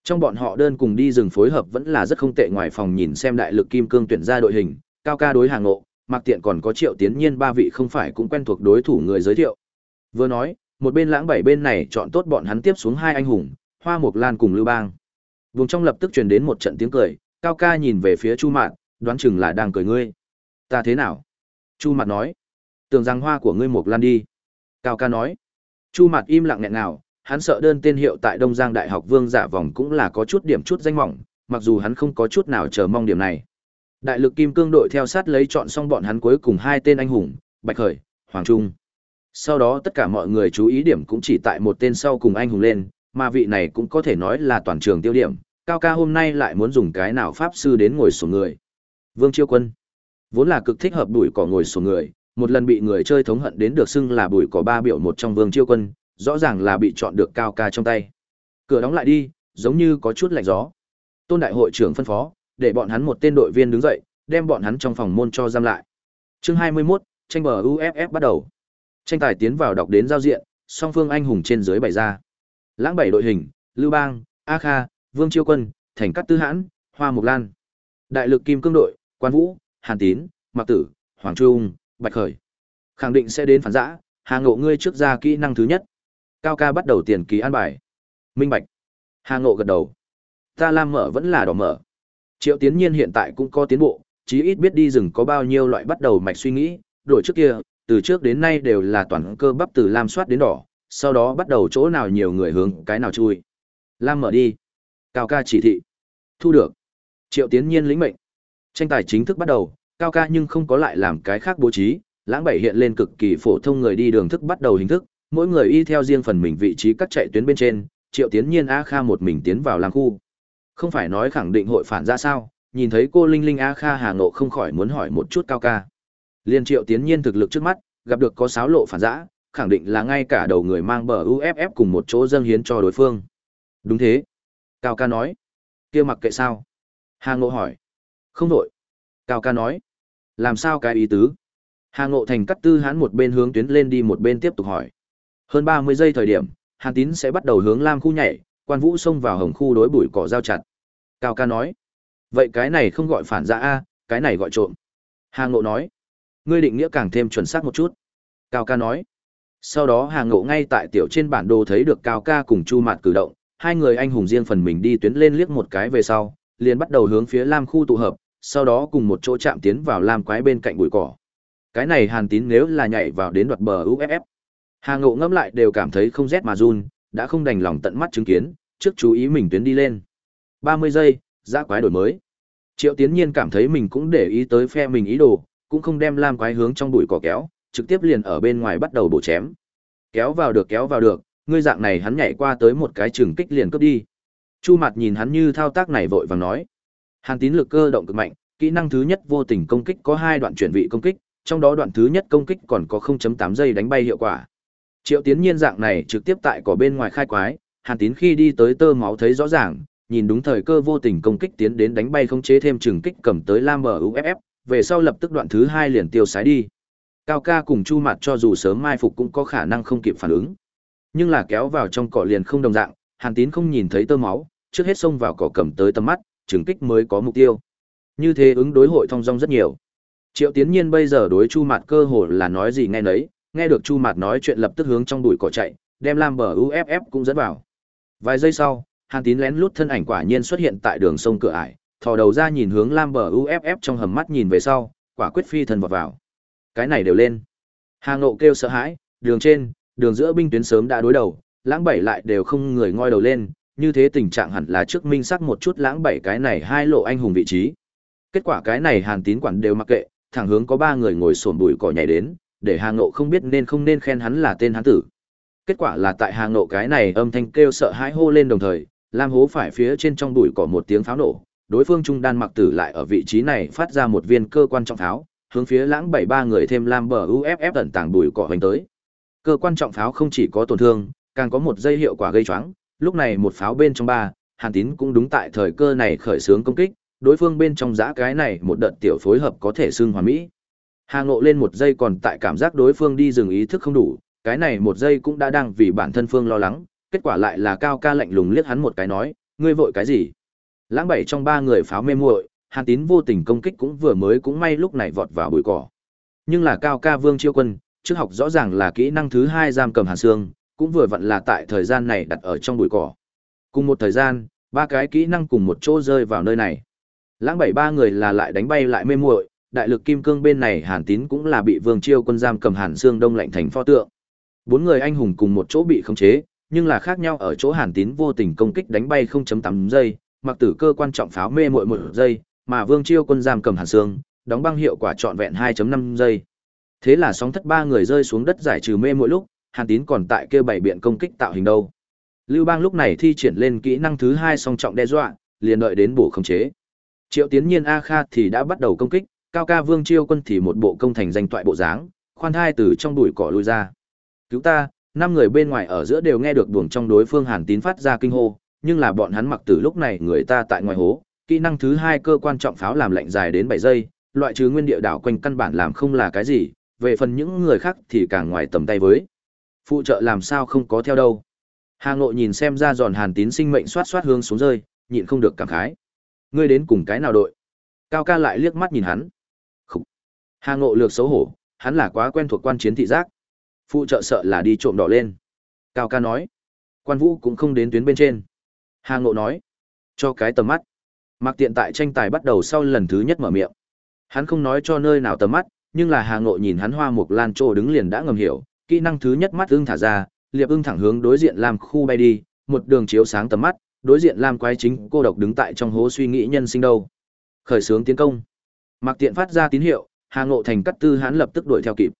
Trong bọn họ đơn cùng đi rừng phối hợp vẫn là rất không tệ ngoài phòng nhìn xem đại lực kim cương tuyển ra đội hình, cao ca đối hàng ngộ, mặc tiện còn có triệu tiến nhiên ba vị không phải cũng quen thuộc đối thủ người giới thiệu. Vừa nói, một bên lãng bảy bên này chọn tốt bọn hắn tiếp xuống hai anh hùng, Hoa Mộc Lan cùng Lưu Bang. Vùng trong lập tức truyền đến một trận tiếng cười, Cao ca nhìn về phía Chu Mạn, đoán chừng là đang cười ngươi. Ta thế nào? Chu Mạn nói. Tưởng rằng hoa của ngươi Mộc Lan đi. Cao ca nói. Chu Mạn im lặng nghẹn nào, hắn sợ đơn tên hiệu tại Đông Giang Đại học Vương Giả Vòng cũng là có chút điểm chút danh mỏng, mặc dù hắn không có chút nào chờ mong điểm này. Đại lực kim cương đội theo sát lấy chọn xong bọn hắn cuối cùng hai tên anh hùng, Bạch Khởi, Hoàng Trung. Sau đó tất cả mọi người chú ý điểm cũng chỉ tại một tên sau cùng anh hùng lên, mà vị này cũng có thể nói là toàn trường tiêu điểm. Cao ca hôm nay lại muốn dùng cái nào pháp sư đến ngồi sổ người. Vương Chiêu Quân. Vốn là cực thích hợp đuổi cỏ ngồi sổ người, một lần bị người chơi thống hận đến được xưng là bùi cỏ ba biểu một trong Vương Chiêu Quân, rõ ràng là bị chọn được cao ca trong tay. Cửa đóng lại đi, giống như có chút lạnh gió. Tôn đại hội trưởng phân phó, để bọn hắn một tên đội viên đứng dậy, đem bọn hắn trong phòng môn cho giam lại. Chương 21, tranh bờ UFF bắt đầu. Tranh tài tiến vào đọc đến giao diện, song phương anh hùng trên dưới bày ra. Lãng bảy đội hình, Lưu Bang, A Kha, Vương Chiêu Quân, Thành Cát Tư Hãn, Hoa Mộc Lan. Đại lực Kim Cương đội, Quan Vũ, Hàn Tín, Mạc Tử, Hoàng Trung, Bạch Khởi. Khẳng định sẽ đến phản giã, Hà Ngộ ngươi trước ra kỹ năng thứ nhất. Cao ca bắt đầu tiền kỳ an bài. Minh Bạch. Hà Ngộ gật đầu. Ta lam mở vẫn là đỏ mở. Triệu Tiến Nhiên hiện tại cũng có tiến bộ, chí ít biết đi rừng có bao nhiêu loại bắt đầu mạch suy nghĩ, đổi trước kia, từ trước đến nay đều là toàn cơ bắp từ lam soát đến đỏ, sau đó bắt đầu chỗ nào nhiều người hướng cái nào chui. Lam mở đi. Cao ca chỉ thị. Thu được. Triệu Tiến Nhiên lĩnh mệnh. Tranh tài chính thức bắt đầu, Cao ca nhưng không có lại làm cái khác bố trí, lãng bảy hiện lên cực kỳ phổ thông người đi đường thức bắt đầu hình thức, mỗi người y theo riêng phần mình vị trí cắt chạy tuyến bên trên, Triệu Tiến Nhiên A Kha một mình tiến vào làng khu. Không phải nói khẳng định hội phản ra sao, nhìn thấy cô Linh Linh A Kha Hà Ngộ không khỏi muốn hỏi một chút cao ca. Liên Triệu Tiến Nhiên thực lực trước mắt, gặp được có sáo lộ phản giã, khẳng định là ngay cả đầu người mang bờ UFF cùng một chỗ dâng hiến cho đối phương. Đúng thế. Cao ca nói. kia mặc kệ sao? Hà Ngộ hỏi. Không đổi. Cao ca nói. Làm sao cái ý tứ? Hà Ngộ thành cắt tư hán một bên hướng tuyến lên đi một bên tiếp tục hỏi. Hơn 30 giây thời điểm, Hàn Tín sẽ bắt đầu hướng Lam khu nhảy, Quan Vũ xông vào hồng khu đối bụi cỏ giao chặt. Cao ca nói, vậy cái này không gọi phản dạ a, cái này gọi trộm. Hà Ngộ nói, ngươi định nghĩa càng thêm chuẩn xác một chút. Cao ca nói, sau đó Hà Ngộ ngay tại tiểu trên bản đồ thấy được Cao ca cùng Chu Mạt cử động, hai người anh hùng riêng phần mình đi tuyến lên liếc một cái về sau, liền bắt đầu hướng phía Lam khu tụ hợp, sau đó cùng một chỗ chạm tiến vào Lam quái bên cạnh bụi cỏ. Cái này Hàn Tín nếu là nhảy vào đến đoạt bờ UFF, Hà Ngộ ngẫm lại đều cảm thấy không rét mà run, đã không đành lòng tận mắt chứng kiến, trước chú ý mình tuyến đi lên. 30 giây, giã quái đổi mới. Triệu Tiến Nhiên cảm thấy mình cũng để ý tới phe mình ý đồ, cũng không đem lam quái hướng trong bụi cỏ kéo, trực tiếp liền ở bên ngoài bắt đầu bổ chém. Kéo vào được kéo vào được, ngươi dạng này hắn nhảy qua tới một cái chừng kích liền cướp đi. Chu Mạt nhìn hắn như thao tác này vội vàng nói. Hàn tín lực cơ động cực mạnh, kỹ năng thứ nhất vô tình công kích có hai đoạn chuyển vị công kích, trong đó đoạn thứ nhất công kích còn có 0.8 giây đánh bay hiệu quả. Triệu Tiến Nhiên dạng này trực tiếp tại cỏ bên ngoài khai quái, Hàn Tín khi đi tới tơ máu thấy rõ ràng, nhìn đúng thời cơ vô tình công kích tiến đến đánh bay không chế thêm trừng kích cầm tới Lam MUFF, về sau lập tức đoạn thứ hai liền tiêu sái đi. Cao ca cùng Chu Mặt cho dù sớm mai phục cũng có khả năng không kịp phản ứng. Nhưng là kéo vào trong cỏ liền không đồng dạng, Hàn Tín không nhìn thấy tơ máu, trước hết xông vào cỏ cầm tới tầm mắt, trừng kích mới có mục tiêu. Như thế ứng đối hội thông dong rất nhiều. Triệu Tiến Nhiên bây giờ đối Chu Mạt cơ hồ là nói gì nghe nấy, nghe được Chu Mạt nói chuyện lập tức hướng trong bụi cỏ chạy, đem Lam bờ UFF cũng dẫn vào. Vài giây sau, Hàn Tín lén lút thân ảnh quả nhiên xuất hiện tại đường sông cửa ải, thò đầu ra nhìn hướng Lam bờ UFF trong hầm mắt nhìn về sau, quả quyết phi thần vọt vào. Cái này đều lên. Hà Ngộ kêu sợ hãi, đường trên, đường giữa binh tuyến sớm đã đối đầu, lãng bảy lại đều không người ngoi đầu lên, như thế tình trạng hẳn là trước minh sắc một chút lãng bảy cái này hai lộ anh hùng vị trí. Kết quả cái này Hàn Tín quản đều mặc kệ, thẳng hướng có ba người ngồi xổm bụi cỏ nhảy đến, để Hà Ngộ không biết nên không nên khen hắn là tên hắn tử. Kết quả là tại Hà Ngộ cái này âm thanh kêu sợ hãi hô lên đồng thời, Lam hố phải phía trên trong bụi cỏ một tiếng pháo nổ, đối phương trung đan mặc tử lại ở vị trí này phát ra một viên cơ quan trọng pháo, hướng phía lãng bảy ba người thêm Lam bờ UFF tận tàng bụi cỏ hành tới. Cơ quan trọng pháo không chỉ có tổn thương, càng có một dây hiệu quả gây choáng, lúc này một pháo bên trong ba, Hàn Tín cũng đúng tại thời cơ này khởi xướng công kích, đối phương bên trong giã cái này một đợt tiểu phối hợp có thể xưng hoàn mỹ. Hà Ngộ lên một giây còn tại cảm giác đối phương đi dừng ý thức không đủ, cái này một giây cũng đã đang vì bản thân phương lo lắng, kết quả lại là cao ca lạnh lùng liếc hắn một cái nói, ngươi vội cái gì? Lãng bảy trong ba người pháo mê muội, Hàn Tín vô tình công kích cũng vừa mới cũng may lúc này vọt vào bụi cỏ. Nhưng là cao ca Vương Chiêu Quân, trước học rõ ràng là kỹ năng thứ hai giam cầm Hàn Sương, cũng vừa vặn là tại thời gian này đặt ở trong bụi cỏ. Cùng một thời gian, ba cái kỹ năng cùng một chỗ rơi vào nơi này. Lãng bảy ba người là lại đánh bay lại mê muội, đại lực kim cương bên này Hàn Tín cũng là bị Vương Chiêu quân giam cầm Hàn Xương Đông lạnh thành pho tượng. Bốn người anh hùng cùng một chỗ bị khống chế, nhưng là khác nhau ở chỗ Hàn Tín vô tình công kích đánh bay 0.8 giây, mặc tử cơ quan trọng pháo mê muội một giây, mà Vương Chiêu quân giam cầm Hàn Xương, đóng băng hiệu quả trọn vẹn 2.5 giây. Thế là sóng thất ba người rơi xuống đất giải trừ mê mỗi lúc, Hàn Tín còn tại kêu bảy biện công kích tạo hình đâu. Lưu Bang lúc này thi triển lên kỹ năng thứ hai song trọng đe dọa, liền đợi đến bổ khống chế. Triệu Tiến Nhiên A Kha thì đã bắt đầu công kích, Cao Ca Vương Chiêu Quân thì một bộ công thành danh toại bộ dáng, khoan thai từ trong bụi cỏ lui ra. Cứu ta, năm người bên ngoài ở giữa đều nghe được buồng trong đối phương Hàn Tín phát ra kinh hô, nhưng là bọn hắn mặc từ lúc này người ta tại ngoài hố, kỹ năng thứ hai cơ quan trọng pháo làm lệnh dài đến bảy giây, loại trừ nguyên địa đảo quanh căn bản làm không là cái gì, về phần những người khác thì càng ngoài tầm tay với. Phụ trợ làm sao không có theo đâu. Hà Ngộ nhìn xem ra giòn Hàn Tín sinh mệnh xoát xoát hướng xuống rơi, nhịn không được cảm khái. Ngươi đến cùng cái nào đội? Cao ca lại liếc mắt nhìn hắn. Hà Ngộ lược xấu hổ, hắn là quá quen thuộc quan chiến thị giác. Phụ trợ sợ là đi trộm đỏ lên. Cao ca nói. Quan Vũ cũng không đến tuyến bên trên. Hà Ngộ nói. Cho cái tầm mắt. Mặc tiện tại tranh tài bắt đầu sau lần thứ nhất mở miệng. Hắn không nói cho nơi nào tầm mắt, nhưng là Hà Ngộ nhìn hắn hoa mục lan trô đứng liền đã ngầm hiểu, kỹ năng thứ nhất mắt ưng thả ra, liệp ưng thẳng hướng đối diện làm khu bay đi, một đường chiếu sáng tầm mắt, đối diện Lam quái chính cô độc đứng tại trong hố suy nghĩ nhân sinh đâu. Khởi xướng tiến công. Mặc tiện phát ra tín hiệu, Hà Ngộ Thành cắt tư hắn lập tức đuổi theo kịp.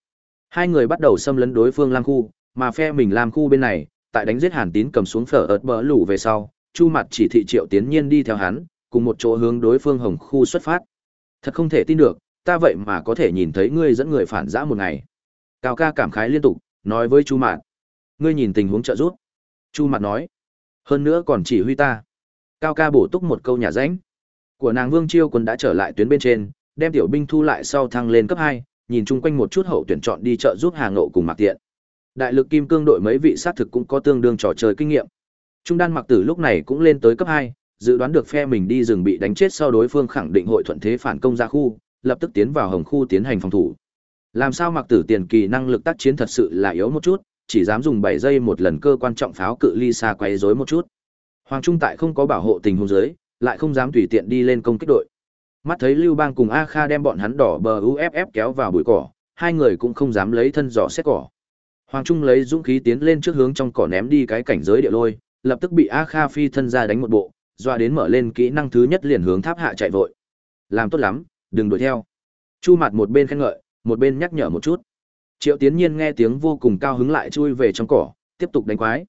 Hai người bắt đầu xâm lấn đối phương Lam khu, mà phe mình Lam khu bên này, tại đánh giết Hàn Tín cầm xuống phở ợt bỡ lũ về sau, Chu Mặt chỉ thị Triệu Tiến Nhiên đi theo hắn, cùng một chỗ hướng đối phương Hồng khu xuất phát. Thật không thể tin được, ta vậy mà có thể nhìn thấy ngươi dẫn người phản giã một ngày. Cao ca cảm khái liên tục, nói với Chu Mạt. Ngươi nhìn tình huống trợ giúp. Chu Mạt nói. Hơn nữa còn chỉ huy ta. Cao ca bổ túc một câu nhà ránh. Của nàng Vương Chiêu quân đã trở lại tuyến bên trên, đem tiểu binh thu lại sau thăng lên cấp hai, nhìn chung quanh một chút hậu tuyển chọn đi chợ giúp Hà Ngộ cùng Mạc Tiện. Đại lực kim cương đội mấy vị sát thực cũng có tương đương trò chơi kinh nghiệm. Trung đan Mặc Tử lúc này cũng lên tới cấp hai, dự đoán được phe mình đi rừng bị đánh chết sau đối phương khẳng định hội thuận thế phản công ra khu, lập tức tiến vào hồng khu tiến hành phòng thủ. Làm sao Mặc Tử tiền kỳ năng lực tác chiến thật sự là yếu một chút, chỉ dám dùng 7 giây một lần cơ quan trọng pháo cự ly xa quay rối một chút. Hoàng Trung tại không có bảo hộ tình huống dưới, lại không dám tùy tiện đi lên công kích đội. Mắt thấy Lưu Bang cùng A Kha đem bọn hắn đỏ bờ UFF kéo vào bụi cỏ, hai người cũng không dám lấy thân dò xét cỏ. Hoàng Trung lấy dũng khí tiến lên trước hướng trong cỏ ném đi cái cảnh giới địa lôi, lập tức bị A Kha phi thân ra đánh một bộ, dọa đến mở lên kỹ năng thứ nhất liền hướng tháp hạ chạy vội. Làm tốt lắm, đừng đuổi theo. Chu Mạt một bên khen ngợi, một bên nhắc nhở một chút. Triệu Tiến Nhiên nghe tiếng vô cùng cao hứng lại chui về trong cỏ, tiếp tục đánh quái.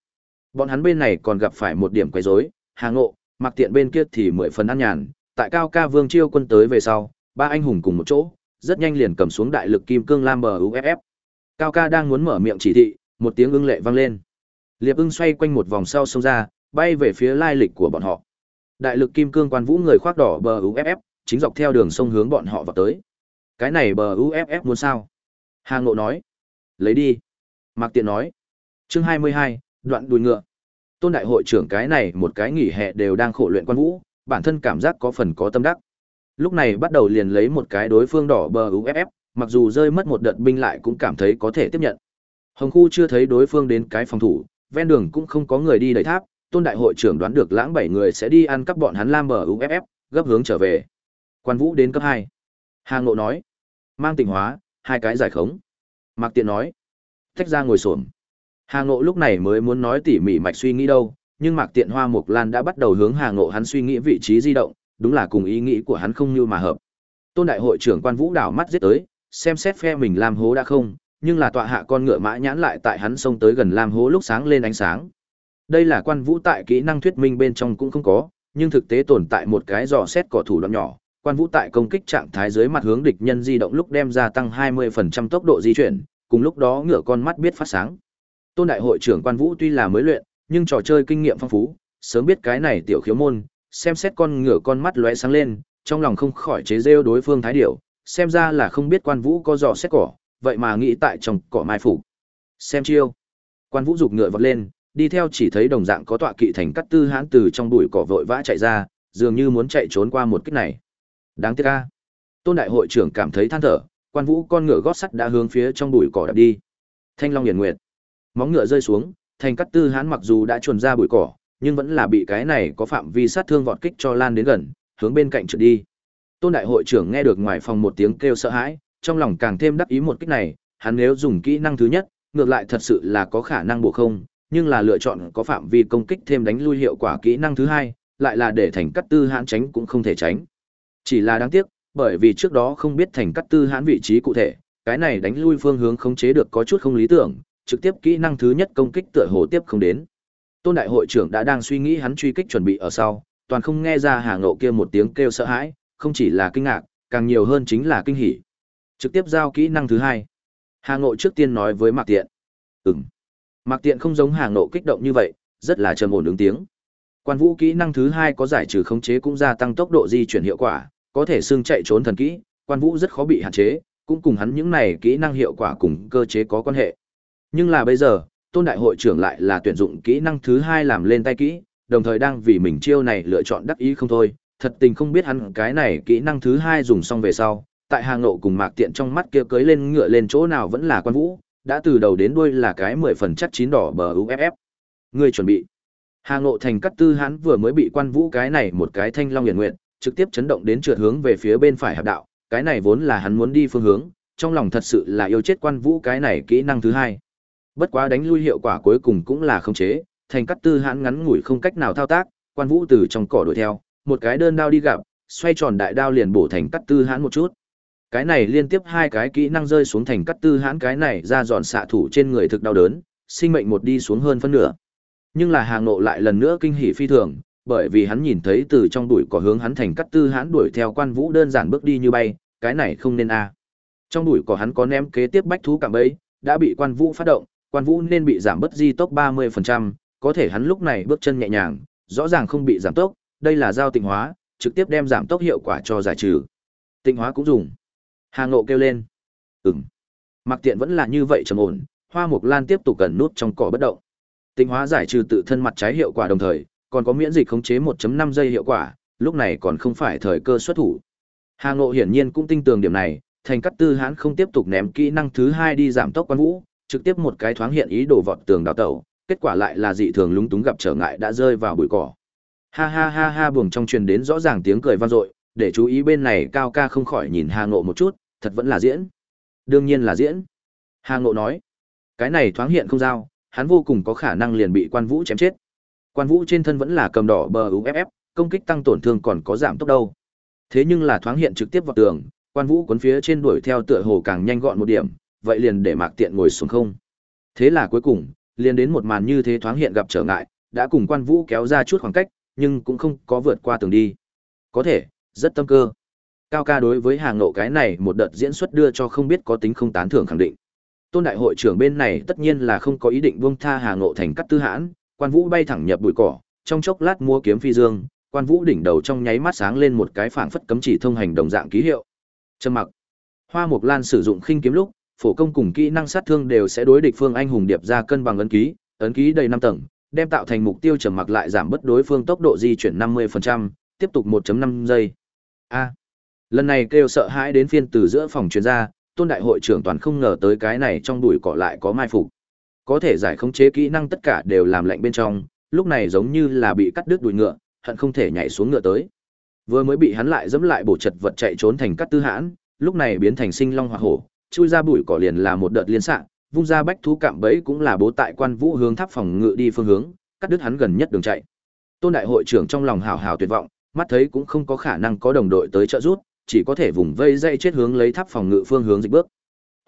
Bọn hắn bên này còn gặp phải một điểm quấy rối, Hà Ngộ, Mặc Tiện bên kia thì mười phần ăn nhàn, tại Cao Ca Vương chiêu quân tới về sau, ba anh hùng cùng một chỗ, rất nhanh liền cầm xuống đại lực kim cương lam bờ UFF. Cao Ca đang muốn mở miệng chỉ thị, một tiếng ưng lệ vang lên. Liệp ưng xoay quanh một vòng sau sông ra, bay về phía lai lịch của bọn họ. Đại lực kim cương quan vũ người khoác đỏ bờ UFF, chính dọc theo đường sông hướng bọn họ vào tới. Cái này bờ UFF muốn sao? Hà Ngộ nói. Lấy đi. Mạc Tiện nói. Chương 22, đoạn đùi ngựa. Tôn đại hội trưởng cái này một cái nghỉ hè đều đang khổ luyện quan vũ, bản thân cảm giác có phần có tâm đắc. Lúc này bắt đầu liền lấy một cái đối phương đỏ bờ UFF, mặc dù rơi mất một đợt binh lại cũng cảm thấy có thể tiếp nhận. Hồng khu chưa thấy đối phương đến cái phòng thủ, ven đường cũng không có người đi đẩy tháp, tôn đại hội trưởng đoán được lãng bảy người sẽ đi ăn cắp bọn hắn lam bờ UFF, gấp hướng trở về. Quan vũ đến cấp hai. Hà Ngộ nói, mang tình hóa, hai cái giải khống. Mạc Tiện nói, tách ra ngồi xổm. Hà Ngộ lúc này mới muốn nói tỉ mỉ mạch suy nghĩ đâu, nhưng Mạc Tiện Hoa Mộc Lan đã bắt đầu hướng Hà Ngộ hắn suy nghĩ vị trí di động, đúng là cùng ý nghĩ của hắn không như mà hợp. Tôn đại hội trưởng quan vũ đảo mắt giết tới, xem xét phe mình lam hố đã không, nhưng là tọa hạ con ngựa mã nhãn lại tại hắn xông tới gần lam hố lúc sáng lên ánh sáng. Đây là quan vũ tại kỹ năng thuyết minh bên trong cũng không có, nhưng thực tế tồn tại một cái dò xét cỏ thủ đoạn nhỏ. Quan vũ tại công kích trạng thái dưới mặt hướng địch nhân di động lúc đem ra tăng 20% tốc độ di chuyển, cùng lúc đó ngựa con mắt biết phát sáng. Tôn đại hội trưởng quan vũ tuy là mới luyện, nhưng trò chơi kinh nghiệm phong phú, sớm biết cái này tiểu khiếu môn, xem xét con ngựa con mắt lóe sáng lên, trong lòng không khỏi chế rêu đối phương thái điểu, xem ra là không biết quan vũ có dò xét cỏ, vậy mà nghĩ tại trong cỏ mai phủ. Xem chiêu. Quan vũ dục ngựa vọt lên, đi theo chỉ thấy đồng dạng có tọa kỵ thành cắt tư hãn từ trong bụi cỏ vội vã chạy ra, dường như muốn chạy trốn qua một kích này. Đáng tiếc a. Tôn đại hội trưởng cảm thấy than thở, quan vũ con ngựa gót sắt đã hướng phía trong bụi cỏ đạp đi. Thanh Long Hiển Nguyệt. Móng ngựa rơi xuống, thành cắt tư Hán mặc dù đã chuồn ra bụi cỏ, nhưng vẫn là bị cái này có phạm vi sát thương vọt kích cho lan đến gần, hướng bên cạnh trượt đi. Tôn đại hội trưởng nghe được ngoài phòng một tiếng kêu sợ hãi, trong lòng càng thêm đắc ý một kích này, hắn nếu dùng kỹ năng thứ nhất, ngược lại thật sự là có khả năng bổ không, nhưng là lựa chọn có phạm vi công kích thêm đánh lui hiệu quả kỹ năng thứ hai, lại là để thành cắt tư hãn tránh cũng không thể tránh. Chỉ là đáng tiếc, bởi vì trước đó không biết thành cắt tư hãn vị trí cụ thể, cái này đánh lui phương hướng khống chế được có chút không lý tưởng, trực tiếp kỹ năng thứ nhất công kích tựa hồ tiếp không đến. Tôn đại hội trưởng đã đang suy nghĩ hắn truy kích chuẩn bị ở sau, toàn không nghe ra Hà Ngộ kia một tiếng kêu sợ hãi, không chỉ là kinh ngạc, càng nhiều hơn chính là kinh hỉ. Trực tiếp giao kỹ năng thứ hai. Hà Ngộ trước tiên nói với Mạc Tiện. Ừm. Mạc Tiện không giống Hà Ngộ kích động như vậy, rất là trầm ổn ứng tiếng. Quan vũ kỹ năng thứ hai có giải trừ khống chế cũng gia tăng tốc độ di chuyển hiệu quả, có thể xương chạy trốn thần kỹ, quan vũ rất khó bị hạn chế, cũng cùng hắn những này kỹ năng hiệu quả cùng cơ chế có quan hệ. Nhưng là bây giờ, tôn đại hội trưởng lại là tuyển dụng kỹ năng thứ hai làm lên tay kỹ, đồng thời đang vì mình chiêu này lựa chọn đắc ý không thôi, thật tình không biết hắn cái này kỹ năng thứ hai dùng xong về sau, tại hàng nộ cùng mạc tiện trong mắt kia cưới lên ngựa lên chỗ nào vẫn là quan vũ, đã từ đầu đến đuôi là cái mười phần chắc chín đỏ bờ UFF. Người chuẩn bị. Hà Ngộ thành cắt tư hắn vừa mới bị quan vũ cái này một cái thanh long hiển nguyện, trực tiếp chấn động đến trượt hướng về phía bên phải hạp đạo, cái này vốn là hắn muốn đi phương hướng, trong lòng thật sự là yêu chết quan vũ cái này kỹ năng thứ hai. Bất quá đánh lui hiệu quả cuối cùng cũng là không chế, thành cắt tư hãn ngắn ngủi không cách nào thao tác, quan vũ từ trong cỏ đuổi theo, một cái đơn đao đi gặp, xoay tròn đại đao liền bổ thành cắt tư hãn một chút. Cái này liên tiếp hai cái kỹ năng rơi xuống thành cắt tư hãn cái này ra dọn xạ thủ trên người thực đau đớn, sinh mệnh một đi xuống hơn phân nửa. Nhưng là hàng nộ lại lần nữa kinh hỉ phi thường, bởi vì hắn nhìn thấy từ trong đuổi cỏ hướng hắn thành cắt tư hãn đuổi theo quan vũ đơn giản bước đi như bay, cái này không nên a. Trong đuổi cỏ hắn có ném kế tiếp bách thú cảm bấy, đã bị quan vũ phát động, quan vũ nên bị giảm bất di tốc 30%, có thể hắn lúc này bước chân nhẹ nhàng, rõ ràng không bị giảm tốc, đây là giao tịnh hóa, trực tiếp đem giảm tốc hiệu quả cho giải trừ. Tịnh hóa cũng dùng. Hà Ngộ kêu lên. Ừm. Mặc tiện vẫn là như vậy trầm ổn, hoa mục lan tiếp tục cần nút trong cỏ bất động. Tịnh hóa giải trừ tự thân mặt trái hiệu quả đồng thời, còn có miễn dịch khống chế 1.5 giây hiệu quả, lúc này còn không phải thời cơ xuất thủ. Hà Ngộ hiển nhiên cũng tin tưởng điểm này, thành cắt tư hãn không tiếp tục ném kỹ năng thứ hai đi giảm tốc quan vũ, trực tiếp một cái thoáng hiện ý đồ vọt tường đào tẩu, kết quả lại là dị thường lúng túng gặp trở ngại đã rơi vào bụi cỏ. Ha ha ha ha buồng trong truyền đến rõ ràng tiếng cười vang dội, để chú ý bên này cao ca không khỏi nhìn Hà Ngộ một chút, thật vẫn là diễn. Đương nhiên là diễn. Hà Ngộ nói. Cái này thoáng hiện không giao, hắn vô cùng có khả năng liền bị Quan Vũ chém chết. Quan Vũ trên thân vẫn là cầm đỏ bờ UFF, công kích tăng tổn thương còn có giảm tốc đâu. Thế nhưng là thoáng hiện trực tiếp vào tường, Quan Vũ cuốn phía trên đuổi theo tựa hồ càng nhanh gọn một điểm, vậy liền để Mạc Tiện ngồi xuống không. Thế là cuối cùng, liền đến một màn như thế thoáng hiện gặp trở ngại, đã cùng Quan Vũ kéo ra chút khoảng cách, nhưng cũng không có vượt qua tường đi. Có thể, rất tâm cơ. Cao ca đối với hàng ngộ cái này một đợt diễn xuất đưa cho không biết có tính không tán thưởng khẳng định. Tôn đại hội trưởng bên này tất nhiên là không có ý định buông tha hàng ngộ thành cắt tư hãn, quan vũ bay thẳng nhập bụi cỏ, trong chốc lát mua kiếm phi dương, quan vũ đỉnh đầu trong nháy mắt sáng lên một cái phảng phất cấm chỉ thông hành đồng dạng ký hiệu. Trầm mặc. Hoa Mộc Lan sử dụng khinh kiếm lúc, phổ công cùng kỹ năng sát thương đều sẽ đối địch phương anh hùng điệp ra cân bằng ấn ký, ấn ký đầy năm tầng, đem tạo thành mục tiêu trầm mặc lại giảm bất đối phương tốc độ di chuyển 50%, tiếp tục 1.5 giây. A. Lần này kêu sợ hãi đến phiên từ giữa phòng chuyên gia, tôn đại hội trưởng toàn không ngờ tới cái này trong bụi cỏ lại có mai phục. Có thể giải khống chế kỹ năng tất cả đều làm lạnh bên trong, lúc này giống như là bị cắt đứt đùi ngựa, hận không thể nhảy xuống ngựa tới. Vừa mới bị hắn lại dẫm lại bổ chật vật chạy trốn thành cắt tư hãn, lúc này biến thành sinh long hỏa hổ, chui ra bụi cỏ liền là một đợt liên xạ, vung ra bách thú cạm bẫy cũng là bố tại quan vũ hướng tháp phòng ngựa đi phương hướng, cắt đứt hắn gần nhất đường chạy. Tôn đại hội trưởng trong lòng hào hào tuyệt vọng, mắt thấy cũng không có khả năng có đồng đội tới trợ giúp, chỉ có thể vùng vây dây chết hướng lấy tháp phòng ngự phương hướng dịch bước.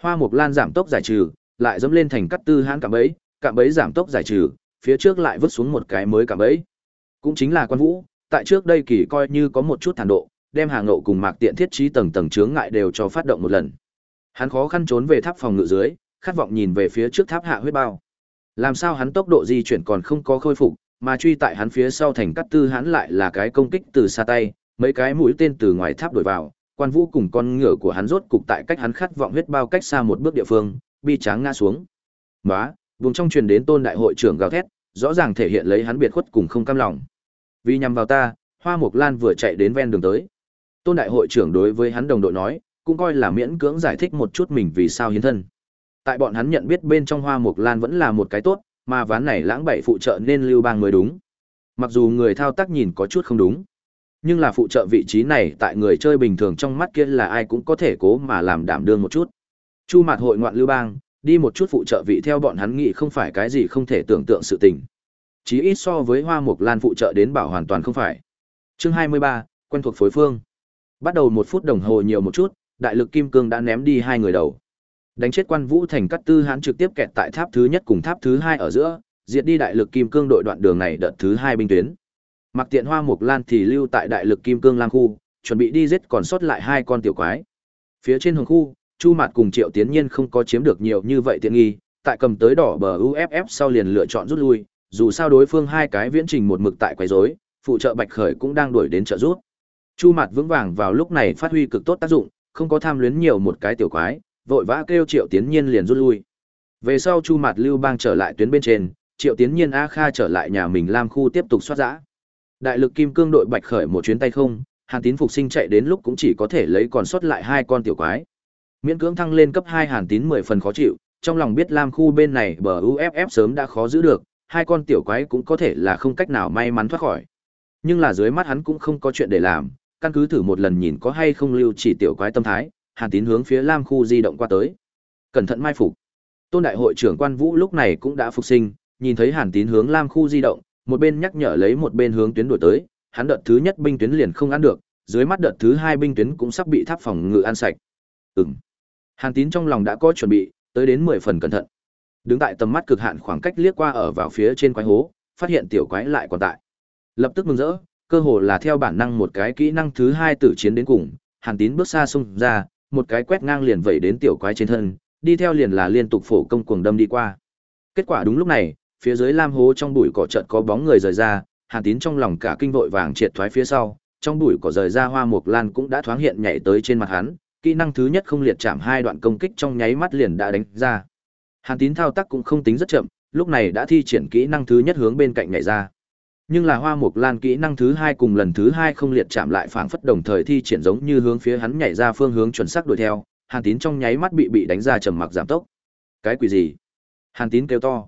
Hoa mục Lan giảm tốc giải trừ, lại dẫm lên thành cắt tư hãn cạm bẫy, cạm bẫy giảm tốc giải trừ, phía trước lại vứt xuống một cái mới cạm bẫy. Cũng chính là Quan Vũ, tại trước đây kỳ coi như có một chút thản độ, đem hàng ngộ cùng Mạc Tiện thiết trí tầng tầng chướng ngại đều cho phát động một lần. Hắn khó khăn trốn về tháp phòng ngự dưới, khát vọng nhìn về phía trước tháp hạ huyết bao. Làm sao hắn tốc độ di chuyển còn không có khôi phục, mà truy tại hắn phía sau thành cắt tư hắn lại là cái công kích từ xa tay, mấy cái mũi tên từ ngoài tháp đổi vào, quan vũ cùng con ngựa của hắn rốt cục tại cách hắn khát vọng huyết bao cách xa một bước địa phương, bi tráng ngã xuống. Má, vùng trong truyền đến tôn đại hội trưởng gào thét, rõ ràng thể hiện lấy hắn biệt khuất cùng không cam lòng. Vì nhằm vào ta, Hoa Mộc Lan vừa chạy đến ven đường tới. Tôn đại hội trưởng đối với hắn đồng đội nói, cũng coi là miễn cưỡng giải thích một chút mình vì sao hiến thân. Tại bọn hắn nhận biết bên trong Hoa Mộc Lan vẫn là một cái tốt, mà ván này lãng bảy phụ trợ nên lưu bang mới đúng. Mặc dù người thao tác nhìn có chút không đúng, nhưng là phụ trợ vị trí này tại người chơi bình thường trong mắt kia là ai cũng có thể cố mà làm đảm đương một chút. Chu mặt hội ngoạn lưu bang, đi một chút phụ trợ vị theo bọn hắn nghĩ không phải cái gì không thể tưởng tượng sự tình. Chí ít so với hoa mục lan phụ trợ đến bảo hoàn toàn không phải. Chương 23, quen thuộc phối phương. Bắt đầu một phút đồng hồ nhiều một chút, đại lực kim cương đã ném đi hai người đầu. Đánh chết quan vũ thành cắt tư hãn trực tiếp kẹt tại tháp thứ nhất cùng tháp thứ hai ở giữa, diệt đi đại lực kim cương đội đoạn đường này đợt thứ hai binh tuyến. Mặc tiện hoa mục lan thì lưu tại đại lực kim cương lang khu, chuẩn bị đi giết còn sót lại hai con tiểu quái. Phía trên hồng khu, Chu Mạt cùng Triệu Tiến Nhiên không có chiếm được nhiều như vậy tiện nghi, tại cầm tới đỏ bờ UFF sau liền lựa chọn rút lui, dù sao đối phương hai cái viễn trình một mực tại quấy rối, phụ trợ Bạch Khởi cũng đang đuổi đến trợ rút. Chu Mạt vững vàng vào lúc này phát huy cực tốt tác dụng, không có tham luyến nhiều một cái tiểu quái, vội vã kêu Triệu Tiến Nhiên liền rút lui. Về sau Chu Mạt Lưu Bang trở lại tuyến bên trên, Triệu Tiến Nhiên A Kha trở lại nhà mình Lam khu tiếp tục soát dã. Đại lực kim cương đội Bạch Khởi một chuyến tay không, Hàn Tín phục sinh chạy đến lúc cũng chỉ có thể lấy còn sót lại hai con tiểu quái. Miễn cưỡng thăng lên cấp hai Hàn Tín mười phần khó chịu, trong lòng biết Lam khu bên này bờ UFF sớm đã khó giữ được, hai con tiểu quái cũng có thể là không cách nào may mắn thoát khỏi. Nhưng là dưới mắt hắn cũng không có chuyện để làm, căn cứ thử một lần nhìn có hay không lưu chỉ tiểu quái tâm thái, Hàn Tín hướng phía Lam khu di động qua tới. Cẩn thận mai phục. Tôn đại hội trưởng Quan Vũ lúc này cũng đã phục sinh, nhìn thấy Hàn Tín hướng Lam khu di động, một bên nhắc nhở lấy một bên hướng tuyến đổi tới, hắn đợt thứ nhất binh tuyến liền không ăn được, dưới mắt đợt thứ hai binh tuyến cũng sắp bị tháp phòng ngự ăn sạch. ừng Hàn Tín trong lòng đã có chuẩn bị, tới đến mười phần cẩn thận. Đứng tại tầm mắt cực hạn khoảng cách liếc qua ở vào phía trên quái hố, phát hiện tiểu quái lại còn tại. Lập tức mừng rỡ, cơ hồ là theo bản năng một cái kỹ năng thứ hai tử chiến đến cùng, Hàn Tín bước xa xông ra, một cái quét ngang liền vẩy đến tiểu quái trên thân, đi theo liền là liên tục phổ công cuồng đâm đi qua. Kết quả đúng lúc này, phía dưới lam hố trong bụi cỏ chợt có bóng người rời ra, Hàn Tín trong lòng cả kinh vội vàng triệt thoái phía sau, trong bụi cỏ rời ra hoa mộc lan cũng đã thoáng hiện nhảy tới trên mặt hắn, kỹ năng thứ nhất không liệt chạm hai đoạn công kích trong nháy mắt liền đã đánh ra. Hàn Tín thao tác cũng không tính rất chậm, lúc này đã thi triển kỹ năng thứ nhất hướng bên cạnh nhảy ra. Nhưng là Hoa Mục Lan kỹ năng thứ hai cùng lần thứ hai không liệt chạm lại phảng phất đồng thời thi triển giống như hướng phía hắn nhảy ra phương hướng chuẩn xác đuổi theo, Hàn Tín trong nháy mắt bị bị đánh ra trầm mặc giảm tốc. Cái quỷ gì? Hàn Tín kêu to.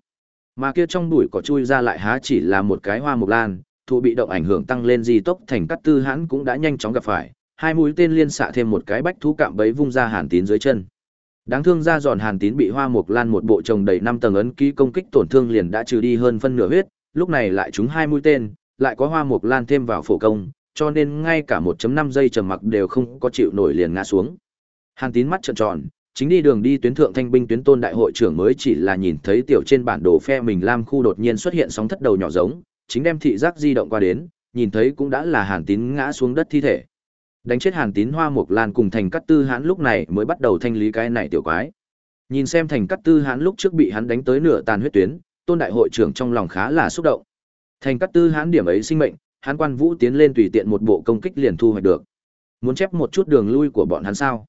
Mà kia trong bụi có chui ra lại há chỉ là một cái Hoa Mục Lan, thụ bị động ảnh hưởng tăng lên di tốc thành cắt tư hãn cũng đã nhanh chóng gặp phải, hai mũi tên liên xạ thêm một cái bách thú cạm bẫy vung ra Hàn Tín dưới chân. Đáng thương ra giòn Hàn Tín bị Hoa mục Lan một bộ chồng đầy năm tầng ấn ký công kích tổn thương liền đã trừ đi hơn phân nửa huyết, lúc này lại trúng hai mũi tên, lại có Hoa Mộc Lan thêm vào phổ công, cho nên ngay cả 1.5 giây trầm mặc đều không có chịu nổi liền ngã xuống. Hàn Tín mắt trợn tròn, chính đi đường đi tuyến thượng thanh binh tuyến tôn đại hội trưởng mới chỉ là nhìn thấy tiểu trên bản đồ phe mình Lam khu đột nhiên xuất hiện sóng thất đầu nhỏ giống, chính đem thị giác di động qua đến, nhìn thấy cũng đã là Hàn Tín ngã xuống đất thi thể. Đánh chết Hàn Tín Hoa Mộc Lan cùng Thành Cắt Tư Hãn lúc này mới bắt đầu thanh lý cái này tiểu quái. Nhìn xem Thành Cắt Tư Hãn lúc trước bị hắn đánh tới nửa tàn huyết tuyến, Tôn đại hội trưởng trong lòng khá là xúc động. Thành Cát Tư Hãn điểm ấy sinh mệnh, hán Quan Vũ tiến lên tùy tiện một bộ công kích liền thu hoạch được. Muốn chép một chút đường lui của bọn hắn sao?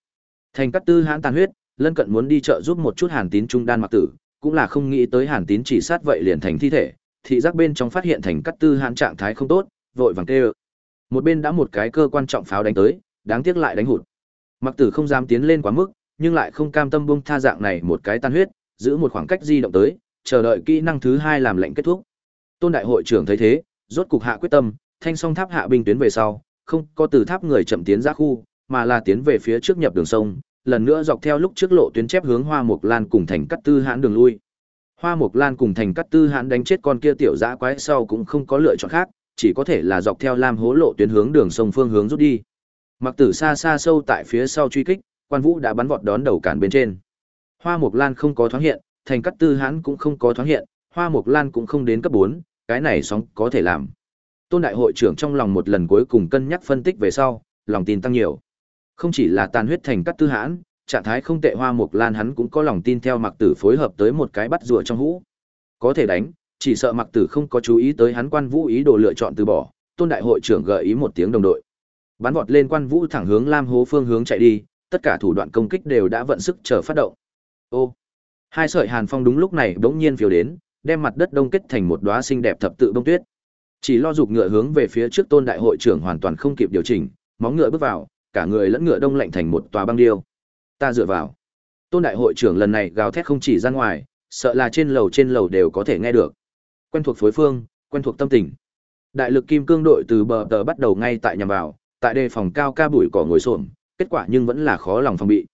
Thành Cát Tư Hãn tàn huyết, lân cận muốn đi chợ giúp một chút Hàn Tín trung đan mặc tử, cũng là không nghĩ tới Hàn Tín chỉ sát vậy liền thành thi thể, thị giác bên trong phát hiện Thành Cát Tư Hãn trạng thái không tốt, vội vàng kêu. Một bên đã một cái cơ quan trọng pháo đánh tới, đáng tiếc lại đánh hụt. Mặc tử không dám tiến lên quá mức, nhưng lại không cam tâm buông tha dạng này một cái tan huyết, giữ một khoảng cách di động tới, chờ đợi kỹ năng thứ hai làm lệnh kết thúc. Tôn đại hội trưởng thấy thế, rốt cục hạ quyết tâm, thanh song tháp hạ binh tuyến về sau, không có từ tháp người chậm tiến ra khu, mà là tiến về phía trước nhập đường sông, lần nữa dọc theo lúc trước lộ tuyến chép hướng Hoa Mộc Lan cùng thành cắt tư hãn đường lui. Hoa Mộc Lan cùng thành cắt tư hãn đánh chết con kia tiểu dã quái sau cũng không có lựa chọn khác, chỉ có thể là dọc theo lam hố lộ tuyến hướng đường sông phương hướng rút đi. Mặc tử xa xa sâu tại phía sau truy kích, quan vũ đã bắn vọt đón đầu cản bên trên. Hoa Mộc Lan không có thoáng hiện, thành cắt tư hãn cũng không có thoáng hiện, Hoa Mộc Lan cũng không đến cấp 4, cái này sóng có thể làm. Tôn đại hội trưởng trong lòng một lần cuối cùng cân nhắc phân tích về sau, lòng tin tăng nhiều. Không chỉ là tàn huyết thành cắt tư hãn, trạng thái không tệ Hoa Mộc Lan hắn cũng có lòng tin theo Mặc Tử phối hợp tới một cái bắt rùa trong hũ. Có thể đánh, chỉ sợ Mặc Tử không có chú ý tới hắn quan vũ ý đồ lựa chọn từ bỏ. Tôn đại hội trưởng gợi ý một tiếng đồng đội. Bắn vọt lên quan vũ thẳng hướng Lam Hố phương hướng chạy đi, tất cả thủ đoạn công kích đều đã vận sức chờ phát động. Ô, hai sợi hàn phong đúng lúc này bỗng nhiên phiêu đến, đem mặt đất đông kết thành một đóa xinh đẹp thập tự bông tuyết. Chỉ lo dục ngựa hướng về phía trước Tôn đại hội trưởng hoàn toàn không kịp điều chỉnh, móng ngựa bước vào, cả người lẫn ngựa đông lạnh thành một tòa băng điêu. Ta dựa vào. Tôn đại hội trưởng lần này gào thét không chỉ ra ngoài, sợ là trên lầu trên lầu đều có thể nghe được. Quen thuộc phối phương, quen thuộc tâm tình. Đại lực kim cương đội từ bờ tờ bắt đầu ngay tại nhằm vào, tại đề phòng cao ca bụi cỏ ngồi xổm kết quả nhưng vẫn là khó lòng phòng bị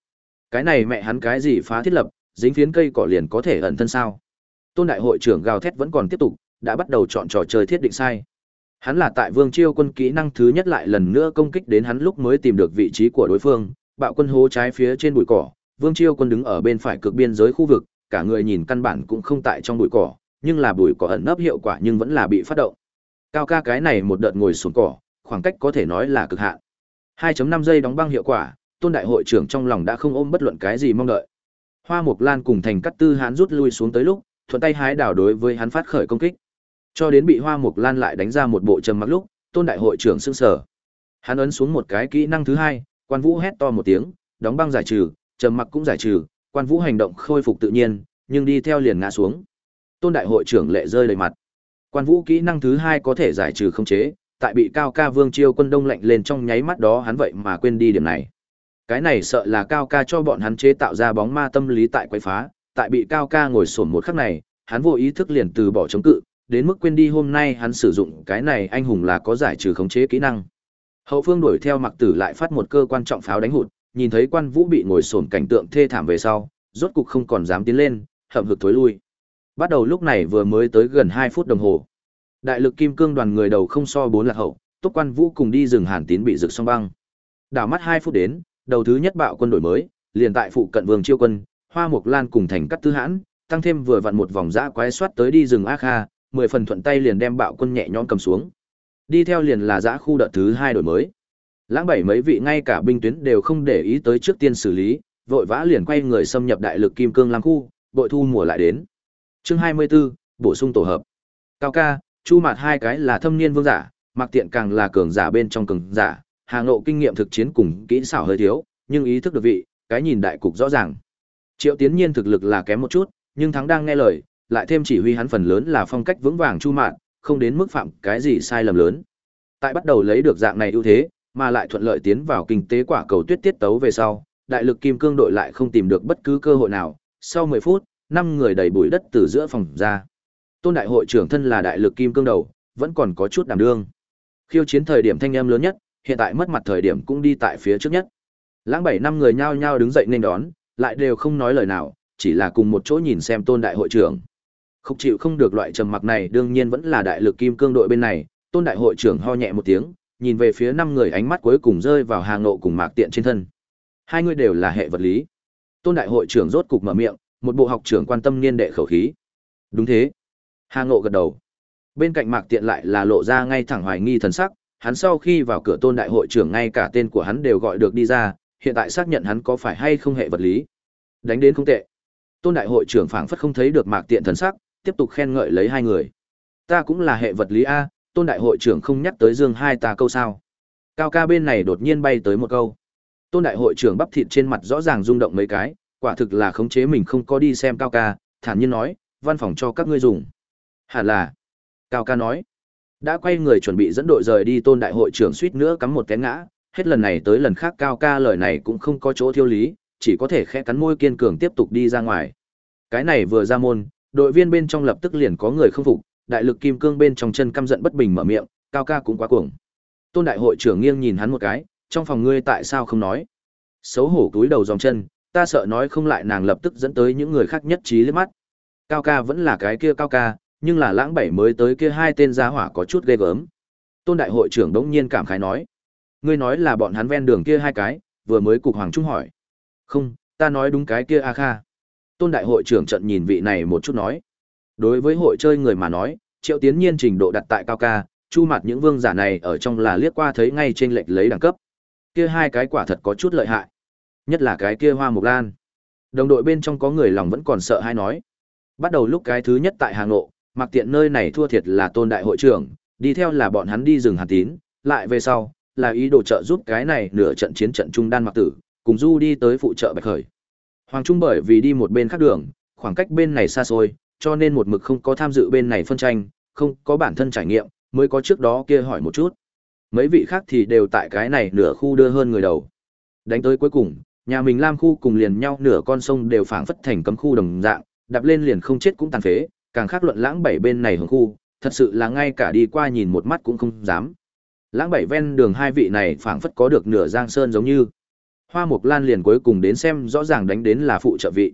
cái này mẹ hắn cái gì phá thiết lập dính phiến cây cỏ liền có thể ẩn thân sao tôn đại hội trưởng gào thét vẫn còn tiếp tục đã bắt đầu chọn trò chơi thiết định sai hắn là tại vương chiêu quân kỹ năng thứ nhất lại lần nữa công kích đến hắn lúc mới tìm được vị trí của đối phương bạo quân hố trái phía trên bụi cỏ vương chiêu quân đứng ở bên phải cực biên giới khu vực cả người nhìn căn bản cũng không tại trong bụi cỏ nhưng là bụi cỏ ẩn nấp hiệu quả nhưng vẫn là bị phát động cao ca cái này một đợt ngồi xuống cỏ khoảng cách có thể nói là cực hạn. 2.5 giây đóng băng hiệu quả, Tôn đại hội trưởng trong lòng đã không ôm bất luận cái gì mong đợi. Hoa Mộc Lan cùng Thành Cát Tư Hán rút lui xuống tới lúc, thuận tay hái đảo đối với hắn phát khởi công kích. Cho đến bị Hoa Mộc Lan lại đánh ra một bộ trầm mặc lúc, Tôn đại hội trưởng sững sờ. Hắn ấn xuống một cái kỹ năng thứ hai, Quan Vũ hét to một tiếng, đóng băng giải trừ, trầm mặc cũng giải trừ, Quan Vũ hành động khôi phục tự nhiên, nhưng đi theo liền ngã xuống. Tôn đại hội trưởng lệ rơi đầy mặt. Quan Vũ kỹ năng thứ hai có thể giải trừ không chế, tại bị cao ca vương chiêu quân đông lạnh lên trong nháy mắt đó hắn vậy mà quên đi điểm này cái này sợ là cao ca cho bọn hắn chế tạo ra bóng ma tâm lý tại quậy phá tại bị cao ca ngồi sổm một khắc này hắn vô ý thức liền từ bỏ chống cự đến mức quên đi hôm nay hắn sử dụng cái này anh hùng là có giải trừ khống chế kỹ năng. Hậu phương đuổi theo mặc tử lại phát một cơ quan trọng pháo đánh hụt nhìn thấy quan vũ bị ngồi sổm cảnh tượng thê thảm về sau rốt cục không còn dám tiến lên hậm hực thối lui. Bắt đầu lúc này vừa mới tới gần hai phút đồng hồ. Đại lực kim cương đoàn người đầu không so bốn là hậu, Túc Quan Vũ cùng đi rừng Hàn Tín bị rực song băng. Đảo mắt hai phút đến, đầu thứ nhất bạo quân đổi mới, liền tại phụ cận Vương Chiêu Quân, Hoa Mộc Lan cùng thành cắt tư hãn, tăng thêm vừa vặn một vòng dã quái soát tới đi rừng A Kha, mười phần thuận tay liền đem bạo quân nhẹ nhõm cầm xuống. Đi theo liền là dã khu đợt thứ hai đổi mới. Lãng bảy mấy vị ngay cả binh tuyến đều không để ý tới trước tiên xử lý, vội vã liền quay người xâm nhập đại lực kim cương lam khu, bội thu mùa lại đến. Chương 24, bổ sung tổ hợp. Cao ca, chu mạt hai cái là thâm niên vương giả mặc tiện càng là cường giả bên trong cường giả hà ngộ kinh nghiệm thực chiến cùng kỹ xảo hơi thiếu nhưng ý thức được vị cái nhìn đại cục rõ ràng. Triệu tiến nhiên thực lực là kém một chút nhưng thắng đang nghe lời lại thêm chỉ huy hắn phần lớn là phong cách vững vàng chu mạn không đến mức phạm cái gì sai lầm lớn. Tại bắt đầu lấy được dạng này ưu thế mà lại thuận lợi tiến vào kinh tế quả cầu tuyết tiết tấu về sau đại lực kim cương đội lại không tìm được bất cứ cơ hội nào. Sau mười phút năm người đầy bụi đất từ giữa phòng ra. Tôn đại hội trưởng thân là đại lực kim cương đầu, vẫn còn có chút đảm đương. Khiêu chiến thời điểm thanh em lớn nhất, hiện tại mất mặt thời điểm cũng đi tại phía trước nhất. Lãng bảy năm người nhao nhao đứng dậy nên đón, lại đều không nói lời nào, chỉ là cùng một chỗ nhìn xem tôn đại hội trưởng. Không chịu không được loại trầm mặc này đương nhiên vẫn là đại lực kim cương đội bên này, tôn đại hội trưởng ho nhẹ một tiếng, nhìn về phía năm người ánh mắt cuối cùng rơi vào hàng nộ cùng mạc tiện trên thân. Hai người đều là hệ vật lý. Tôn đại hội trưởng rốt cục mở miệng, một bộ học trưởng quan tâm niên đệ khẩu khí. Đúng thế. Hàng nộ gật đầu. Bên cạnh mạc tiện lại là lộ ra ngay thẳng hoài nghi thần sắc, hắn sau khi vào cửa tôn đại hội trưởng ngay cả tên của hắn đều gọi được đi ra, hiện tại xác nhận hắn có phải hay không hệ vật lý. Đánh đến không tệ. Tôn đại hội trưởng phảng phất không thấy được mạc tiện thần sắc, tiếp tục khen ngợi lấy hai người. Ta cũng là hệ vật lý a, tôn đại hội trưởng không nhắc tới dương hai ta câu sao. Cao ca bên này đột nhiên bay tới một câu. Tôn đại hội trưởng bắp thịt trên mặt rõ ràng rung động mấy cái, quả thực là khống chế mình không có đi xem cao ca, thản nhiên nói, văn phòng cho các ngươi dùng. Hẳn là. Cao ca nói. Đã quay người chuẩn bị dẫn đội rời đi tôn đại hội trưởng suýt nữa cắm một cái ngã, hết lần này tới lần khác cao ca lời này cũng không có chỗ thiêu lý, chỉ có thể khẽ cắn môi kiên cường tiếp tục đi ra ngoài. Cái này vừa ra môn, đội viên bên trong lập tức liền có người không phục, đại lực kim cương bên trong chân căm giận bất bình mở miệng, cao ca cũng quá cuồng. Tôn đại hội trưởng nghiêng nhìn hắn một cái, trong phòng ngươi tại sao không nói? Xấu hổ túi đầu dòng chân, ta sợ nói không lại nàng lập tức dẫn tới những người khác nhất trí liếc mắt. Cao ca vẫn là cái kia cao ca, nhưng là lãng bảy mới tới kia hai tên gia hỏa có chút ghê gớm. Tôn đại hội trưởng đống nhiên cảm khái nói, ngươi nói là bọn hắn ven đường kia hai cái, vừa mới cục hoàng trung hỏi. Không, ta nói đúng cái kia A Kha. Tôn đại hội trưởng trận nhìn vị này một chút nói. Đối với hội chơi người mà nói, triệu tiến nhiên trình độ đặt tại cao ca, chu mặt những vương giả này ở trong là liếc qua thấy ngay trên lệch lấy đẳng cấp. Kia hai cái quả thật có chút lợi hại. Nhất là cái kia hoa mục lan. Đồng đội bên trong có người lòng vẫn còn sợ hay nói. Bắt đầu lúc cái thứ nhất tại Hà Nội, mặc tiện nơi này thua thiệt là tôn đại hội trưởng, đi theo là bọn hắn đi rừng hàn tín, lại về sau, là ý đồ trợ giúp cái này nửa trận chiến trận trung đan mặc tử, cùng du đi tới phụ trợ bạch khởi. Hoàng Trung bởi vì đi một bên khác đường, khoảng cách bên này xa xôi, cho nên một mực không có tham dự bên này phân tranh, không có bản thân trải nghiệm, mới có trước đó kia hỏi một chút. Mấy vị khác thì đều tại cái này nửa khu đưa hơn người đầu. Đánh tới cuối cùng, nhà mình Lam khu cùng liền nhau nửa con sông đều phảng phất thành cấm khu đồng dạng, đạp lên liền không chết cũng tàn phế, càng khác luận lãng bảy bên này hướng khu, thật sự là ngay cả đi qua nhìn một mắt cũng không dám. Lãng bảy ven đường hai vị này phảng phất có được nửa giang sơn giống như. Hoa Mục Lan liền cuối cùng đến xem rõ ràng đánh đến là phụ trợ vị.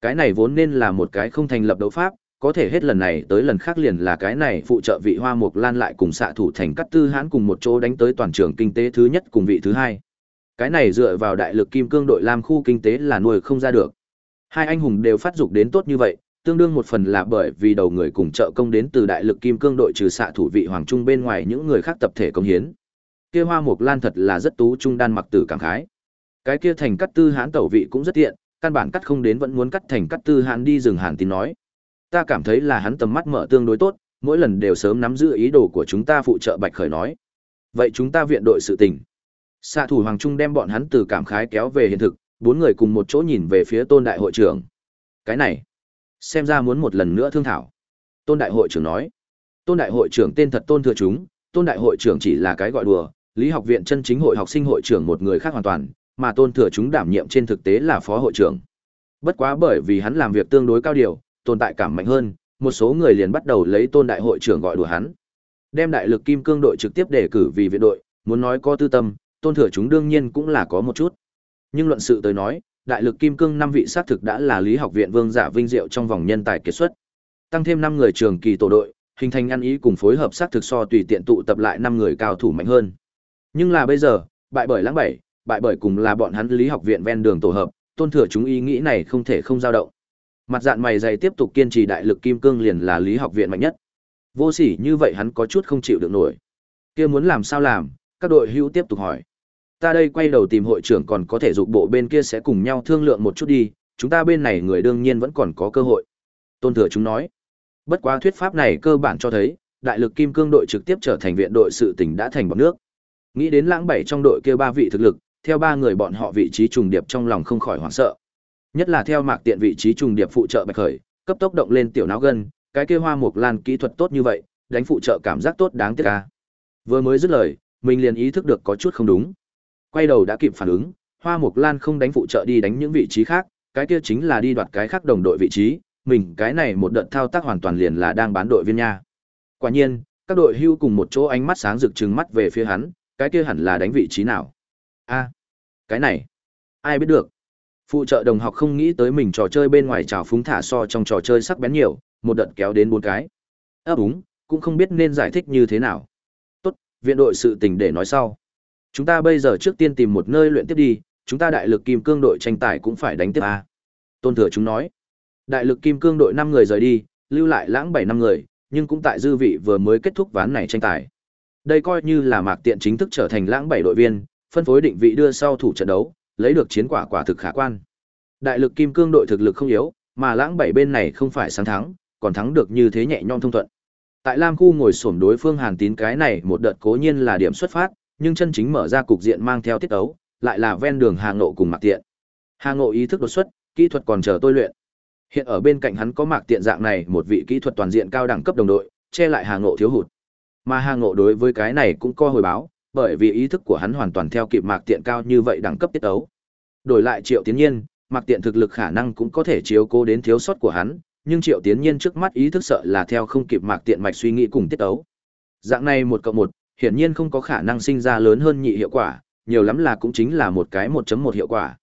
Cái này vốn nên là một cái không thành lập đấu pháp, có thể hết lần này tới lần khác liền là cái này phụ trợ vị Hoa Mục Lan lại cùng xạ thủ thành cắt tư hãn cùng một chỗ đánh tới toàn trường kinh tế thứ nhất cùng vị thứ hai. Cái này dựa vào đại lực kim cương đội làm khu kinh tế là nuôi không ra được. Hai anh hùng đều phát dục đến tốt như vậy, tương đương một phần là bởi vì đầu người cùng trợ công đến từ đại lực kim cương đội trừ xạ thủ vị hoàng trung bên ngoài những người khác tập thể công hiến. Kia Hoa Mục Lan thật là rất tú trung đan mặc tử cảm khái. Cái kia thành cắt tư hãn tẩu vị cũng rất tiện, căn bản cắt không đến vẫn muốn cắt thành cắt tư hãn đi rừng hàn tín nói. Ta cảm thấy là hắn tầm mắt mở tương đối tốt, mỗi lần đều sớm nắm giữ ý đồ của chúng ta phụ trợ Bạch Khởi nói. Vậy chúng ta viện đội sự tình. Xạ thủ Hoàng Trung đem bọn hắn từ cảm khái kéo về hiện thực, bốn người cùng một chỗ nhìn về phía tôn đại hội trưởng. Cái này, xem ra muốn một lần nữa thương thảo. Tôn đại hội trưởng nói. Tôn đại hội trưởng tên thật tôn thừa chúng, tôn đại hội trưởng chỉ là cái gọi đùa, lý học viện chân chính hội học sinh hội trưởng một người khác hoàn toàn, mà tôn thừa chúng đảm nhiệm trên thực tế là phó hội trưởng. Bất quá bởi vì hắn làm việc tương đối cao điều, tồn tại cảm mạnh hơn, một số người liền bắt đầu lấy tôn đại hội trưởng gọi đùa hắn. Đem đại lực kim cương đội trực tiếp đề cử vì viện đội, muốn nói có tư tâm, tôn thừa chúng đương nhiên cũng là có một chút. Nhưng luận sự tới nói, đại lực kim cương năm vị sát thực đã là lý học viện vương giả vinh diệu trong vòng nhân tài kiệt xuất. Tăng thêm năm người trường kỳ tổ đội, hình thành ăn ý cùng phối hợp sát thực so tùy tiện tụ tập lại năm người cao thủ mạnh hơn. Nhưng là bây giờ, bại bởi lãng bảy, bại bởi cùng là bọn hắn lý học viện ven đường tổ hợp, tôn thừa chúng ý nghĩ này không thể không dao động. Mặt dạng mày dày tiếp tục kiên trì đại lực kim cương liền là lý học viện mạnh nhất. Vô sỉ như vậy hắn có chút không chịu được nổi. Kia muốn làm sao làm, các đội hữu tiếp tục hỏi. Ta đây quay đầu tìm hội trưởng còn có thể dục bộ bên kia sẽ cùng nhau thương lượng một chút đi, chúng ta bên này người đương nhiên vẫn còn có cơ hội. Tôn thừa chúng nói. Bất quá thuyết pháp này cơ bản cho thấy, đại lực kim cương đội trực tiếp trở thành viện đội sự tình đã thành bọc nước. Nghĩ đến lãng bảy trong đội kia ba vị thực lực, theo ba người bọn họ vị trí trùng điệp trong lòng không khỏi hoảng sợ. Nhất là theo mạc tiện vị trí trùng điệp phụ trợ bạch khởi, cấp tốc động lên tiểu não gân, cái kia hoa mục lan kỹ thuật tốt như vậy, đánh phụ trợ cảm giác tốt đáng tiếc ca. Vừa mới dứt lời, mình liền ý thức được có chút không đúng. Quay đầu đã kịp phản ứng, hoa mục lan không đánh phụ trợ đi đánh những vị trí khác, cái kia chính là đi đoạt cái khác đồng đội vị trí, mình cái này một đợt thao tác hoàn toàn liền là đang bán đội viên nha. Quả nhiên, các đội hưu cùng một chỗ ánh mắt sáng rực trừng mắt về phía hắn, cái kia hẳn là đánh vị trí nào? A, cái này, ai biết được? Phụ trợ đồng học không nghĩ tới mình trò chơi bên ngoài trào phúng thả so trong trò chơi sắc bén nhiều, một đợt kéo đến bốn cái. Ấp úng, cũng không biết nên giải thích như thế nào. Tốt, viện đội sự tình để nói sau. Chúng ta bây giờ trước tiên tìm một nơi luyện tiếp đi, chúng ta đại lực kim cương đội tranh tài cũng phải đánh tiếp a. Tôn Thừa chúng nói. Đại lực kim cương đội năm người rời đi, lưu lại lãng bảy năm người, nhưng cũng tại dư vị vừa mới kết thúc ván này tranh tài. Đây coi như là mạc tiện chính thức trở thành lãng bảy đội viên, phân phối định vị đưa sau thủ trận đấu, lấy được chiến quả quả thực khả quan. Đại lực kim cương đội thực lực không yếu, mà lãng bảy bên này không phải sáng thắng, còn thắng được như thế nhẹ nhõm thông thuận. Tại Lam khu ngồi xổm đối phương Hàn Tín cái này một đợt cố nhiên là điểm xuất phát, nhưng chân chính mở ra cục diện mang theo tiết ấu lại là ven đường Hà Ngộ cùng Mạc Tiện. Hà Ngộ ý thức đột xuất, kỹ thuật còn chờ tôi luyện. Hiện ở bên cạnh hắn có Mạc Tiện dạng này một vị kỹ thuật toàn diện cao đẳng cấp đồng đội, che lại Hà Ngộ thiếu hụt. Mà Hà Ngộ đối với cái này cũng có hồi báo, bởi vì ý thức của hắn hoàn toàn theo kịp Mạc Tiện cao như vậy đẳng cấp tiết ấu. Đổi lại Triệu Tiến Nhiên, Mạc Tiện thực lực khả năng cũng có thể chiếu cố đến thiếu sót của hắn, nhưng Triệu Tiến Nhiên trước mắt ý thức sợ là theo không kịp Mạc Tiện mạch suy nghĩ cùng tiết ấu. Dạng này một cộng một, hiển nhiên không có khả năng sinh ra lớn hơn nhị hiệu quả, nhiều lắm là cũng chính là một cái 1.1 hiệu quả.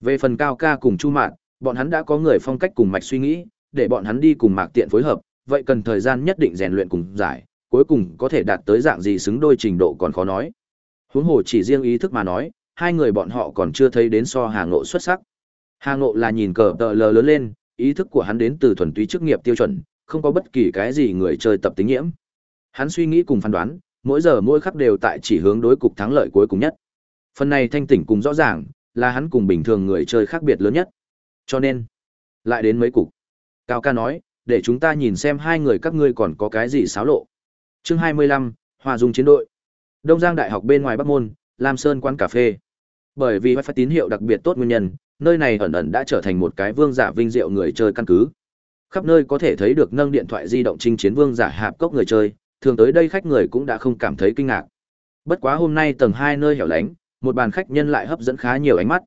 Về phần Cao Ca cùng Chu Mạn, bọn hắn đã có người phong cách cùng mạch suy nghĩ, để bọn hắn đi cùng Mạc Tiện phối hợp, vậy cần thời gian nhất định rèn luyện cùng giải, cuối cùng có thể đạt tới dạng gì xứng đôi trình độ còn khó nói. Huống hồ chỉ riêng ý thức mà nói, hai người bọn họ còn chưa thấy đến so Hà Ngộ xuất sắc. Hà Ngộ là nhìn cờ tờ lờ lớn lên, ý thức của hắn đến từ thuần túy chức nghiệp tiêu chuẩn, không có bất kỳ cái gì người chơi tập tính nhiễm. Hắn suy nghĩ cùng phán đoán, mỗi giờ mỗi khắc đều tại chỉ hướng đối cục thắng lợi cuối cùng nhất. Phần này thanh tỉnh cùng rõ ràng, là hắn cùng bình thường người chơi khác biệt lớn nhất. Cho nên, lại đến mấy cục. Cao ca nói, để chúng ta nhìn xem hai người các ngươi còn có cái gì xáo lộ. Chương 25, Hòa Dung chiến đội. Đông Giang Đại học bên ngoài Bắc Môn, Lam Sơn quán cà phê. Bởi vì wifi tín hiệu đặc biệt tốt nguyên nhân, nơi này ẩn ẩn đã trở thành một cái vương giả vinh diệu người chơi căn cứ. Khắp nơi có thể thấy được nâng điện thoại di động chinh chiến vương giả hạp cốc người chơi, thường tới đây khách người cũng đã không cảm thấy kinh ngạc. Bất quá hôm nay tầng 2 nơi hẻo lánh, một bàn khách nhân lại hấp dẫn khá nhiều ánh mắt.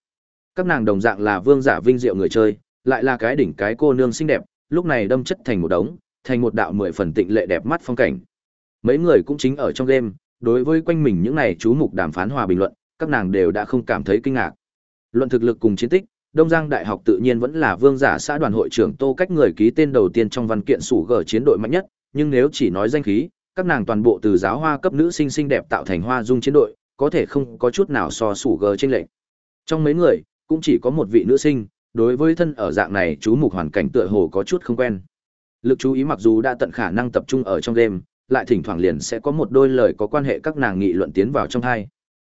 Các nàng đồng dạng là vương giả vinh diệu người chơi, lại là cái đỉnh cái cô nương xinh đẹp, lúc này đâm chất thành một đống, thành một đạo mười phần tịnh lệ đẹp mắt phong cảnh. Mấy người cũng chính ở trong game, đối với quanh mình những này chú mục đàm phán hòa bình luận, các nàng đều đã không cảm thấy kinh ngạc. Luận thực lực cùng chiến tích, Đông Giang Đại học tự nhiên vẫn là vương giả xã đoàn hội trưởng Tô Cách người ký tên đầu tiên trong văn kiện sủ gở chiến đội mạnh nhất, nhưng nếu chỉ nói danh khí, các nàng toàn bộ từ giáo hoa cấp nữ sinh xinh đẹp tạo thành hoa dung chiến đội, có thể không có chút nào so sủ gờ trên lệnh. Trong mấy người, cũng chỉ có một vị nữ sinh, đối với thân ở dạng này chú mục hoàn cảnh tựa hồ có chút không quen. Lực chú ý mặc dù đã tận khả năng tập trung ở trong game, lại thỉnh thoảng liền sẽ có một đôi lời có quan hệ các nàng nghị luận tiến vào trong hai.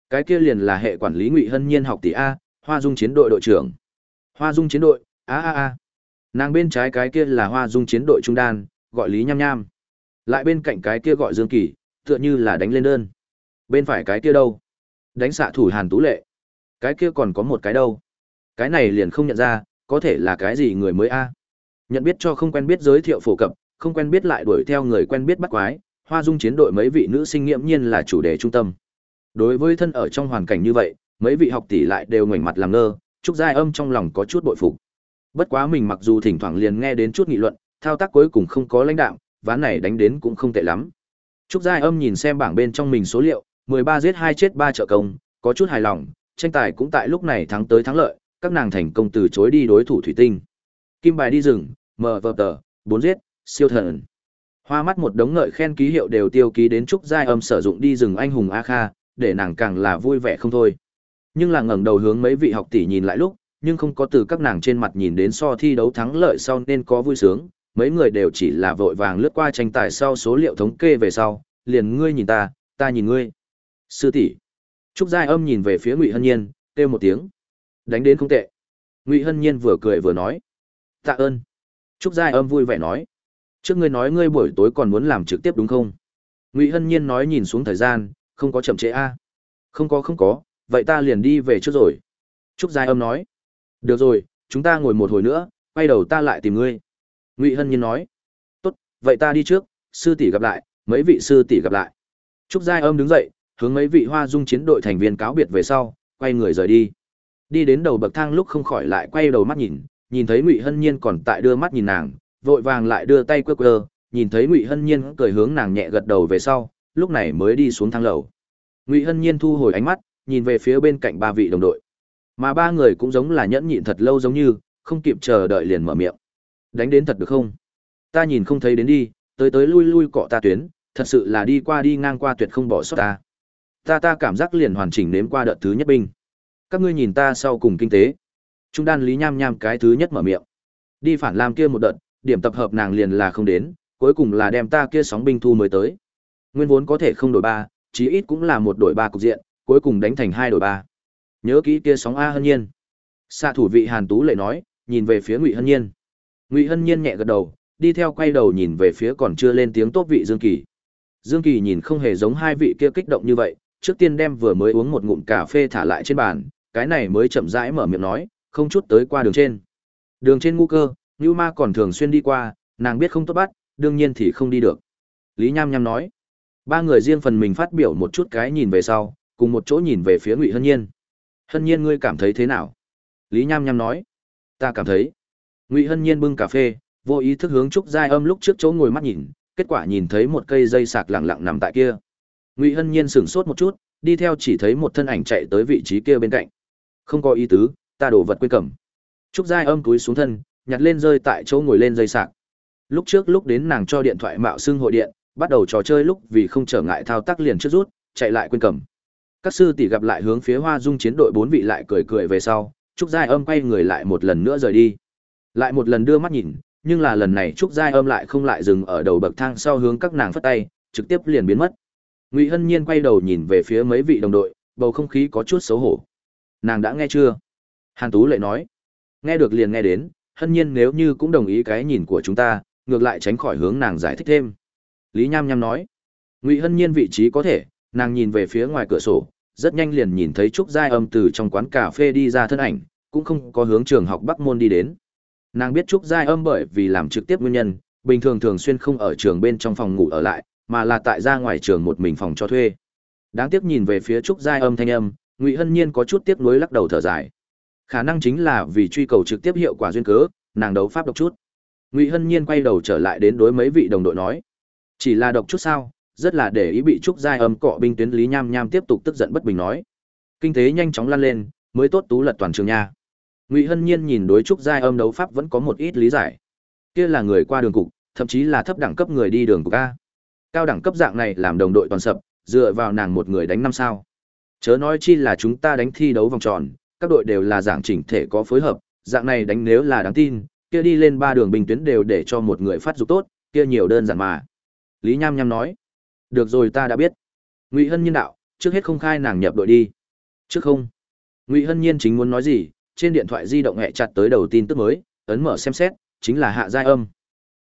Cái kia liền là hệ quản lý Ngụy Hân Nhiên học tỷ a, Hoa Dung chiến đội đội trưởng. Hoa Dung chiến đội, a a a. Nàng bên trái cái kia là Hoa Dung chiến đội trung đan, gọi Lý Nham Nham. Lại bên cạnh cái kia gọi Dương Kỳ, tựa như là đánh lên đơn. Bên phải cái kia đâu? Đánh xạ thủ Hàn Tú Lệ. Cái kia còn có một cái đâu? Cái này liền không nhận ra, có thể là cái gì người mới a? Nhận biết cho không quen biết giới thiệu phổ cập, không quen biết lại đuổi theo người quen biết bắt quái, Hoa Dung chiến đội mấy vị nữ sinh nghiễm nhiên là chủ đề trung tâm. Đối với thân ở trong hoàn cảnh như vậy, mấy vị học tỷ lại đều ngoảnh mặt làm ngơ, Trúc Giai Âm trong lòng có chút bội phục. Bất quá mình mặc dù thỉnh thoảng liền nghe đến chút nghị luận, thao tác cuối cùng không có lãnh đạo, ván này đánh đến cũng không tệ lắm. Trúc Giai Âm nhìn xem bảng bên trong mình số liệu, 13 giết 2 chết 3 trợ công, có chút hài lòng, tranh tài cũng tại lúc này thắng tới thắng lợi, các nàng thành công từ chối đi đối thủ thủy tinh. Kim bài đi rừng, mở vợp tờ, 4 giết, siêu thần. Hoa mắt một đống ngợi khen ký hiệu đều tiêu ký đến Trúc Giai Âm sử dụng đi rừng anh hùng A Kha, để nàng càng là vui vẻ không thôi. Nhưng là ngẩng đầu hướng mấy vị học tỷ nhìn lại lúc, nhưng không có từ các nàng trên mặt nhìn đến so thi đấu thắng lợi sau nên có vui sướng, mấy người đều chỉ là vội vàng lướt qua tranh tài sau số liệu thống kê về sau, liền ngươi nhìn ta, ta nhìn ngươi. Sư tỷ. Trúc Giai Âm nhìn về phía Ngụy Hân Nhiên, kêu một tiếng. Đánh đến không tệ. Ngụy Hân Nhiên vừa cười vừa nói. Tạ ơn. Trúc Giai Âm vui vẻ nói. Trước ngươi nói ngươi buổi tối còn muốn làm trực tiếp đúng không? Ngụy Hân Nhiên nói nhìn xuống thời gian, không có chậm trễ a. Không có không có, vậy ta liền đi về trước rồi. Trúc Giai Âm nói. Được rồi, chúng ta ngồi một hồi nữa, quay đầu ta lại tìm ngươi. Ngụy Hân Nhiên nói. Tốt, vậy ta đi trước, sư tỷ gặp lại, mấy vị sư tỷ gặp lại. Trúc Giai Âm đứng dậy, hướng mấy vị hoa dung chiến đội thành viên cáo biệt về sau, quay người rời đi. Đi đến đầu bậc thang lúc không khỏi lại quay đầu mắt nhìn, nhìn thấy Ngụy Hân Nhiên còn tại đưa mắt nhìn nàng, vội vàng lại đưa tay quơ quơ, nhìn thấy Ngụy Hân Nhiên cười hướng nàng nhẹ gật đầu về sau, lúc này mới đi xuống thang lầu. Ngụy Hân Nhiên thu hồi ánh mắt, nhìn về phía bên cạnh ba vị đồng đội. Mà ba người cũng giống là nhẫn nhịn thật lâu giống như, không kịp chờ đợi liền mở miệng. Đánh đến thật được không? Ta nhìn không thấy đến đi, tới tới lui lui cọ ta tuyến, thật sự là đi qua đi ngang qua tuyệt không bỏ sót ta. Ta ta cảm giác liền hoàn chỉnh nếm qua đợt thứ nhất binh. Các ngươi nhìn ta sau cùng kinh tế. Trung đan lý nham nham cái thứ nhất mở miệng. Đi phản làm kia một đợt, điểm tập hợp nàng liền là không đến, cuối cùng là đem ta kia sóng binh thu mới tới. Nguyên vốn có thể không đổi ba, chí ít cũng là một đổi ba cục diện, cuối cùng đánh thành hai đổi ba. Nhớ kỹ kia sóng A Hân Nhiên. Xạ thủ vị Hàn Tú lệ nói, nhìn về phía Ngụy Hân Nhiên. Ngụy Hân Nhiên nhẹ gật đầu, đi theo quay đầu nhìn về phía còn chưa lên tiếng tốt vị Dương Kỳ. Dương Kỳ nhìn không hề giống hai vị kia kích động như vậy, trước tiên đem vừa mới uống một ngụm cà phê thả lại trên bàn, cái này mới chậm rãi mở miệng nói, không chút tới qua đường trên. Đường trên ngu cơ, Nưu Ma còn thường xuyên đi qua, nàng biết không tốt bắt, đương nhiên thì không đi được. Lý Nham Nham nói. Ba người riêng phần mình phát biểu một chút cái nhìn về sau, cùng một chỗ nhìn về phía Ngụy Hân Nhiên. Hân Nhiên ngươi cảm thấy thế nào? Lý Nham Nham nói. Ta cảm thấy. Ngụy Hân Nhiên bưng cà phê, vô ý thức hướng Trúc Giai Âm lúc trước chỗ ngồi mắt nhìn, kết quả nhìn thấy một cây dây sạc lẳng lặng nằm tại kia. Ngụy Hân Nhiên sửng sốt một chút, đi theo chỉ thấy một thân ảnh chạy tới vị trí kia bên cạnh. Không có ý tứ, ta đổ vật quên cầm. Trúc Giai Âm túi xuống thân, nhặt lên rơi tại chỗ ngồi lên dây sạc. Lúc trước lúc đến nàng cho điện thoại mạo xưng hội điện, bắt đầu trò chơi lúc vì không trở ngại thao tác liền trước rút, chạy lại quên cầm. Các sư tỷ gặp lại hướng phía Hoa Dung chiến đội bốn vị lại cười cười về sau, Trúc Giai Âm quay người lại một lần nữa rời đi. Lại một lần đưa mắt nhìn, nhưng là lần này Trúc Giai Âm lại không lại dừng ở đầu bậc thang sau hướng các nàng phất tay, trực tiếp liền biến mất. Ngụy Hân Nhiên quay đầu nhìn về phía mấy vị đồng đội, bầu không khí có chút xấu hổ. Nàng đã nghe chưa? Hàn Tú lệ nói. Nghe được liền nghe đến, Hân Nhiên nếu như cũng đồng ý cái nhìn của chúng ta, ngược lại tránh khỏi hướng nàng giải thích thêm. Lý Nham Nham nói. Ngụy Hân Nhiên vị trí có thể, nàng nhìn về phía ngoài cửa sổ, rất nhanh liền nhìn thấy Trúc Giai Âm từ trong quán cà phê đi ra thân ảnh, cũng không có hướng trường học Bắc Môn đi đến. Nàng biết Trúc Giai Âm bởi vì làm trực tiếp nguyên nhân, bình thường thường xuyên không ở trường bên trong phòng ngủ ở lại, mà là tại ra ngoài trường một mình phòng cho thuê. Đáng tiếc nhìn về phía Trúc Giai Âm thanh âm, Ngụy Hân Nhiên có chút tiếc nuối lắc đầu thở dài. Khả năng chính là vì truy cầu trực tiếp hiệu quả duyên cớ, nàng đấu pháp độc chút. Ngụy Hân Nhiên quay đầu trở lại đến đối mấy vị đồng đội nói, chỉ là độc chút sao, rất là để ý bị trúc giai âm cọ binh tuyến lý nham nham tiếp tục tức giận bất bình nói kinh tế nhanh chóng lăn lên mới tốt tú lật toàn trường nha ngụy hân nhiên nhìn đối trúc giai âm đấu pháp vẫn có một ít lý giải. Kia là người qua đường cục, thậm chí là thấp đẳng cấp người đi đường cục a. Cao đẳng cấp dạng này làm đồng đội toàn sập, dựa vào nàng một người đánh năm sao. Chớ nói chi là chúng ta đánh thi đấu vòng tròn, các đội đều là dạng chỉnh thể có phối hợp, dạng này đánh nếu là đáng tin, kia đi lên ba đường bình tuyến đều để cho một người phát dục tốt, kia nhiều đơn giản mà. Lý nham nham nói, được rồi, ta đã biết. Ngụy hân nhiên đạo, trước hết không khai nàng nhập đội đi. Trước không? Ngụy hân nhiên chính muốn nói gì trên điện thoại di động hẹ chặt tới đầu tin tức mới ấn mở xem xét chính là hạ giai âm.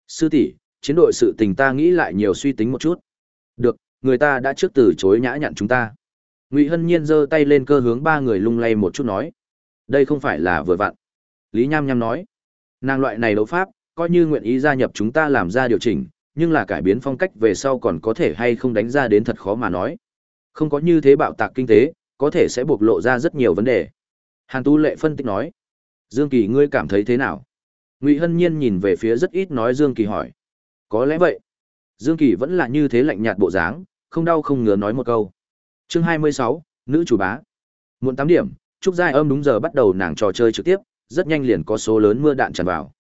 Sư tỷ chiến đội sự tình ta nghĩ lại nhiều suy tính một chút. Được người ta đã trước từ chối nhã nhặn chúng ta. Ngụy hân nhiên giơ tay lên cơ hướng ba người lung lay một chút nói. Đây không phải là vừa vặn. Lý nham nham nói. Nàng loại này đấu pháp coi như nguyện ý gia nhập chúng ta làm ra điều chỉnh nhưng là cải biến phong cách về sau còn có thể hay không đánh ra đến thật khó mà nói. Không có như thế bạo tạc kinh tế, có thể sẽ bộc lộ ra rất nhiều vấn đề. Hàn Tu Lệ phân tích nói. Dương Kỳ ngươi cảm thấy thế nào? Ngụy Hân Nhiên nhìn về phía rất ít nói Dương Kỳ hỏi. Có lẽ vậy. Dương Kỳ vẫn là như thế lạnh nhạt bộ dáng, không đau không ngứa nói một câu. Chương 26, nữ chủ bá. Muộn tám điểm, Trúc Giai Âm đúng giờ bắt đầu nàng trò chơi trực tiếp, rất nhanh liền có số lớn mưa đạn tràn vào.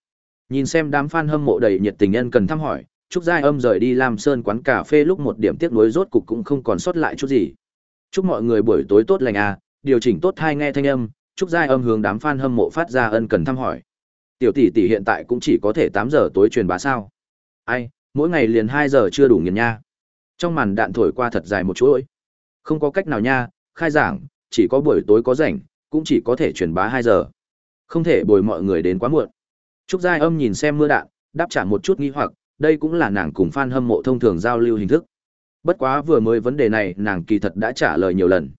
Nhìn xem đám fan hâm mộ đầy nhiệt tình nhân cần thăm hỏi, Trúc Giai Âm rời đi Lam Sơn quán cà phê lúc một điểm tiếc nuối rốt cục cũng không còn sót lại chút gì. Chúc mọi người buổi tối tốt lành à, điều chỉnh tốt hai nghe thanh âm, Trúc Giai Âm hướng đám fan hâm mộ phát ra ân cần thăm hỏi. Tiểu tỷ tỷ hiện tại cũng chỉ có thể 8 giờ tối truyền bá sao? Ai, mỗi ngày liền 2 giờ chưa đủ nghiền nha. Trong màn đạn thổi qua thật dài một chuỗi. Không có cách nào nha, khai giảng, chỉ có buổi tối có rảnh, cũng chỉ có thể truyền bá 2 giờ. Không thể bồi mọi người đến quá muộn. Trúc Giai Âm nhìn xem mưa đạn, đáp trả một chút nghi hoặc, đây cũng là nàng cùng fan hâm mộ thông thường giao lưu hình thức. Bất quá vừa mới vấn đề này nàng kỳ thật đã trả lời nhiều lần.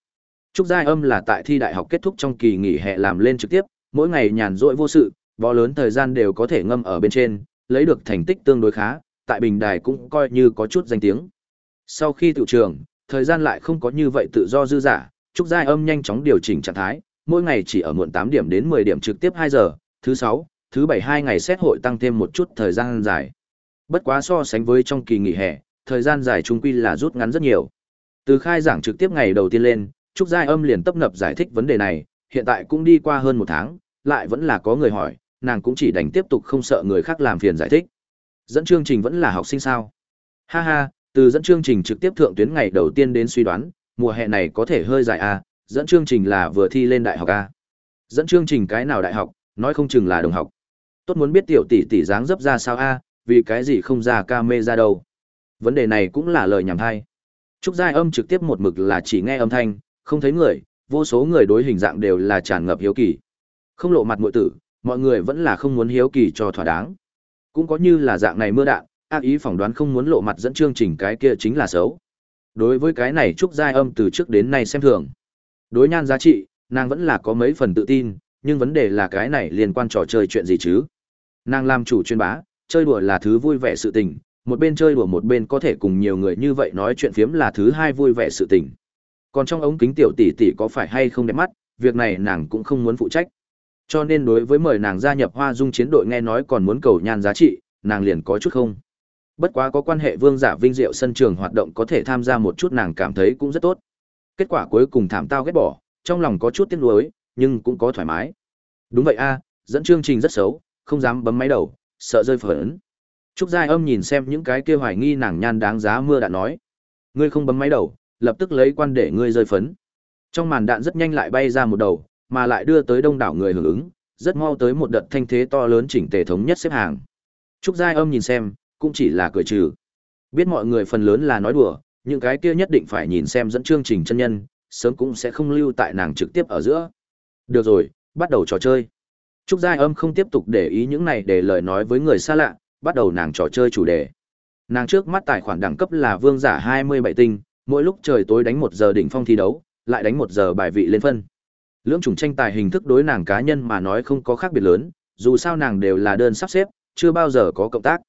Trúc Giai Âm là tại thi đại học kết thúc trong kỳ nghỉ hè làm lên trực tiếp, mỗi ngày nhàn rỗi vô sự, võ lớn thời gian đều có thể ngâm ở bên trên, lấy được thành tích tương đối khá, tại bình đài cũng coi như có chút danh tiếng. Sau khi tự trường, thời gian lại không có như vậy tự do dư giả, Trúc Giai Âm nhanh chóng điều chỉnh trạng thái, mỗi ngày chỉ ở muộn 8 điểm đến 10 điểm trực tiếp 2 giờ, thứ 6, thứ 7 2 ngày xét hội tăng thêm một chút thời gian dài. Bất quá so sánh với trong kỳ nghỉ hè, thời gian dài trung quy là rút ngắn rất nhiều. Từ khai giảng trực tiếp ngày đầu tiên lên, Trúc Giai Âm liền tấp nập giải thích vấn đề này, hiện tại cũng đi qua hơn một tháng, lại vẫn là có người hỏi, nàng cũng chỉ đành tiếp tục không sợ người khác làm phiền giải thích. Dẫn chương trình vẫn là học sinh sao? Ha ha, từ dẫn chương trình trực tiếp thượng tuyến ngày đầu tiên đến suy đoán, mùa hè này có thể hơi dài à, dẫn chương trình là vừa thi lên đại học à. Dẫn chương trình cái nào đại học, nói không chừng là đồng học. Tốt muốn biết tiểu tỷ tỷ dáng dấp ra sao a, vì cái gì không ra ca mê ra đâu. Vấn đề này cũng là lời nhảm hay. Trúc Giai âm trực tiếp một mực là chỉ nghe âm thanh, không thấy người, vô số người đối hình dạng đều là tràn ngập hiếu kỳ. Không lộ mặt ngụy tử, mọi người vẫn là không muốn hiếu kỳ cho thỏa đáng. Cũng có như là dạng này mưa đạn, ác ý phỏng đoán không muốn lộ mặt dẫn chương trình cái kia chính là xấu. Đối với cái này Trúc Giai âm từ trước đến nay xem thường. Đối nhan giá trị, nàng vẫn là có mấy phần tự tin, nhưng vấn đề là cái này liên quan trò chơi chuyện gì chứ. Nàng làm chủ chuyên bá, chơi đùa là thứ vui vẻ sự tình, một bên chơi đùa một bên có thể cùng nhiều người như vậy nói chuyện phiếm là thứ hai vui vẻ sự tình. Còn trong ống kính tiểu tỷ tỷ có phải hay không đẹp mắt, việc này nàng cũng không muốn phụ trách. Cho nên đối với mời nàng gia nhập Hoa Dung chiến đội nghe nói còn muốn cầu nhan giá trị, nàng liền có chút không. Bất quá có quan hệ vương giả vinh diệu sân trường hoạt động có thể tham gia một chút nàng cảm thấy cũng rất tốt. Kết quả cuối cùng thảm tao ghét bỏ, trong lòng có chút tiếc nuối, nhưng cũng có thoải mái. Đúng vậy a, dẫn chương trình rất xấu, không dám bấm máy đầu, sợ rơi phởn. Trúc Giai Âm nhìn xem những cái kia hoài nghi nàng nhan đáng giá mưa đã nói, ngươi không bấm máy đầu, lập tức lấy quan để ngươi rơi phấn. Trong màn đạn rất nhanh lại bay ra một đầu, mà lại đưa tới đông đảo người hưởng ứng, rất mau tới một đợt thanh thế to lớn chỉnh tề thống nhất xếp hàng. Trúc Giai Âm nhìn xem, cũng chỉ là cười trừ. Biết mọi người phần lớn là nói đùa, những cái kia nhất định phải nhìn xem dẫn chương trình chân nhân, sớm cũng sẽ không lưu tại nàng trực tiếp ở giữa. Được rồi, bắt đầu trò chơi. Trúc Giai Âm không tiếp tục để ý những này để lời nói với người xa lạ, bắt đầu nàng trò chơi chủ đề. Nàng trước mắt tài khoản đẳng cấp là vương giả 27 tinh, mỗi lúc trời tối đánh một giờ đỉnh phong thi đấu, lại đánh một giờ bài vị lên phân. Lưỡng chủng tranh tài hình thức đối nàng cá nhân mà nói không có khác biệt lớn, dù sao nàng đều là đơn sắp xếp, chưa bao giờ có cộng tác.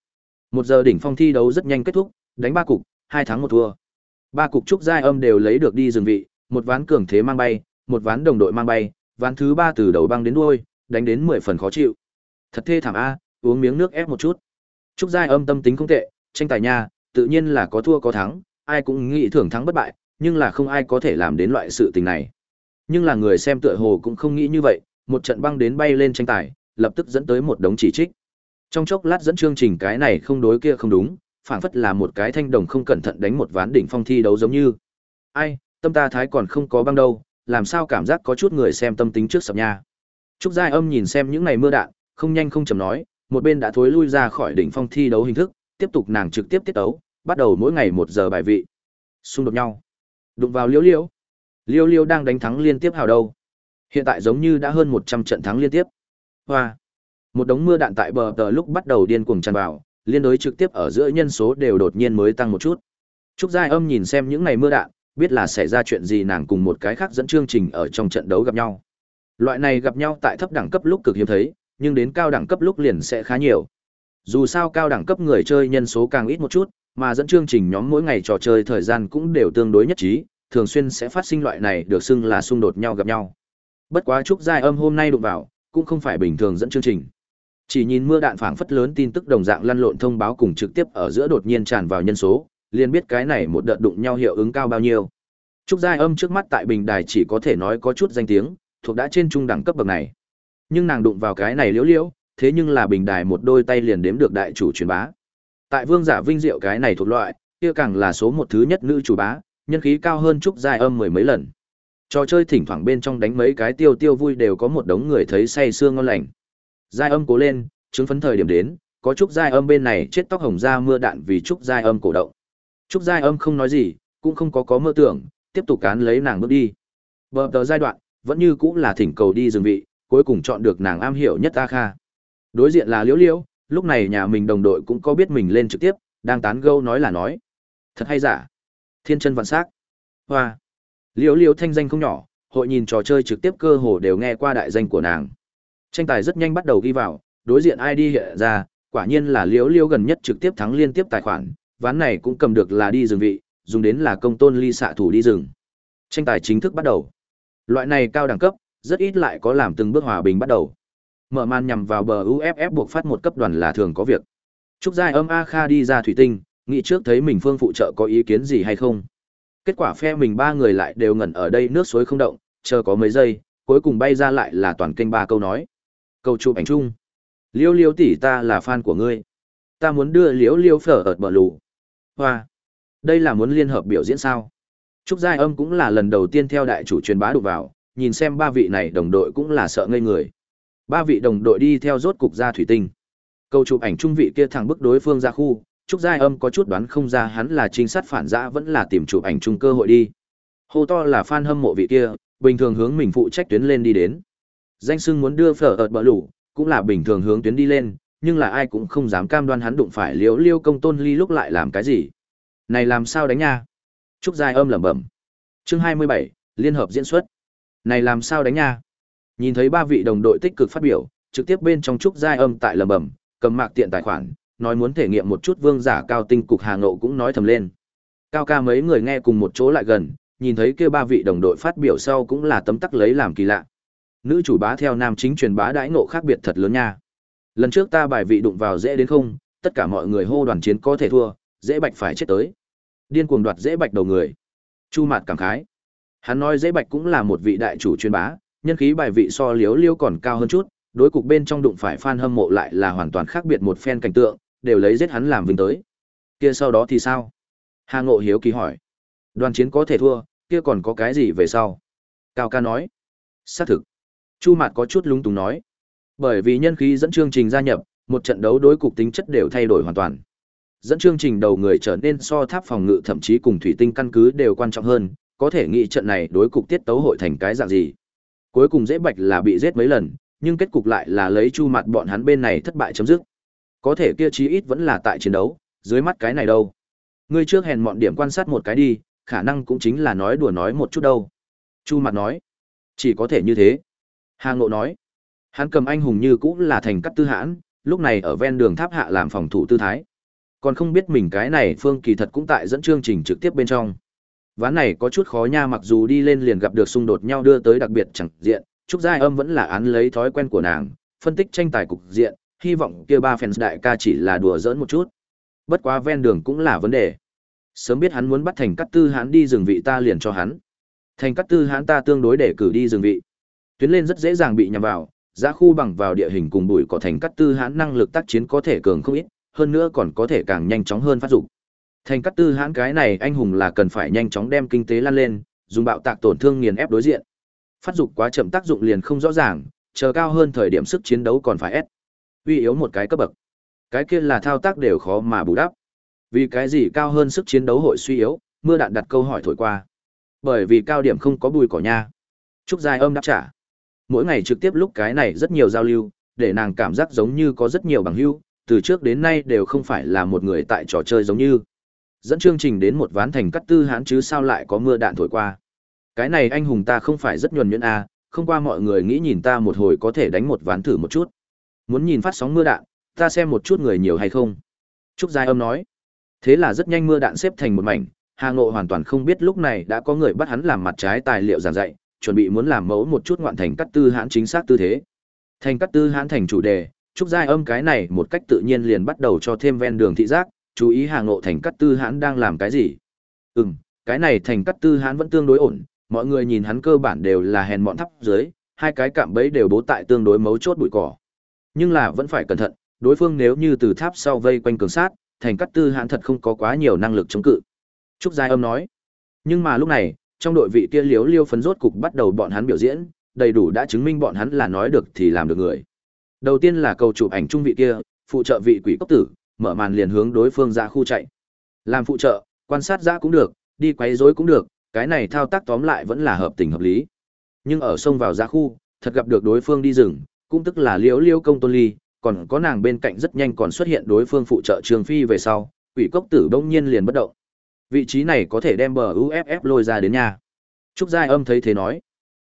Một giờ đỉnh phong thi đấu rất nhanh kết thúc, đánh ba cục, hai thắng một thua. Ba cục trúc giai âm đều lấy được đi dừng vị, một ván cường thế mang bay, một ván đồng đội mang bay, ván thứ ba từ đầu băng đến đuôi, đánh đến mười phần khó chịu. Thật thê thảm a, uống miếng nước ép một chút. Trúc giai âm tâm tính không tệ, tranh tài nha, tự nhiên là có thua có thắng, ai cũng nghĩ thưởng thắng bất bại, nhưng là không ai có thể làm đến loại sự tình này. Nhưng là người xem tựa hồ cũng không nghĩ như vậy, một trận băng đến bay lên tranh tài, lập tức dẫn tới một đống chỉ trích. Trong chốc lát dẫn chương trình cái này không đối kia không đúng, phảng phất là một cái thanh đồng không cẩn thận đánh một ván đỉnh phong thi đấu giống như. Ai, tâm ta thái còn không có băng đâu, làm sao cảm giác có chút người xem tâm tính trước sập nha. Trúc Giai Âm nhìn xem những này mưa đạn, không nhanh không chậm nói, một bên đã thối lui ra khỏi đỉnh phong thi đấu hình thức, tiếp tục nàng trực tiếp tiết đấu bắt đầu mỗi ngày một giờ bài vị. Xung đột nhau. Đụng vào Liễu Liễu. Liễu Liễu đang đánh thắng liên tiếp hào đâu. Hiện tại giống như đã hơn 100 trận thắng liên tiếp. Hoa. Một đống mưa đạn tại bờ tờ lúc bắt đầu điên cuồng tràn vào, liên đối trực tiếp ở giữa nhân số đều đột nhiên mới tăng một chút. Trúc Giai Âm nhìn xem những ngày mưa đạn, biết là xảy ra chuyện gì nàng cùng một cái khác dẫn chương trình ở trong trận đấu gặp nhau. Loại này gặp nhau tại thấp đẳng cấp lúc cực hiếm thấy, nhưng đến cao đẳng cấp lúc liền sẽ khá nhiều. Dù sao cao đẳng cấp người chơi nhân số càng ít một chút, mà dẫn chương trình nhóm mỗi ngày trò chơi thời gian cũng đều tương đối nhất trí, thường xuyên sẽ phát sinh loại này được xưng là xung đột nhau gặp nhau. Bất quá Trúc Giai Âm hôm nay đụng vào, cũng không phải bình thường dẫn chương trình. Chỉ nhìn mưa đạn phảng phất lớn tin tức đồng dạng lăn lộn thông báo cùng trực tiếp ở giữa đột nhiên tràn vào nhân số, liền biết cái này một đợt đụng nhau hiệu ứng cao bao nhiêu. Trúc Giai Âm trước mắt tại bình đài chỉ có thể nói có chút danh tiếng, thuộc đã trên trung đẳng cấp bậc này. Nhưng nàng đụng vào cái này liễu liễu, thế nhưng là bình đài một đôi tay liền đếm được đại chủ truyền bá. Tại vương giả vinh diệu cái này thuộc loại, kia càng là số một thứ nhất nữ chủ bá, nhân khí cao hơn Trúc Giai Âm mười mấy lần. Trò chơi thỉnh thoảng bên trong đánh mấy cái tiêu tiêu vui đều có một đống người thấy say sương ngon lành. Giai âm cố lên, chứng phấn thời điểm đến, có Trúc Giai âm bên này chết tóc hồng ra mưa đạn vì Trúc Giai âm cổ động. Trúc Giai âm không nói gì, cũng không có có mơ tưởng, tiếp tục cán lấy nàng bước đi. Bờ tờ giai đoạn, vẫn như cũng là thỉnh cầu đi dừng vị, cuối cùng chọn được nàng am hiểu nhất A Kha. Đối diện là Liễu Liễu, lúc này nhà mình đồng đội cũng có biết mình lên trực tiếp, đang tán gẫu nói là nói. Thật hay giả? Thiên chân vạn sắc. Hoa. Liễu Liễu thanh danh không nhỏ, hội nhìn trò chơi trực tiếp cơ hồ đều nghe qua đại danh của nàng. Tranh tài rất nhanh bắt đầu ghi vào, đối diện ID hiện ra, quả nhiên là Liễu Liễu gần nhất trực tiếp thắng liên tiếp tài khoản, ván này cũng cầm được là đi rừng vị, dùng đến là công tôn ly xạ thủ đi rừng. Tranh tài chính thức bắt đầu. Loại này cao đẳng cấp, rất ít lại có làm từng bước hòa bình bắt đầu. Mở màn nhằm vào bờ UFF buộc phát một cấp đoàn là thường có việc. Trúc Giai âm A Kha đi ra thủy tinh, nghĩ trước thấy mình phương phụ trợ có ý kiến gì hay không. Kết quả phe mình ba người lại đều ngẩn ở đây nước suối không động, chờ có mấy giây, cuối cùng bay ra lại là toàn kênh ba câu nói. Câu chụp ảnh chung. Liêu liêu tỷ ta là fan của ngươi. Ta muốn đưa liêu liêu phở ợt bờ lù. Hoa. Đây là muốn liên hợp biểu diễn sao? Trúc Giai Âm cũng là lần đầu tiên theo đại chủ truyền bá đụng vào, nhìn xem ba vị này đồng đội cũng là sợ ngây người. Ba vị đồng đội đi theo rốt cục ra thủy tinh. Câu chụp ảnh trung vị kia thẳng bức đối phương ra khu, Trúc Giai Âm có chút đoán không ra hắn là trinh sát phản giã vẫn là tìm chụp ảnh chung cơ hội đi. Hô to là fan hâm mộ vị kia, bình thường hướng mình phụ trách tuyến lên đi đến. Danh sưng muốn đưa phở ợt bờ lũ, cũng là bình thường hướng tuyến đi lên, nhưng là ai cũng không dám cam đoan hắn đụng phải liễu liêu công tôn ly lúc lại làm cái gì. Này làm sao đánh nha? Trúc Giai Âm lẩm bẩm. Chương 27, Liên hợp diễn xuất. Này làm sao đánh nha? Nhìn thấy ba vị đồng đội tích cực phát biểu, trực tiếp bên trong Trúc Giai Âm tại lầm bầm, cầm mạc tiện tài khoản, nói muốn thể nghiệm một chút vương giả cao tinh cục Hà Ngộ cũng nói thầm lên. Cao ca mấy người nghe cùng một chỗ lại gần, nhìn thấy kia ba vị đồng đội phát biểu sau cũng là tấm tắc lấy làm kỳ lạ. Nữ chủ bá theo nam chính truyền bá đãi ngộ khác biệt thật lớn nha. Lần trước ta bài vị đụng vào dễ đến không, tất cả mọi người hô đoàn chiến có thể thua, dễ bạch phải chết tới. Điên cuồng đoạt dễ bạch đầu người. Chu Mạt cảm khái. Hắn nói dễ bạch cũng là một vị đại chủ truyền bá, nhân khí bài vị so liếu liêu còn cao hơn chút, đối cục bên trong đụng phải fan hâm mộ lại là hoàn toàn khác biệt một phen cảnh tượng, đều lấy giết hắn làm vinh tới. Kia sau đó thì sao? Hà Ngộ hiếu kỳ hỏi. Đoàn chiến có thể thua, kia còn có cái gì về sau? Cao ca nói. Xác thực. Chu Mạt có chút lúng túng nói. Bởi vì nhân khí dẫn chương trình gia nhập, một trận đấu đối cục tính chất đều thay đổi hoàn toàn. Dẫn chương trình đầu người trở nên so tháp phòng ngự thậm chí cùng thủy tinh căn cứ đều quan trọng hơn, có thể nghĩ trận này đối cục tiết tấu hội thành cái dạng gì. Cuối cùng dễ bạch là bị giết mấy lần, nhưng kết cục lại là lấy chu mặt bọn hắn bên này thất bại chấm dứt. Có thể kia chí ít vẫn là tại chiến đấu, dưới mắt cái này đâu. Ngươi trước hèn mọn điểm quan sát một cái đi, khả năng cũng chính là nói đùa nói một chút đâu. Chu mặt nói, chỉ có thể như thế. Hà Ngộ nói, hắn cầm anh hùng như cũng là thành cắt tư hãn, lúc này ở ven đường tháp hạ làm phòng thủ tư thái. Còn không biết mình cái này phương kỳ thật cũng tại dẫn chương trình trực tiếp bên trong. Ván này có chút khó nha mặc dù đi lên liền gặp được xung đột nhau đưa tới đặc biệt chẳng diện, Trúc Giai Âm vẫn là án lấy thói quen của nàng, phân tích tranh tài cục diện, hy vọng kia ba fans đại ca chỉ là đùa giỡn một chút. Bất quá ven đường cũng là vấn đề. Sớm biết hắn muốn bắt thành cắt tư hãn đi rừng vị ta liền cho hắn. Thành cắt tư hãn ta tương đối để cử đi rừng vị. Tuyến lên rất dễ dàng bị nhằm vào, giá khu bằng vào địa hình cùng bụi có thành cắt tư hãn năng lực tác chiến có thể cường không ít, hơn nữa còn có thể càng nhanh chóng hơn phát dụng. Thành cắt tư hãn cái này anh hùng là cần phải nhanh chóng đem kinh tế lan lên, dùng bạo tạc tổn thương nghiền ép đối diện. Phát dục quá chậm tác dụng liền không rõ ràng, chờ cao hơn thời điểm sức chiến đấu còn phải ép. Uy yếu một cái cấp bậc. Cái kia là thao tác đều khó mà bù đắp. Vì cái gì cao hơn sức chiến đấu hội suy yếu, mưa đạn đặt câu hỏi thổi qua. Bởi vì cao điểm không có bùi cỏ nha. Trúc Giai âm đáp trả. Mỗi ngày trực tiếp lúc cái này rất nhiều giao lưu, để nàng cảm giác giống như có rất nhiều bằng hữu, từ trước đến nay đều không phải là một người tại trò chơi giống như. Dẫn chương trình đến một ván thành cắt tư hán chứ sao lại có mưa đạn thổi qua. Cái này anh hùng ta không phải rất nhuần nhuyễn à, không qua mọi người nghĩ nhìn ta một hồi có thể đánh một ván thử một chút. Muốn nhìn phát sóng mưa đạn, ta xem một chút người nhiều hay không. Trúc Giai âm nói. Thế là rất nhanh mưa đạn xếp thành một mảnh, Hà Ngộ hoàn toàn không biết lúc này đã có người bắt hắn làm mặt trái tài liệu giảng dạy, chuẩn bị muốn làm mẫu một chút ngoạn thành cắt tư hãn chính xác tư thế. Thành cắt tư hãn thành chủ đề, Trúc Giai âm cái này một cách tự nhiên liền bắt đầu cho thêm ven đường thị giác, chú ý Hà Ngộ thành cắt tư hãn đang làm cái gì. Ừm, cái này thành cắt tư hãn vẫn tương đối ổn, mọi người nhìn hắn cơ bản đều là hèn mọn thấp dưới, hai cái cạm bẫy đều bố tại tương đối mấu chốt bụi cỏ. Nhưng là vẫn phải cẩn thận, đối phương nếu như từ tháp sau vây quanh cường sát, thành cắt tư hãn thật không có quá nhiều năng lực chống cự. Trúc Giai âm nói. Nhưng mà lúc này, trong đội vị kia liếu liêu phấn rốt cục bắt đầu bọn hắn biểu diễn, đầy đủ đã chứng minh bọn hắn là nói được thì làm được người. Đầu tiên là cầu chụp ảnh trung vị kia, phụ trợ vị quỷ cốc tử, mở màn liền hướng đối phương ra khu chạy. Làm phụ trợ, quan sát ra cũng được, đi quấy rối cũng được, cái này thao tác tóm lại vẫn là hợp tình hợp lý. Nhưng ở sông vào ra khu, thật gặp được đối phương đi rừng, cũng tức là liễu Liễu công tôn ly, còn có nàng bên cạnh rất nhanh còn xuất hiện đối phương phụ trợ trường phi về sau, quỷ cốc tử bỗng nhiên liền bất động. Vị trí này có thể đem bờ UFF lôi ra đến nhà. Trúc Giai âm thấy thế nói.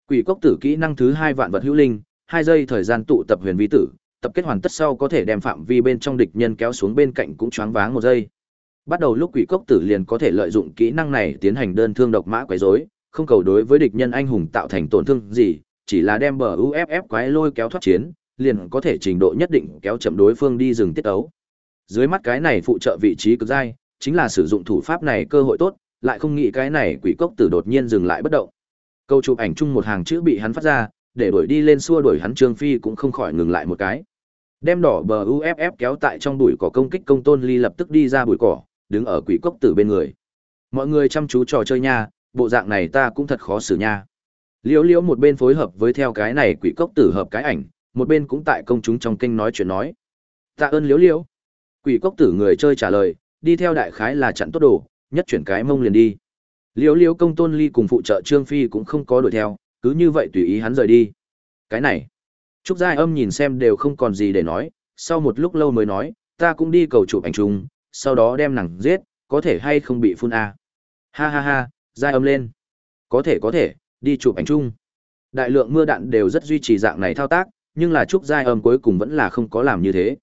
Quỷ cốc tử kỹ năng thứ hai vạn vật hữu linh, hai giây thời gian tụ tập huyền vi tử, tập kết hoàn tất sau có thể đem phạm vi bên trong địch nhân kéo xuống bên cạnh cũng choáng váng một giây. Bắt đầu lúc quỷ cốc tử liền có thể lợi dụng kỹ năng này tiến hành đơn thương độc mã quấy rối, không cầu đối với địch nhân anh hùng tạo thành tổn thương gì, chỉ là đem bờ UFF quái lôi kéo thoát chiến, liền có thể trình độ nhất định kéo chậm đối phương đi dừng tiết ấu. Dưới mắt cái này phụ trợ vị trí cực dai, chính là sử dụng thủ pháp này cơ hội tốt, lại không nghĩ cái này quỷ cốc tử đột nhiên dừng lại bất động. Câu chụp ảnh chung một hàng chữ bị hắn phát ra, để đuổi đi lên xua đuổi hắn Trương Phi cũng không khỏi ngừng lại một cái. Đem đỏ bờ UFF kéo tại trong bụi cỏ công kích công tôn ly lập tức đi ra bụi cỏ, đứng ở quỷ cốc tử bên người. Mọi người chăm chú trò chơi nha, bộ dạng này ta cũng thật khó xử nha. Liễu Liễu một bên phối hợp với theo cái này quỷ cốc tử hợp cái ảnh, một bên cũng tại công chúng trong kinh nói chuyện nói. Tạ ơn Liễu Liễu. Quỷ cốc tử người chơi trả lời, đi theo đại khái là chặn tốt đồ, nhất chuyển cái mông liền đi. Liễu Liễu công tôn ly cùng phụ trợ Trương Phi cũng không có đuổi theo, cứ như vậy tùy ý hắn rời đi. Cái này, Trúc Giai Âm nhìn xem đều không còn gì để nói, sau một lúc lâu mới nói, ta cũng đi cầu chụp ảnh chung, sau đó đem nàng giết, có thể hay không bị phun a. Ha ha ha, Giai Âm lên. Có thể có thể, đi chụp ảnh chung. Đại lượng mưa đạn đều rất duy trì dạng này thao tác, nhưng là Trúc Giai Âm cuối cùng vẫn là không có làm như thế.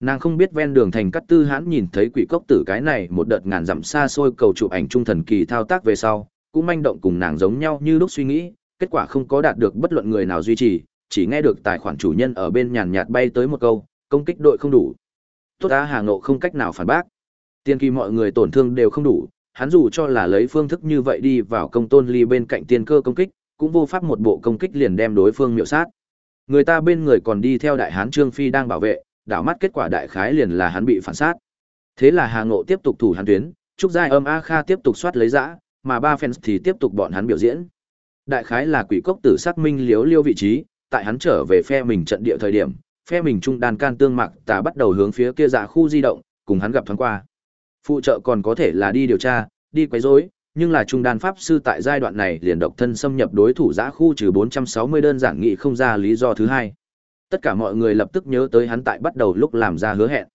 Nàng không biết ven đường thành cắt tư hãn nhìn thấy quỷ cốc tử cái này một đợt ngàn dặm xa xôi cầu chụp ảnh trung thần kỳ thao tác về sau, cũng manh động cùng nàng giống nhau như lúc suy nghĩ, kết quả không có đạt được bất luận người nào duy trì, chỉ nghe được tài khoản chủ nhân ở bên nhàn nhạt bay tới một câu, công kích đội không đủ. Tốt á Hà Ngộ không cách nào phản bác. Tiên kỳ mọi người tổn thương đều không đủ, hắn dù cho là lấy phương thức như vậy đi vào công tôn ly bên cạnh tiên cơ công kích, cũng vô pháp một bộ công kích liền đem đối phương miệu sát. Người ta bên người còn đi theo đại hán Trương Phi đang bảo vệ, đảo mắt kết quả đại khái liền là hắn bị phản sát. Thế là Hà Ngộ tiếp tục thủ hắn tuyến, Trúc Giai Âm A Kha tiếp tục soát lấy dã, mà ba fans thì tiếp tục bọn hắn biểu diễn. Đại khái là quỷ cốc tử xác minh liếu liêu vị trí, tại hắn trở về phe mình trận địa thời điểm, phe mình trung Đan can tương mạc tà bắt đầu hướng phía kia dạ khu di động, cùng hắn gặp thoáng qua. Phụ trợ còn có thể là đi điều tra, đi quấy rối, nhưng là trung đan pháp sư tại giai đoạn này liền độc thân xâm nhập đối thủ giã khu trừ 460 đơn giản nghị không ra lý do thứ hai. Tất cả mọi người lập tức nhớ tới hắn tại bắt đầu lúc làm ra hứa hẹn.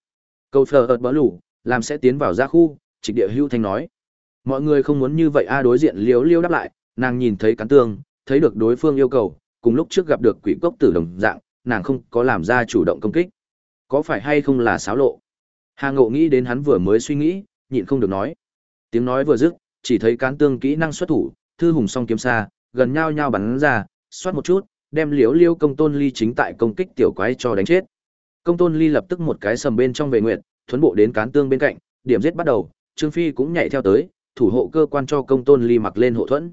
Câu phờ ợt bỡ lủ, làm sẽ tiến vào giã khu, trịch địa hưu thanh nói. Mọi người không muốn như vậy a đối diện liếu liêu đáp lại, nàng nhìn thấy cắn tương, thấy được đối phương yêu cầu, cùng lúc trước gặp được quỷ cốc tử đồng dạng, nàng không có làm ra chủ động công kích. Có phải hay không là xáo lộ? Hà Ngộ nghĩ đến hắn vừa mới suy nghĩ, nhịn không được nói. Tiếng nói vừa dứt, chỉ thấy cán tương kỹ năng xuất thủ, thư hùng song kiếm xa, gần nhau nhau bắn ra, xoát một chút, đem liếu liêu công tôn ly chính tại công kích tiểu quái cho đánh chết. Công tôn ly lập tức một cái sầm bên trong về nguyện, thuấn bộ đến cán tương bên cạnh, điểm giết bắt đầu, Trương Phi cũng nhảy theo tới, thủ hộ cơ quan cho công tôn ly mặc lên hộ thuẫn.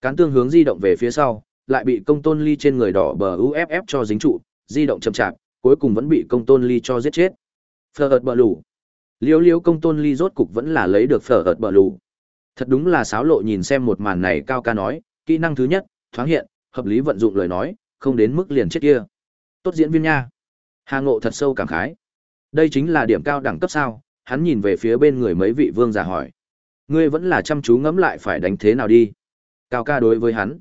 Cán tương hướng di động về phía sau, lại bị công tôn ly trên người đỏ bờ uff cho dính trụ, di động chậm chạp, cuối cùng vẫn bị công tôn ly cho giết chết. Phờ ợt bờ lù. Liêu liêu công tôn ly rốt cục vẫn là lấy được phở ợt bờ lù. Thật đúng là sáo lộ nhìn xem một màn này, cao ca nói, kỹ năng thứ nhất, thoáng hiện, hợp lý vận dụng lời nói, không đến mức liền chết kia. Tốt diễn viên nha. Hà ngộ thật sâu cảm khái. Đây chính là điểm cao đẳng cấp sao? Hắn nhìn về phía bên người mấy vị vương giả hỏi. Ngươi vẫn là chăm chú ngẫm lại phải đánh thế nào đi. Cao ca đối với hắn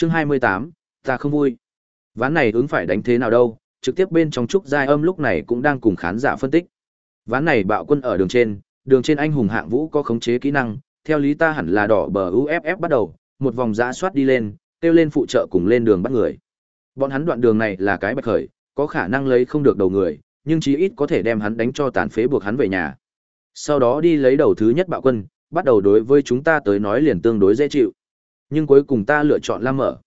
chương hai mươi tám, ta không vui. Ván này ứng phải đánh thế nào đâu, trực tiếp bên trong trúc giai âm lúc này cũng đang cùng khán giả phân tích. Ván này bạo quân ở đường trên đường trên anh hùng hạng vũ có khống chế kỹ năng, theo lý ta hẳn là đỏ bờ uff bắt đầu, một vòng giã soát đi lên, kêu lên phụ trợ cùng lên đường bắt người. Bọn hắn đoạn đường này là cái bạch khởi, có khả năng lấy không được đầu người, nhưng chí ít có thể đem hắn đánh cho tàn phế buộc hắn về nhà. Sau đó đi lấy đầu thứ nhất bạo quân, bắt đầu đối với chúng ta tới nói liền tương đối dễ chịu nhưng cuối cùng ta lựa chọn Lam mở.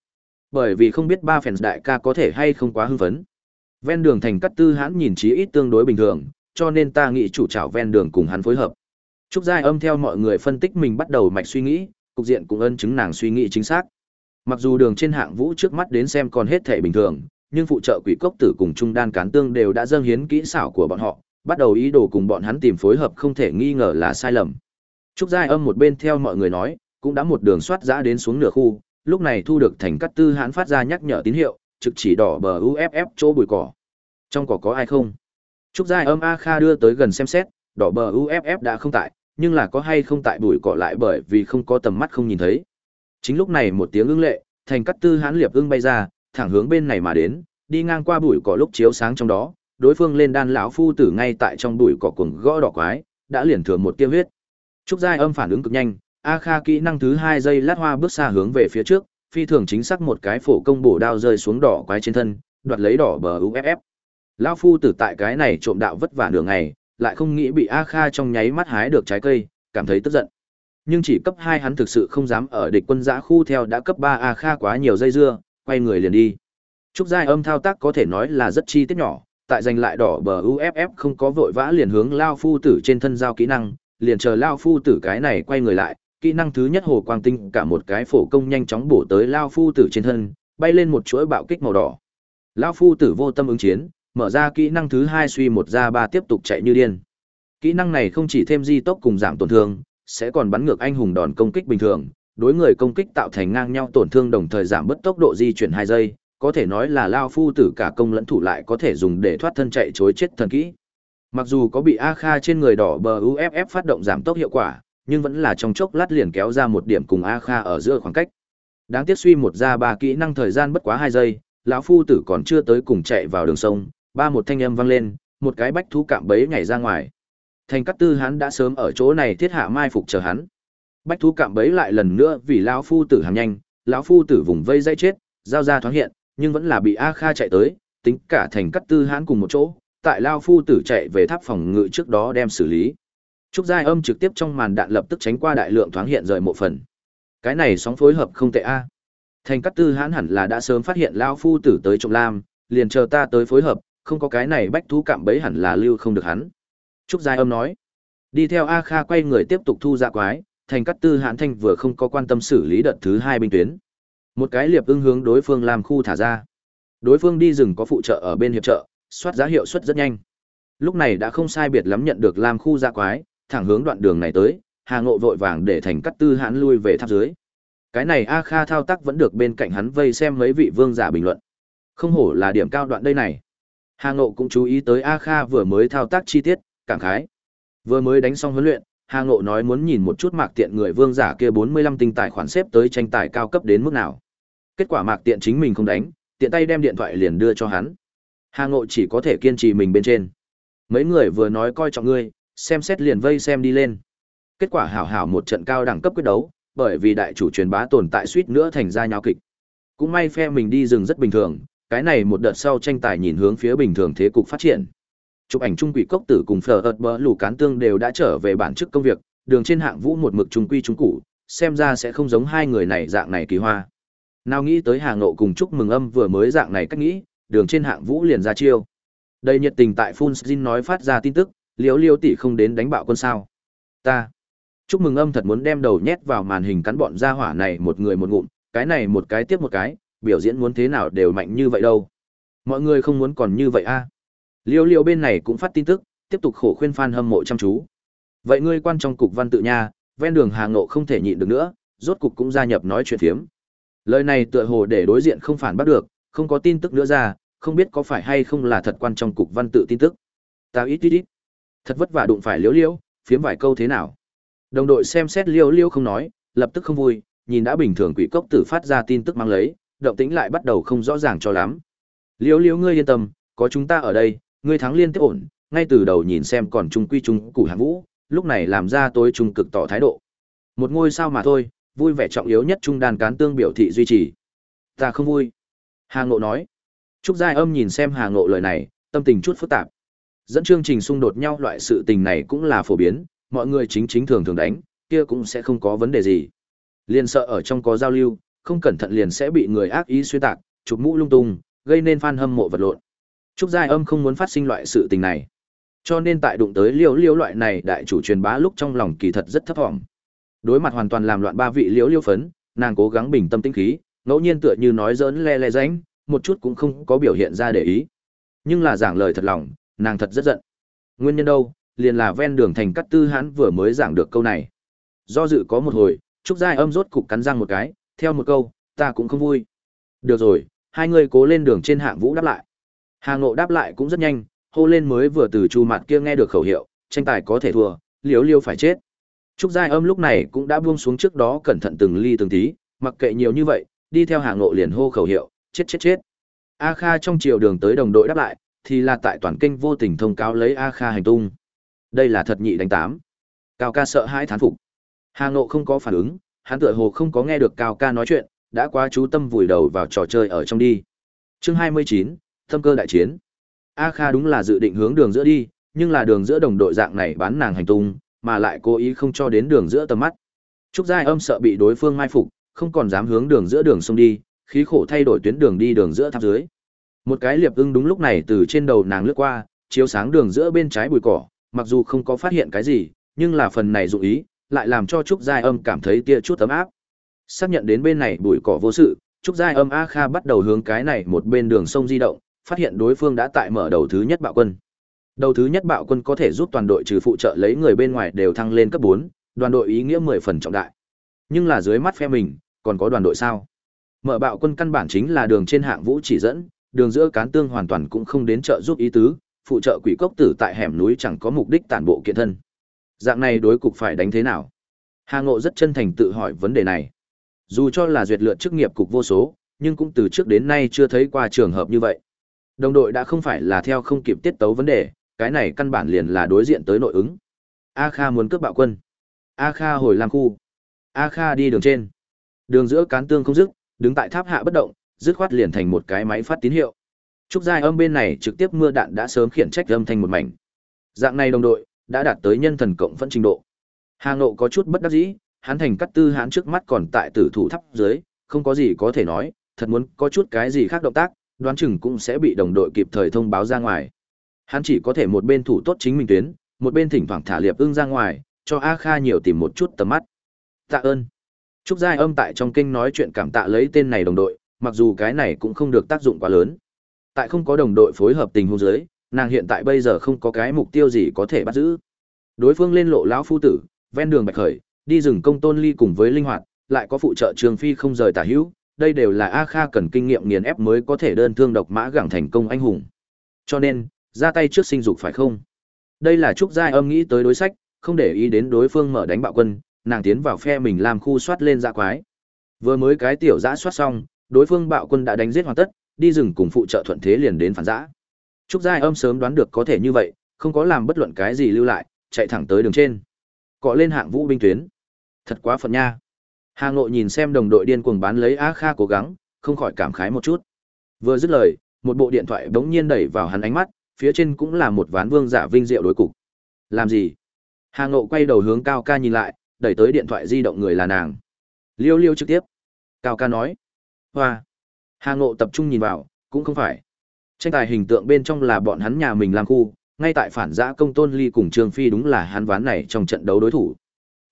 Bởi vì không biết ba phèn đại ca có thể hay không quá hưng phấn. Ven đường thành cắt tư hãn nhìn chí ít tương đối bình thường, cho nên ta nghĩ chủ trảo ven đường cùng hắn phối hợp. Trúc Giai âm theo mọi người phân tích mình bắt đầu mạch suy nghĩ, cục diện cũng ân chứng nàng suy nghĩ chính xác. Mặc dù đường trên hạng vũ trước mắt đến xem còn hết thể bình thường, nhưng phụ trợ quỷ cốc tử cùng trung đan cán tương đều đã dâng hiến kỹ xảo của bọn họ, bắt đầu ý đồ cùng bọn hắn tìm phối hợp không thể nghi ngờ là sai lầm. Trúc Giai âm một bên theo mọi người nói, cũng đã một đường soát giã đến xuống nửa khu, lúc này thu được thành cắt tư hãn phát ra nhắc nhở tín hiệu, trực chỉ đỏ bờ UFF chỗ bụi cỏ. Trong cỏ có ai không? Trúc Giai âm A Kha đưa tới gần xem xét, đỏ bờ UFF đã không tại, nhưng là có hay không tại bụi cỏ lại bởi vì không có tầm mắt không nhìn thấy. Chính lúc này một tiếng ưng lệ, thành cắt tư hãn liệp ưng bay ra, thẳng hướng bên này mà đến, đi ngang qua bụi cỏ lúc chiếu sáng trong đó, đối phương lên đan lão phu tử ngay tại trong bụi cỏ cuồng gõ đỏ quái, đã liền thừa một tiêu huyết. Trúc Giai âm phản ứng cực nhanh, A Kha kỹ năng thứ hai giây lát hoa bước xa hướng về phía trước, phi thường chính xác một cái phổ công bổ đao rơi xuống đỏ quái trên thân, đoạt lấy đỏ bờ UFF. Lão phu tử tại cái này trộm đạo vất vả nửa ngày, lại không nghĩ bị A Kha trong nháy mắt hái được trái cây, cảm thấy tức giận. Nhưng chỉ cấp 2 hắn thực sự không dám ở địch quân giã khu theo đã cấp 3 A Kha quá nhiều dây dưa, quay người liền đi. Trúc giai âm thao tác có thể nói là rất chi tiết nhỏ, tại giành lại đỏ bờ UFF không có vội vã liền hướng Lao phu tử trên thân giao kỹ năng, liền chờ Lao phu tử cái này quay người lại, kỹ năng thứ nhất hồ quang tinh cả một cái phổ công nhanh chóng bổ tới lao phu tử trên thân bay lên một chuỗi bạo kích màu đỏ. Lão phu tử vô tâm ứng chiến, mở ra kỹ năng thứ hai suy một ra ba tiếp tục chạy như điên. Kỹ năng này không chỉ thêm di tốc cùng giảm tổn thương, sẽ còn bắn ngược anh hùng đòn công kích bình thường, đối người công kích tạo thành ngang nhau tổn thương đồng thời giảm bớt tốc độ di chuyển hai giây, có thể nói là lao phu tử cả công lẫn thủ lại có thể dùng để thoát thân chạy chối chết thần kỹ. Mặc dù có bị A Kha trên người đỏ bờ UFF phát động giảm tốc hiệu quả, nhưng vẫn là trong chốc lát liền kéo ra một điểm cùng A Kha ở giữa khoảng cách. Đáng tiếc suy một ra ba kỹ năng thời gian bất quá 2 giây, lão phu tử còn chưa tới cùng chạy vào đường sông, ba một thanh âm vang lên, một cái bách thú cạm bẫy nhảy ra ngoài. Thành Cát Tư hắn đã sớm ở chỗ này thiết hạ mai phục chờ hắn. Bách thú cạm bẫy lại lần nữa vì lão phu tử hàng nhanh, lão phu tử vùng vây dây chết, giao ra thoáng hiện, nhưng vẫn là bị A Kha chạy tới, tính cả Thành Cát Tư hắn cùng một chỗ, tại lão phu tử chạy về tháp phòng ngự trước đó đem xử lý. Trúc Giai Âm trực tiếp trong màn đạn lập tức tránh qua đại lượng thoáng hiện rời một phần. Cái này sóng phối hợp không tệ a. Thành Cát Tư hãn hẳn là đã sớm phát hiện lão phu tử tới trộm lam, liền chờ ta tới phối hợp, không có cái này bách thú cạm bẫy hẳn là lưu không được hắn. Trúc Giai Âm nói. Đi theo A Kha quay người tiếp tục thu dạ quái, thành cát tư hãn thanh vừa không có quan tâm xử lý đợt thứ hai binh tuyến. Một cái liệp ưng hướng đối phương làm khu thả ra. Đối phương đi rừng có phụ trợ ở bên hiệp trợ, soát giá hiệu suất rất nhanh. Lúc này đã không sai biệt lắm nhận được làm khu dạ quái, thẳng hướng đoạn đường này tới, Hà Ngộ vội vàng để thành cắt tư hãn lui về tháp dưới. Cái này A Kha thao tác vẫn được bên cạnh hắn vây xem mấy vị vương giả bình luận. Không hổ là điểm cao đoạn đây này. Hà Ngộ cũng chú ý tới A Kha vừa mới thao tác chi tiết, cảm khái. Vừa mới đánh xong huấn luyện, Hà Ngộ nói muốn nhìn một chút Mạc Tiện người vương giả kia 45 tinh tài khoản xếp tới tranh tài cao cấp đến mức nào. Kết quả Mạc Tiện chính mình không đánh, tiện tay đem điện thoại liền đưa cho hắn. Hà Ngộ chỉ có thể kiên trì mình bên trên. Mấy người vừa nói coi trọng ngươi, xem xét liền vây xem đi lên. Kết quả hảo hảo một trận cao đẳng cấp quyết đấu, bởi vì đại chủ truyền bá tồn tại suýt nữa thành ra nháo kịch. Cũng may phe mình đi rừng rất bình thường, cái này một đợt sau tranh tài nhìn hướng phía bình thường thế cục phát triển chụp ảnh trung quỷ cốc tử cùng Fleur bờ lù cán tương đều đã trở về bản chức công việc đường trên hạng vũ một mực trung quy trung cũ, xem ra sẽ không giống hai người này dạng này kỳ hoa nào nghĩ tới hàng nộ cùng chúc mừng âm vừa mới dạng này cách nghĩ đường trên hạng vũ liền ra chiêu đây nhiệt tình tại phun nói phát ra tin tức Liễu liêu tỷ không đến đánh bạo quân sao ta chúc mừng âm thật muốn đem đầu nhét vào màn hình cắn bọn gia hỏa này một người một ngụm cái này một cái tiếp một cái biểu diễn muốn thế nào đều mạnh như vậy đâu mọi người không muốn còn như vậy a Liêu liêu bên này cũng phát tin tức, tiếp tục khổ khuyên fan hâm mộ chăm chú. Vậy ngươi quan trong cục văn tự nha, ven đường Hà Ngộ không thể nhịn được nữa, rốt cục cũng gia nhập nói chuyện phiếm. Lời này tựa hồ để đối diện không phản bắt được, không có tin tức nữa ra, không biết có phải hay không là thật quan trong cục văn tự tin tức. Tao ít ít ít. Thật vất vả đụng phải liêu liêu, phiếm vài câu thế nào. Đồng đội xem xét liêu liêu không nói, lập tức không vui, nhìn đã bình thường quỷ cốc tử phát ra tin tức mang lấy, động tĩnh lại bắt đầu không rõ ràng cho lắm. Liêu liêu ngươi yên tâm, có chúng ta ở đây, ngươi thắng liên tiếp ổn, ngay từ đầu nhìn xem còn trung quy trung củ hạng vũ, lúc này làm ra tối trung cực tỏ thái độ. Một ngôi sao mà thôi, vui vẻ trọng yếu nhất trung đàn cán tương biểu thị duy trì. Ta không vui. Hà Ngộ nói. Trúc Giai Âm nhìn xem Hà Ngộ lời này, tâm tình chút phức tạp. Dẫn chương trình xung đột nhau loại sự tình này cũng là phổ biến, mọi người chính chính thường thường đánh, kia cũng sẽ không có vấn đề gì. Liền sợ ở trong có giao lưu, không cẩn thận liền sẽ bị người ác ý xuyên tạc, chụp mũ lung tung, gây nên fan hâm mộ vật lộn. Trúc Giai Âm không muốn phát sinh loại sự tình này. Cho nên tại đụng tới liễu liễu loại này đại chủ truyền bá lúc trong lòng kỳ thật rất thấp vọng Đối mặt hoàn toàn làm loạn ba vị liễu liễu phấn, nàng cố gắng bình tâm tĩnh khí, ngẫu nhiên tựa như nói giỡn le le ránh, một chút cũng không có biểu hiện ra để ý. Nhưng là giảng lời thật lòng, nàng thật rất giận. Nguyên nhân đâu, liền là ven đường thành cắt tư hãn vừa mới giảng được câu này. Do dự có một hồi, Trúc Giai Âm rốt cục cắn răng một cái, theo một câu, ta cũng không vui. Được rồi, hai người cố lên đường trên hạng vũ đáp lại. Hà Ngộ đáp lại cũng rất nhanh, hô lên mới vừa từ chu mặt kia nghe được khẩu hiệu, tranh tài có thể thua, liếu liêu phải chết. Trúc Giai Âm lúc này cũng đã buông xuống trước đó cẩn thận từng ly từng tí, mặc kệ nhiều như vậy, đi theo Hà Ngộ liền hô khẩu hiệu, chết chết chết. A Kha trong chiều đường tới đồng đội đáp lại, thì là tại toàn kênh vô tình thông cáo lấy A Kha hành tung. Đây là thật nhị đánh tám. Cao ca sợ hãi thán phục. Hà Ngộ không có phản ứng, hắn tựa hồ không có nghe được Cao ca nói chuyện, đã quá chú tâm vùi đầu vào trò chơi ở trong đi. Chương 29, thâm cơ đại chiến. A Kha đúng là dự định hướng đường giữa đi, nhưng là đường giữa đồng đội dạng này bán nàng hành tung, mà lại cố ý không cho đến đường giữa tầm mắt. Trúc Giai Âm sợ bị đối phương mai phục, không còn dám hướng đường giữa đường sông đi, khí khổ thay đổi tuyến đường đi đường giữa tháp dưới. Một cái liệp ưng đúng lúc này từ trên đầu nàng lướt qua, chiếu sáng đường giữa bên trái bụi cỏ, mặc dù không có phát hiện cái gì, nhưng là phần này dụ ý, lại làm cho Trúc Giai Âm cảm thấy tia chút ấm áp. Xác nhận đến bên này bụi cỏ vô sự, Trúc Giai Âm A Kha bắt đầu hướng cái này một bên đường sông di động, phát hiện đối phương đã tại mở đầu thứ nhất bạo quân. Đầu thứ nhất bạo quân có thể giúp toàn đội trừ phụ trợ lấy người bên ngoài đều thăng lên cấp 4, đoàn đội ý nghĩa 10 phần trọng đại. Nhưng là dưới mắt phe mình, còn có đoàn đội sao? Mở bạo quân căn bản chính là đường trên hạng vũ chỉ dẫn, đường giữa cán tương hoàn toàn cũng không đến trợ giúp ý tứ, phụ trợ quỷ cốc tử tại hẻm núi chẳng có mục đích tản bộ kiện thân. Dạng này đối cục phải đánh thế nào? Hà Ngộ rất chân thành tự hỏi vấn đề này. Dù cho là duyệt lượt chức nghiệp cục vô số, nhưng cũng từ trước đến nay chưa thấy qua trường hợp như vậy. Đồng đội đã không phải là theo không kịp tiết tấu vấn đề, cái này căn bản liền là đối diện tới nội ứng. A Kha muốn cướp bạo quân. A Kha hồi làm khu. A Kha đi đường trên. Đường giữa cán tương không dứt, đứng tại tháp hạ bất động, dứt khoát liền thành một cái máy phát tín hiệu. Trúc giai âm bên này trực tiếp mưa đạn đã sớm khiển trách âm thanh một mảnh. Dạng này đồng đội đã đạt tới nhân thần cộng phân trình độ. Hà Ngộ có chút bất đắc dĩ, hắn thành cắt tư hắn trước mắt còn tại tử thủ thấp dưới, không có gì có thể nói, thật muốn có chút cái gì khác động tác, đoán chừng cũng sẽ bị đồng đội kịp thời thông báo ra ngoài. Hắn chỉ có thể một bên thủ tốt chính mình tuyến, một bên thỉnh thoảng thả liệp ưng ra ngoài, cho A Kha nhiều tìm một chút tầm mắt. Tạ ơn. Trúc Giai Âm tại trong kinh nói chuyện cảm tạ lấy tên này đồng đội, mặc dù cái này cũng không được tác dụng quá lớn. Tại không có đồng đội phối hợp tình huống dưới, nàng hiện tại bây giờ không có cái mục tiêu gì có thể bắt giữ. Đối phương lên lộ lão phu tử, ven đường bạch khởi, đi rừng công tôn ly cùng với linh hoạt, lại có phụ trợ Trường Phi không rời tả hữu, đây đều là A Kha cần kinh nghiệm nghiền ép mới có thể đơn thương độc mã gẳng thành công anh hùng. Cho nên, ra tay trước sinh dục phải không? Đây là Trúc Giai Âm nghĩ tới đối sách, không để ý đến đối phương mở đánh bạo quân, nàng tiến vào phe mình làm khu soát lên dạ quái. Vừa mới cái tiểu dã soát xong, đối phương bạo quân đã đánh giết hoàn tất, đi rừng cùng phụ trợ thuận thế liền đến phản giã. Trúc Giai Âm sớm đoán được có thể như vậy, không có làm bất luận cái gì lưu lại, chạy thẳng tới đường trên. Cọ lên hạng vũ binh tuyến. Thật quá phận nha. Hà Ngộ nhìn xem đồng đội điên cuồng bán lấy A Kha cố gắng, không khỏi cảm khái một chút. Vừa dứt lời, một bộ điện thoại bỗng nhiên đẩy vào hắn ánh mắt, phía trên cũng là một ván vương giả vinh diệu đối cục. Làm gì? Hà Ngộ quay đầu hướng Cao Ca nhìn lại, đẩy tới điện thoại di động người là nàng. Liêu liêu trực tiếp. Cao Ca nói. Hoa. Hà Ngộ tập trung nhìn vào, cũng không phải. Tranh tài hình tượng bên trong là bọn hắn nhà mình làm khu, ngay tại phản giã công tôn ly cùng Trương Phi đúng là hắn ván này trong trận đấu đối thủ.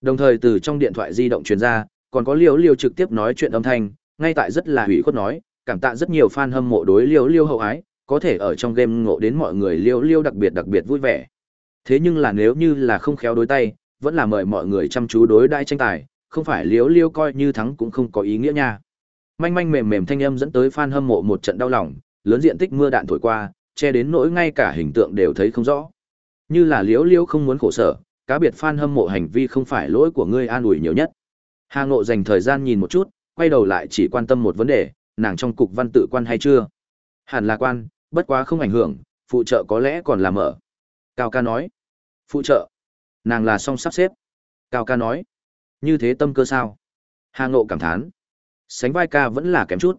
Đồng thời từ trong điện thoại di động truyền ra, còn có liêu liêu trực tiếp nói chuyện âm thanh, ngay tại rất là hủy khuất nói, cảm tạ rất nhiều fan hâm mộ đối liêu liêu hậu ái, có thể ở trong game ngộ đến mọi người liêu liêu đặc biệt đặc biệt vui vẻ. Thế nhưng là nếu như là không khéo đối tay, vẫn là mời mọi người chăm chú đối đãi tranh tài, không phải liêu liêu coi như thắng cũng không có ý nghĩa nha. Manh manh mềm mềm thanh âm dẫn tới fan hâm mộ một trận đau lòng, lớn diện tích mưa đạn thổi qua, che đến nỗi ngay cả hình tượng đều thấy không rõ. Như là liễu liễu không muốn khổ sở, cá biệt fan hâm mộ hành vi không phải lỗi của ngươi an ủi nhiều nhất. Hà Ngộ dành thời gian nhìn một chút, quay đầu lại chỉ quan tâm một vấn đề, nàng trong cục văn tự quan hay chưa? Hẳn là quan, bất quá không ảnh hưởng, phụ trợ có lẽ còn là mở. Cao ca nói. Phụ trợ. Nàng là song sắp xếp. Cao ca nói. Như thế tâm cơ sao? Hà Ngộ cảm thán. Sánh vai ca vẫn là kém chút.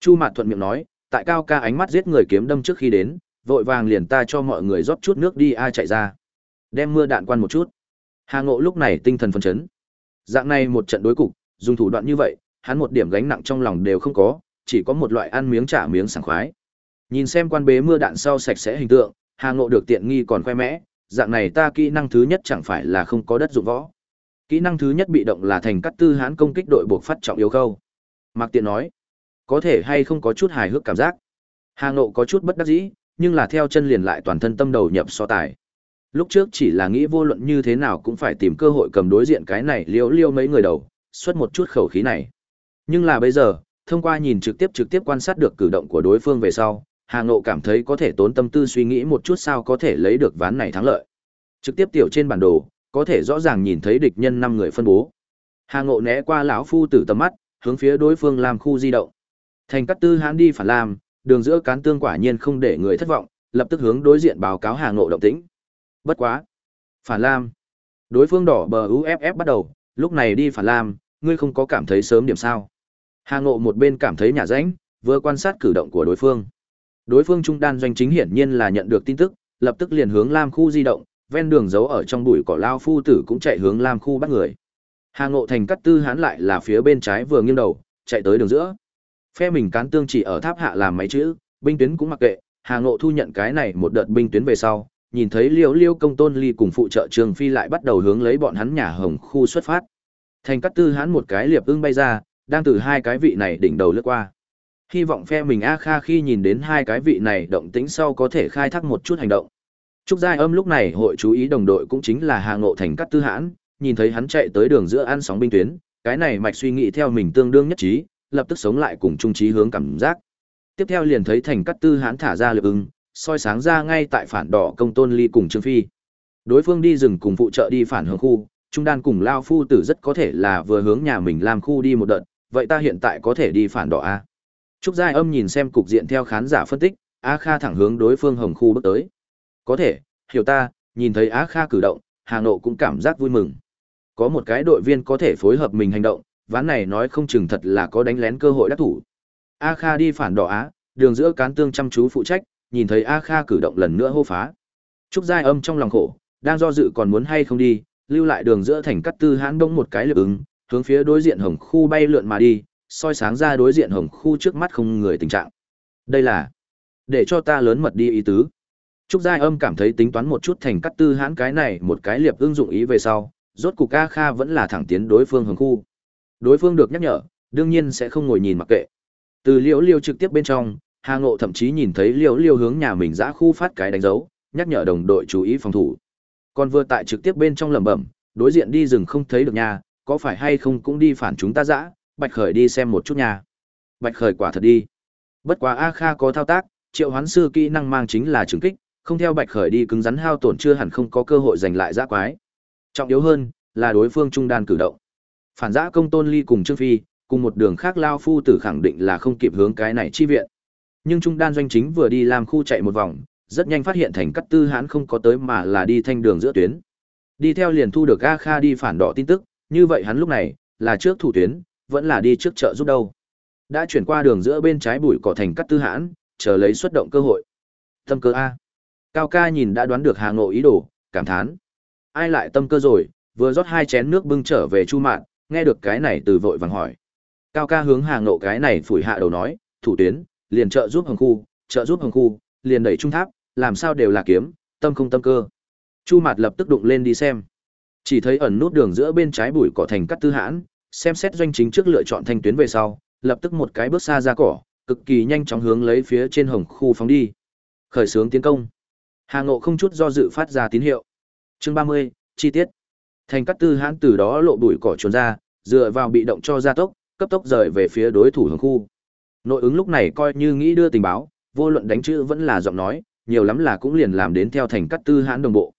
Chu Mạt thuận miệng nói, tại Cao ca ánh mắt giết người kiếm đâm trước khi đến, vội vàng liền ta cho mọi người rót chút nước đi ai chạy ra. Đem mưa đạn quan một chút. Hà Ngộ lúc này tinh thần phấn chấn. Dạng này một trận đối cục, dùng thủ đoạn như vậy, hắn một điểm gánh nặng trong lòng đều không có, chỉ có một loại ăn miếng trả miếng sảng khoái. Nhìn xem quan bế mưa đạn sau sạch sẽ hình tượng, Hà Ngộ được tiện nghi còn khoe mẽ, dạng này ta kỹ năng thứ nhất chẳng phải là không có đất dụng võ. Kỹ năng thứ nhất bị động là thành cắt tư hãn công kích đội buộc phát trọng yếu khâu. Mạc Tiện nói, có thể hay không có chút hài hước cảm giác. Hà Ngộ có chút bất đắc dĩ, nhưng là theo chân liền lại toàn thân tâm đầu nhập so tài. Lúc trước chỉ là nghĩ vô luận như thế nào cũng phải tìm cơ hội cầm đối diện cái này liễu liêu mấy người đầu, xuất một chút khẩu khí này. Nhưng là bây giờ, thông qua nhìn trực tiếp trực tiếp quan sát được cử động của đối phương về sau, Hà Ngộ cảm thấy có thể tốn tâm tư suy nghĩ một chút sao có thể lấy được ván này thắng lợi. Trực tiếp tiểu trên bản đồ, có thể rõ ràng nhìn thấy địch nhân năm người phân bố. Hà Ngộ né qua lão phu tử tầm mắt, hướng phía đối phương làm khu di động. Thành cắt tư hãn đi phản làm, đường giữa cán tương quả nhiên không để người thất vọng, lập tức hướng đối diện báo cáo Hà Ngộ động tĩnh. Bất quá. Phản Lam. Đối phương đỏ bờ UFF bắt đầu, lúc này đi Phản Lam, ngươi không có cảm thấy sớm điểm sao. Hà Ngộ một bên cảm thấy nhà rãnh, vừa quan sát cử động của đối phương. Đối phương trung đan doanh chính hiển nhiên là nhận được tin tức, lập tức liền hướng Lam khu di động, ven đường giấu ở trong bụi cỏ lao phu tử cũng chạy hướng Lam khu bắt người. Hà Ngộ thành cắt tư hán lại là phía bên trái vừa nghiêng đầu, chạy tới đường giữa. Phe mình cán tương chỉ ở tháp hạ làm máy chữ, binh tuyến cũng mặc kệ, Hà Ngộ thu nhận cái này một đợt binh tuyến về sau, nhìn thấy liêu liêu công tôn ly cùng phụ trợ trường phi lại bắt đầu hướng lấy bọn hắn nhà hồng khu xuất phát thành cắt tư Hán một cái liệp ưng bay ra đang từ hai cái vị này đỉnh đầu lướt qua. Hy vọng phe mình A Kha khi nhìn đến hai cái vị này động tĩnh sau có thể khai thác một chút hành động. Trúc Giai Âm lúc này hội chú ý đồng đội cũng chính là Hà Ngộ Thành Cát Tư Hãn, nhìn thấy hắn chạy tới đường giữa ăn sóng binh tuyến, cái này mạch suy nghĩ theo mình tương đương nhất trí, lập tức sống lại cùng trung trí hướng cảm giác. Tiếp theo liền thấy Thành Cắt Tư hắn thả ra lực ưng, soi sáng ra ngay tại phản đỏ công tôn ly cùng Trương Phi. Đối phương đi rừng cùng phụ trợ đi phản hướng khu, trung đan cùng Lao Phu tử rất có thể là vừa hướng nhà mình làm khu đi một đợt, vậy ta hiện tại có thể đi phản đỏ A. Trúc Giai Âm nhìn xem cục diện theo khán giả phân tích, A Kha thẳng hướng đối phương hồng khu bước tới. Có thể, hiểu ta, nhìn thấy A Kha cử động, Hà Nộ cũng cảm giác vui mừng. Có một cái đội viên có thể phối hợp mình hành động, ván này nói không chừng thật là có đánh lén cơ hội đắc thủ. A Kha đi phản đỏ Á, đường giữa cán tương chăm chú phụ trách, nhìn thấy A Kha cử động lần nữa hô phá. Trúc Giai Âm trong lòng khổ, đang do dự còn muốn hay không đi, lưu lại đường giữa thành cắt tư hãn đông một cái lực ứng, hướng phía đối diện hồng khu bay lượn mà đi, soi sáng ra đối diện hồng khu trước mắt không người tình trạng. Đây là để cho ta lớn mật đi ý tứ. Trúc Giai Âm cảm thấy tính toán một chút thành cắt tư hãn cái này một cái liệp ưng dụng ý về sau, rốt cục A Kha vẫn là thẳng tiến đối phương hướng khu. Đối phương được nhắc nhở, đương nhiên sẽ không ngồi nhìn mặc kệ. Từ liễu liêu trực tiếp bên trong, Hà Ngộ thậm chí nhìn thấy liễu liêu hướng nhà mình giã khu phát cái đánh dấu, nhắc nhở đồng đội chú ý phòng thủ. Còn vừa tại trực tiếp bên trong lẩm bẩm, đối diện đi rừng không thấy được nhà, có phải hay không cũng đi phản chúng ta dã, Bạch Khởi đi xem một chút nhà. Bạch Khởi quả thật đi. Bất quá A Kha có thao tác, triệu hoán sư kỹ năng mang chính là trừng kích, không theo Bạch Khởi đi cứng rắn hao tổn chưa hẳn không có cơ hội giành lại giã quái. Trọng yếu hơn là đối phương trung đan cử động. Phản giã công tôn ly cùng Trương Phi, cùng một đường khác lao phu tử khẳng định là không kịp hướng cái này chi viện. Nhưng trung đan doanh chính vừa đi làm khu chạy một vòng, rất nhanh phát hiện thành cắt tư hãn không có tới mà là đi thanh đường giữa tuyến. Đi theo liền thu được A Kha đi phản đỏ tin tức, như vậy hắn lúc này, là trước thủ tuyến, vẫn là đi trước chợ giúp đâu. Đã chuyển qua đường giữa bên trái bụi cỏ thành cắt tư hãn, chờ lấy xuất động cơ hội. Tâm cơ A. Cao ca nhìn đã đoán được Hà Ngộ ý đồ, cảm thán. Ai lại tâm cơ rồi, vừa rót hai chén nước bưng trở về chu mạn, nghe được cái này từ vội vàng hỏi. Cao ca hướng Hà Ngộ cái này phủi hạ đầu nói, thủ tuyến, liền trợ giúp hồng khu, trợ giúp hồng khu, liền đẩy trung tháp, làm sao đều là kiếm, tâm không tâm cơ. Chu Mạt lập tức đụng lên đi xem. Chỉ thấy ẩn nút đường giữa bên trái bụi cỏ thành cắt tư hãn, xem xét doanh chính trước lựa chọn thanh tuyến về sau, lập tức một cái bước xa ra cỏ, cực kỳ nhanh chóng hướng lấy phía trên hồng khu phóng đi. Khởi xướng tiến công. Hà Ngộ không chút do dự phát ra tín hiệu. Chương 30, chi tiết. Thành cắt tư hãn từ đó lộ bụi cỏ trốn ra, dựa vào bị động cho gia tốc, cấp tốc rời về phía đối thủ hướng khu. Nội ứng lúc này coi như nghĩ đưa tình báo, vô luận đánh chữ vẫn là giọng nói, nhiều lắm là cũng liền làm đến theo thành cắt tư hãn đồng bộ.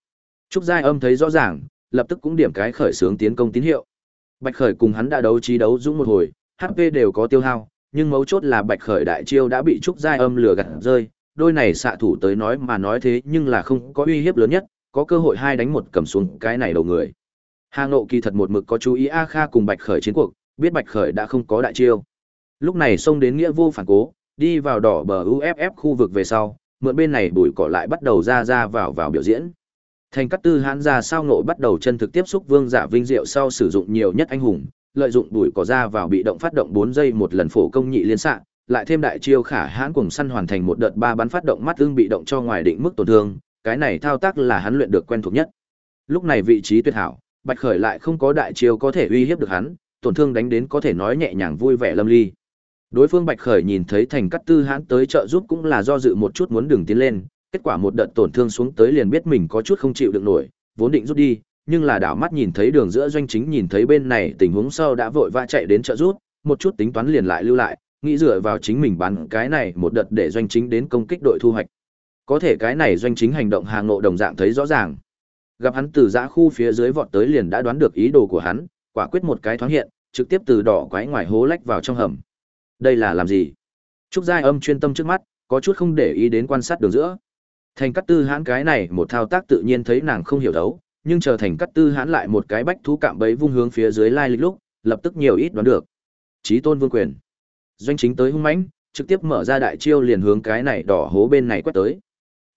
Trúc Giai Âm thấy rõ ràng, lập tức cũng điểm cái khởi xướng tiến công tín hiệu. Bạch Khởi cùng hắn đã đấu trí đấu dũng một hồi, HP đều có tiêu hao, nhưng mấu chốt là Bạch Khởi đại chiêu đã bị Trúc Giai Âm lừa gạt rơi, đôi này xạ thủ tới nói mà nói thế nhưng là không có uy hiếp lớn nhất, có cơ hội hai đánh một cầm xuống cái này đầu người. Hà Ngộ kỳ thật một mực có chú ý A Kha cùng Bạch Khởi chiến cuộc, biết Bạch Khởi đã không có đại chiêu. Lúc này xông đến nghĩa vô phản cố, đi vào đỏ bờ UFF khu vực về sau, mượn bên này bùi cỏ lại bắt đầu ra ra vào vào biểu diễn. Thành cắt tư hãn ra sao ngộ bắt đầu chân thực tiếp xúc vương giả vinh diệu sau sử dụng nhiều nhất anh hùng, lợi dụng bùi cỏ ra vào bị động phát động 4 giây một lần phổ công nhị liên xạ, lại thêm đại chiêu khả hãn cùng săn hoàn thành một đợt ba bắn phát động mắt ương bị động cho ngoài định mức tổn thương, cái này thao tác là hắn luyện được quen thuộc nhất. Lúc này vị trí tuyệt hảo, Bạch Khởi lại không có đại chiêu có thể uy hiếp được hắn, tổn thương đánh đến có thể nói nhẹ nhàng vui vẻ lâm ly. Đối phương Bạch Khởi nhìn thấy thành cắt tư hãn tới trợ giúp cũng là do dự một chút muốn đường tiến lên, kết quả một đợt tổn thương xuống tới liền biết mình có chút không chịu được nổi, vốn định rút đi, nhưng là đảo mắt nhìn thấy đường giữa doanh chính nhìn thấy bên này tình huống sau đã vội vã chạy đến trợ giúp, một chút tính toán liền lại lưu lại, nghĩ dựa vào chính mình bắn cái này một đợt để doanh chính đến công kích đội thu hoạch. Có thể cái này doanh chính hành động hàng ngộ đồng dạng thấy rõ ràng. Gặp hắn từ giã khu phía dưới vọt tới liền đã đoán được ý đồ của hắn, quả quyết một cái thoáng hiện, trực tiếp từ đỏ quái ngoài hố lách vào trong hầm. Đây là làm gì? Trúc Giai Âm chuyên tâm trước mắt, có chút không để ý đến quan sát đường giữa. Thành cắt tư hãn cái này một thao tác tự nhiên thấy nàng không hiểu đấu, nhưng chờ thành cắt tư hãn lại một cái bách thú cạm bấy vung hướng phía dưới lai lịch lúc, lập tức nhiều ít đoán được. Chí tôn vương quyền. Doanh chính tới hung mãnh, trực tiếp mở ra đại chiêu liền hướng cái này đỏ hố bên này quét tới.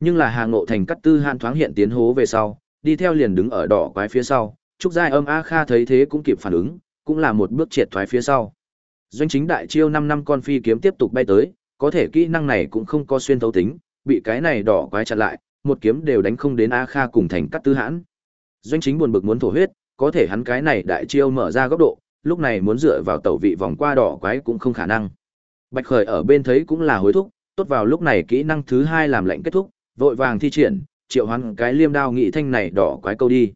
Nhưng là hàng ngộ thành cắt tư hàn thoáng hiện tiến hố về sau, đi theo liền đứng ở đỏ quái phía sau, trúc giai âm a kha thấy thế cũng kịp phản ứng, cũng là một bước triệt thoái phía sau. Doanh chính đại chiêu năm năm con phi kiếm tiếp tục bay tới, có thể kỹ năng này cũng không có xuyên thấu tính, bị cái này đỏ quái chặn lại, một kiếm đều đánh không đến A Kha cùng thành cắt tư hãn. Doanh chính buồn bực muốn thổ huyết, có thể hắn cái này đại chiêu mở ra góc độ, lúc này muốn dựa vào tẩu vị vòng qua đỏ quái cũng không khả năng. Bạch Khởi ở bên thấy cũng là hối thúc, tốt vào lúc này kỹ năng thứ hai làm lệnh kết thúc, vội vàng thi triển, triệu hoán cái liêm đao nghị thanh này đỏ quái câu đi.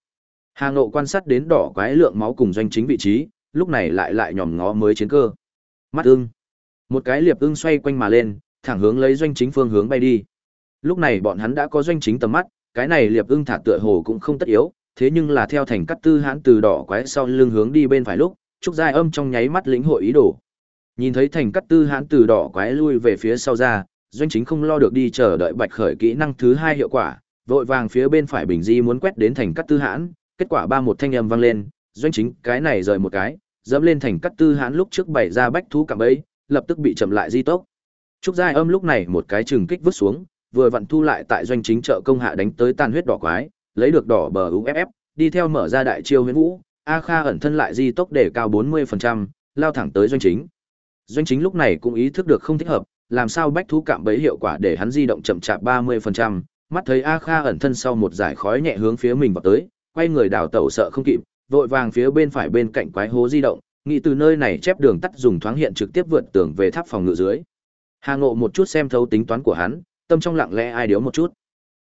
Hà Ngộ quan sát đến đỏ quái lượng máu cùng doanh chính vị trí, lúc này lại lại nhòm ngó mới chiến cơ. Mắt ưng. Một cái liệp ưng xoay quanh mà lên, thẳng hướng lấy doanh chính phương hướng bay đi. Lúc này bọn hắn đã có doanh chính tầm mắt, cái này liệp ưng thả tựa hồ cũng không tất yếu, thế nhưng là theo thành cắt tư hãn từ đỏ quái sau lưng hướng đi bên phải lúc, trúc giai âm trong nháy mắt lĩnh hội ý đồ. Nhìn thấy thành cắt tư hãn từ đỏ quái lui về phía sau ra, doanh chính không lo được đi chờ đợi bạch khởi kỹ năng thứ hai hiệu quả, vội vàng phía bên phải bình di muốn quét đến thành cắt tư hãn, kết quả ba một thanh âm vang lên, doanh chính cái này rời một cái, dẫm lên thành cắt tư hãn lúc trước bày ra bách thú cạm ấy, lập tức bị chậm lại di tốc. Trúc Giai Âm lúc này một cái chừng kích vứt xuống, vừa vặn thu lại tại doanh chính trợ công hạ đánh tới tan huyết đỏ quái, lấy được đỏ bờ UFF, đi theo mở ra đại chiêu huyễn vũ, A Kha ẩn thân lại di tốc để cao 40%, lao thẳng tới doanh chính. Doanh chính lúc này cũng ý thức được không thích hợp, làm sao bách thú cạm bấy hiệu quả để hắn di động chậm chạp 30%, mắt thấy A Kha ẩn thân sau một giải khói nhẹ hướng phía mình vào tới, quay người đào tẩu sợ không kịp, vội vàng phía bên phải bên cạnh quái hố di động, nghĩ từ nơi này chép đường tắt dùng thoáng hiện trực tiếp vượt tường về tháp phòng ngự dưới. Hà Ngộ một chút xem thấu tính toán của hắn, tâm trong lặng lẽ ai điếu một chút.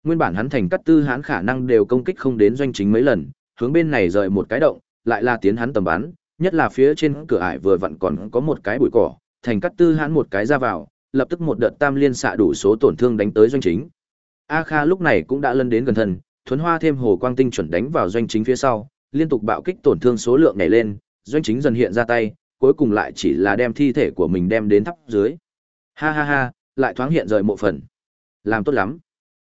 Nguyên bản hắn thành cắt tư hắn khả năng đều công kích không đến doanh chính mấy lần, hướng bên này rời một cái động, lại là tiến hắn tầm bắn, nhất là phía trên cửa ải vừa vặn còn có một cái bụi cỏ, thành cắt tư hắn một cái ra vào, lập tức một đợt tam liên xạ đủ số tổn thương đánh tới doanh chính. A Kha lúc này cũng đã lân đến gần thân, thuấn hoa thêm hồ quang tinh chuẩn đánh vào doanh chính phía sau, liên tục bạo kích tổn thương số lượng nhảy lên, doanh chính dần hiện ra tay, cuối cùng lại chỉ là đem thi thể của mình đem đến thấp dưới. Ha ha ha, lại thoáng hiện rời mộ phần. Làm tốt lắm.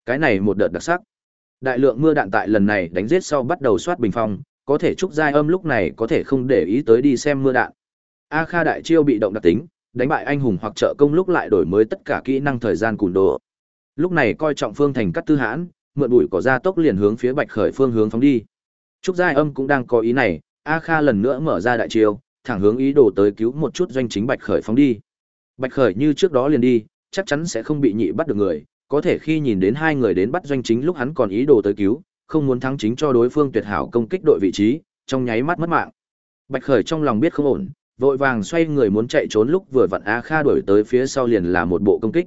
Cái này một đợt đặc sắc. Đại lượng mưa đạn tại lần này đánh giết sau bắt đầu soát bình phong, có thể trúc giai âm lúc này có thể không để ý tới đi xem mưa đạn. A Kha đại chiêu bị động đặc tính, đánh bại anh hùng hoặc trợ công lúc lại đổi mới tất cả kỹ năng thời gian cùn đồ. Lúc này coi trọng phương thành cắt tư hãn, mượn bụi cỏ ra tốc liền hướng phía Bạch Khởi phương hướng phóng đi. Trúc Giai Âm cũng đang có ý này, A Kha lần nữa mở ra đại chiêu, thẳng hướng ý đồ tới cứu một chút doanh chính Bạch Khởi phóng đi. Bạch Khởi như trước đó liền đi, chắc chắn sẽ không bị nhị bắt được người, có thể khi nhìn đến hai người đến bắt doanh chính lúc hắn còn ý đồ tới cứu, không muốn thắng chính cho đối phương tuyệt hảo công kích đội vị trí, trong nháy mắt mất mạng. Bạch Khởi trong lòng biết không ổn, vội vàng xoay người muốn chạy trốn lúc vừa vặn A Kha đuổi tới phía sau liền là một bộ công kích.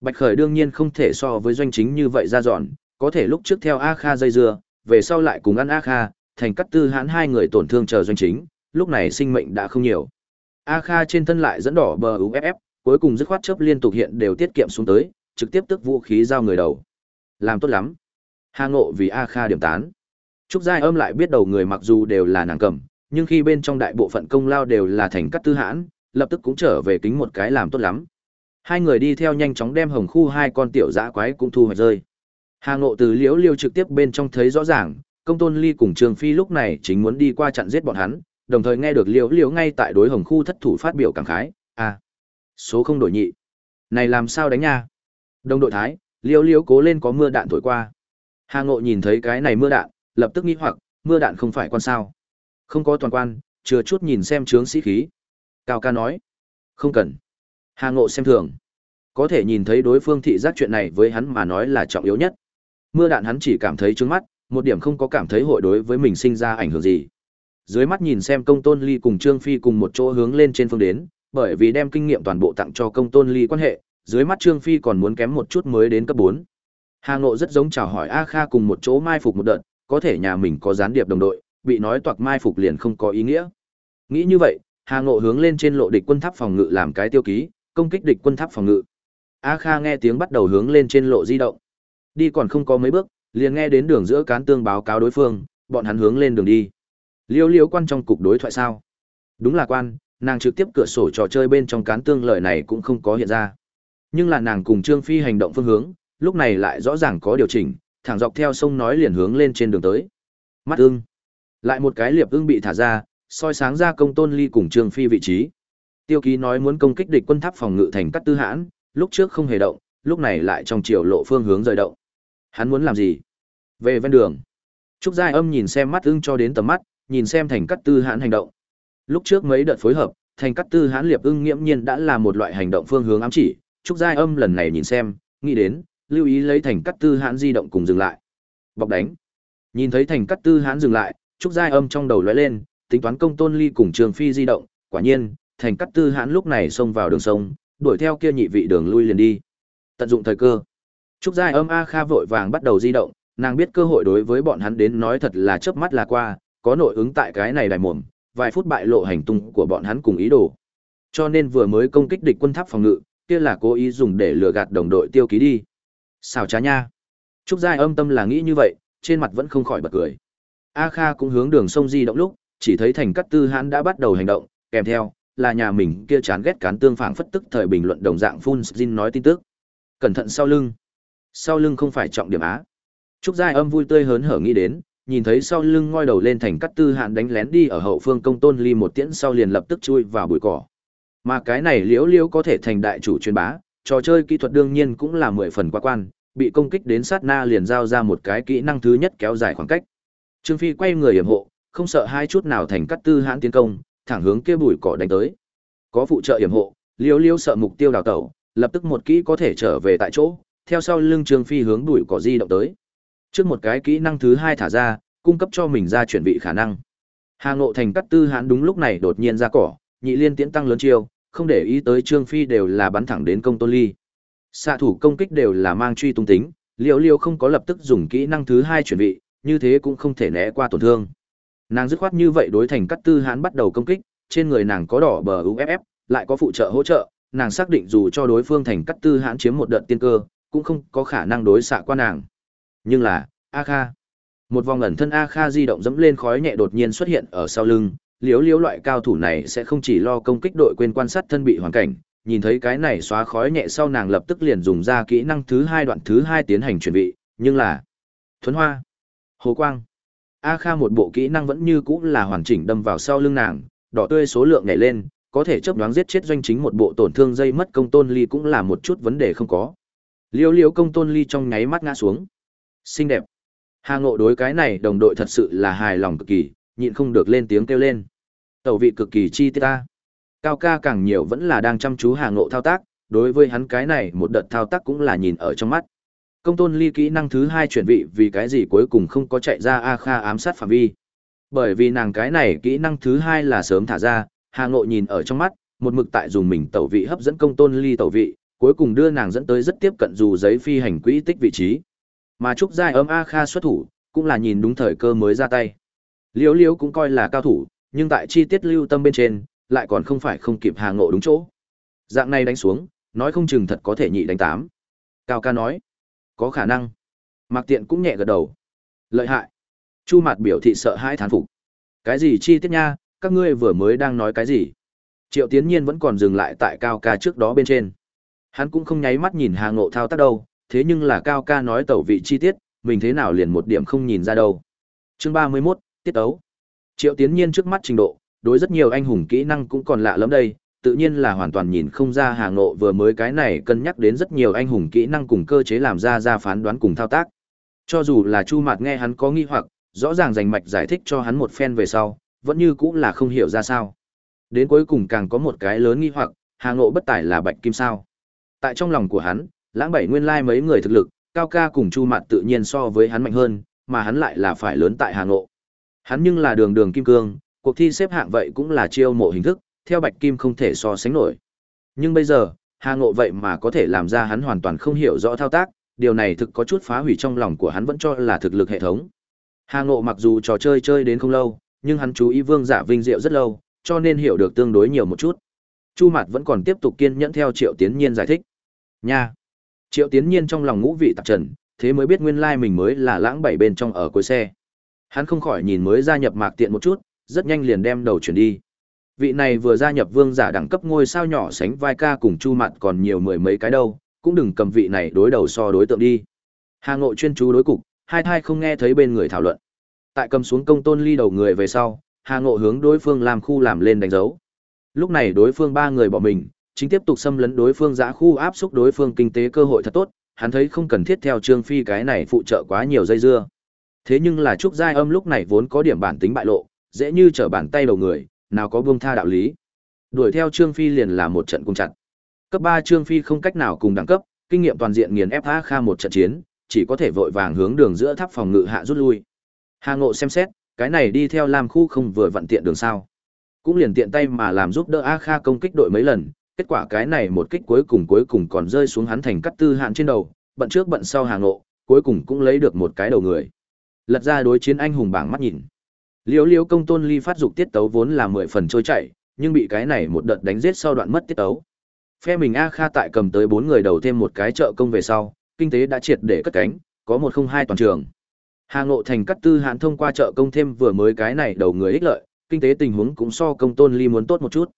Bạch Khởi đương nhiên không thể so với doanh chính như vậy ra dọn, có thể lúc trước theo A Kha dây dưa, về sau lại cùng ăn A Kha, thành cắt tư hãn hai người tổn thương chờ doanh chính, lúc này sinh mệnh đã không nhiều. A Kha trên thân lại dẫn đỏ bờ UFF, cuối cùng dứt khoát chớp liên tục hiện đều tiết kiệm xuống tới, trực tiếp tức vũ khí giao người đầu. Làm tốt lắm. Hà Ngộ vì A Kha điểm tán. Trúc Giai Âm lại biết đầu người mặc dù đều là nàng cầm, nhưng khi bên trong đại bộ phận công lao đều là thành cắt tư hãn, lập tức cũng trở về kính một cái làm tốt lắm. Hai người đi theo nhanh chóng đem hồng khu hai con tiểu dã quái cũng thu hoạch rơi. Hà Ngộ từ liễu liêu trực tiếp bên trong thấy rõ ràng, công tôn ly cùng Trường Phi lúc này chính muốn đi qua chặn giết bọn hắn, đồng thời nghe được liễu liễu ngay tại đối hồng khu thất thủ phát biểu cảm khái, à, số không đổi nhị. Này làm sao đánh nha? Đồng đội thái, liễu liễu cố lên có mưa đạn thổi qua. Hà Ngộ nhìn thấy cái này mưa đạn, lập tức nghĩ hoặc, mưa đạn không phải quan sao? Không có toàn quan, chưa chút nhìn xem trướng sĩ khí. Cao ca nói, không cần. Hà Ngộ xem thường. Có thể nhìn thấy đối phương thị giác chuyện này với hắn mà nói là trọng yếu nhất. Mưa đạn hắn chỉ cảm thấy trướng mắt, một điểm không có cảm thấy hội đối với mình sinh ra ảnh hưởng gì. Dưới mắt nhìn xem công tôn ly cùng Trương Phi cùng một chỗ hướng lên trên phương đến, bởi vì đem kinh nghiệm toàn bộ tặng cho công tôn ly quan hệ, dưới mắt Trương Phi còn muốn kém một chút mới đến cấp 4. Hà Ngộ rất giống chào hỏi A Kha cùng một chỗ mai phục một đợt, có thể nhà mình có gián điệp đồng đội, bị nói toạc mai phục liền không có ý nghĩa. Nghĩ như vậy, Hà Ngộ hướng lên trên lộ địch quân tháp phòng ngự làm cái tiêu ký, công kích địch quân tháp phòng ngự. A Kha nghe tiếng bắt đầu hướng lên trên lộ di động. Đi còn không có mấy bước, liền nghe đến đường giữa cán tương báo cáo đối phương, bọn hắn hướng lên đường đi. Liêu liêu quan trong cục đối thoại sao? Đúng là quan, nàng trực tiếp cửa sổ trò chơi bên trong cán tương lời này cũng không có hiện ra. Nhưng là nàng cùng Trương Phi hành động phương hướng, lúc này lại rõ ràng có điều chỉnh, thẳng dọc theo sông nói liền hướng lên trên đường tới. Mắt ưng. Lại một cái liệp ưng bị thả ra, soi sáng ra công tôn ly cùng Trương Phi vị trí. Tiêu ký nói muốn công kích địch quân tháp phòng ngự thành cắt tư hãn, lúc trước không hề động, lúc này lại trong chiều lộ phương hướng rời động. Hắn muốn làm gì? Về ven đường. Trúc Giai Âm nhìn xem mắt ưng cho đến tầm mắt, nhìn xem thành cắt tư hãn hành động. Lúc trước mấy đợt phối hợp, thành cắt tư hãn liệp ưng nghiễm nhiên đã là một loại hành động phương hướng ám chỉ. Trúc Giai Âm lần này nhìn xem, nghĩ đến, lưu ý lấy thành cắt tư hãn di động cùng dừng lại. Bọc đánh. Nhìn thấy thành cắt tư hãn dừng lại, Trúc Giai Âm trong đầu lóe lên, tính toán công tôn ly cùng Trường Phi di động, quả nhiên, thành cắt tư hãn lúc này xông vào đường sông, đuổi theo kia nhị vị đường lui liền đi. Tận dụng thời cơ. Trúc Giai âm A Kha vội vàng bắt đầu di động, nàng biết cơ hội đối với bọn hắn đến nói thật là chớp mắt là qua, có nội ứng tại cái này đài mồm, vài phút bại lộ hành tung của bọn hắn cùng ý đồ. Cho nên vừa mới công kích địch quân tháp phòng ngự, kia là cố ý dùng để lừa gạt đồng đội tiêu ký đi. Xào trá nha. Trúc Giai âm tâm là nghĩ như vậy, trên mặt vẫn không khỏi bật cười. A Kha cũng hướng đường sông di động lúc, chỉ thấy thành cắt tư hãn đã bắt đầu hành động, kèm theo, là nhà mình kia chán ghét cán tương phảng phất tức thời bình luận đồng dạng phun Jin nói tin tức. Cẩn thận sau lưng. Sau lưng không phải trọng điểm á. Trúc Giai âm vui tươi hớn hở nghĩ đến, nhìn thấy sau lưng ngoi đầu lên thành cắt tư hạn đánh lén đi ở hậu phương công tôn ly một tiễn sau liền lập tức chui vào bụi cỏ. Mà cái này liễu liễu có thể thành đại chủ truyền bá, trò chơi kỹ thuật đương nhiên cũng là mười phần quá quan, bị công kích đến sát na liền giao ra một cái kỹ năng thứ nhất kéo dài khoảng cách. Trương Phi quay người yểm hộ, không sợ hai chút nào thành cắt tư hãn tiến công, thẳng hướng kia bụi cỏ đánh tới. Có phụ trợ yểm hộ, liễu liễu sợ mục tiêu đào tẩu, lập tức một kỹ có thể trở về tại chỗ, theo sau lưng Trương Phi hướng bụi cỏ di động tới. Trước một cái kỹ năng thứ hai thả ra, cung cấp cho mình ra chuyển vị khả năng. Hà Ngộ Thành cắt tư hãn đúng lúc này đột nhiên ra cỏ, nhị liên tiễn tăng lớn chiêu, không để ý tới Trương Phi đều là bắn thẳng đến công tôn ly. Xạ thủ công kích đều là mang truy tung tính, Liêu Liêu không có lập tức dùng kỹ năng thứ hai chuyển vị, như thế cũng không thể né qua tổn thương. Nàng dứt khoát như vậy đối thành cắt tư hãn bắt đầu công kích, trên người nàng có đỏ bờ UFF, lại có phụ trợ hỗ trợ, nàng xác định dù cho đối phương thành cắt tư hãn chiếm một đợt tiên cơ, cũng không có khả năng đối xạ qua nàng. Nhưng là, A Kha. Một vòng ẩn thân A Kha di động dẫm lên khói nhẹ đột nhiên xuất hiện ở sau lưng, liếu liếu loại cao thủ này sẽ không chỉ lo công kích đội quên quan sát thân bị hoàn cảnh, nhìn thấy cái này xóa khói nhẹ sau nàng lập tức liền dùng ra kỹ năng thứ hai đoạn thứ hai tiến hành chuẩn bị, nhưng là thuấn hoa, hồ quang. A Kha một bộ kỹ năng vẫn như cũ là hoàn chỉnh đâm vào sau lưng nàng, đỏ tươi số lượng nhảy lên, có thể chấp đoán giết chết doanh chính một bộ tổn thương dây mất công tôn ly cũng là một chút vấn đề không có. Liêu liêu công tôn ly trong nháy mắt ngã xuống. Xinh đẹp. Hà ngộ đối cái này đồng đội thật sự là hài lòng cực kỳ, nhịn không được lên tiếng kêu lên. Tẩu vị cực kỳ chi tiết ta. Cao ca càng nhiều vẫn là đang chăm chú hà ngộ thao tác, đối với hắn cái này một đợt thao tác cũng là nhìn ở trong mắt. Công tôn ly kỹ năng thứ hai chuyển vị vì cái gì cuối cùng không có chạy ra A Kha ám sát phạm vi. Bởi vì nàng cái này kỹ năng thứ hai là sớm thả ra, Hà Ngộ nhìn ở trong mắt, một mực tại dùng mình tẩu vị hấp dẫn công tôn ly tẩu vị, cuối cùng đưa nàng dẫn tới rất tiếp cận dù giấy phi hành quỹ tích vị trí. Mà Trúc Giai ấm A Kha xuất thủ, cũng là nhìn đúng thời cơ mới ra tay. Liễu Liễu cũng coi là cao thủ, nhưng tại chi tiết lưu tâm bên trên, lại còn không phải không kịp Hà Ngộ đúng chỗ. Dạng này đánh xuống, nói không chừng thật có thể nhị đánh tám. Cao ca nói, có khả năng. Mạc Tiện cũng nhẹ gật đầu. Lợi hại. Chu Mạt biểu thị sợ hãi thán phục. Cái gì chi tiết nha, các ngươi vừa mới đang nói cái gì? Triệu Tiến Nhiên vẫn còn dừng lại tại Cao ca trước đó bên trên. Hắn cũng không nháy mắt nhìn Hà Ngộ thao tác đâu, thế nhưng là Cao ca nói tẩu vị chi tiết, mình thế nào liền một điểm không nhìn ra đâu. Chương ba mươi 31, tiết ấu. Triệu Tiến Nhiên trước mắt trình độ, đối rất nhiều anh hùng kỹ năng cũng còn lạ lắm đây, tự nhiên là hoàn toàn nhìn không ra Hà Ngộ vừa mới cái này cân nhắc đến rất nhiều anh hùng kỹ năng cùng cơ chế làm ra ra phán đoán cùng thao tác. Cho dù là Chu Mạt nghe hắn có nghi hoặc, rõ ràng dành mạch giải thích cho hắn một phen về sau, vẫn như cũng là không hiểu ra sao. Đến cuối cùng càng có một cái lớn nghi hoặc, Hà Ngộ bất tải là Bạch Kim sao? Tại trong lòng của hắn, lãng bảy nguyên lai mấy người thực lực, Cao Ca cùng Chu Mạt tự nhiên so với hắn mạnh hơn, mà hắn lại là phải lớn tại Hà Ngộ. Hắn nhưng là đường đường kim cương, cuộc thi xếp hạng vậy cũng là chiêu mộ hình thức, theo Bạch Kim không thể so sánh nổi. Nhưng bây giờ, Hà Ngộ vậy mà có thể làm ra hắn hoàn toàn không hiểu rõ thao tác, điều này thực có chút phá hủy trong lòng của hắn vẫn cho là thực lực hệ thống. Hà Ngộ mặc dù trò chơi chơi đến không lâu, nhưng hắn chú ý Vương Giả Vinh Diệu rất lâu, cho nên hiểu được tương đối nhiều một chút. Chu Mạt vẫn còn tiếp tục kiên nhẫn theo Triệu Tiến Nhiên giải thích. Nha. Triệu Tiến Nhiên trong lòng ngũ vị tạp trần, thế mới biết nguyên lai mình mới là lãng bảy bên trong ở cuối xe. Hắn không khỏi nhìn mới gia nhập Mạc Tiện một chút, rất nhanh liền đem đầu chuyển đi. Vị này vừa gia nhập vương giả đẳng cấp ngôi sao nhỏ sánh vai ca cùng Chu mặt còn nhiều mười mấy cái đâu, cũng đừng cầm vị này đối đầu so đối tượng đi. Hà Ngộ chuyên chú đối cục, hai thai không nghe thấy bên người thảo luận. Tại cầm xuống công tôn ly đầu người về sau, Hà Ngộ hướng đối phương làm khu làm lên đánh dấu. Lúc này đối phương ba người bỏ mình, chính tiếp tục xâm lấn đối phương giã khu áp xúc đối phương kinh tế cơ hội thật tốt, hắn thấy không cần thiết theo Trương Phi cái này phụ trợ quá nhiều dây dưa. Thế nhưng là Trúc Giai Âm lúc này vốn có điểm bản tính bại lộ, dễ như trở bàn tay đầu người, nào có buông tha đạo lý. Đuổi theo Trương Phi liền là một trận cung chặt. Cấp 3 Trương Phi không cách nào cùng đẳng cấp, kinh nghiệm toàn diện nghiền ép Kha một trận chiến, chỉ có thể vội vàng hướng đường giữa tháp phòng ngự hạ rút lui. Hà Ngộ xem xét, cái này đi theo Lam khu không vừa vận tiện đường sao. Cũng liền tiện tay mà làm giúp đỡ A Kha công kích đội mấy lần, kết quả cái này một kích cuối cùng cuối cùng còn rơi xuống hắn thành cắt tư hạn trên đầu, bận trước bận sau hà ngộ, cuối cùng cũng lấy được một cái đầu người. Lật ra đối chiến anh hùng bảng mắt nhìn. Liễu Liễu công tôn ly phát dục tiết tấu vốn là mười phần trôi chảy, nhưng bị cái này một đợt đánh giết sau đoạn mất tiết tấu. Phe mình A Kha tại cầm tới bốn người đầu thêm một cái trợ công về sau, kinh tế đã triệt để cất cánh, có một không hai toàn trường. Hà Ngộ Thành cắt tư hạn thông qua trợ công thêm vừa mới cái này đầu người ích lợi, kinh tế tình huống cũng so công tôn ly muốn tốt một chút.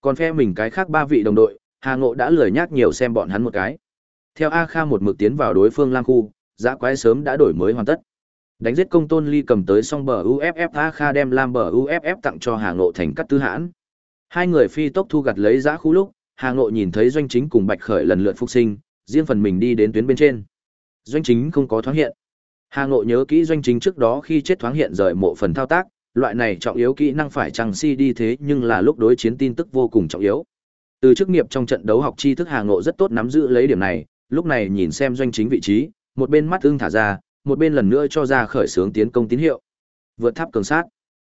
Còn phe mình cái khác ba vị đồng đội, Hà Ngộ đã lười nhác nhiều xem bọn hắn một cái. Theo A Kha một mực tiến vào đối phương lang khu, giã quái sớm đã đổi mới hoàn tất. Đánh giết công tôn ly cầm tới song bờ UFF A Kha đem lam bờ UFF tặng cho Hà Ngộ thành cắt tư hãn. Hai người phi tốc thu gặt lấy giã khu lúc, Hà Ngộ nhìn thấy doanh chính cùng Bạch Khởi lần lượt phục sinh, riêng phần mình đi đến tuyến bên trên. Doanh chính không có thoáng hiện. Hà Ngộ nhớ kỹ doanh chính trước đó khi chết thoáng hiện rời mộ phần thao tác, loại này trọng yếu kỹ năng phải chăng si đi thế nhưng là lúc đối chiến tin tức vô cùng trọng yếu. Từ chức nghiệp trong trận đấu học tri thức Hà Ngộ rất tốt nắm giữ lấy điểm này, lúc này nhìn xem doanh chính vị trí, một bên mắt ưng thả ra, một bên lần nữa cho ra khởi xướng tiến công tín hiệu. Vượt tháp cường sát.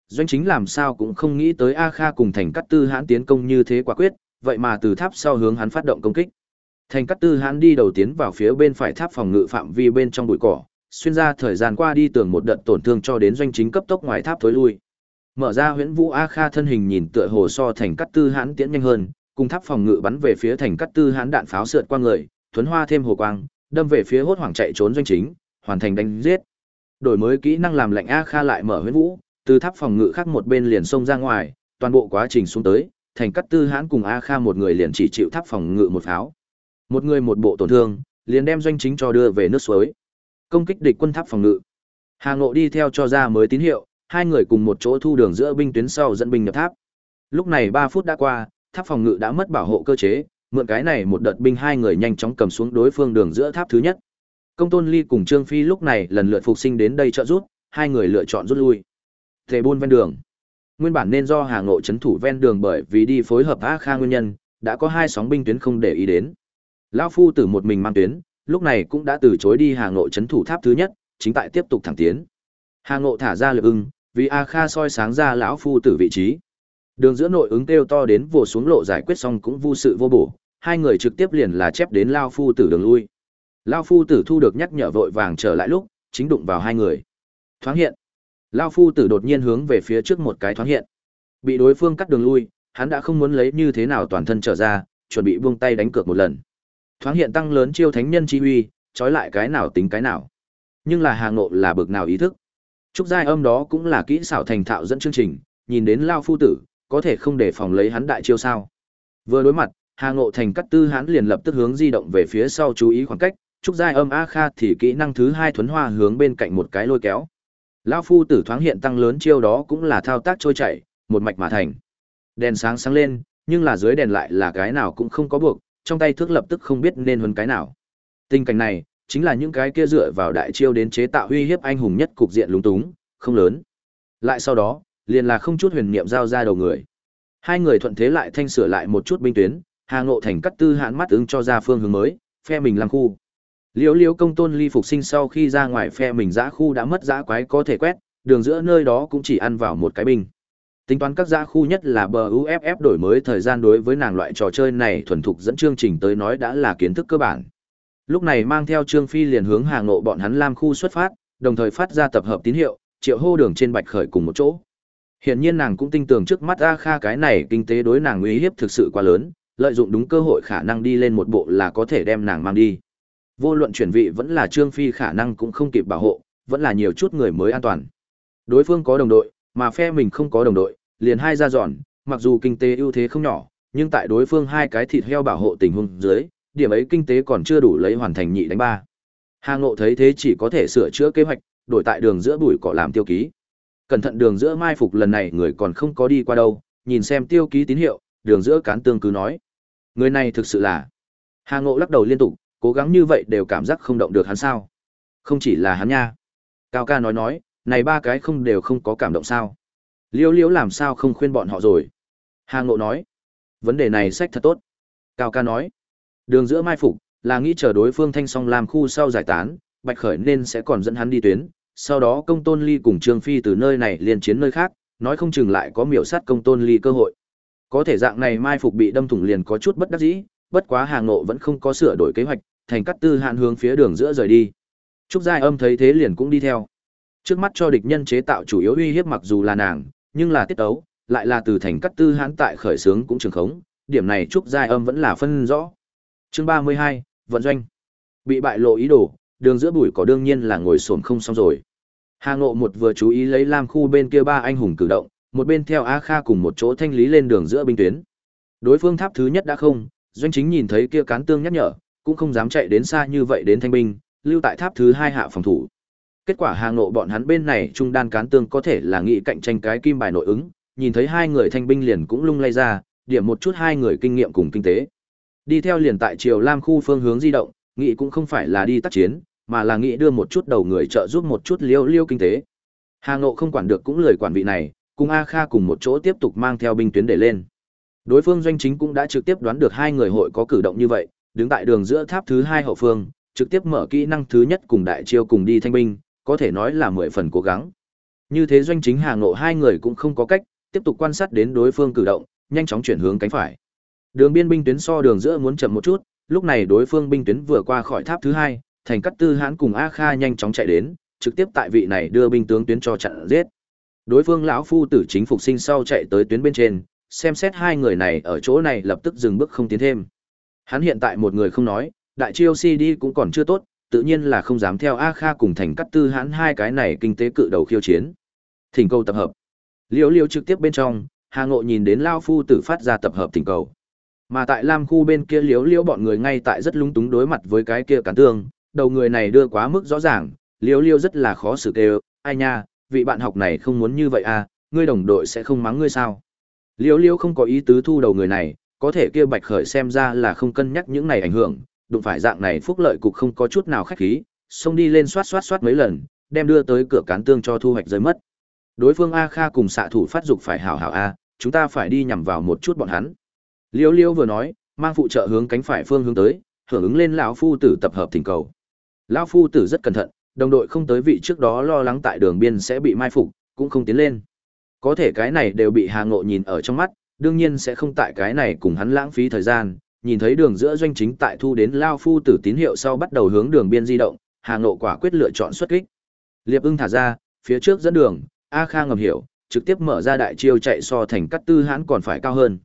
Doanh chính làm sao cũng không nghĩ tới A Kha cùng thành cắt tư hãn tiến công như thế quả quyết, vậy mà từ tháp sau hướng hắn phát động công kích. Thành cắt tư hãn đi đầu tiến vào phía bên phải tháp phòng ngự phạm vi bên trong bụi cỏ, xuyên ra thời gian qua đi tưởng một đợt tổn thương cho đến doanh chính cấp tốc ngoài tháp thối lui. Mở ra huyễn vũ A Kha thân hình nhìn tựa hồ so thành cắt tư hãn tiến nhanh hơn, cùng tháp phòng ngự bắn về phía thành cắt tư hãn đạn pháo sượt qua người, thuấn hoa thêm hồ quang, đâm về phía hốt hoảng chạy trốn doanh chính, hoàn thành đánh giết. Đổi mới kỹ năng làm lệnh A Kha lại mở huyễn vũ, từ tháp phòng ngự khác một bên liền xông ra ngoài, toàn bộ quá trình xuống tới, thành cắt tư hãn cùng A Kha một người liền chỉ chịu tháp phòng ngự một pháo. Một người một bộ tổn thương, liền đem doanh chính cho đưa về nước suối. Công kích địch quân tháp phòng ngự. Hà Ngộ đi theo cho ra mới tín hiệu, hai người cùng một chỗ thu đường giữa binh tuyến sau dẫn binh nhập tháp. Lúc này 3 phút đã qua, tháp phòng ngự đã mất bảo hộ cơ chế, mượn cái này một đợt binh hai người nhanh chóng cầm xuống đối phương đường giữa tháp thứ nhất. Công Tôn Ly cùng Trương Phi lúc này lần lượt phục sinh đến đây trợ giúp, hai người lựa chọn rút lui. Tề buôn ven đường. Nguyên bản nên do Hà Ngộ chấn thủ ven đường bởi vì đi phối hợp A Kha nguyên nhân, đã có hai sóng binh tuyến không để ý đến. Lão phu tử một mình mang tuyến, lúc này cũng đã từ chối đi Hà Ngộ chấn thủ tháp thứ nhất, chính tại tiếp tục thẳng tiến. Hà Ngộ thả ra lực ưng, vì A Kha soi sáng ra lão phu tử vị trí. Đường giữa nội ứng kêu to đến vồ xuống lộ giải quyết xong cũng vô sự vô bổ, hai người trực tiếp liền là chép đến lão phu tử đường lui. Lao phu tử thu được nhắc nhở vội vàng trở lại lúc, chính đụng vào hai người. Thoáng hiện. Lao phu tử đột nhiên hướng về phía trước một cái thoáng hiện. Bị đối phương cắt đường lui, hắn đã không muốn lấy như thế nào toàn thân trở ra, chuẩn bị buông tay đánh cược một lần. Thoáng hiện tăng lớn chiêu thánh nhân chi uy, trói lại cái nào tính cái nào. Nhưng là Hà Ngộ là bực nào ý thức. Trúc giai âm đó cũng là kỹ xảo thành thạo dẫn chương trình, nhìn đến Lao phu tử, có thể không để phòng lấy hắn đại chiêu sao. Vừa đối mặt, Hà Ngộ Thành cắt tư hắn liền lập tức hướng di động về phía sau chú ý khoảng cách, trúc giai âm A Kha thì kỹ năng thứ hai thuấn hoa hướng bên cạnh một cái lôi kéo. Lão phu tử thoáng hiện tăng lớn chiêu đó cũng là thao tác trôi chảy, một mạch mà thành. Đèn sáng sáng lên, nhưng là dưới đèn lại là cái nào cũng không có buộc, trong tay thước lập tức không biết nên huấn cái nào. Tình cảnh này, chính là những cái kia dựa vào đại chiêu đến chế tạo uy hiếp anh hùng nhất cục diện lúng túng, không lớn. Lại sau đó, liền là không chút huyền niệm giao ra đầu người. Hai người thuận thế lại thanh sửa lại một chút binh tuyến, Hà Ngộ Thành cắt tư hãn mắt ứng cho ra phương hướng mới, phe mình làm khu. Liễu Liễu công tôn ly phục sinh sau khi ra ngoài phe mình dã khu đã mất dã quái có thể quét, đường giữa nơi đó cũng chỉ ăn vào một cái bình. Tính toán các dã khu nhất là bờ UFF đổi mới thời gian đối với nàng loại trò chơi này thuần thục dẫn chương trình tới nói đã là kiến thức cơ bản. Lúc này mang theo Trương Phi liền hướng Hà Ngộ bọn hắn Lam khu xuất phát, đồng thời phát ra tập hợp tín hiệu, triệu hô đường trên bạch khởi cùng một chỗ. Hiển nhiên nàng cũng tin tưởng trước mắt A Kha cái này kinh tế đối nàng uy hiếp thực sự quá lớn, lợi dụng đúng cơ hội khả năng đi lên một bộ là có thể đem nàng mang đi. Vô luận chuyển vị vẫn là Trương Phi khả năng cũng không kịp bảo hộ, vẫn là nhiều chút người mới an toàn. Đối phương có đồng đội, mà phe mình không có đồng đội, liền hai ra dọn, mặc dù kinh tế ưu thế không nhỏ, nhưng tại đối phương hai cái thịt heo bảo hộ tình huống dưới, điểm ấy kinh tế còn chưa đủ lấy hoàn thành nhị đánh ba. Hà Ngộ thấy thế chỉ có thể sửa chữa kế hoạch, đổi tại đường giữa bụi cỏ làm tiêu ký. Cẩn thận đường giữa mai phục lần này người còn không có đi qua đâu, nhìn xem tiêu ký tín hiệu, đường giữa cán tương cứ nói. Người này thực sự là... Hà Ngộ lắc đầu liên tục, cố gắng như vậy đều cảm giác không động được hắn sao. Không chỉ là hắn nha. Cao ca nói nói, này ba cái không đều không có cảm động sao. Liêu Liễu làm sao không khuyên bọn họ rồi. Hà Ngộ nói, vấn đề này sách thật tốt. Cao ca nói, đường giữa mai phục, là nghĩ chờ đối phương thanh song làm khu sau giải tán, Bạch Khởi nên sẽ còn dẫn hắn đi tuyến, sau đó công tôn ly cùng Trương Phi từ nơi này liên chiến nơi khác, nói không chừng lại có miểu sát công tôn ly cơ hội. Có thể dạng này mai phục bị đâm thủng liền có chút bất đắc dĩ, bất quá hàng nộ vẫn không có sửa đổi kế hoạch, thành cắt tư hạn hướng phía đường giữa rời đi. Trúc Giai Âm thấy thế liền cũng đi theo. Trước mắt cho địch nhân chế tạo chủ yếu uy hiếp mặc dù là nàng, nhưng là tiết ấu, lại là từ thành cắt tư hãn tại khởi sướng cũng trường khống, điểm này Trúc Giai Âm vẫn là phân rõ. Chương 32, vận doanh. Bị bại lộ ý đồ, đường giữa bụi có đương nhiên là ngồi xổm không xong rồi. Hà Ngộ một vừa chú ý lấy Lam khu bên kia ba anh hùng cử động, một bên theo A Kha cùng một chỗ thanh lý lên đường giữa binh tuyến. Đối phương tháp thứ nhất đã không, doanh chính nhìn thấy kia cán tương nhắc nhở, cũng không dám chạy đến xa như vậy đến thanh binh, lưu tại tháp thứ hai hạ phòng thủ. Kết quả Hà Ngộ bọn hắn bên này trung đan cán tương có thể là nghị cạnh tranh cái kim bài nội ứng, nhìn thấy hai người thanh binh liền cũng lung lay ra, điểm một chút hai người kinh nghiệm cùng kinh tế. Đi theo liền tại Triều Lam khu phương hướng di động, nghị cũng không phải là đi tác chiến, mà là nghị đưa một chút đầu người trợ giúp một chút liêu liêu kinh tế. Hà Ngộ không quản được cũng lời quản vị này, cùng A Kha cùng một chỗ tiếp tục mang theo binh tuyến để lên. Đối phương doanh chính cũng đã trực tiếp đoán được hai người hội có cử động như vậy, đứng tại đường giữa tháp thứ hai hậu phương, trực tiếp mở kỹ năng thứ nhất cùng đại chiêu cùng đi thanh binh, có thể nói là mười phần cố gắng. Như thế doanh chính Hà Ngộ hai người cũng không có cách, tiếp tục quan sát đến đối phương cử động, nhanh chóng chuyển hướng cánh phải. Đường biên binh tuyến so đường giữa muốn chậm một chút, lúc này đối phương binh tuyến vừa qua khỏi tháp thứ hai, thành cắt tư hãn cùng a kha nhanh chóng chạy đến trực tiếp tại vị này đưa binh tướng tuyến cho chặn giết đối phương lão phu tử chính phục sinh sau chạy tới tuyến bên trên xem xét hai người này ở chỗ này lập tức dừng bước không tiến thêm hắn hiện tại một người không nói đại chiêu cd cũng còn chưa tốt tự nhiên là không dám theo a kha cùng thành cắt tư hắn hai cái này kinh tế cự đầu khiêu chiến. Thỉnh cầu tập hợp. Liễu liễu trực tiếp bên trong hà ngộ nhìn đến lao phu tử phát ra tập hợp thỉnh cầu. Mà tại lam khu bên kia liễu liễu bọn người ngay tại rất lung túng đối mặt với cái kia cản tương đầu người này đưa quá mức rõ ràng, Liễu Liễu rất là khó xử kêu, ai nha, vị bạn học này không muốn như vậy à, ngươi đồng đội sẽ không mắng ngươi sao. Liễu Liễu không có ý tứ thu đầu người này, có thể kia bạch khởi xem ra là không cân nhắc những này ảnh hưởng, đụng phải dạng này phúc lợi cục không có chút nào khách khí, xông đi lên xoát xoát xoát mấy lần, đem đưa tới cửa cán tương cho thu hoạch rơi mất. Đối phương A Kha cùng xạ thủ phát dục phải hảo hảo A, chúng ta phải đi nhằm vào một chút bọn hắn. Liêu liêu vừa nói, mang phụ trợ hướng cánh phải phương hướng tới, hưởng ứng lên lão phu tử tập hợp thỉnh cầu. Lão phu tử rất cẩn thận, đồng đội không tới vị trước đó lo lắng tại đường biên sẽ bị mai phục, cũng không tiến lên. Có thể cái này đều bị Hà Ngộ nhìn ở trong mắt, đương nhiên sẽ không tại cái này cùng hắn lãng phí thời gian, nhìn thấy đường giữa doanh chính tại thu đến Lao phu tử tín hiệu sau bắt đầu hướng đường biên di động, Hà Ngộ quả quyết lựa chọn xuất kích. Liệp ưng thả ra, phía trước dẫn đường, A Kha ngầm hiểu, trực tiếp mở ra đại chiêu chạy so thành cắt tư hãn còn phải cao hơn.